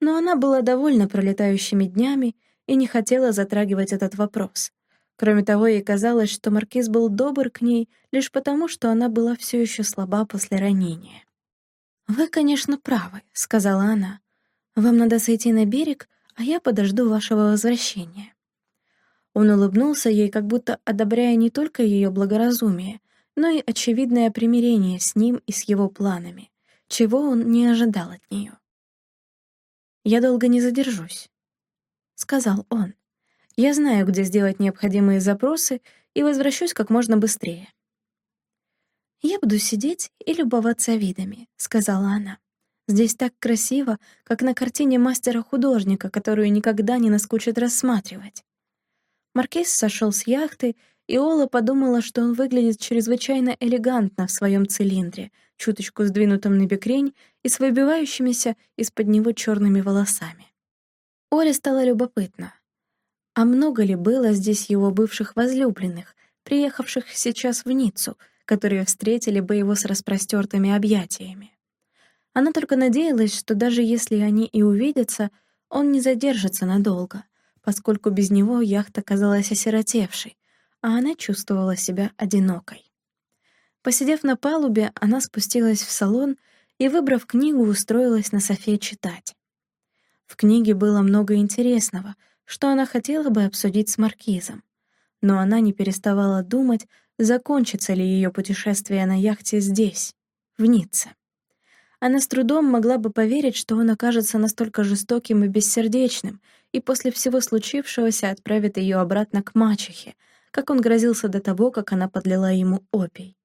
S1: Но она была довольна пролетающими днями и не хотела затрагивать этот вопрос. Кроме того, ей казалось, что Маркиз был добр к ней лишь потому, что она была все еще слаба после ранения. «Вы, конечно, правы», — сказала она. «Вам надо сойти на берег, а я подожду вашего возвращения». Он улыбнулся ей, как будто одобряя не только ее благоразумие, но и очевидное примирение с ним и с его планами, чего он не ожидал от нее. «Я долго не задержусь», — сказал он. «Я знаю, где сделать необходимые запросы и возвращусь как можно быстрее». «Я буду сидеть и любоваться видами», — сказала она. «Здесь так красиво, как на картине мастера-художника, которую никогда не наскучит рассматривать». Маркиз сошел с яхты, и Ола подумала, что он выглядит чрезвычайно элегантно в своем цилиндре, чуточку сдвинутом на бекрень и с выбивающимися из-под него черными волосами. Оле стало любопытно. А много ли было здесь его бывших возлюбленных, приехавших сейчас в Ниццу, которые встретили бы его с распростертыми объятиями? Она только надеялась, что даже если они и увидятся, он не задержится надолго, поскольку без него яхта казалась осиротевшей, а она чувствовала себя одинокой. Посидев на палубе, она спустилась в салон и, выбрав книгу, устроилась на софе читать. В книге было много интересного, что она хотела бы обсудить с Маркизом, но она не переставала думать, закончится ли ее путешествие на яхте здесь, в Ницце. Она с трудом могла бы поверить, что он окажется настолько жестоким и бессердечным, и после всего случившегося отправит ее обратно к мачехе, как он грозился до того, как она подлила ему опий.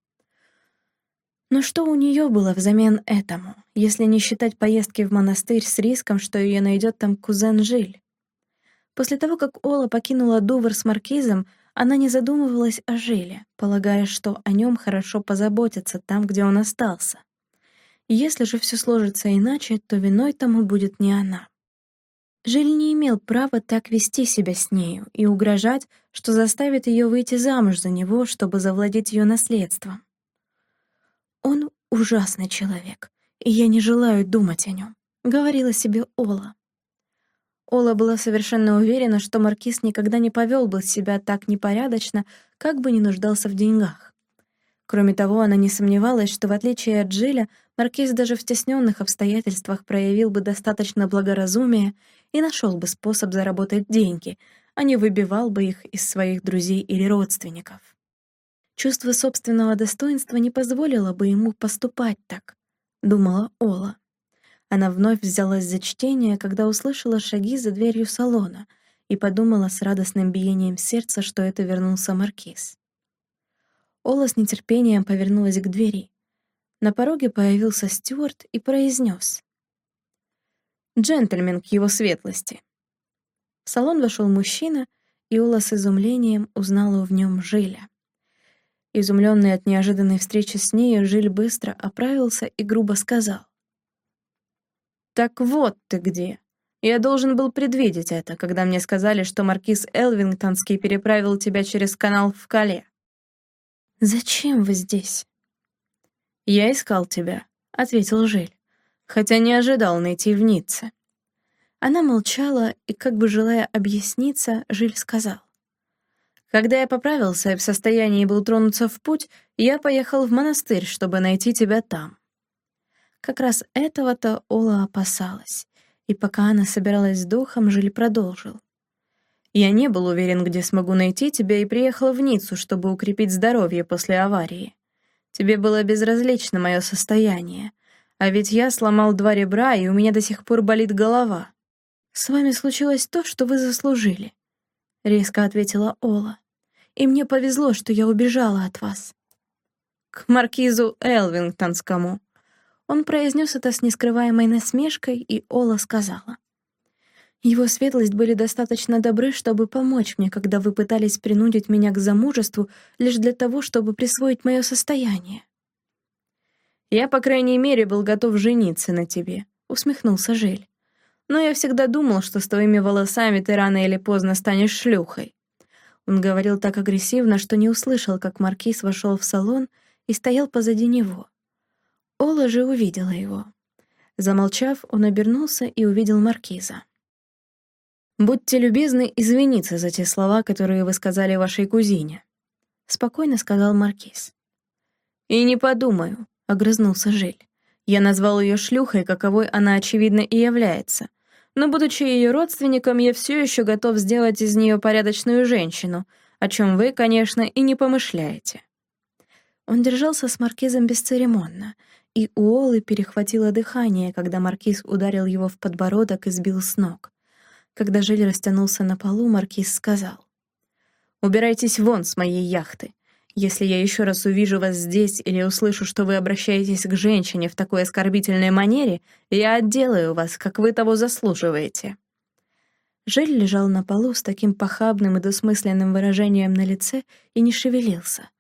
S1: Но что у нее было взамен этому, если не считать поездки в монастырь с риском, что ее найдет там кузен Жиль? После того, как Ола покинула Дувр с маркизом, она не задумывалась о Жиле, полагая, что о нем хорошо позаботятся там, где он остался. Если же все сложится иначе, то виной тому будет не она. Жиль не имел права так вести себя с нею и угрожать, что заставит ее выйти замуж за него, чтобы завладеть ее наследством. «Он ужасный человек, и я не желаю думать о нем», — говорила себе Ола. Ола была совершенно уверена, что Маркиз никогда не повел бы себя так непорядочно, как бы не нуждался в деньгах. Кроме того, она не сомневалась, что в отличие от Джиля, Маркиз даже в стесненных обстоятельствах проявил бы достаточно благоразумия и нашел бы способ заработать деньги, а не выбивал бы их из своих друзей или родственников. Чувство собственного достоинства не позволило бы ему поступать так, думала Ола. Она вновь взялась за чтение, когда услышала шаги за дверью салона и подумала с радостным биением сердца, что это вернулся Маркиз. Ола с нетерпением повернулась к двери. На пороге появился Стюарт и произнес. «Джентльмен к его светлости». В салон вошел мужчина, и Ола с изумлением узнала в нем Жиля. Изумленный от неожиданной встречи с ней, Жиль быстро оправился и грубо сказал. «Так вот ты где. Я должен был предвидеть это, когда мне сказали, что маркиз Элвингтонский переправил тебя через канал в Кале. «Зачем вы здесь?» «Я искал тебя», — ответил Жиль, хотя не ожидал найти в Ницце. Она молчала, и, как бы желая объясниться, Жиль сказал. «Когда я поправился и в состоянии был тронуться в путь, я поехал в монастырь, чтобы найти тебя там». Как раз этого-то Ола опасалась, и пока она собиралась с духом, Жиль продолжил. Я не был уверен, где смогу найти тебя, и приехал в Ниццу, чтобы укрепить здоровье после аварии. Тебе было безразлично мое состояние. А ведь я сломал два ребра, и у меня до сих пор болит голова. С вами случилось то, что вы заслужили, — резко ответила Ола. И мне повезло, что я убежала от вас. К маркизу Элвингтонскому. Он произнес это с нескрываемой насмешкой, и Ола сказала. Его светлость были достаточно добры, чтобы помочь мне, когда вы пытались принудить меня к замужеству лишь для того, чтобы присвоить мое состояние. «Я, по крайней мере, был готов жениться на тебе», — усмехнулся Жель. «Но я всегда думал, что с твоими волосами ты рано или поздно станешь шлюхой». Он говорил так агрессивно, что не услышал, как маркиз вошел в салон и стоял позади него. Ола же увидела его. Замолчав, он обернулся и увидел маркиза. «Будьте любезны извиниться за те слова, которые вы сказали вашей кузине», — спокойно сказал Маркиз. «И не подумаю», — огрызнулся Жиль. «Я назвал ее шлюхой, каковой она, очевидно, и является. Но, будучи ее родственником, я все еще готов сделать из нее порядочную женщину, о чем вы, конечно, и не помышляете». Он держался с Маркизом бесцеремонно, и у Олы перехватило дыхание, когда Маркиз ударил его в подбородок и сбил с ног. Когда Жиль растянулся на полу, Маркиз сказал. «Убирайтесь вон с моей яхты. Если я еще раз увижу вас здесь или услышу, что вы обращаетесь к женщине в такой оскорбительной манере, я отделаю вас, как вы того заслуживаете». Жиль лежал на полу с таким похабным и двусмысленным выражением на лице и не шевелился.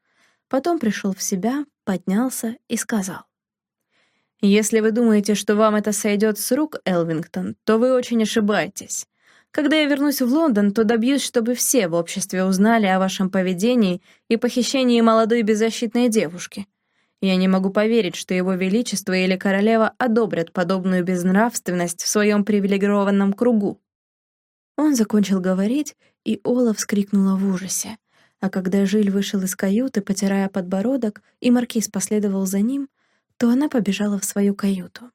S1: Потом пришел в себя, поднялся и сказал. «Если вы думаете, что вам это сойдет с рук, Элвингтон, то вы очень ошибаетесь. Когда я вернусь в Лондон, то добьюсь, чтобы все в обществе узнали о вашем поведении и похищении молодой беззащитной девушки. Я не могу поверить, что его величество или королева одобрят подобную безнравственность в своем привилегированном кругу». Он закончил говорить, и Ола вскрикнула в ужасе. А когда Жиль вышел из каюты, потирая подбородок, и маркиз последовал за ним, то она побежала в свою каюту.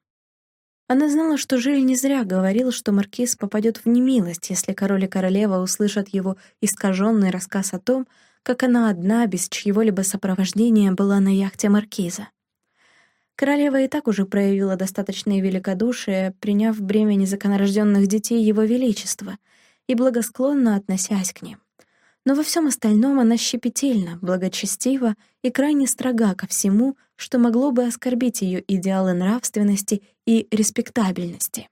S1: Она знала, что Жиль не зря говорил, что маркиз попадет в немилость, если король и королева услышат его искаженный рассказ о том, как она одна, без чьего-либо сопровождения, была на яхте маркиза. Королева и так уже проявила достаточное великодушие, приняв бремя незаконорожденных детей Его Величества и благосклонно относясь к ним но во всем остальном она щепетильна, благочестива и крайне строга ко всему, что могло бы оскорбить ее идеалы нравственности и респектабельности.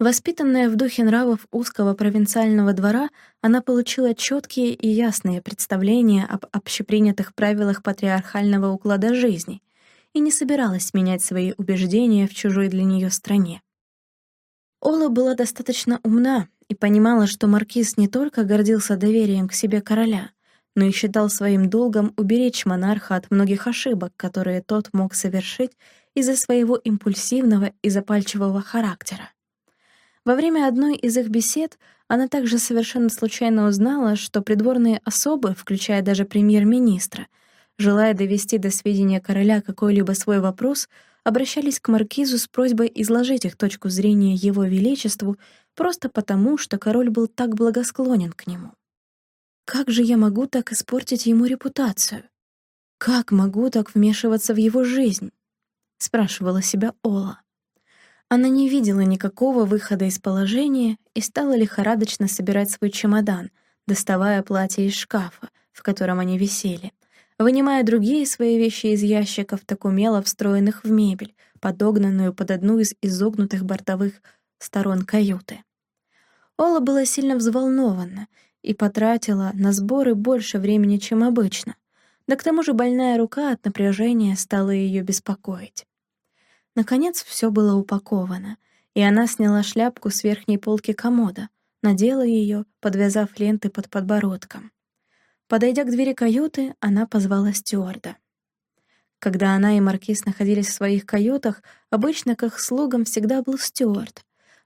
S1: Воспитанная в духе нравов узкого провинциального двора, она получила четкие и ясные представления об общепринятых правилах патриархального уклада жизни и не собиралась менять свои убеждения в чужой для нее стране. Ола была достаточно умна и понимала, что маркиз не только гордился доверием к себе короля, но и считал своим долгом уберечь монарха от многих ошибок, которые тот мог совершить из-за своего импульсивного и запальчивого характера. Во время одной из их бесед она также совершенно случайно узнала, что придворные особы, включая даже премьер-министра, желая довести до сведения короля какой-либо свой вопрос, обращались к маркизу с просьбой изложить их точку зрения его величеству просто потому, что король был так благосклонен к нему. Как же я могу так испортить ему репутацию? Как могу так вмешиваться в его жизнь? Спрашивала себя Ола. Она не видела никакого выхода из положения и стала лихорадочно собирать свой чемодан, доставая платье из шкафа, в котором они висели, вынимая другие свои вещи из ящиков, так умело встроенных в мебель, подогнанную под одну из изогнутых бортовых сторон каюты. Ола была сильно взволнована и потратила на сборы больше времени, чем обычно. Да к тому же больная рука от напряжения стала ее беспокоить. Наконец все было упаковано, и она сняла шляпку с верхней полки комода, надела ее, подвязав ленты под подбородком. Подойдя к двери каюты, она позвала стюарда. Когда она и Маркиз находились в своих каютах, обычно к их слугам всегда был стюард,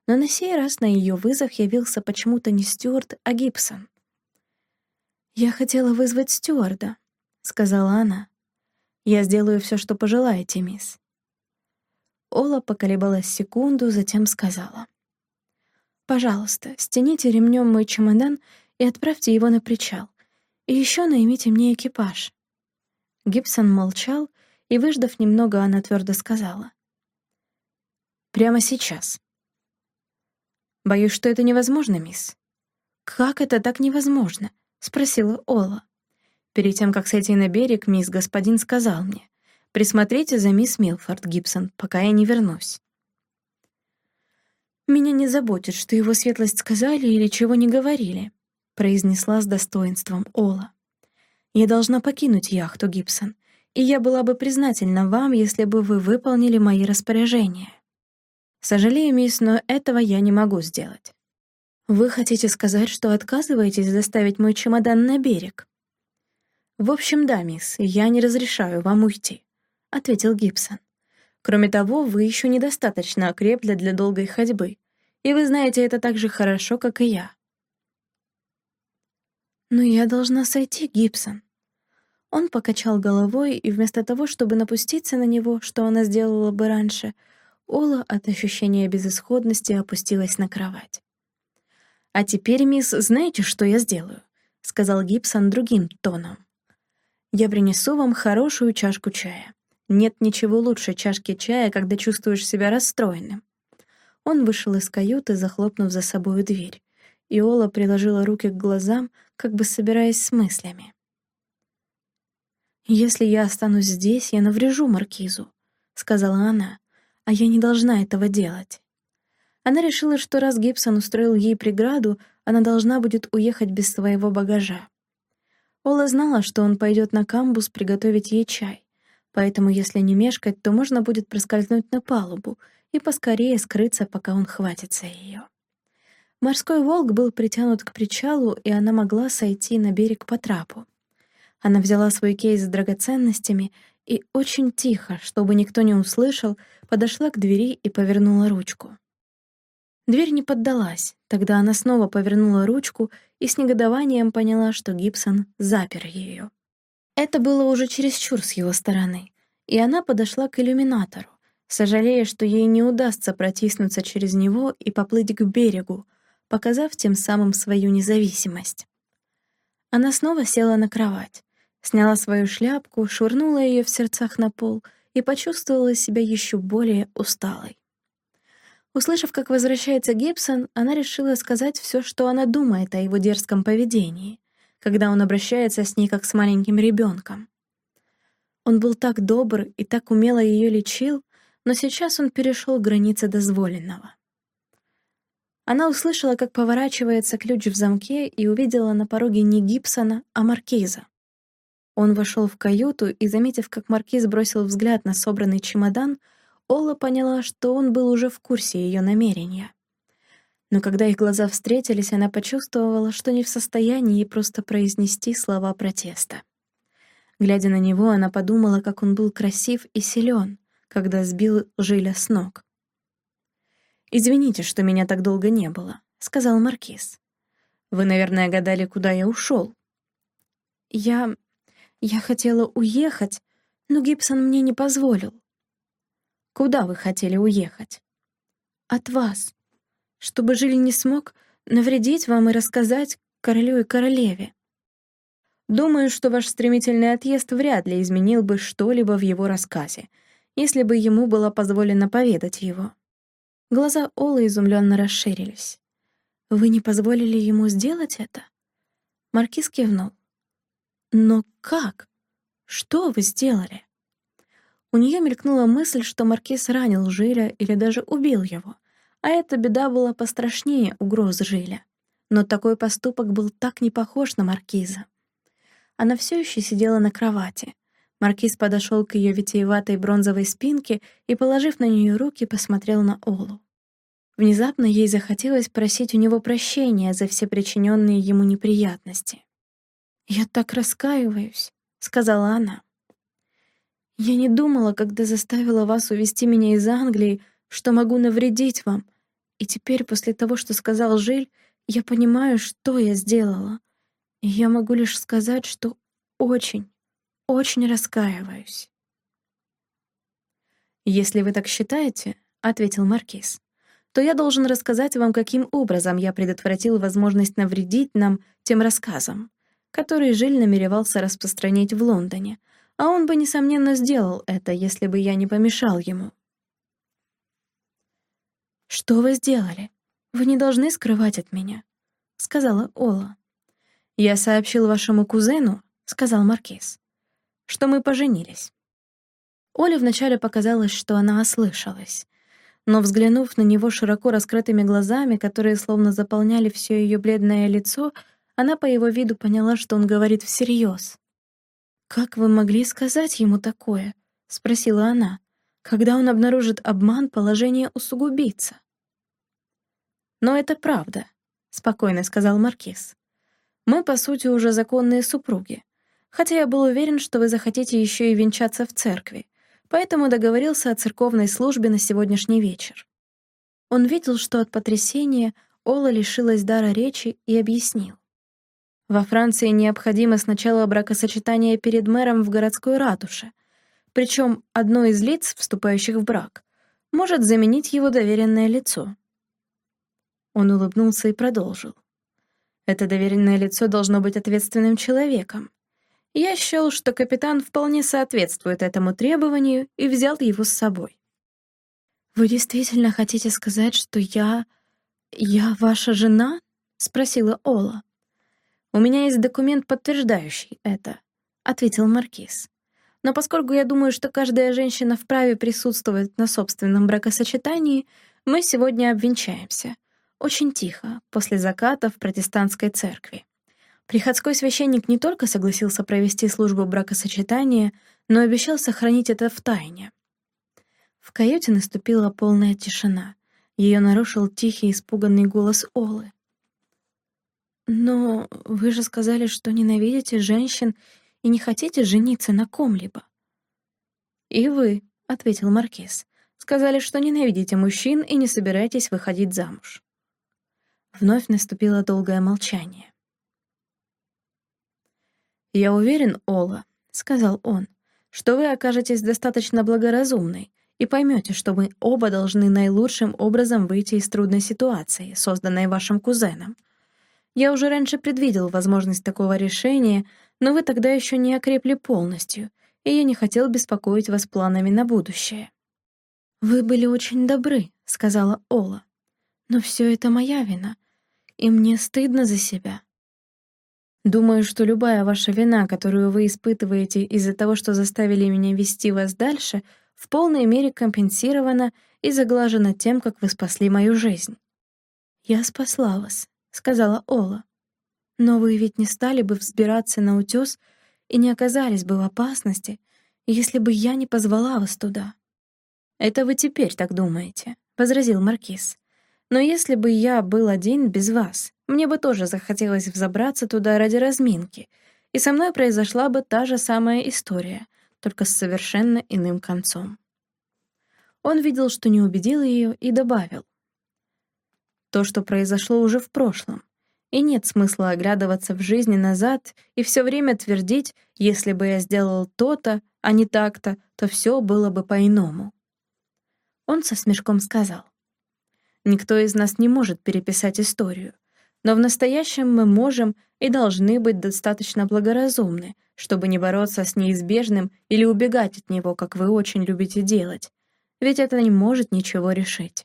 S1: но на сей раз на ее вызов явился почему-то не Стюарт, а Гибсон. «Я хотела вызвать стюарда», — сказала она. «Я сделаю все, что пожелаете, мисс». Ола поколебалась секунду, затем сказала. «Пожалуйста, стяните ремнем мой чемодан и отправьте его на причал. И еще наймите мне экипаж». Гибсон молчал, и, выждав немного, она твердо сказала. «Прямо сейчас». «Боюсь, что это невозможно, мисс». «Как это так невозможно?» — спросила Ола. Перед тем, как сойти на берег, мисс господин сказал мне, «Присмотрите за мисс Милфорд, Гибсон, пока я не вернусь». «Меня не заботит, что его светлость сказали или чего не говорили», — произнесла с достоинством Ола. «Я должна покинуть яхту, Гибсон, и я была бы признательна вам, если бы вы выполнили мои распоряжения. Сожалею, мисс, но этого я не могу сделать. Вы хотите сказать, что отказываетесь доставить мой чемодан на берег? В общем, да, мисс, я не разрешаю вам уйти, ответил Гибсон. Кроме того, вы еще недостаточно окрепли для долгой ходьбы, и вы знаете это так же хорошо, как и я. Но я должна сойти, Гибсон. Он покачал головой, и вместо того, чтобы напуститься на него, что она сделала бы раньше, Ола от ощущения безысходности опустилась на кровать. «А теперь, мисс, знаете, что я сделаю?» — сказал Гибсон другим тоном. «Я принесу вам хорошую чашку чая. Нет ничего лучше чашки чая, когда чувствуешь себя расстроенным». Он вышел из каюты, захлопнув за собой дверь, и Ола приложила руки к глазам, как бы собираясь с мыслями. «Если я останусь здесь, я наврежу Маркизу», — сказала она, — «а я не должна этого делать». Она решила, что раз Гибсон устроил ей преграду, она должна будет уехать без своего багажа. Ола знала, что он пойдет на камбус приготовить ей чай, поэтому если не мешкать, то можно будет проскользнуть на палубу и поскорее скрыться, пока он хватится ее. Морской волк был притянут к причалу, и она могла сойти на берег по трапу. Она взяла свой кейс с драгоценностями и очень тихо, чтобы никто не услышал, подошла к двери и повернула ручку. Дверь не поддалась, тогда она снова повернула ручку и с негодованием поняла, что Гибсон запер ее. Это было уже чересчур с его стороны, и она подошла к иллюминатору, сожалея, что ей не удастся протиснуться через него и поплыть к берегу, показав тем самым свою независимость. Она снова села на кровать, сняла свою шляпку, швырнула ее в сердцах на пол и почувствовала себя еще более усталой. Услышав, как возвращается Гибсон, она решила сказать все, что она думает о его дерзком поведении, когда он обращается с ней как с маленьким ребенком. Он был так добр и так умело ее лечил, но сейчас он перешел границы дозволенного. Она услышала, как поворачивается ключ в замке и увидела на пороге не Гибсона, а Маркиза. Он вошел в каюту и, заметив, как Маркиз бросил взгляд на собранный чемодан, Ола поняла, что он был уже в курсе ее намерения. Но когда их глаза встретились, она почувствовала, что не в состоянии просто произнести слова протеста. Глядя на него, она подумала, как он был красив и силен, когда сбил Жиля с ног. «Извините, что меня так долго не было», — сказал Маркиз. «Вы, наверное, гадали, куда я ушел. «Я... я хотела уехать, но Гибсон мне не позволил. Куда вы хотели уехать? От вас. Чтобы Жиль не смог навредить вам и рассказать королю и королеве. Думаю, что ваш стремительный отъезд вряд ли изменил бы что-либо в его рассказе, если бы ему было позволено поведать его. Глаза Олы изумленно расширились. «Вы не позволили ему сделать это?» Маркиз кивнул. «Но как? Что вы сделали?» У нее мелькнула мысль, что Маркиз ранил Жиля или даже убил его, а эта беда была пострашнее угроз Жиля. Но такой поступок был так не похож на Маркиза. Она все еще сидела на кровати. Маркиз подошел к ее витиеватой бронзовой спинке и, положив на нее руки, посмотрел на Олу. Внезапно ей захотелось просить у него прощения за все причиненные ему неприятности. «Я так раскаиваюсь», — сказала она. Я не думала, когда заставила вас увести меня из Англии, что могу навредить вам. И теперь, после того, что сказал Жиль, я понимаю, что я сделала. И я могу лишь сказать, что очень, очень раскаиваюсь. «Если вы так считаете, — ответил Маркиз, — то я должен рассказать вам, каким образом я предотвратил возможность навредить нам тем рассказом, который Жиль намеревался распространить в Лондоне, а он бы, несомненно, сделал это, если бы я не помешал ему. «Что вы сделали? Вы не должны скрывать от меня», — сказала Ола. «Я сообщил вашему кузену», — сказал Маркиз, — «что мы поженились». Оле вначале показалось, что она ослышалась, но, взглянув на него широко раскрытыми глазами, которые словно заполняли все ее бледное лицо, она по его виду поняла, что он говорит всерьез. «Как вы могли сказать ему такое?» — спросила она. «Когда он обнаружит обман, положение усугубится». «Но это правда», — спокойно сказал Маркиз. «Мы, по сути, уже законные супруги, хотя я был уверен, что вы захотите еще и венчаться в церкви, поэтому договорился о церковной службе на сегодняшний вечер». Он видел, что от потрясения Ола лишилась дара речи и объяснил. Во Франции необходимо сначала бракосочетание перед мэром в городской ратуше, причем одно из лиц, вступающих в брак, может заменить его доверенное лицо. Он улыбнулся и продолжил. Это доверенное лицо должно быть ответственным человеком. Я счел, что капитан вполне соответствует этому требованию и взял его с собой. «Вы действительно хотите сказать, что я... я ваша жена?» — спросила Ола. «У меня есть документ, подтверждающий это», — ответил Маркиз. «Но поскольку я думаю, что каждая женщина вправе присутствовать на собственном бракосочетании, Мы сегодня обвенчаемся. Очень тихо, после заката в протестантской церкви. Приходской священник не только согласился провести службу бракосочетания, но обещал сохранить это в тайне. В каюте наступила полная тишина. Ее нарушил тихий, испуганный голос Олы. «Но вы же сказали, что ненавидите женщин и не хотите жениться на ком-либо». «И вы», — ответил Маркиз, — «сказали, что ненавидите мужчин и не собираетесь выходить замуж». Вновь наступило долгое молчание. «Я уверен, Ола», — сказал он, — «что вы окажетесь достаточно благоразумной и поймете, что мы оба должны наилучшим образом выйти из трудной ситуации, созданной вашим кузеном. Я уже раньше предвидел возможность такого решения, но вы тогда еще не окрепли полностью, и я не хотел беспокоить вас планами на будущее». «Вы были очень добры», — сказала Ола. «Но все это моя вина, и мне стыдно за себя». Думаю, что любая ваша вина, которую вы испытываете из-за того, что заставили меня вести вас дальше, в полной мере компенсирована и заглажена тем, как вы спасли мою жизнь. «Я спасла вас», — сказала Ола. «Но вы ведь не стали бы взбираться на утёс и не оказались бы в опасности, если бы я не позвала вас туда». «Это вы теперь так думаете», — возразил Маркиз. «Но если бы я был один без вас, мне бы тоже захотелось взобраться туда ради разминки, и со мной произошла бы та же самая история — только с совершенно иным концом. Он видел, что не убедил ее, и добавил. То, что произошло уже в прошлом, и нет смысла оглядываться в жизни назад и все время твердить, если бы я сделал то-то, а не так-то, то все было бы по-иному. Он со смешком сказал. Никто из нас не может переписать историю, но в настоящем мы можем и должны быть достаточно благоразумны, чтобы не бороться с неизбежным или убегать от него, как вы очень любите делать, ведь это не может ничего решить.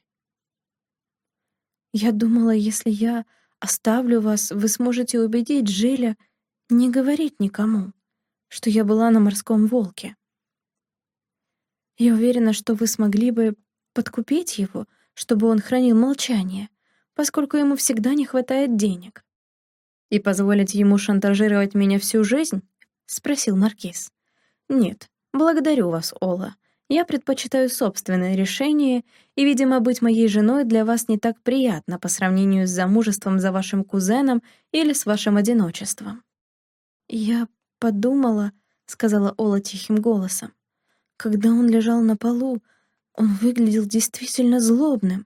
S1: Я думала, если я оставлю вас, вы сможете убедить Жиля не говорить никому, что я была на морском волке. Я уверена, что вы смогли бы подкупить его, чтобы он хранил молчание, поскольку ему всегда не хватает денег. И позволить ему шантажировать меня всю жизнь? — спросил Маркиз. «Нет, благодарю вас, Ола. Я предпочитаю собственное решение, и, видимо, быть моей женой для вас не так приятно по сравнению с замужеством за вашим кузеном или с вашим одиночеством». «Я подумала», — сказала Ола тихим голосом, «когда он лежал на полу, он выглядел действительно злобным.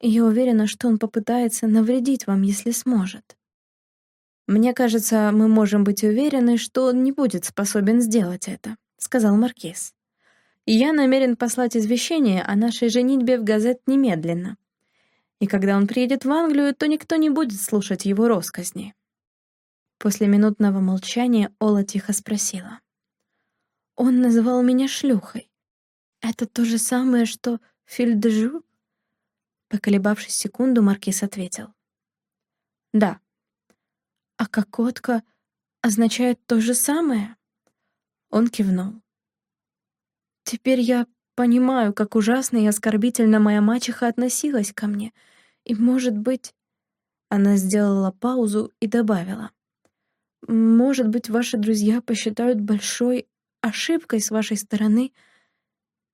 S1: Я уверена, что он попытается навредить вам, если сможет». «Мне кажется, мы можем быть уверены, что он не будет способен сделать это», — сказал Маркиз. «Я намерен послать извещение о нашей женитьбе в газет немедленно. И когда он приедет в Англию, то никто не будет слушать его росказни». После минутного молчания Ола тихо спросила. «Он называл меня шлюхой. Это то же самое, что фильдежу?» Поколебавшись секунду, Маркиз ответил. «Да, а кокотка означает то же самое? Он кивнул. Теперь я понимаю, как ужасно и оскорбительно моя мачеха относилась ко мне. И, может быть... Она сделала паузу и добавила. «Может быть, ваши друзья посчитают большой ошибкой с вашей стороны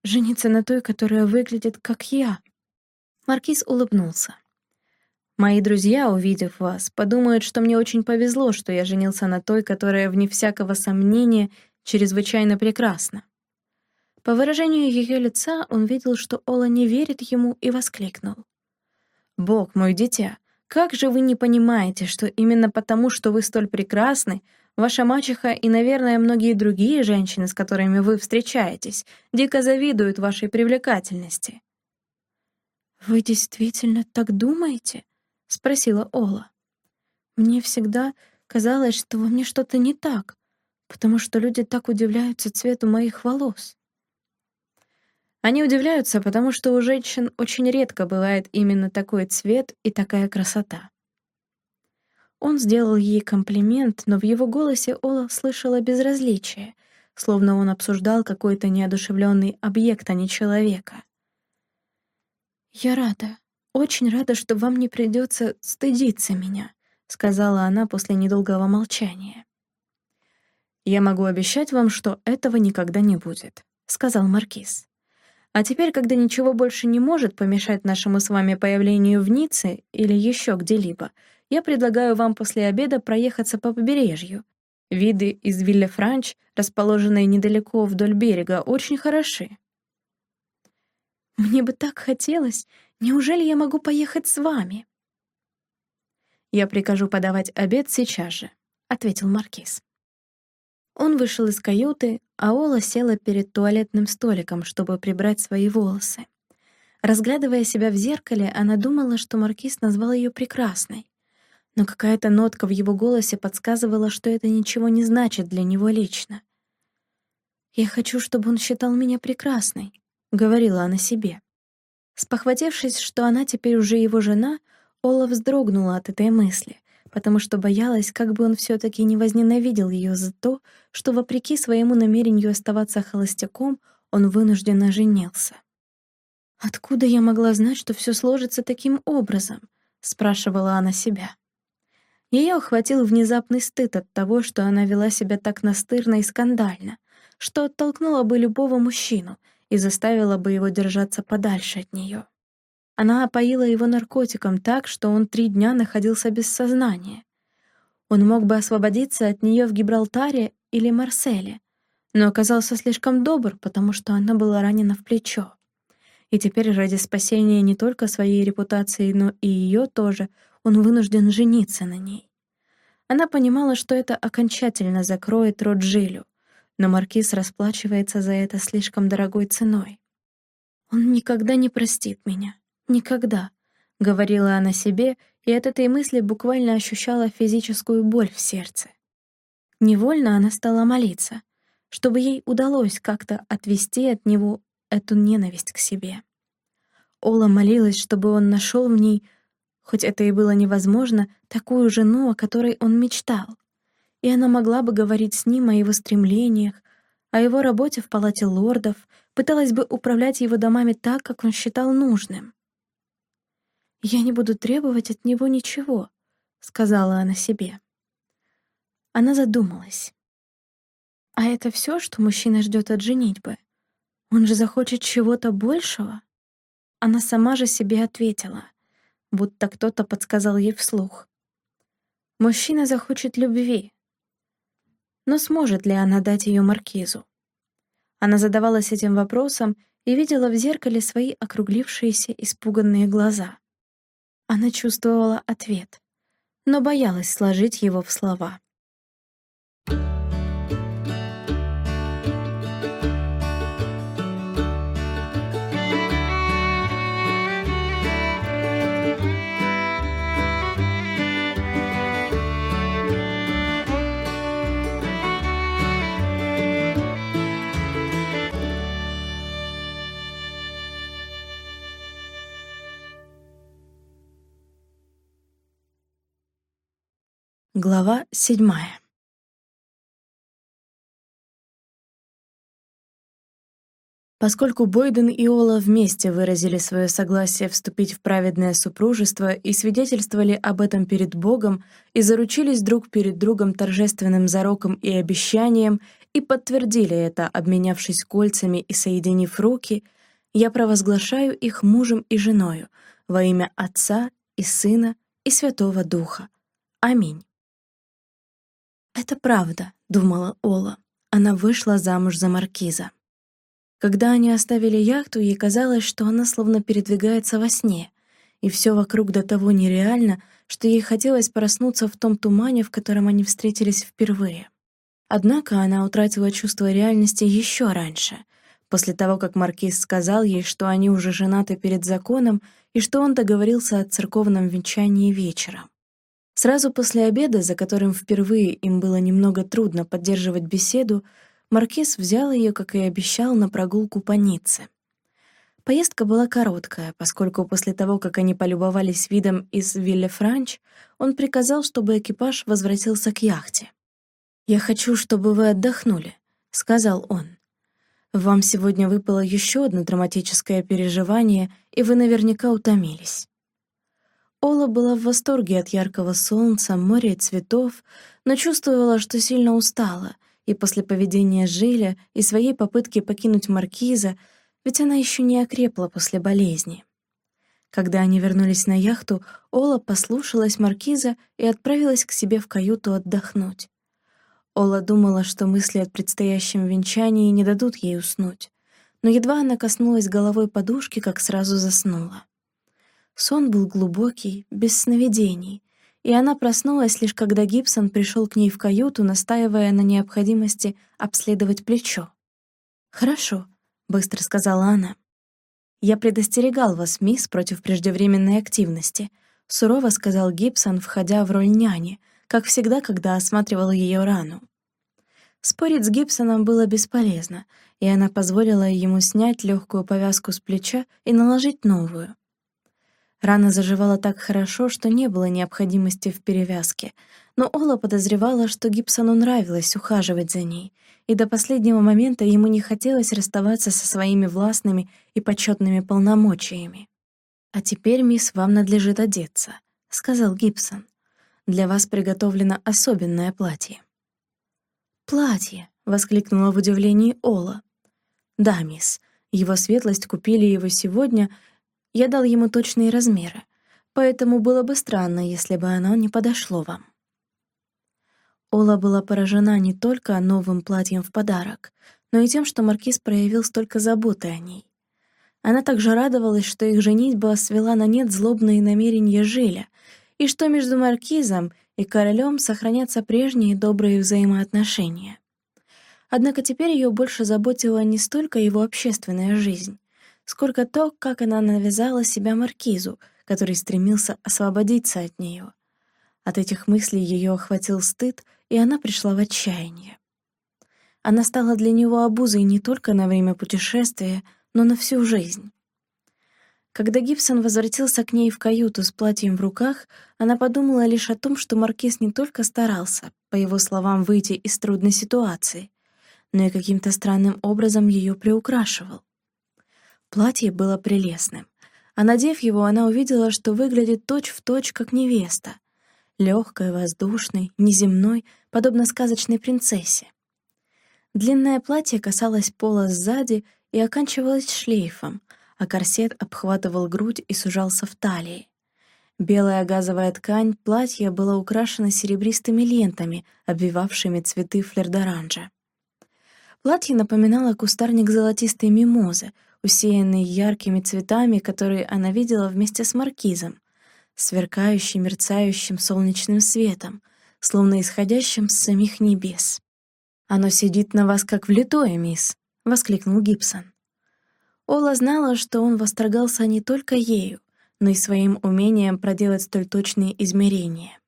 S1: жениться на той, которая выглядит как я». Маркиз улыбнулся. Мои друзья, увидев вас, подумают, что мне очень повезло, что я женился на той, которая, вне всякого сомнения, чрезвычайно прекрасна. По выражению ее лица он видел, что Ола не верит ему, и воскликнул. «Бог мой дитя, как же вы не понимаете, что именно потому, что вы столь прекрасны, ваша мачеха и, наверное, многие другие женщины, с которыми вы встречаетесь, дико завидуют вашей привлекательности?» «Вы действительно так думаете?» — спросила Ола. «Мне всегда казалось, что во мне что-то не так, потому что люди так удивляются цвету моих волос». Они удивляются, потому что у женщин очень редко бывает именно такой цвет и такая красота. Он сделал ей комплимент, но в его голосе Ола слышала безразличие, словно он обсуждал какой-то неодушевленный объект, а не человека. «Я рада, очень рада, что вам не придется стыдиться меня», сказала она после недолгого молчания.
S2: «Я могу обещать вам, что этого никогда не будет», — сказал Маркиз. «А теперь, когда ничего больше не может помешать нашему с вами появлению в Ницце или еще где-либо, я предлагаю вам после обеда проехаться по побережью. Виды из Вилле-Франч, расположенные недалеко вдоль берега, очень хороши».
S1: «Мне бы так хотелось. Неужели я могу поехать с вами?»
S2: «Я прикажу подавать обед сейчас же», — ответил Маркиз. Он вышел из каюты, а Ола села перед туалетным столиком, чтобы прибрать свои волосы. Разглядывая себя в зеркале, она думала, что Маркиз назвал ее прекрасной. Но какая-то нотка в его голосе подсказывала, что это ничего не значит для него лично. «Я хочу, чтобы он считал меня прекрасной», — говорила она себе. Спохватившись, что она теперь уже его жена, Ола вздрогнула от этой мысли потому что боялась, как бы он все таки не возненавидел ее за то, что, вопреки своему намерению оставаться холостяком, он вынужденно женился.
S1: «Откуда я могла знать, что все сложится таким образом?» — спрашивала она себя. Ее охватил внезапный стыд от того, что она вела себя так настырно и скандально, что оттолкнула бы любого мужчину и заставила бы его держаться подальше от нее. Она опоила его наркотиком так, что он три дня находился без сознания. Он мог бы освободиться от нее в Гибралтаре или Марселе, но оказался слишком добр, потому что она была ранена в плечо. И теперь ради спасения не только своей репутации, но и ее тоже, он вынужден жениться на ней. Она понимала, что это окончательно закроет рот Жилю, но Маркиз расплачивается за это слишком дорогой ценой. «Он никогда не простит меня», «Никогда», — говорила она себе, и от этой мысли буквально ощущала физическую боль в сердце. Невольно она стала молиться, чтобы ей удалось как-то отвести от него эту ненависть к себе. Ола молилась, чтобы он нашел в ней, хоть это и было невозможно, такую жену, о которой он мечтал. И она могла бы говорить с ним о его стремлениях, о его работе в палате лордов, пыталась бы управлять его домами так, как он считал нужным. «Я не буду требовать от него ничего», — сказала она себе. Она задумалась. «А это все, что мужчина ждет от женитьбы? Он же захочет чего-то большего?» Она сама же себе ответила, будто кто-то подсказал ей вслух. «Мужчина захочет любви». Но сможет ли она дать ее маркизу? Она задавалась этим вопросом и видела в зеркале свои округлившиеся испуганные глаза. Она чувствовала ответ, но боялась сложить его в слова. Глава седьмая. Поскольку Бойден и Ола вместе выразили свое согласие вступить в праведное супружество и свидетельствовали об этом перед Богом и заручились друг перед другом торжественным зароком и обещанием и подтвердили это, обменявшись кольцами и соединив руки, я провозглашаю их мужем и женою во имя Отца и Сына и Святого Духа. Аминь. «Это правда», — думала Ола. Она вышла замуж за маркиза. Когда они оставили яхту, ей казалось, что она словно передвигается во сне, и все вокруг до того нереально, что ей хотелось проснуться в том тумане, в котором они встретились впервые. Однако она утратила чувство реальности еще раньше, после того, как маркиз сказал ей, что они уже женаты перед законом и что он договорился о церковном венчании вечером. Сразу после обеда, за которым впервые им было немного трудно поддерживать беседу, Маркиз взял ее, как и обещал, на прогулку по Ницце. Поездка была короткая, поскольку после того, как они полюбовались видом из Вилле-Франч, он приказал, чтобы экипаж возвратился к яхте. «Я хочу, чтобы вы отдохнули», — сказал он. Вам сегодня выпало еще одно драматическое переживание, и вы наверняка утомились. Ола была в восторге от яркого солнца, моря и цветов, но чувствовала, что сильно устала, и после поведения Жиля и своей попытки покинуть Маркиза, ведь она еще не окрепла после болезни. Когда они вернулись на яхту, Ола послушалась Маркиза и отправилась к себе в каюту отдохнуть. Ола думала, что мысли о предстоящем венчании не дадут ей уснуть, но едва она коснулась головой подушки, как сразу заснула. Сон был глубокий, без сновидений, и она проснулась лишь когда Гибсон пришел к ней в каюту, настаивая на необходимости обследовать плечо. «Хорошо», — быстро сказала она. «Я предостерегал вас, мисс, против преждевременной активности», — сурово сказал Гибсон, входя в роль няни — как всегда, когда осматривала ее рану. Спорить с Гибсоном было бесполезно, и она позволила ему снять легкую повязку с плеча и наложить новую. Рана заживала так хорошо, что не было необходимости в перевязке, но Ола подозревала, что Гибсону нравилось ухаживать за ней, и до последнего момента ему не хотелось расставаться со своими властными и почетными полномочиями. «А теперь, мисс, вам надлежит одеться», — сказал Гибсон. Для вас приготовлено особенное платье». «Платье!» — воскликнула в удивлении Ола. «Да, мисс. Его светлость купили его сегодня. Я дал ему точные размеры, поэтому было бы странно, если бы оно не подошло вам». Ола была поражена не только новым платьем в подарок, но и тем, что Маркиз проявил столько заботы о ней. Она также радовалась, что их женитьба свела на нет злобные намерения Жиля, и что между маркизом и королем сохранятся прежние добрые взаимоотношения. Однако теперь ее больше заботила не столько его общественная жизнь, сколько то, как она навязала себя маркизу, который стремился освободиться от нее. От этих мыслей ее охватил стыд, и она пришла в отчаяние. Она стала для него обузой не только на время путешествия, но на всю жизнь. Когда Гибсон возвратился к ней в каюту с платьем в руках, она подумала лишь о том, что Маркиз не только старался, по его словам, выйти из трудной ситуации, но и каким-то странным образом ее приукрашивал. Платье было прелестным, а надев его, она увидела, что выглядит точь-в-точь, точь, как невеста, легкой, воздушной, неземной, подобно сказочной принцессе. Длинное платье касалось пола сзади и оканчивалось шлейфом — а корсет обхватывал грудь и сужался в талии. Белая газовая ткань платья была украшена серебристыми лентами, обвивавшими цветы флердоранжа. Платье напоминало кустарник золотистой мимозы, усеянный яркими цветами, которые она видела вместе с маркизом, сверкающий мерцающим солнечным светом, словно исходящим с самих небес. «Оно сидит на вас как влитое, мисс!» — воскликнул Гибсон. Ола знала, что он восторгался не только ею, но и своим умением проделать столь точные измерения.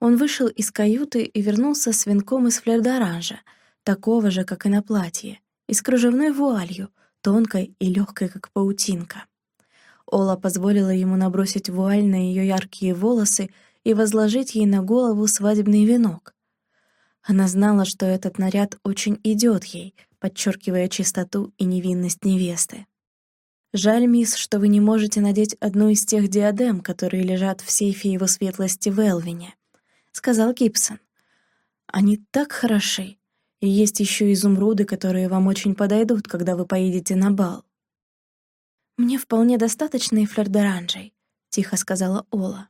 S1: Он вышел из каюты и вернулся с венком из флердоранжа, такого же, как и на платье, и с кружевной вуалью, тонкой и легкой, как паутинка. Ола позволила ему набросить вуаль на ее яркие волосы и возложить ей на голову свадебный венок. Она знала, что этот наряд очень идет ей, подчеркивая чистоту и невинность невесты. «Жаль, мисс, что вы не можете надеть одну из тех диадем, которые лежат в сейфе его светлости в Элвине», — сказал Гибсон. «Они так хороши, и есть еще изумруды, которые вам очень подойдут, когда вы поедете на бал». «Мне вполне достаточно и флердоранжей», — тихо сказала Ола.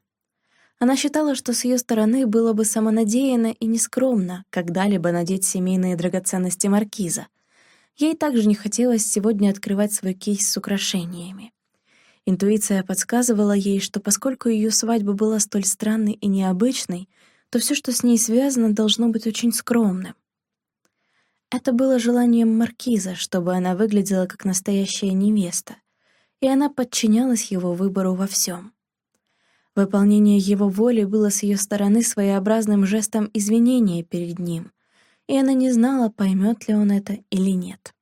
S1: Она считала, что с ее стороны было бы самонадеянно и нескромно когда-либо надеть семейные драгоценности маркиза, Ей также не хотелось сегодня открывать свой кейс с украшениями. Интуиция подсказывала ей, что поскольку ее свадьба была столь странной и необычной, то все, что с ней связано, должно быть очень скромным. Это было желанием маркиза, чтобы она выглядела как настоящая невеста, и она подчинялась его выбору во всем. Выполнение его воли было с ее стороны своеобразным жестом извинения перед ним, и она не знала, поймет ли он это или нет.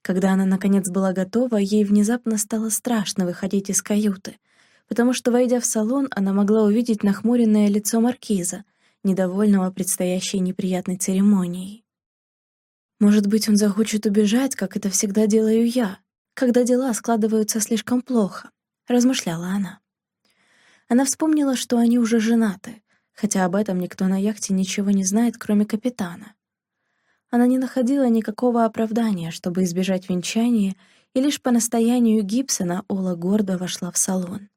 S1: Когда она, наконец, была готова, ей внезапно стало страшно выходить из каюты, потому что, войдя в салон, она могла увидеть нахмуренное лицо маркиза, недовольного предстоящей неприятной церемонией. Может быть, он захочет убежать, как это всегда делаю я, когда дела складываются слишком плохо, размышляла она. Она вспомнила, что они уже женаты, хотя об этом никто на яхте ничего не знает, кроме капитана. Она не находила никакого оправдания, чтобы избежать венчания, и лишь по настоянию Гибсона Ола гордо вошла в салон.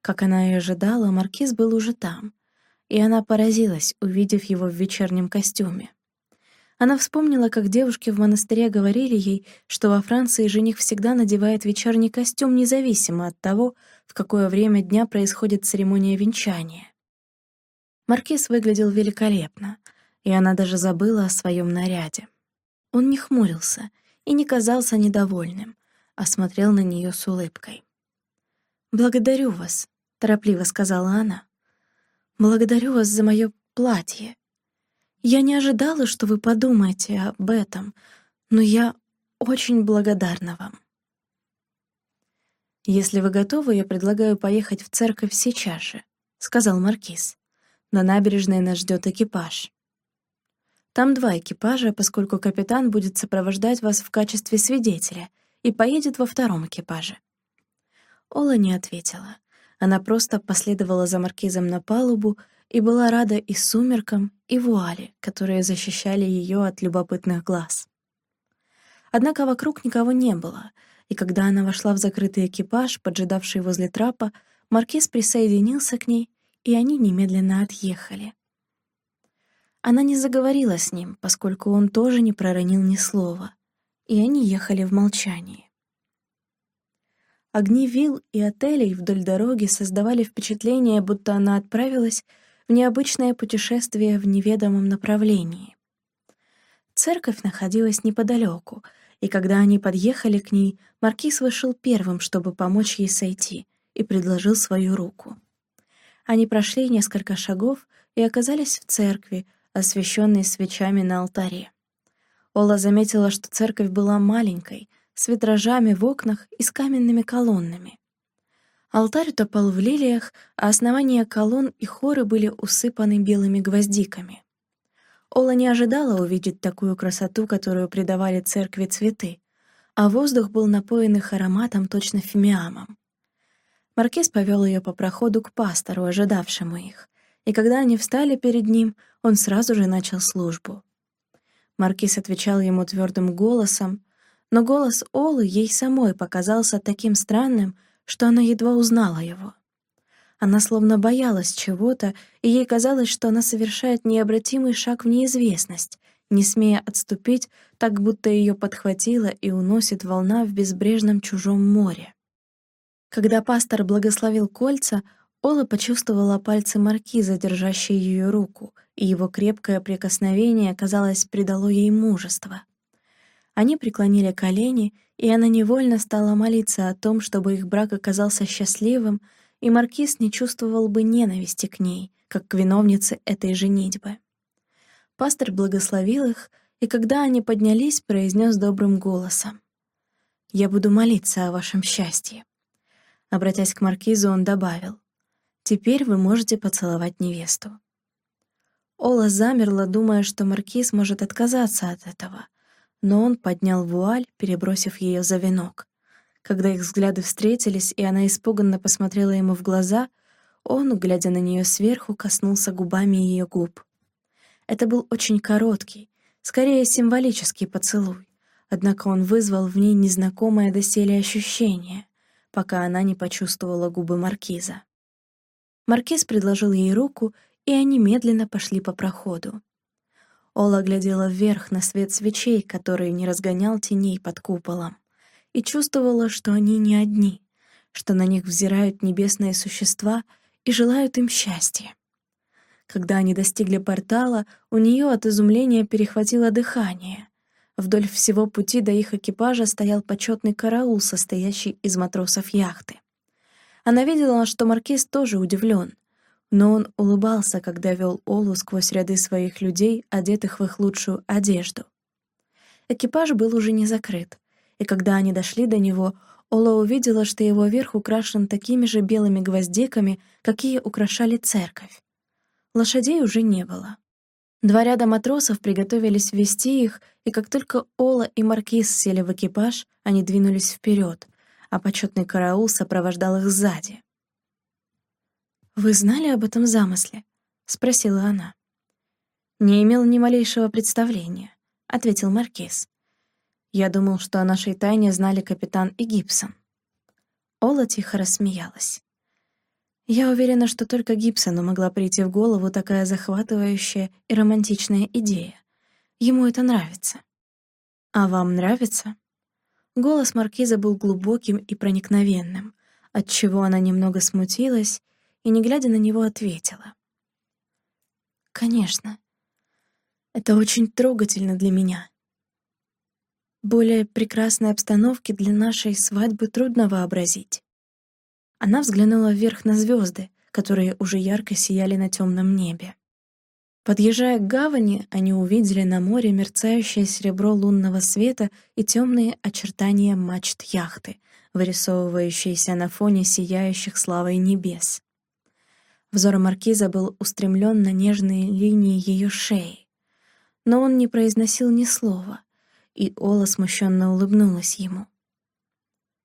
S1: Как она и ожидала, маркиз был уже там, и она поразилась, увидев его в вечернем костюме. Она вспомнила, как девушки в монастыре говорили ей, что во Франции жених всегда надевает вечерний костюм независимо от того, в какое время дня происходит церемония венчания. Маркиз выглядел великолепно, и она даже забыла о своем наряде. Он не хмурился и не казался недовольным, а смотрел на нее с улыбкой. «Благодарю вас», — торопливо сказала она. «Благодарю вас за мое платье. Я не ожидала, что вы подумаете об этом, но я очень благодарна вам». «Если вы готовы, я предлагаю поехать в церковь сейчас же», — сказал Маркиз. «На набережной нас ждет экипаж». Там два экипажа, поскольку капитан будет сопровождать вас в качестве свидетеля и поедет во втором экипаже». Ола не ответила. Она просто последовала за маркизом на палубу и была рада и сумеркам, и вуале, которые защищали ее от любопытных глаз. Однако вокруг никого не было, и когда она вошла в закрытый экипаж, поджидавший возле трапа, маркиз присоединился к ней, и они немедленно отъехали. Она не заговорила с ним, поскольку он тоже не проронил ни слова, и они ехали в молчании. Огни вилл и отелей вдоль дороги создавали впечатление, будто она отправилась в необычное путешествие в неведомом направлении. Церковь находилась неподалеку, и когда они подъехали к ней, Маркиз вышел первым, чтобы помочь ей сойти, и предложил свою руку. Они прошли несколько шагов и оказались в церкви, освещенный свечами на алтаре. Ола заметила, что церковь была маленькой, с витражами в окнах и с каменными колоннами. Алтарь топал в лилиях, а основания колонн и хоры были усыпаны белыми гвоздиками. Ола не ожидала увидеть такую красоту, которую придавали церкви цветы, а воздух был напоен их ароматом точно фимиамом. Маркиз повел ее по проходу к пастору, ожидавшему их, и когда они встали перед ним, он сразу же начал службу. Маркиз отвечал ему твердым голосом, но голос Олы ей самой показался таким странным, что она едва узнала его. Она словно боялась чего-то, и ей казалось, что она совершает необратимый шаг в неизвестность, не смея отступить, так будто ее подхватила и уносит волна в безбрежном чужом море. Когда пастор благословил кольца, Ола почувствовала пальцы маркиза, держащие ее руку, и его крепкое прикосновение, казалось, придало ей мужество. Они преклонили колени, и она невольно стала молиться о том, чтобы их брак оказался счастливым, и маркиз не чувствовал бы ненависти к ней, как к виновнице этой женитьбы. Пастор благословил их, и когда они поднялись, произнес добрым голосом. «Я буду молиться о вашем счастье». Обратясь к маркизу, он добавил — Теперь вы можете поцеловать невесту». Ола замерла, думая, что маркиз может отказаться от этого, но он поднял вуаль, перебросив ее за венок. Когда их взгляды встретились, и она испуганно посмотрела ему в глаза, он, глядя на нее сверху, коснулся губами ее губ. Это был очень короткий, скорее символический поцелуй, однако он вызвал в ней незнакомое доселе ощущение, пока она не почувствовала губы маркиза. Маркиз предложил ей руку, и они медленно пошли по проходу. Ола глядела вверх на свет свечей, который не разгонял теней под куполом, и чувствовала, что они не одни, что на них взирают небесные существа и желают им счастья. Когда они достигли портала, у нее от изумления перехватило дыхание. Вдоль всего пути до их экипажа стоял почетный караул, состоящий из матросов яхты. Она видела, что Маркиз тоже удивлен, но он улыбался, когда вел Олу сквозь ряды своих людей, одетых в их лучшую одежду. Экипаж был уже не закрыт, и когда они дошли до него, Ола увидела, что его верх украшен такими же белыми гвоздиками, какие украшали церковь. Лошадей уже не было. Два ряда матросов приготовились ввести их, и как только Ола и Маркиз сели в экипаж, они двинулись вперед, а почетный караул сопровождал их сзади. «Вы знали об этом замысле?» — спросила она. «Не имел ни малейшего представления», — ответил Маркиз. «Я думал, что о нашей тайне знали капитан и Гибсон». Ола тихо рассмеялась. Я уверена, что только Гибсону могла прийти в голову такая захватывающая и романтичная идея. Ему это нравится. А вам нравится? Голос маркиза был глубоким и проникновенным, отчего она немного смутилась и, не глядя на него, ответила. «Конечно. Это очень трогательно для меня. Более прекрасной обстановки для нашей свадьбы трудно вообразить. Она взглянула вверх на звезды, которые уже ярко сияли на темном небе. Подъезжая к гавани, они увидели на море мерцающее серебро лунного света и темные очертания мачт яхты, вырисовывающиеся на фоне сияющих славой небес. Взор маркиза был устремлен на нежные линии ее шеи. Но он не произносил ни слова, и Ола смущенно улыбнулась ему.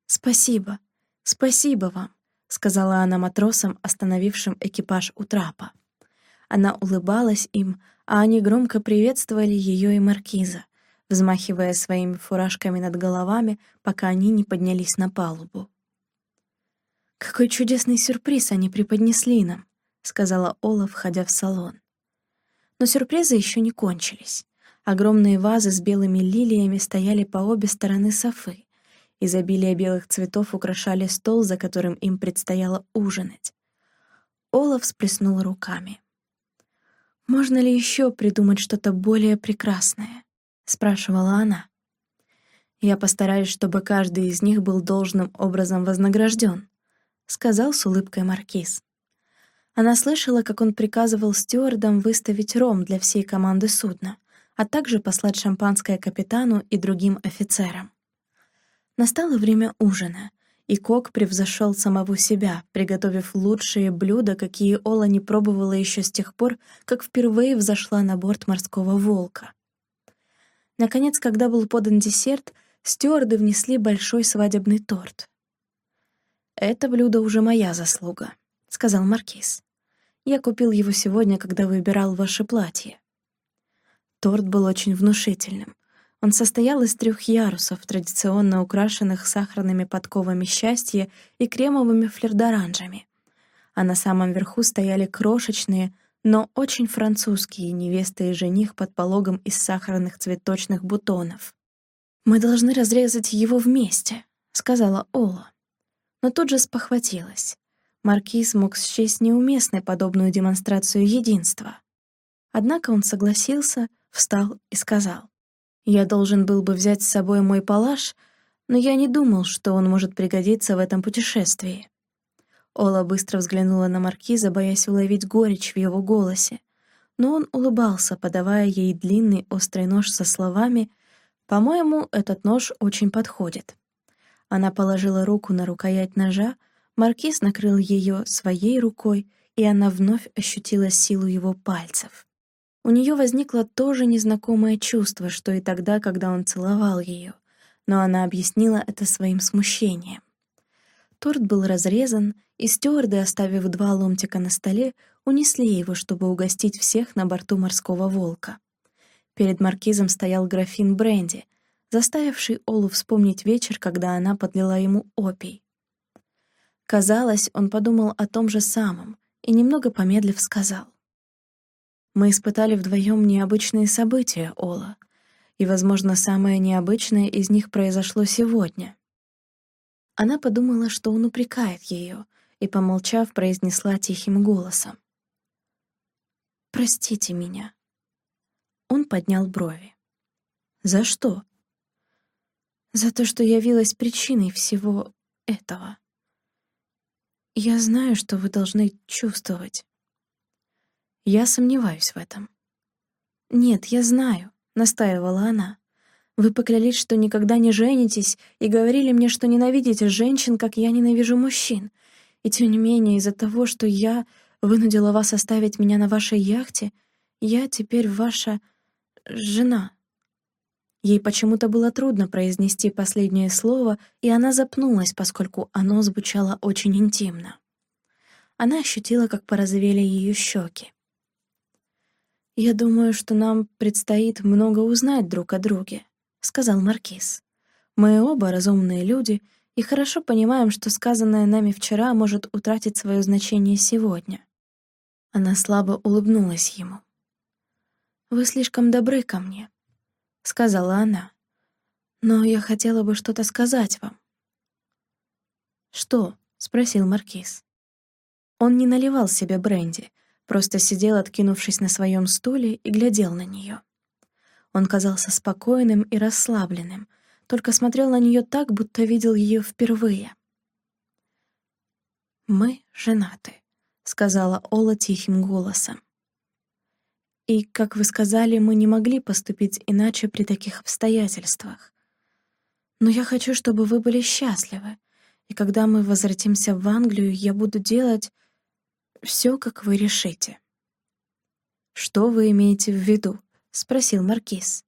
S1: «Спасибо, спасибо вам сказала она матросам, остановившим экипаж у трапа. Она улыбалась им, а они громко приветствовали ее и маркиза, взмахивая своими фуражками над головами, пока они не поднялись на палубу. «Какой чудесный сюрприз они преподнесли нам», — сказала Ола, входя в салон. Но сюрпризы еще не кончились. Огромные вазы с белыми лилиями стояли по обе стороны Софы, Изобилие белых цветов украшали стол, за которым им предстояло ужинать. Олаф всплеснул руками. «Можно ли еще придумать что-то более прекрасное?» — спрашивала она. «Я постараюсь, чтобы каждый из них был должным образом вознагражден», — сказал с улыбкой Маркиз. Она слышала, как он приказывал стюардам выставить ром для всей команды судна, а также послать шампанское капитану и другим офицерам. Настало время ужина, и Кок превзошел самого себя, приготовив лучшие блюда, какие Ола не пробовала еще с тех пор, как впервые взошла на борт морского волка. Наконец, когда был подан десерт, стюарды внесли большой свадебный торт. «Это блюдо уже моя заслуга», — сказал Маркиз. «Я купил его сегодня, когда выбирал ваше платье». Торт был очень внушительным, он состоял из трех ярусов, традиционно украшенных сахарными подковами счастья и кремовыми флердоранжами. А на самом верху стояли крошечные, но очень французские невесты и жених под пологом из сахарных цветочных бутонов. «Мы должны разрезать его вместе», — сказала Ола. Но тут же спохватилась. Маркиз мог счесть неуместной подобную демонстрацию единства. Однако он согласился, встал и сказал. Я должен был бы взять с собой мой палаш, но я не думал, что он может пригодиться в этом путешествии. Ола быстро взглянула на маркиза, боясь уловить горечь в его голосе, но он улыбался, подавая ей длинный острый нож со словами «По-моему, этот нож очень подходит». Она положила руку на рукоять ножа, маркиз накрыл ее своей рукой, и она вновь ощутила силу его пальцев. У нее возникло то же незнакомое чувство, что и тогда, когда он целовал ее, но она объяснила это своим смущением. Торт был разрезан, и стюарды, оставив два ломтика на столе, унесли его, чтобы угостить всех на борту морского волка. Перед маркизом стоял графин бренди, заставивший Олу вспомнить вечер, когда она подлила ему опий. Казалось, он подумал о том же самом и, немного помедлив, сказал. Мы испытали вдвоем необычные события, Ола, и, возможно, самое необычное из них произошло сегодня. Она подумала, что он упрекает ее, и, помолчав, произнесла тихим голосом. «Простите меня». Он поднял брови. «За что?» «За то, что явилась причиной всего этого. Я знаю, что вы должны чувствовать. Я сомневаюсь в этом. «Нет, я знаю», — настаивала она. «Вы поклялись, что никогда не женитесь, и говорили мне, что ненавидите женщин, как я ненавижу мужчин. И тем не менее, из-за того, что я вынудила вас оставить меня на вашей яхте, я теперь ваша жена». Ей почему-то было трудно произнести последнее слово, и она запнулась, поскольку оно звучало очень интимно. Она ощутила, как порозовели ее щеки. «Я думаю, что нам предстоит много узнать друг о друге», — сказал Маркиз. «Мы оба разумные люди и хорошо понимаем, что сказанное нами вчера может утратить свое значение сегодня». Она слабо улыбнулась ему. «Вы слишком добры ко мне», — сказала она. «Но я хотела бы что-то сказать вам».
S2: «Что?» — спросил Маркиз. Он не наливал себе бренди, просто сидел, откинувшись на своем стуле, и глядел на нее. Он казался спокойным и расслабленным, только смотрел на нее так, будто видел ее впервые. «Мы женаты», — сказала Ола тихим голосом. «И, как вы сказали, мы не могли поступить иначе при таких обстоятельствах. Но я хочу, чтобы вы были счастливы, и когда мы возвратимся в Англию, я буду делать все, как вы решите». «Что вы имеете в виду?» — спросил Маркиз.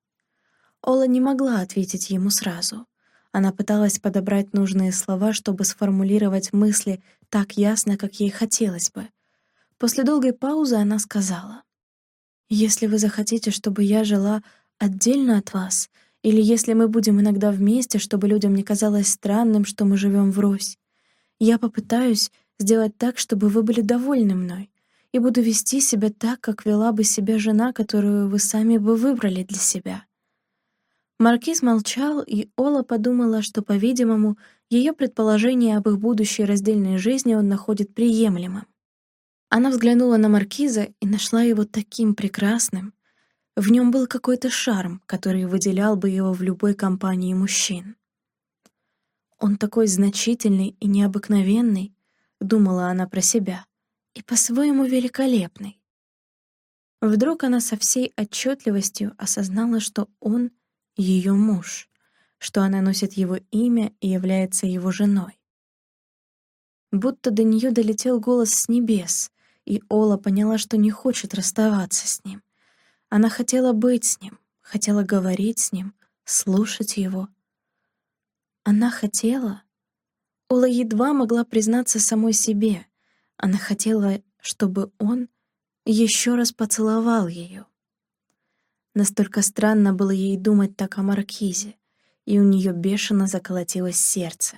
S2: Ола не могла ответить ему сразу. Она пыталась подобрать нужные слова, чтобы сформулировать мысли так ясно, как ей хотелось бы. После долгой паузы она сказала, «Если вы захотите, чтобы я жила отдельно от вас, или если мы будем иногда вместе, чтобы людям не казалось странным, что мы живем врозь, я попытаюсь сделать так, чтобы вы были довольны мной, и буду вести себя так, как вела бы себя жена, которую вы сами бы выбрали для себя». Маркиз молчал, и Ола подумала, что, по-видимому, ее предположение об их будущей раздельной жизни он находит приемлемым. Она взглянула на Маркиза и нашла его таким прекрасным. В нем был какой-то шарм, который выделял бы его в любой компании мужчин. «Он такой значительный и необыкновенный», — думала она про себя и по-своему великолепный. Вдруг она со всей отчетливостью осознала, что он — ее муж, что она носит его имя и является его женой. Будто до нее долетел голос с небес, и Ола поняла, что не хочет расставаться с ним. Она хотела быть с ним, хотела говорить с ним, слушать его. Она хотела... Ола едва могла признаться самой себе, она хотела, чтобы он еще раз поцеловал ее. Настолько странно было ей думать так о Маркизе, и у нее бешено заколотилось сердце.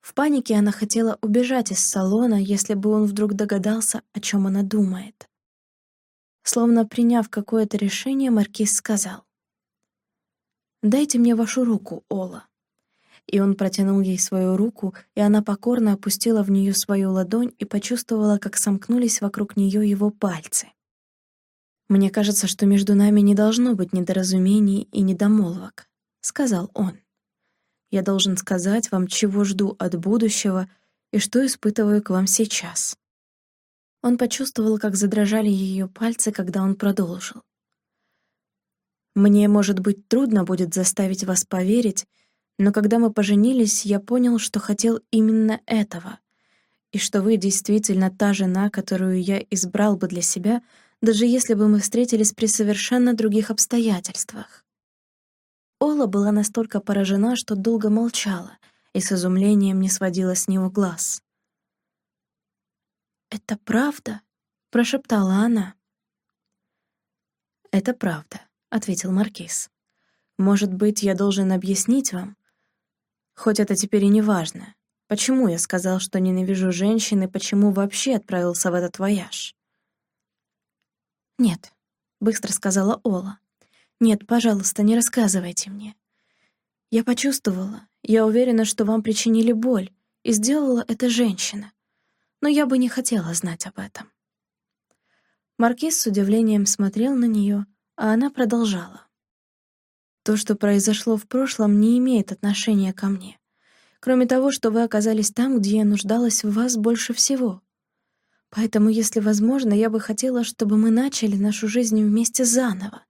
S2: В панике она хотела убежать из салона, если бы он вдруг догадался, о чем она думает. Словно приняв какое-то решение, Маркиз сказал. «Дайте мне вашу руку, Ола» и он протянул ей свою руку, и она покорно опустила в нее свою ладонь и почувствовала, как сомкнулись вокруг нее его пальцы. «Мне кажется, что между нами не должно быть недоразумений и недомолвок», — сказал он. «Я должен сказать вам, чего жду от будущего и что испытываю к вам сейчас». Он почувствовал, как задрожали ее пальцы, когда он продолжил. «Мне, может быть, трудно будет заставить вас поверить, но когда мы поженились, я понял, что хотел именно этого, и что вы действительно та жена, которую я избрал бы для себя, даже если бы мы встретились при совершенно других обстоятельствах. Ола была настолько поражена, что долго молчала и с изумлением не сводила с него глаз. «Это правда?» — прошептала она. «Это правда», — ответил Маркиз. «Может быть, я должен объяснить вам, Хоть это теперь и не важно. Почему я сказал, что ненавижу женщин, и почему вообще отправился в этот вояж? «Нет», — быстро сказала Ола. «Нет, пожалуйста, не рассказывайте мне. Я почувствовала, я уверена, что вам причинили боль, и сделала это женщина. Но я бы не хотела знать об этом». Маркиз с удивлением смотрел на нее, а она продолжала. То, что произошло в прошлом, не имеет отношения ко мне. Кроме того, что вы оказались там, где я нуждалась в вас больше всего. Поэтому, если возможно, я бы хотела, чтобы мы начали нашу жизнь вместе заново.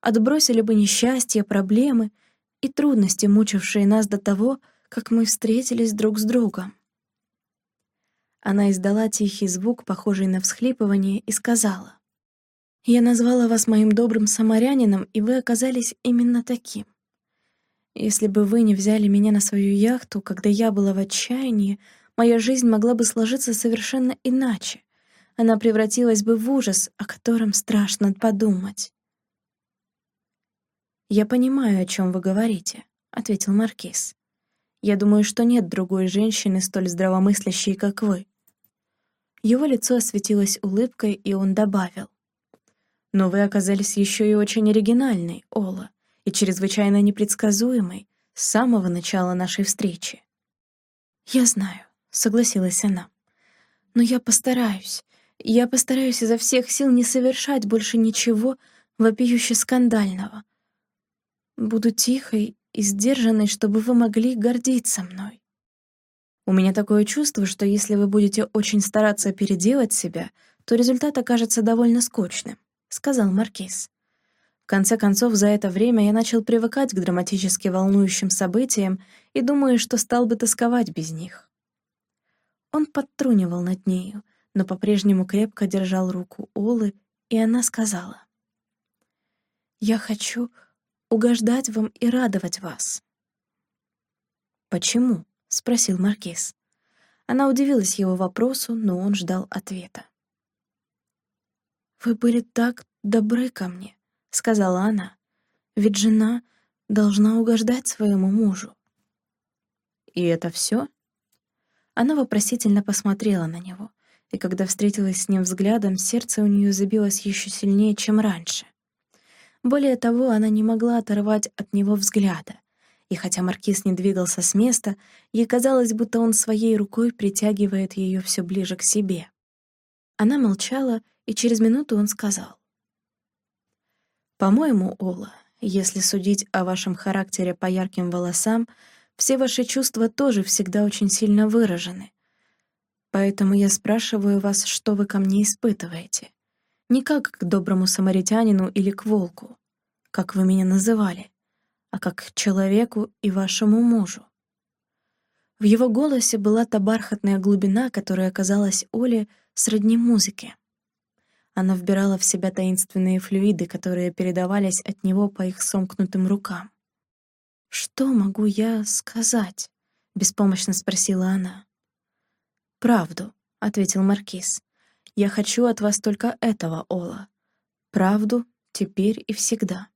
S2: Отбросили бы несчастья, проблемы и трудности, мучившие нас до того, как мы встретились друг с другом. Она издала тихий звук, похожий на всхлипывание, и сказала.
S1: Я назвала вас моим добрым самарянином, и вы оказались именно таким. Если бы вы не взяли меня на свою яхту, когда я была в отчаянии, моя жизнь могла бы сложиться совершенно иначе. Она превратилась бы в ужас, о котором страшно подумать. «Я понимаю, о чем вы говорите», — ответил Маркиз. «Я думаю, что нет другой женщины, столь здравомыслящей, как вы». Его лицо осветилось улыбкой, и он добавил. «Но вы оказались еще и очень оригинальной, Ола и чрезвычайно непредсказуемой с самого начала нашей встречи. «Я знаю», — согласилась она. «Но я постараюсь. Я постараюсь изо всех сил не совершать больше ничего вопиюще скандального. Буду тихой и сдержанной, чтобы вы могли гордиться мной. У меня такое чувство, что если вы будете очень стараться переделать себя, то результат окажется довольно скучным», — сказал Маркиз конце концов, за это время я начал привыкать к драматически волнующим событиям и думаю, что стал бы тосковать без них. Он подтрунивал над нею, но по-прежнему крепко держал руку Олы, и она сказала. «Я хочу угождать вам и радовать вас». «Почему?» — спросил Маркиз. Она удивилась его вопросу, но он ждал ответа. «Вы были так добры ко мне. — сказала она. «Ведь жена должна угождать своему мужу». «И это все? Она вопросительно посмотрела на него, и когда встретилась с ним взглядом, сердце у нее забилось еще сильнее, чем раньше. Более того, она не могла оторвать от него взгляда, и хотя маркиз не двигался с места, ей казалось, будто он своей рукой притягивает ее все ближе к себе. Она молчала, и через минуту он сказал. По-моему, Ола, если судить о вашем характере по ярким волосам, все ваши чувства тоже всегда очень сильно выражены. Поэтому я спрашиваю вас, что вы ко мне испытываете. Не как к доброму самаритянину или к волку, как вы меня называли, а как к человеку и вашему мужу. В его голосе была та бархатная глубина, которая казалась Оле сродни музыке. Она вбирала в себя таинственные флюиды, которые передавались от него по их сомкнутым рукам. «Что могу я сказать?» — беспомощно спросила она. «Правду», — ответил Маркиз. «Я хочу от вас только этого, Ола. Правду теперь и всегда.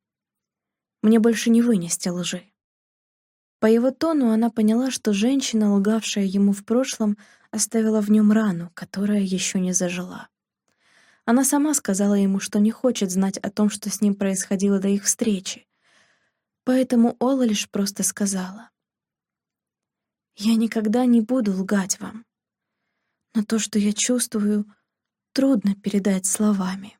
S1: Мне больше не вынести лжи». По его тону она поняла, что женщина, лгавшая ему в прошлом, оставила в нем рану, которая еще не зажила. Она сама сказала ему, что не хочет знать о том, что с ним происходило до их встречи. Поэтому Ола лишь просто сказала. «Я никогда не буду лгать вам. Но то, что я чувствую, трудно передать словами».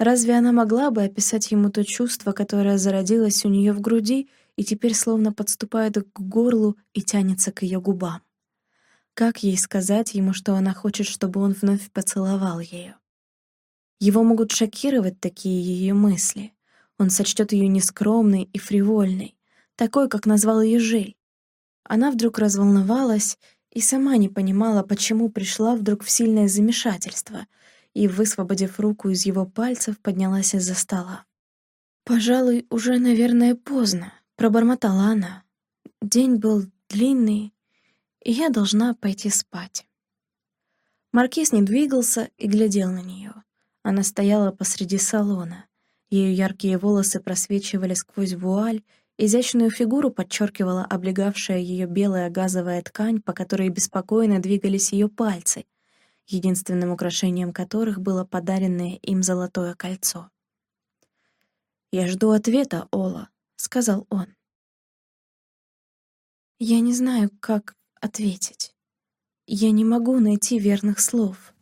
S1: Разве она могла бы описать ему то чувство, которое зародилось у нее в груди и теперь словно подступает к горлу и тянется к ее губам? Как ей сказать ему, что она хочет, чтобы он вновь поцеловал ее? Его могут шокировать такие ее мысли. Он сочтет ее нескромной и фривольной, такой, как назвал ее Жиль. Она вдруг разволновалась и сама не понимала, почему пришла вдруг в сильное замешательство, и, высвободив руку из его пальцев, поднялась из-за стола. «Пожалуй, уже, наверное, поздно», — пробормотала она. День был длинный, и я должна пойти спать. Маркиз не двигался и глядел на нее. Она стояла посреди салона. Ее яркие волосы просвечивали сквозь вуаль, изящную фигуру подчеркивала облегавшая ее белая газовая ткань, по которой беспокойно двигались ее пальцы, единственным украшением которых было подаренное им золотое кольцо. «Я жду ответа, Ола», — сказал он. «Я не знаю, как ответить. Я не могу найти верных слов.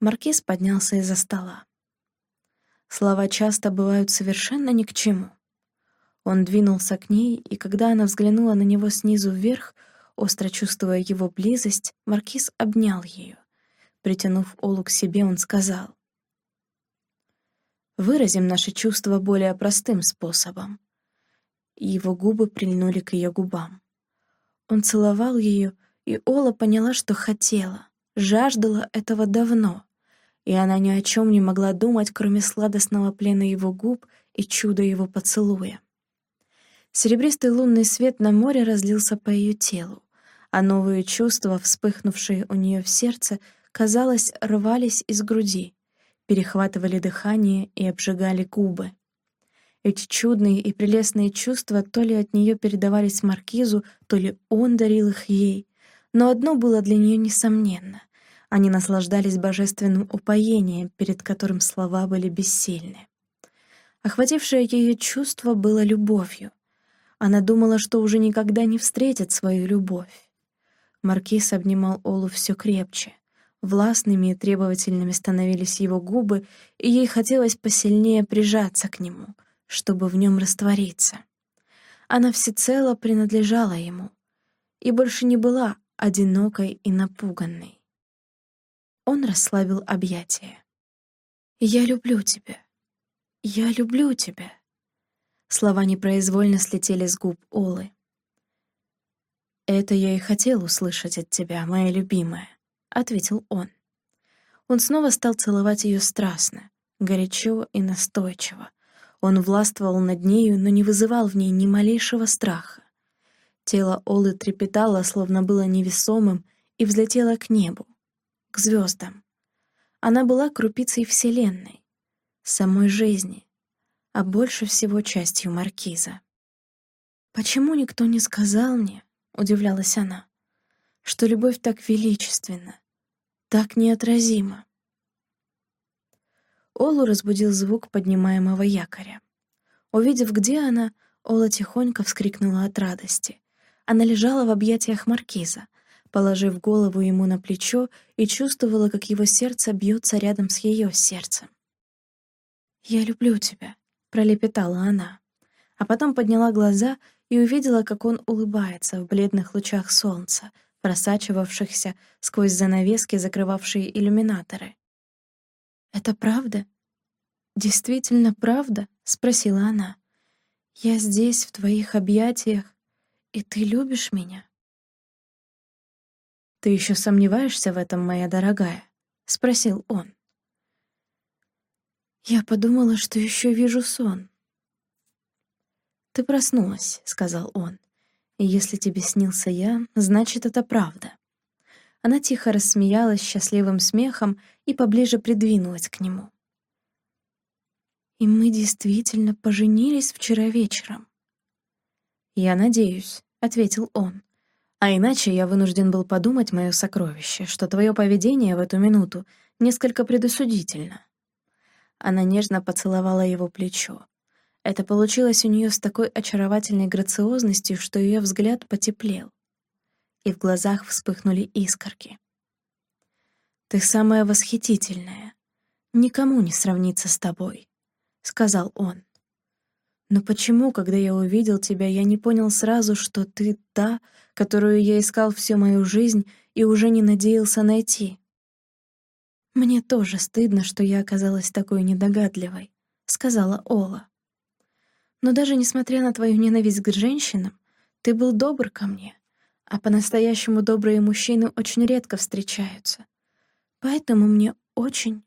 S1: Маркиз поднялся из-за стола. Слова часто бывают совершенно ни к чему. Он двинулся к ней, и когда она взглянула на него снизу вверх, остро чувствуя его близость, Маркиз обнял ее. Притянув Олу к себе, он сказал. «Выразим наши чувства более простым способом». Его губы прильнули к ее губам. Он целовал ее, и Ола поняла, что хотела, жаждала этого давно. и она ни о чем не могла думать, кроме сладостного плена его губ и чуда его поцелуя. Серебристый лунный свет на море разлился по ее телу, а новые чувства, вспыхнувшие у нее в сердце, казалось, рвались из груди, перехватывали дыхание и обжигали губы. Эти чудные и прелестные чувства то ли от нее передавались Маркизу, то ли он дарил их ей, но одно было для нее несомненно — они наслаждались божественным упоением, перед которым слова были бессильны. Охватившее ее чувство было любовью. Она думала, что уже никогда не встретит свою любовь. Маркиз обнимал Олу все крепче. Властными и требовательными становились его губы, и ей хотелось посильнее прижаться к нему, чтобы в нем раствориться. Она всецело принадлежала ему и больше не была одинокой и напуганной. Он расслабил объятия. «Я люблю тебя. Я люблю тебя». Слова непроизвольно слетели с губ Олы. «Это я и хотел услышать от тебя, моя любимая», — ответил он. Он снова стал целовать ее страстно, горячо и настойчиво. Он властвовал над нею, но не вызывал в ней ни малейшего страха. Тело Олы трепетало, словно было невесомым, и взлетело к небу к звездам. Она была крупицей Вселенной, самой жизни, а больше всего частью Маркиза. «Почему никто не сказал мне, — удивлялась она, — что любовь так величественна, так неотразима?» Олу разбудил звук поднимаемого якоря. Увидев, где она, Ола тихонько вскрикнула от радости. Она лежала в объятиях маркиза, положив голову ему на плечо и чувствовала, как его сердце бьется рядом с ее сердцем. «Я люблю тебя», — пролепетала она, а потом подняла глаза и увидела, как он улыбается в бледных лучах солнца, просачивавшихся сквозь занавески, закрывавшие иллюминаторы. «Это правда? Действительно правда?» — спросила она. «Я здесь, в твоих объятиях, и ты любишь меня?» «Ты еще сомневаешься в этом, моя дорогая?» — спросил он. Я подумала, что еще вижу сон. «Ты проснулась», — сказал он. «И если тебе снился я, значит, это правда». Она тихо рассмеялась счастливым смехом и поближе придвинулась к нему. «И мы действительно поженились вчера вечером». «Я надеюсь», — ответил он. А иначе я вынужден был подумать, мое сокровище, что твое поведение в эту минуту несколько предосудительно. Она нежно поцеловала его плечо. Это получилось у нее с такой очаровательной грациозностью, что ее взгляд потеплел, и в глазах вспыхнули искорки. «Ты самая восхитительная. Никому не сравнится с тобой», — сказал он. «Но почему, когда я увидел тебя, я не понял сразу, что ты та, которую я искал всю мою жизнь и уже не надеялся найти. «Мне тоже стыдно, что я оказалась такой недогадливой», — сказала Ола. «Но даже несмотря на твою ненависть к женщинам, ты был добр ко мне, а по-настоящему добрые мужчины очень редко встречаются. Поэтому мне очень,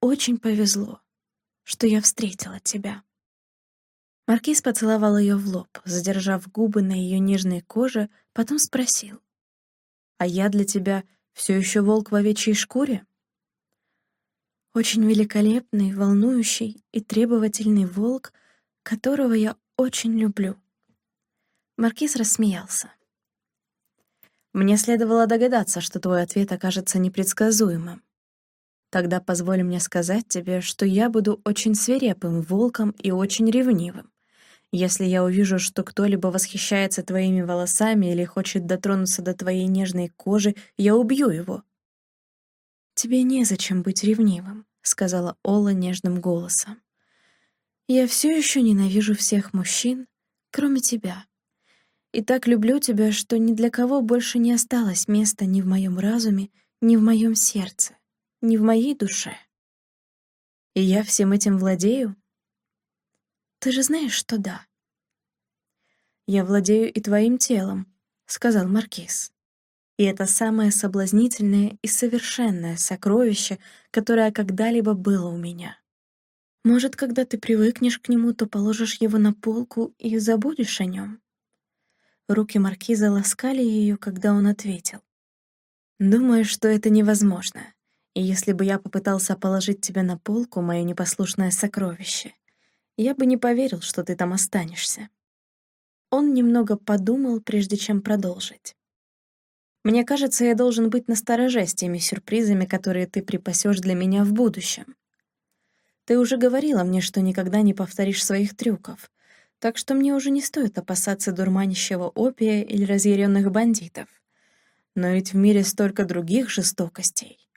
S1: очень повезло, что я встретила тебя». Маркиз поцеловал ее в лоб, задержав губы на ее нежной коже, потом спросил. «А я для тебя все еще волк в овечьей шкуре?» Очень великолепный, волнующий и требовательный волк, которого я очень люблю. Маркиз рассмеялся. «Мне следовало догадаться, что твой ответ окажется непредсказуемым. Тогда позволь мне сказать тебе, что я буду очень свирепым волком и очень ревнивым. Если я увижу, что кто-либо восхищается твоими волосами или хочет дотронуться до твоей нежной кожи, я убью его». «Тебе незачем быть ревнивым», — сказала Ола нежным голосом. «Я все еще ненавижу всех мужчин, кроме тебя. И так люблю тебя, что ни для кого больше не осталось места ни в моем разуме, ни в моем сердце, ни в моей душе. И я всем этим владею, ты же знаешь, что да. Я владею и твоим телом, сказал маркиз. И это самое соблазнительное и совершенное сокровище, которое когда-либо было у меня. Может, когда ты привыкнешь к нему, то положишь его на полку и забудешь о нем. Руки маркиза ласкали ее, когда он ответил. «Думаю, что это невозможно. И если бы я попытался положить тебя на полку, мое непослушное сокровище, я бы не поверил, что ты там останешься». Он немного подумал, прежде чем продолжить. «Мне кажется, я должен быть настороже с теми сюрпризами, которые ты припасешь для меня в будущем. Ты уже говорила мне, что никогда не повторишь своих трюков, так что мне уже не стоит опасаться дурманящего опия или разъяренных бандитов. Но ведь в мире столько других жестокостей.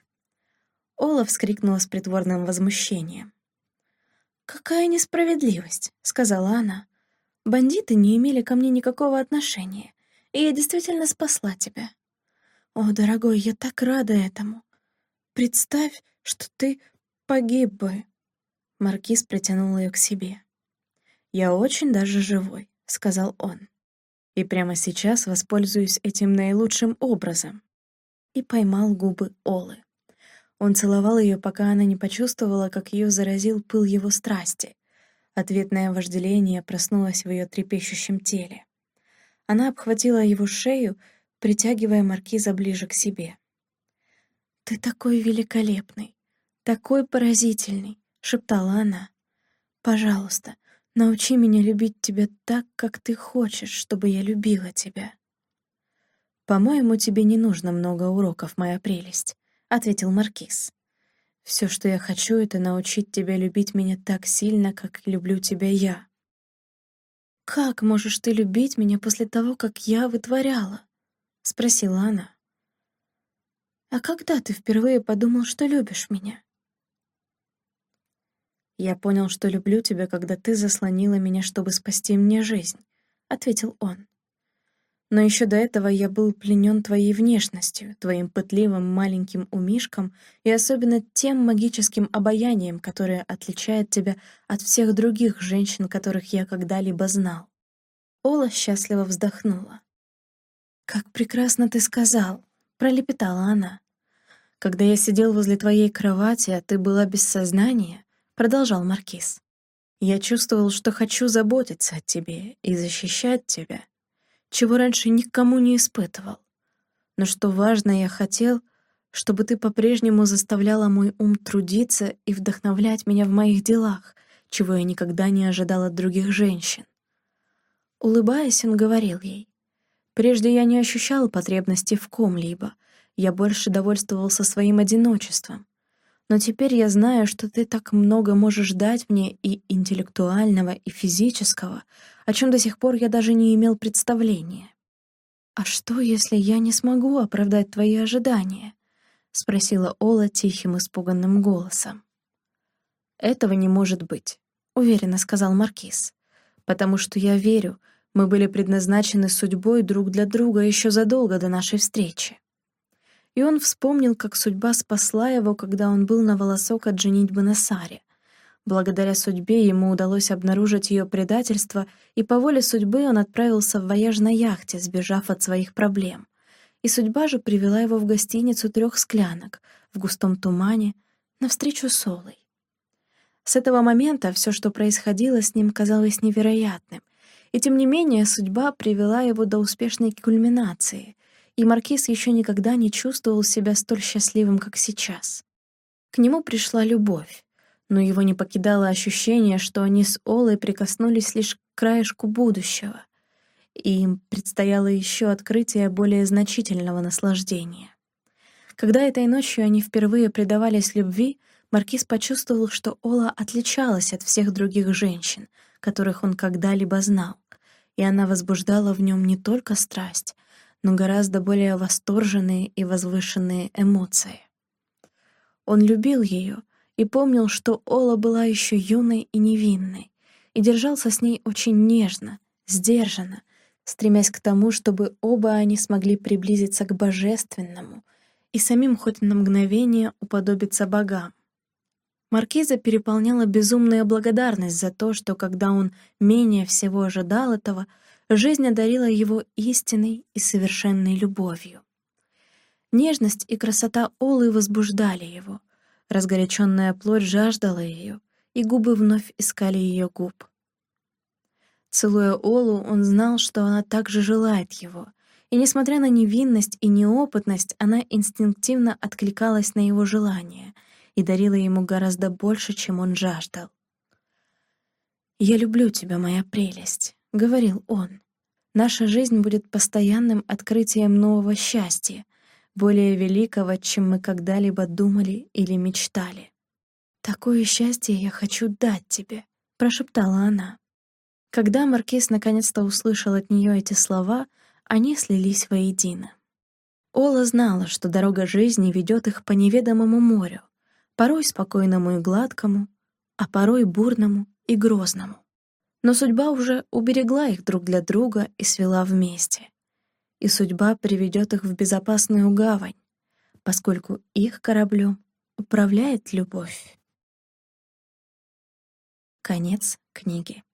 S1: Ола вскрикнула с притворным возмущением. «Какая несправедливость!» — сказала она. «Бандиты не имели ко мне никакого отношения, и я действительно спасла тебя. О, дорогой, я так рада этому. Представь, что ты погиб бы». Маркиз притянул ее к себе. «Я очень даже живой», — сказал он. «И прямо сейчас воспользуюсь этим наилучшим образом». И поймал губы Олы. Он целовал ее, пока она не почувствовала, как ее заразил пыл его страсти. Ответное вожделение проснулось в ее трепещущем теле. Она обхватила его шею, притягивая маркиза ближе к себе. «Ты такой великолепный, такой поразительный», — шептала она. «Пожалуйста, Научи меня любить тебя так, как ты хочешь, чтобы я любила тебя. По-моему, тебе не нужно много уроков, моя прелесть, ответил маркиз. Все, что я хочу, это научить тебя любить меня так сильно, как люблю тебя я. Как можешь ты любить меня после того, как я вытворяла? Спросила она. А когда ты впервые подумал, что любишь меня? «Я понял, что люблю тебя, когда ты заслонила меня, чтобы спасти мне жизнь», — ответил он. «Но еще до этого я был пленен твоей внешностью, твоим пытливым маленьким умишком и особенно тем магическим обаянием, которое отличает тебя от всех других женщин, которых я когда-либо знал». Ола счастливо вздохнула. «Как прекрасно ты сказал», — пролепетала она. «Когда я сидел возле твоей кровати, а ты была без сознания, продолжал Маркиз. «Я чувствовал, что хочу заботиться о тебе и защищать тебя, чего раньше никому не испытывал. Но что важно, я хотел, чтобы ты по-прежнему заставляла мой ум трудиться и вдохновлять меня в моих делах, чего я никогда не ожидал от других женщин. Улыбаясь, он говорил ей, «Прежде я не ощущал потребности в ком-либо, я больше довольствовался своим одиночеством. Но теперь я знаю, что ты так много можешь дать мне и интеллектуального, и физического, о чем до сих пор я даже не имел представления. «А что, если я не смогу оправдать твои ожидания?» — спросила Ола тихим, испуганным голосом. «Этого не может быть», — уверенно сказал Маркиз. «Потому что я верю, мы были предназначены судьбой друг для друга еще задолго до нашей встречи и он вспомнил, как судьба спасла его, когда он был на волосок от женитьбы на Саре. Благодаря судьбе ему удалось обнаружить ее предательство, и по воле судьбы он отправился в вояж на яхте, сбежав от своих проблем. И судьба же привела его в гостиницу трех склянок, в густом тумане, навстречу с Олой. С этого момента все, что происходило с ним, казалось невероятным, и тем не менее судьба привела его до успешной кульминации, и Маркиз еще никогда не чувствовал себя столь счастливым, как сейчас. К нему пришла любовь, но его не покидало ощущение, что они с Олой прикоснулись лишь к краешку будущего, и им предстояло еще открытие более значительного наслаждения. Когда этой ночью они впервые предавались любви, Маркиз почувствовал, что Ола отличалась от всех других женщин, которых он когда-либо знал, и она возбуждала в нем не только страсть, но гораздо более восторженные и возвышенные эмоции. Он любил ее и помнил, что Ола была еще юной и невинной, и держался с ней очень нежно, сдержанно, стремясь к тому, чтобы оба они смогли приблизиться к божественному и самим хоть на мгновение уподобиться богам. Маркиза переполняла безумная благодарность за то, что когда он менее всего ожидал этого — Жизнь одарила его истинной и совершенной любовью. Нежность и красота Олы возбуждали его. Разгоряченная плоть жаждала ее, и губы вновь искали ее губ. Целуя Олу, он знал, что она также желает его, и, несмотря на невинность и неопытность, она инстинктивно откликалась на его желание и дарила ему гораздо больше, чем он жаждал. «Я люблю тебя, моя прелесть», — говорил он. «Наша жизнь будет постоянным открытием нового счастья, более великого, чем мы когда-либо думали или мечтали. Такое счастье я хочу дать тебе», — прошептала она. Когда Маркиз наконец-то услышал от нее эти слова, они слились воедино. Ола знала, что дорога жизни ведет их по неведомому морю, порой спокойному и гладкому, а порой бурному и грозному. Но судьба уже уберегла их друг для друга и свела вместе. И судьба приведет их в безопасную гавань, поскольку их кораблем управляет любовь. Конец книги.